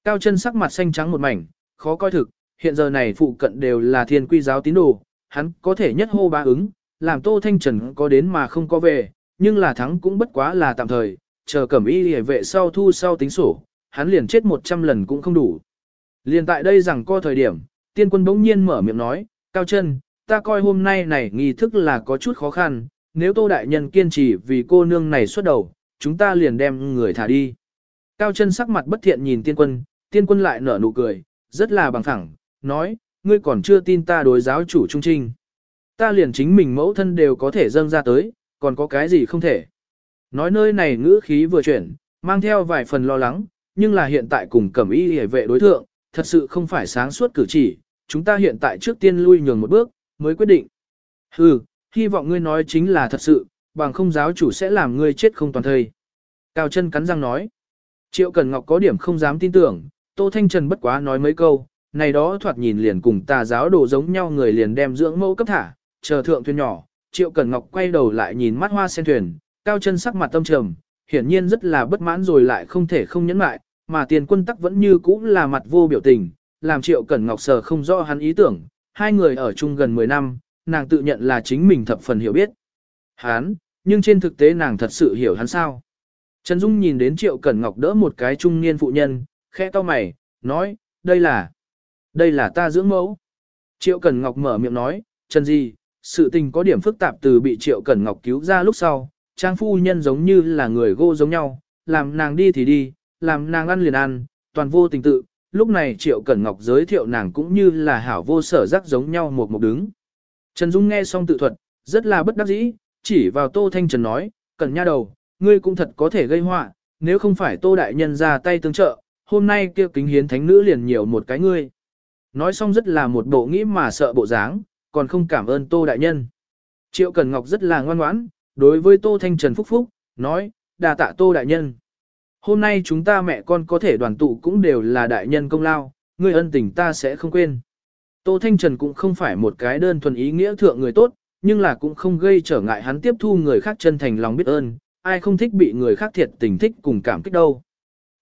Cao chân sắc mặt xanh trắng một mảnh, khó coi thực, hiện giờ này phụ cận đều là thiên quy giáo tín đồ, hắn có thể nhất hô ba ứng, làm Tô Thanh Trần có đến mà không có về, nhưng là thắng cũng bất quá là tạm thời, chờ cẩm y hề vệ sau thu sau tính sổ, hắn liền chết 100 lần cũng không đủ. Liền tại đây rằng co thời điểm, tiên quân bỗng nhiên mở miệng nói, Cao chân, ta coi hôm nay này nghi thức là có chút khó khăn, nếu Tô Đại Nhân kiên trì vì cô nương này xuất đầu, chúng ta liền đem người thả đi. Cao chân sắc mặt bất thiện nhìn tiên quân, tiên quân lại nở nụ cười, rất là bằng thẳng, nói, ngươi còn chưa tin ta đối giáo chủ trung trinh. Ta liền chính mình mẫu thân đều có thể dâng ra tới, còn có cái gì không thể. Nói nơi này ngữ khí vừa chuyển, mang theo vài phần lo lắng, nhưng là hiện tại cùng cẩm y hề vệ đối thượng, thật sự không phải sáng suốt cử chỉ, chúng ta hiện tại trước tiên lui nhường một bước, mới quyết định. Hừ, hy vọng ngươi nói chính là thật sự, bằng không giáo chủ sẽ làm ngươi chết không toàn thây. Cao chân cắn răng nói. Triệu Cần Ngọc có điểm không dám tin tưởng, Tô Thanh Trần bất quá nói mấy câu, này đó thoạt nhìn liền cùng tà giáo đồ giống nhau người liền đem dưỡng mẫu cấp thả, chờ thượng thuyền nhỏ, Triệu Cẩn Ngọc quay đầu lại nhìn mắt hoa sen thuyền, cao chân sắc mặt tâm trầm, hiển nhiên rất là bất mãn rồi lại không thể không nhẫn lại, mà tiền quân tắc vẫn như cũ là mặt vô biểu tình, làm Triệu Cẩn Ngọc sờ không rõ hắn ý tưởng, hai người ở chung gần 10 năm, nàng tự nhận là chính mình thập phần hiểu biết. Hắn, nhưng trên thực tế nàng thật sự hiểu hắn sao. Trần Dung nhìn đến Triệu Cẩn Ngọc đỡ một cái trung niên phụ nhân, khẽ to mày, nói, đây là, đây là ta dưỡng mẫu. Triệu Cẩn Ngọc mở miệng nói, Trần gì, sự tình có điểm phức tạp từ bị Triệu Cẩn Ngọc cứu ra lúc sau, trang phu nhân giống như là người gô giống nhau, làm nàng đi thì đi, làm nàng ăn liền ăn, toàn vô tình tự. Lúc này Triệu Cẩn Ngọc giới thiệu nàng cũng như là hảo vô sở rắc giống nhau một một đứng. Trần Dung nghe xong tự thuật, rất là bất đắc dĩ, chỉ vào Tô Thanh Trần nói, Cẩn nha đầu, ngươi cũng thật có thể gây họa, nếu không phải Tô Đại Nhân ra tay tương trợ, hôm nay kia kính hiến thánh nữ liền nhiều một cái ngươi. Nói xong rất là một bộ nghĩ mà sợ bộ dáng, còn không cảm ơn Tô Đại Nhân. Triệu cần Ngọc rất là ngoan ngoãn, đối với Tô Thanh Trần Phúc Phúc, nói, đà tạ Tô Đại Nhân. Hôm nay chúng ta mẹ con có thể đoàn tụ cũng đều là đại nhân công lao, người ân tình ta sẽ không quên. Tô Thanh Trần cũng không phải một cái đơn thuần ý nghĩa thượng người tốt, nhưng là cũng không gây trở ngại hắn tiếp thu người khác chân thành lòng biết ơn, ai không thích bị người khác thiệt tình thích cùng cảm kích đâu.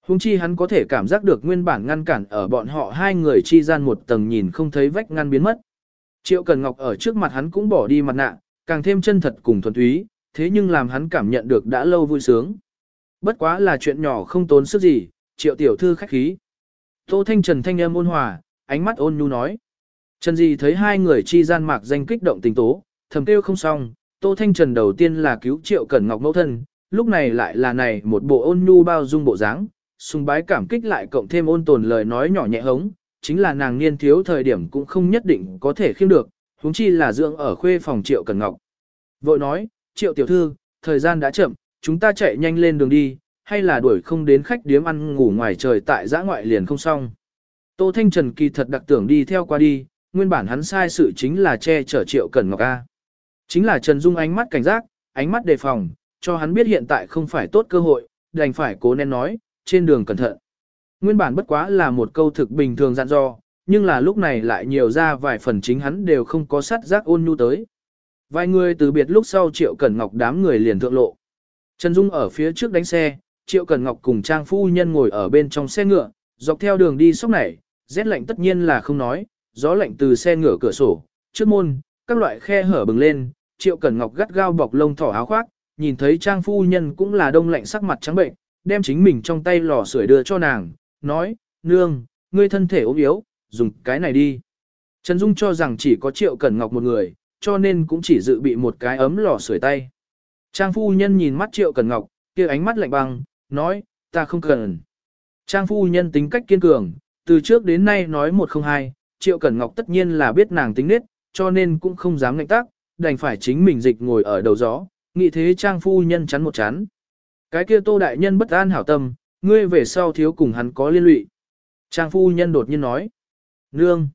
Hùng chi hắn có thể cảm giác được nguyên bản ngăn cản ở bọn họ hai người chi gian một tầng nhìn không thấy vách ngăn biến mất. Triệu Cần Ngọc ở trước mặt hắn cũng bỏ đi mặt nạ, càng thêm chân thật cùng thuần túy, thế nhưng làm hắn cảm nhận được đã lâu vui sướng. Bất quá là chuyện nhỏ không tốn sức gì, triệu tiểu thư khách khí. Tô Thanh Trần thanh âm ôn hòa, ánh mắt ôn nhu nói. Trần Di thấy hai người chi gian mạc danh kích động tình tố, thầm kêu không xong, Tô Thanh Trần đầu tiên là cứu triệu cẩn ngọc mẫu thân, lúc này lại là này một bộ ôn nhu bao dung bộ dáng, sùng bái cảm kích lại cộng thêm ôn tồn lời nói nhỏ nhẹ hống, chính là nàng niên thiếu thời điểm cũng không nhất định có thể khiêm được, huống chi là dưỡng ở khuê phòng triệu cần ngọc. Vội nói, triệu tiểu thư, thời gian đã chậm, chúng ta chạy nhanh lên đường đi, hay là đuổi không đến khách điếm ăn ngủ ngoài trời tại giã ngoại liền không xong. Tô Thanh Trần kỳ thật đặc tưởng đi theo qua đi, nguyên bản hắn sai sự chính là che chở triệu cẩn ngọc A. Chính là Trần Dung ánh mắt cảnh giác, ánh mắt đề phòng, cho hắn biết hiện tại không phải tốt cơ hội, đành phải cố nên nói, trên đường cẩn thận. Nguyên bản bất quá là một câu thực bình thường dặn dò, nhưng là lúc này lại nhiều ra vài phần chính hắn đều không có sát giác ôn nhu tới. Vài người từ biệt lúc sau Triệu Cẩn Ngọc đám người liền thượng lộ. Trần Dung ở phía trước đánh xe, Triệu Cẩn Ngọc cùng Trang Phu Nhân ngồi ở bên trong xe ngựa, dọc theo đường đi sóc này, rét lạnh tất nhiên là không nói, gió lạnh từ xe ngựa cửa sổ, trước môn, các loại khe hở bừng lên, Triệu Cẩn Ngọc gắt gao bọc lông thỏ áo khoác, nhìn thấy trang phu nhân cũng là đông lạnh sắc mặt trắng bệnh, đem chính mình trong tay lò sưởi đưa cho nàng, nói, nương, ngươi thân thể ốm yếu, dùng cái này đi. Trần Dung cho rằng chỉ có Triệu Cẩn Ngọc một người, cho nên cũng chỉ dự bị một cái ấm lò sưởi tay. Trang phu nhân nhìn mắt Triệu Cẩn Ngọc, kia ánh mắt lạnh băng, nói, ta không cần. Trang phu nhân tính cách kiên cường, từ trước đến nay nói một không hai, Triệu Cẩn Ngọc tất nhiên là biết nàng tính nết, cho nên cũng không dám ngạnh tác, đành phải chính mình dịch ngồi ở đầu gió, nghĩ thế Trang phu nhân chắn một chán. Cái kia Tô đại nhân bất an hảo tâm, ngươi về sau thiếu cùng hắn có liên lụy. Trang phu nhân đột nhiên nói, nương.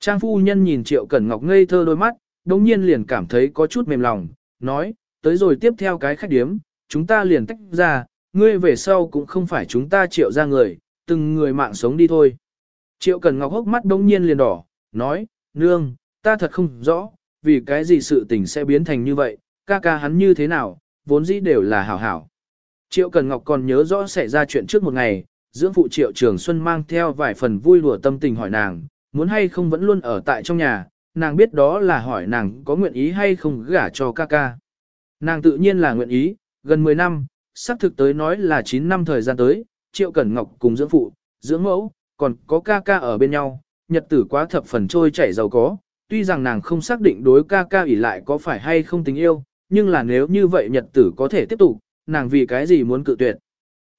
Trang phu nhân nhìn Triệu Cẩn Ngọc ngây thơ đôi mắt, đồng nhiên liền cảm thấy có chút mềm lòng, nói, tới rồi tiếp theo cái khách điếm, chúng ta liền tách ra, ngươi về sau cũng không phải chúng ta triệu ra người, từng người mạng sống đi thôi. Triệu Cần Ngọc hốc mắt đông nhiên liền đỏ, nói, nương, ta thật không rõ, vì cái gì sự tình sẽ biến thành như vậy, ca ca hắn như thế nào, vốn dĩ đều là hảo hảo. Triệu Cần Ngọc còn nhớ rõ xảy ra chuyện trước một ngày, dưỡng phụ Triệu Trường Xuân mang theo vài phần vui đùa tâm tình hỏi nàng, muốn hay không vẫn luôn ở tại trong nhà, nàng biết đó là hỏi nàng có nguyện ý hay không gả cho ca ca. Nàng tự nhiên là nguyện ý, gần 10 năm, sắp thực tới nói là 9 năm thời gian tới, Triệu Cẩn Ngọc cùng dưỡng phụ, dưỡng mẫu, còn có ca ca ở bên nhau, nhật tử quá thập phần trôi chảy giàu có, tuy rằng nàng không xác định đối ca ca ỉ lại có phải hay không tình yêu, nhưng là nếu như vậy nhật tử có thể tiếp tục, nàng vì cái gì muốn cự tuyệt.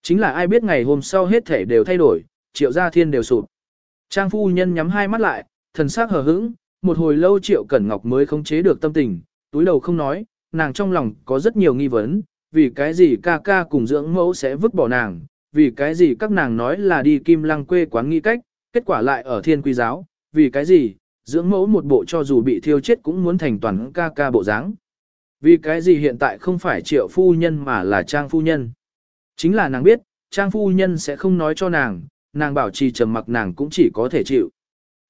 Chính là ai biết ngày hôm sau hết thể đều thay đổi, triệu gia thiên đều sụp. Trang phu nhân nhắm hai mắt lại, thần sắc hờ hững, một hồi lâu triệu cẩn ngọc mới khống chế được tâm tình, túi đầu không nói, nàng trong lòng có rất nhiều nghi vấn, vì cái gì ca ca cùng dưỡng mẫu sẽ vứt bỏ nàng, vì cái gì các nàng nói là đi kim lăng quê quán nghi cách, kết quả lại ở thiên quy giáo, vì cái gì, dưỡng mẫu một bộ cho dù bị thiêu chết cũng muốn thành toàn ca ca bộ dáng. Vì cái gì hiện tại không phải triệu phu nhân mà là trang phu nhân. Chính là nàng biết, trang phu nhân sẽ không nói cho nàng, nàng bảo trì trầm mặc nàng cũng chỉ có thể chịu.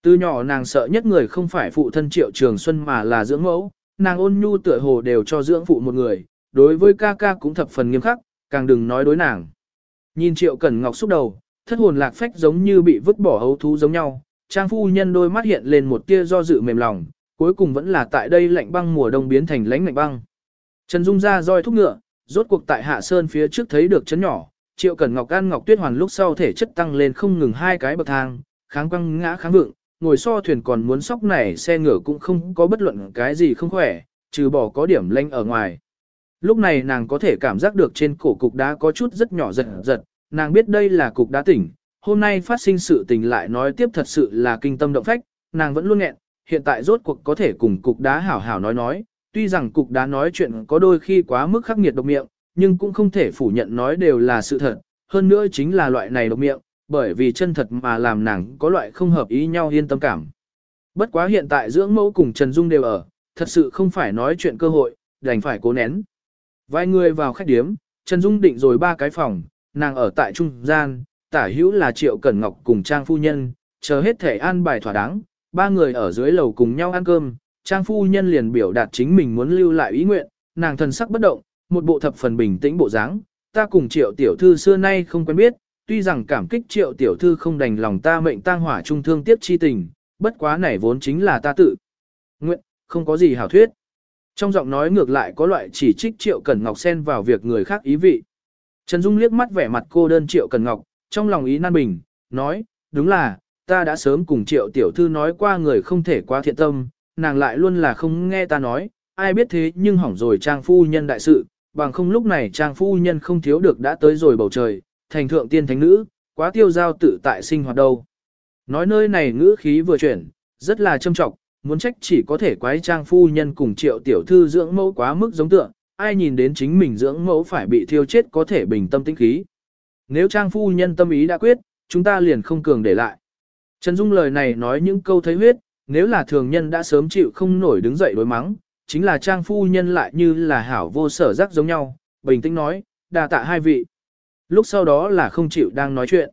Từ nhỏ nàng sợ nhất người không phải phụ thân triệu trường xuân mà là dưỡng mẫu, nàng ôn nhu tựa hồ đều cho dưỡng phụ một người, đối với ca ca cũng thập phần nghiêm khắc, càng đừng nói đối nàng. Nhìn Triệu Cẩn Ngọc xúc đầu, thất hồn lạc phách giống như bị vứt bỏ hấu thú giống nhau, trang phu nhân đôi mắt hiện lên một tia do dự mềm lòng, cuối cùng vẫn là tại đây lạnh băng mùa đông biến thành lánh lạnh băng. Trần Dung ra roi thúc ngựa, rốt cuộc tại Hạ Sơn phía trước thấy được chấn nhỏ, Triệu Cẩn Ngọc An Ngọc Tuyết Hoàn lúc sau thể chất tăng lên không ngừng hai cái bậc thang, kháng quăng ngã kháng vượng, ngồi so thuyền còn muốn sóc này xe ngựa cũng không có bất luận cái gì không khỏe, trừ bỏ có điểm lanh ở ngoài. Lúc này nàng có thể cảm giác được trên cổ cục đá có chút rất nhỏ giật giật, nàng biết đây là cục đá tỉnh, hôm nay phát sinh sự tình lại nói tiếp thật sự là kinh tâm động phách, nàng vẫn luôn nghẹn, hiện tại rốt cuộc có thể cùng cục đá hảo hảo nói nói, tuy rằng cục đá nói chuyện có đôi khi quá mức khắc nghiệt độc miệng, nhưng cũng không thể phủ nhận nói đều là sự thật, hơn nữa chính là loại này độc miệng, bởi vì chân thật mà làm nàng có loại không hợp ý nhau yên tâm cảm. Bất quá hiện tại dưỡng mẫu cùng Trần Dung đều ở, thật sự không phải nói chuyện cơ hội, đành phải cố nén. Vài người vào khách điếm, Trần Dung định rồi ba cái phòng, nàng ở tại trung gian, tả hữu là Triệu Cẩn Ngọc cùng Trang Phu Nhân, chờ hết thể an bài thỏa đáng, ba người ở dưới lầu cùng nhau ăn cơm, Trang Phu Nhân liền biểu đạt chính mình muốn lưu lại ý nguyện, nàng thần sắc bất động, một bộ thập phần bình tĩnh bộ dáng. ta cùng Triệu Tiểu Thư xưa nay không quen biết, tuy rằng cảm kích Triệu Tiểu Thư không đành lòng ta mệnh tang hỏa trung thương tiếp chi tình, bất quá này vốn chính là ta tự. Nguyện, không có gì hảo thuyết. Trong giọng nói ngược lại có loại chỉ trích Triệu Cẩn Ngọc xen vào việc người khác ý vị. Trần Dung liếc mắt vẻ mặt cô đơn Triệu Cẩn Ngọc, trong lòng ý nan bình, nói, đúng là, ta đã sớm cùng Triệu Tiểu Thư nói qua người không thể quá thiện tâm, nàng lại luôn là không nghe ta nói, ai biết thế nhưng hỏng rồi trang phu nhân đại sự, bằng không lúc này trang phu nhân không thiếu được đã tới rồi bầu trời, thành thượng tiên thánh nữ, quá tiêu giao tự tại sinh hoạt đâu. Nói nơi này ngữ khí vừa chuyển, rất là châm trọng, muốn trách chỉ có thể quái trang phu nhân cùng triệu tiểu thư dưỡng mẫu quá mức giống tượng, ai nhìn đến chính mình dưỡng mẫu phải bị thiêu chết có thể bình tâm tĩnh khí. Nếu trang phu nhân tâm ý đã quyết, chúng ta liền không cường để lại. Trần Dung lời này nói những câu thấy huyết, nếu là thường nhân đã sớm chịu không nổi đứng dậy đối mắng, chính là trang phu nhân lại như là hảo vô sở giác giống nhau, bình tĩnh nói, đà tạ hai vị. Lúc sau đó là không chịu đang nói chuyện.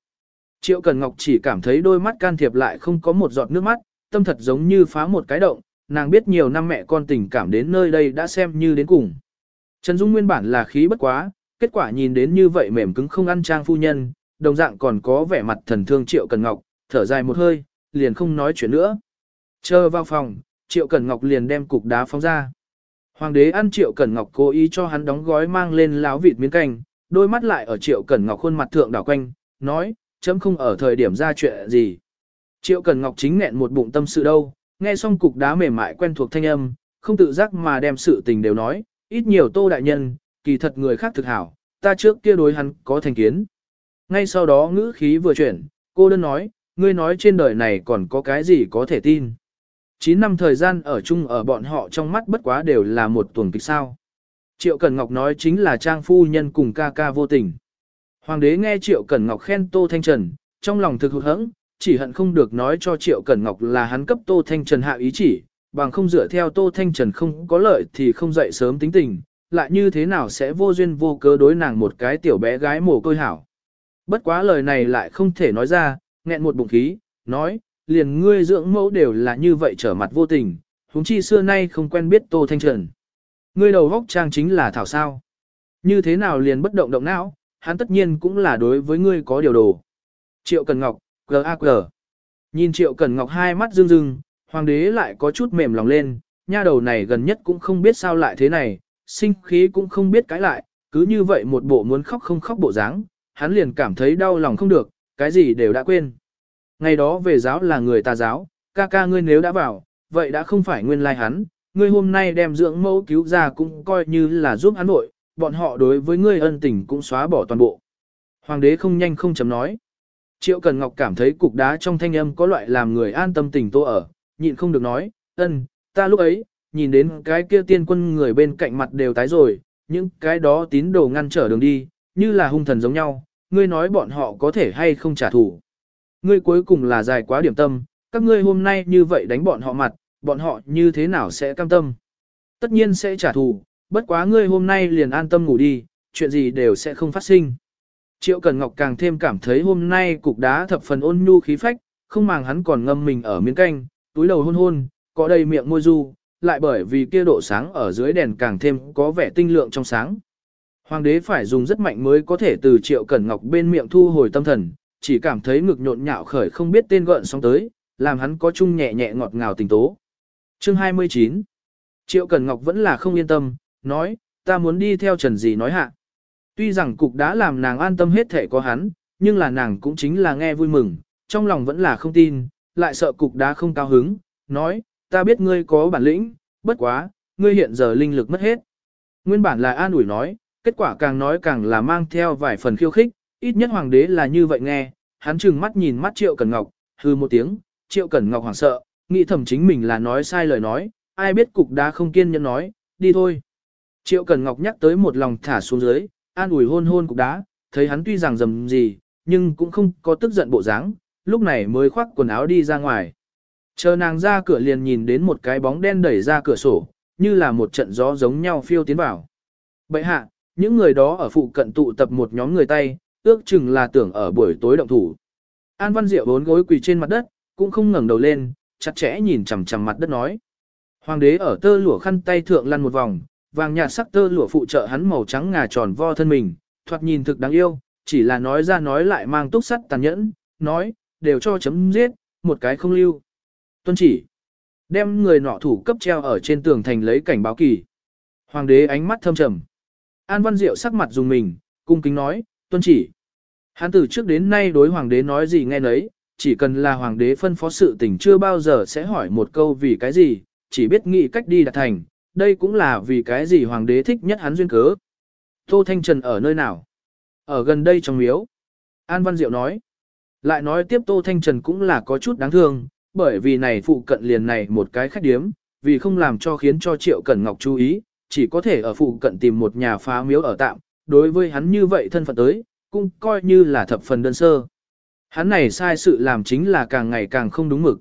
Triệu Cần Ngọc chỉ cảm thấy đôi mắt can thiệp lại không có một giọt nước mắt, tâm thật giống như phá một cái động, nàng biết nhiều năm mẹ con tình cảm đến nơi đây đã xem như đến cùng. Trần Dung nguyên bản là khí bất quá, kết quả nhìn đến như vậy mềm cứng không ăn trang phu nhân, đồng dạng còn có vẻ mặt thần thương Triệu Cần Ngọc, thở dài một hơi, liền không nói chuyện nữa. Chờ vào phòng, Triệu Cẩn Ngọc liền đem cục đá phóng ra. Hoàng đế ăn Triệu Cẩn Ngọc cố ý cho hắn đóng gói mang lên láo vịt miếng canh, đôi mắt lại ở Triệu Cẩn Ngọc khuôn mặt thượng đảo quanh, nói, chấm không ở thời điểm ra chuyện gì. Triệu Cẩn Ngọc chính nghẹn một bụng tâm sự đâu, nghe xong cục đá mềm mại quen thuộc thanh âm, không tự giác mà đem sự tình đều nói, ít nhiều tô đại nhân, kỳ thật người khác thực hảo, ta trước kia đối hắn có thành kiến. Ngay sau đó ngữ khí vừa chuyển, cô đơn nói, ngươi nói trên đời này còn có cái gì có thể tin. 9 năm thời gian ở chung ở bọn họ trong mắt bất quá đều là một tuần kịch sao. Triệu Cẩn Ngọc nói chính là trang phu nhân cùng ca ca vô tình. Hoàng đế nghe Triệu Cẩn Ngọc khen Tô Thanh Trần, trong lòng thực hụt hẫng, chỉ hận không được nói cho Triệu Cẩn Ngọc là hắn cấp Tô Thanh Trần hạ ý chỉ, bằng không dựa theo Tô Thanh Trần không có lợi thì không dậy sớm tính tình, lại như thế nào sẽ vô duyên vô cớ đối nàng một cái tiểu bé gái mồ côi hảo. Bất quá lời này lại không thể nói ra, nghẹn một bụng khí, nói, liền ngươi dưỡng mẫu đều là như vậy trở mặt vô tình, huống chi xưa nay không quen biết Tô Thanh Trần. Ngươi đầu góc trang chính là thảo sao. Như thế nào liền bất động động não, hắn tất nhiên cũng là đối với ngươi có điều đồ. Triệu Cần Ngọc, G.A.Q. Nhìn Triệu Cần Ngọc hai mắt rưng rưng, hoàng đế lại có chút mềm lòng lên, nha đầu này gần nhất cũng không biết sao lại thế này, sinh khí cũng không biết cãi lại, cứ như vậy một bộ muốn khóc không khóc bộ dáng, hắn liền cảm thấy đau lòng không được, cái gì đều đã quên. Ngày đó về giáo là người tà giáo, ca ca ngươi nếu đã vào, vậy đã không phải nguyên lai hắn, ngươi hôm nay đem dưỡng mẫu cứu ra cũng coi như là giúp hắn nội, bọn họ đối với ngươi ân tình cũng xóa bỏ toàn bộ. Hoàng đế không nhanh không chấm nói. Triệu Cần Ngọc cảm thấy cục đá trong thanh âm có loại làm người an tâm tình tô ở, nhịn không được nói, ân, ta lúc ấy, nhìn đến cái kia tiên quân người bên cạnh mặt đều tái rồi, những cái đó tín đồ ngăn trở đường đi, như là hung thần giống nhau, ngươi nói bọn họ có thể hay không trả thù. Ngươi cuối cùng là dài quá điểm tâm, các ngươi hôm nay như vậy đánh bọn họ mặt, bọn họ như thế nào sẽ cam tâm. Tất nhiên sẽ trả thù, bất quá ngươi hôm nay liền an tâm ngủ đi, chuyện gì đều sẽ không phát sinh. Triệu Cần Ngọc càng thêm cảm thấy hôm nay cục đá thập phần ôn nhu khí phách, không màng hắn còn ngâm mình ở miếng canh, túi đầu hôn hôn, có đầy miệng môi du, lại bởi vì kia độ sáng ở dưới đèn càng thêm có vẻ tinh lượng trong sáng. Hoàng đế phải dùng rất mạnh mới có thể từ Triệu Cẩn Ngọc bên miệng thu hồi tâm thần, chỉ cảm thấy ngực nhộn nhạo khởi không biết tên gợn sóng tới, làm hắn có chung nhẹ nhẹ ngọt ngào tình tố. Chương 29 Triệu Cẩn Ngọc vẫn là không yên tâm, nói, ta muốn đi theo Trần gì nói hạ. Tuy rằng cục đã làm nàng an tâm hết thể có hắn, nhưng là nàng cũng chính là nghe vui mừng, trong lòng vẫn là không tin, lại sợ cục đá không cao hứng, nói, ta biết ngươi có bản lĩnh, bất quá, ngươi hiện giờ linh lực mất hết. Nguyên bản là an ủi nói, kết quả càng nói càng là mang theo vài phần khiêu khích, ít nhất hoàng đế là như vậy nghe, hắn chừng mắt nhìn mắt Triệu Cẩn Ngọc, hư một tiếng, Triệu Cẩn Ngọc hoảng sợ, nghĩ thầm chính mình là nói sai lời nói, ai biết cục đá không kiên nhẫn nói, đi thôi. Triệu Cẩn Ngọc nhắc tới một lòng thả xuống dưới, an ủi hôn hôn cục đá, thấy hắn tuy rằng dầm gì, nhưng cũng không có tức giận bộ dáng, lúc này mới khoác quần áo đi ra ngoài. Chờ nàng ra cửa liền nhìn đến một cái bóng đen đẩy ra cửa sổ, như là một trận gió giống nhau phiêu tiến vào. Bậy hạ, những người đó ở phụ cận tụ tập một nhóm người tay, ước chừng là tưởng ở buổi tối động thủ. An Văn Diệu bốn gối quỳ trên mặt đất, cũng không ngẩng đầu lên, chặt chẽ nhìn chằm chằm mặt đất nói. Hoàng đế ở tơ lụa khăn tay thượng lăn một vòng, vàng nhạt sắc tơ lụa phụ trợ hắn màu trắng ngà tròn vo thân mình, thoạt nhìn thực đáng yêu, chỉ là nói ra nói lại mang túc sắt tàn nhẫn, nói, đều cho chấm giết, một cái không lưu. Tuân chỉ, đem người nọ thủ cấp treo ở trên tường thành lấy cảnh báo kỳ. Hoàng đế ánh mắt thâm trầm. An Văn Diệu sắc mặt dùng mình, cung kính nói, tuân chỉ. Hắn từ trước đến nay đối hoàng đế nói gì nghe nấy, chỉ cần là hoàng đế phân phó sự tình chưa bao giờ sẽ hỏi một câu vì cái gì, chỉ biết nghĩ cách đi đạt thành, đây cũng là vì cái gì hoàng đế thích nhất hắn duyên cớ. Tô Thanh Trần ở nơi nào? Ở gần đây trong miếu. An Văn Diệu nói. Lại nói tiếp Tô Thanh Trần cũng là có chút đáng thương, bởi vì này phụ cận liền này một cái khách điếm, vì không làm cho khiến cho Triệu Cẩn Ngọc chú ý, chỉ có thể ở phụ cận tìm một nhà phá miếu ở tạm, đối với hắn như vậy thân phận tới, cũng coi như là thập phần đơn sơ. Hắn này sai sự làm chính là càng ngày càng không đúng mực.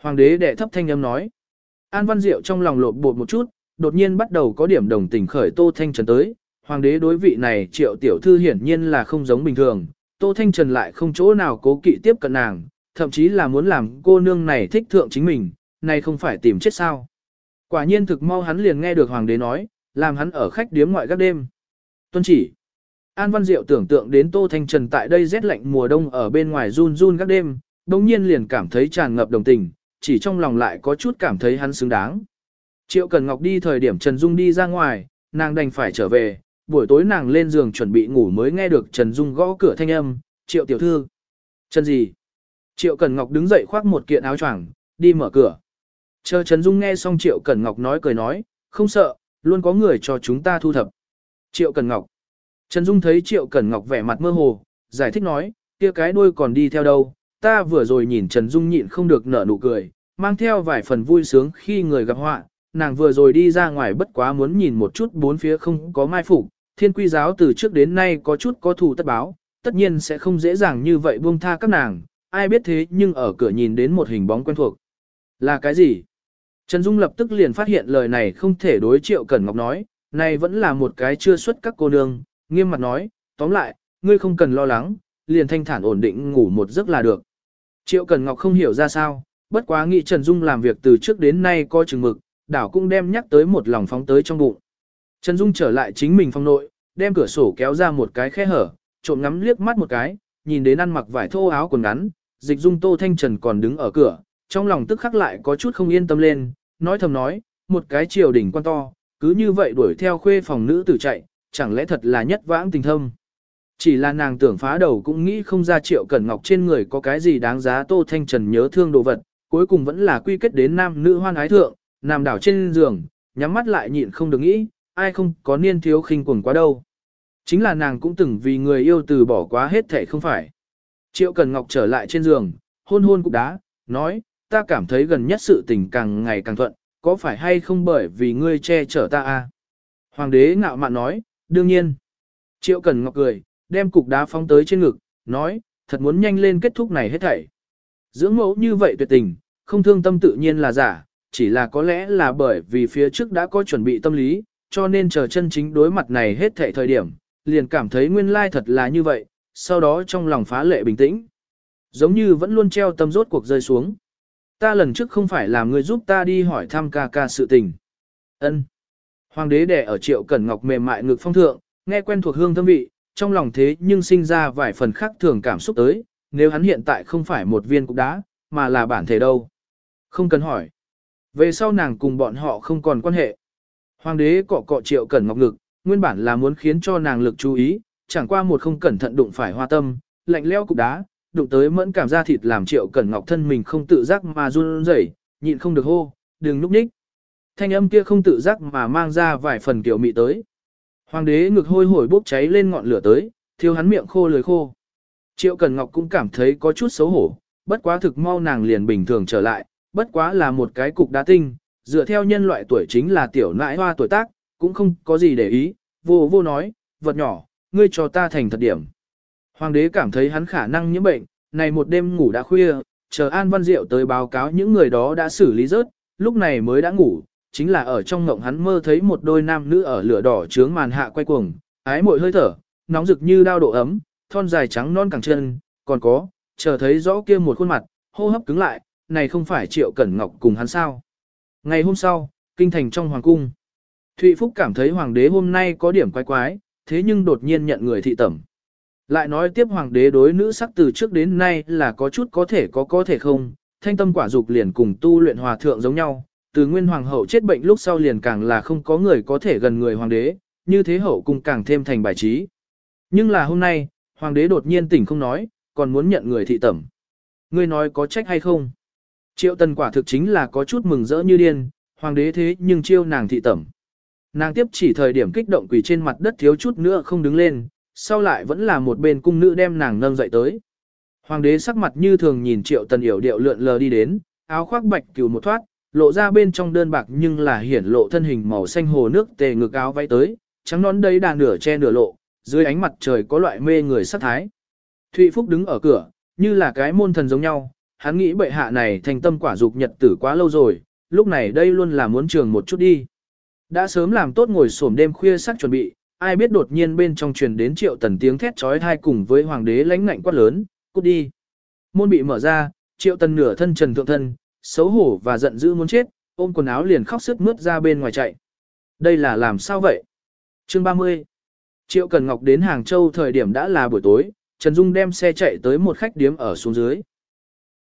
Hoàng đế đệ thấp thanh âm nói. An Văn Diệu trong lòng lộn bột một chút, đột nhiên bắt đầu có điểm đồng tình khởi Tô Thanh Trần tới. Hoàng đế đối vị này triệu tiểu thư hiển nhiên là không giống bình thường. Tô Thanh Trần lại không chỗ nào cố kỵ tiếp cận nàng, thậm chí là muốn làm cô nương này thích thượng chính mình, này không phải tìm chết sao. Quả nhiên thực mau hắn liền nghe được hoàng đế nói, làm hắn ở khách điếm ngoại các đêm. Tuân chỉ. An Văn Diệu tưởng tượng đến Tô Thanh Trần tại đây rét lạnh mùa đông ở bên ngoài run run các đêm, đồng nhiên liền cảm thấy tràn ngập đồng tình, chỉ trong lòng lại có chút cảm thấy hắn xứng đáng. Triệu Cần Ngọc đi thời điểm Trần Dung đi ra ngoài, nàng đành phải trở về, buổi tối nàng lên giường chuẩn bị ngủ mới nghe được Trần Dung gõ cửa thanh âm, Triệu tiểu thư. Trần gì? Triệu Cần Ngọc đứng dậy khoác một kiện áo choàng, đi mở cửa. Chờ Trần Dung nghe xong Triệu Cẩn Ngọc nói cười nói, không sợ, luôn có người cho chúng ta thu thập. Triệu Cẩn Ngọc. Trần Dung thấy Triệu Cẩn Ngọc vẻ mặt mơ hồ, giải thích nói, kia cái đuôi còn đi theo đâu, ta vừa rồi nhìn Trần Dung nhịn không được nở nụ cười, mang theo vài phần vui sướng khi người gặp họa, nàng vừa rồi đi ra ngoài bất quá muốn nhìn một chút bốn phía không có mai phục, thiên quy giáo từ trước đến nay có chút có thù tất báo, tất nhiên sẽ không dễ dàng như vậy buông tha các nàng, ai biết thế nhưng ở cửa nhìn đến một hình bóng quen thuộc. Là cái gì? Trần Dung lập tức liền phát hiện lời này không thể đối Triệu Cẩn Ngọc nói, này vẫn là một cái chưa xuất các cô nương, nghiêm mặt nói, tóm lại, ngươi không cần lo lắng, liền thanh thản ổn định ngủ một giấc là được. Triệu Cẩn Ngọc không hiểu ra sao, bất quá nghĩ Trần Dung làm việc từ trước đến nay coi chừng mực, đảo cũng đem nhắc tới một lòng phóng tới trong bụng. Trần Dung trở lại chính mình phòng nội, đem cửa sổ kéo ra một cái khe hở, trộm ngắm liếc mắt một cái, nhìn đến ăn mặc vải thô áo quần ngắn, dịch dung Tô Thanh Trần còn đứng ở cửa, trong lòng tức khắc lại có chút không yên tâm lên, nói thầm nói, một cái triều đỉnh quan to, cứ như vậy đuổi theo khuê phòng nữ tử chạy, chẳng lẽ thật là nhất vãng tình thâm. Chỉ là nàng tưởng phá đầu cũng nghĩ không ra triệu cẩn ngọc trên người có cái gì đáng giá Tô Thanh Trần nhớ thương đồ vật, cuối cùng vẫn là quy kết đến nam nữ hoan ái thượng, nằm đảo trên giường, nhắm mắt lại nhịn không được nghĩ, ai không có niên thiếu khinh quần quá đâu. Chính là nàng cũng từng vì người yêu từ bỏ quá hết thể không phải. Triệu Cần Ngọc trở lại trên giường, hôn hôn cục đá, nói, ta cảm thấy gần nhất sự tình càng ngày càng thuận, có phải hay không bởi vì ngươi che chở ta a? À? Hoàng đế ngạo mạn nói, đương nhiên. Triệu Cần Ngọc cười, đem cục đá phóng tới trên ngực, nói, thật muốn nhanh lên kết thúc này hết thảy. Dưỡng mẫu như vậy tuyệt tình, không thương tâm tự nhiên là giả, chỉ là có lẽ là bởi vì phía trước đã có chuẩn bị tâm lý, cho nên chờ chân chính đối mặt này hết thảy thời điểm, liền cảm thấy nguyên lai thật là như vậy, sau đó trong lòng phá lệ bình tĩnh. Giống như vẫn luôn treo tâm rốt cuộc rơi xuống. Ta lần trước không phải làm người giúp ta đi hỏi thăm ca ca sự tình. ân Hoàng đế đẻ ở triệu cẩn ngọc mềm mại ngực phong thượng, nghe quen thuộc hương thơm vị, trong lòng thế nhưng sinh ra vài phần khác thường cảm xúc tới, nếu hắn hiện tại không phải một viên cục đá, mà là bản thể đâu. Không cần hỏi. Về sau nàng cùng bọn họ không còn quan hệ. Hoàng đế cọ cọ triệu cẩn ngọc ngực, nguyên bản là muốn khiến cho nàng lực chú ý, chẳng qua một không cẩn thận đụng phải hoa tâm, lạnh leo cục đá, đụng tới mẫn cảm da thịt làm triệu cẩn ngọc thân mình không tự giác mà run rẩy, nhịn không được hô, đừng núp nhích. Thanh âm kia không tự giác mà mang ra vài phần kiểu mị tới. Hoàng đế ngực hôi hổi bốc cháy lên ngọn lửa tới, thiếu hắn miệng khô lưỡi khô. Triệu Cần Ngọc cũng cảm thấy có chút xấu hổ, bất quá thực mau nàng liền bình thường trở lại, bất quá là một cái cục đá tinh, dựa theo nhân loại tuổi chính là tiểu nãi hoa tuổi tác, cũng không có gì để ý, vô vô nói, vật nhỏ, ngươi cho ta thành thật điểm. Hoàng đế cảm thấy hắn khả năng nhiễm bệnh, này một đêm ngủ đã khuya, chờ An Văn Diệu tới báo cáo những người đó đã xử lý rớt, lúc này mới đã ngủ, chính là ở trong ngộng hắn mơ thấy một đôi nam nữ ở lửa đỏ trướng màn hạ quay cuồng, ái mội hơi thở, nóng rực như đao độ ấm, thon dài trắng non cẳng chân, còn có, chờ thấy rõ kia một khuôn mặt, hô hấp cứng lại, này không phải Triệu Cẩn Ngọc cùng hắn sao. Ngày hôm sau, kinh thành trong hoàng cung. Thụy Phúc cảm thấy hoàng đế hôm nay có điểm quái quái, thế nhưng đột nhiên nhận người thị tẩm. Lại nói tiếp hoàng đế đối nữ sắc từ trước đến nay là có chút có thể có có thể không, thanh tâm quả dục liền cùng tu luyện hòa thượng giống nhau, từ nguyên hoàng hậu chết bệnh lúc sau liền càng là không có người có thể gần người hoàng đế, như thế hậu cung càng thêm thành bài trí. Nhưng là hôm nay, hoàng đế đột nhiên tỉnh không nói, còn muốn nhận người thị tẩm. Ngươi nói có trách hay không? Triệu tần quả thực chính là có chút mừng rỡ như điên, hoàng đế thế nhưng chiêu nàng thị tẩm. Nàng tiếp chỉ thời điểm kích động quỳ trên mặt đất thiếu chút nữa không đứng lên, sau lại vẫn là một bên cung nữ đem nàng nâng dậy tới. Hoàng đế sắc mặt như thường nhìn triệu tần yểu điệu lượn lờ đi đến, áo khoác bạch cừu một thoát, lộ ra bên trong đơn bạc nhưng là hiển lộ thân hình màu xanh hồ nước tề ngực áo váy tới, trắng nón đấy đà nửa che nửa lộ, dưới ánh mặt trời có loại mê người sắc thái. Thụy Phúc đứng ở cửa, như là cái môn thần giống nhau, hắn nghĩ bệ hạ này thành tâm quả dục nhật tử quá lâu rồi, lúc này đây luôn là muốn trường một chút đi. Đã sớm làm tốt ngồi xổm đêm khuya sắc chuẩn bị, ai biết đột nhiên bên trong truyền đến triệu tần tiếng thét trói thai cùng với hoàng đế lãnh ngạnh quát lớn, cút đi. Môn bị mở ra, triệu tần nửa thân trần thượng thân, xấu hổ và giận dữ muốn chết, ôm quần áo liền khóc sức mướt ra bên ngoài chạy. Đây là làm sao vậy? Chương 30 Triệu Cần Ngọc đến Hàng Châu thời điểm đã là buổi tối, Trần Dung đem xe chạy tới một khách điếm ở xuống dưới.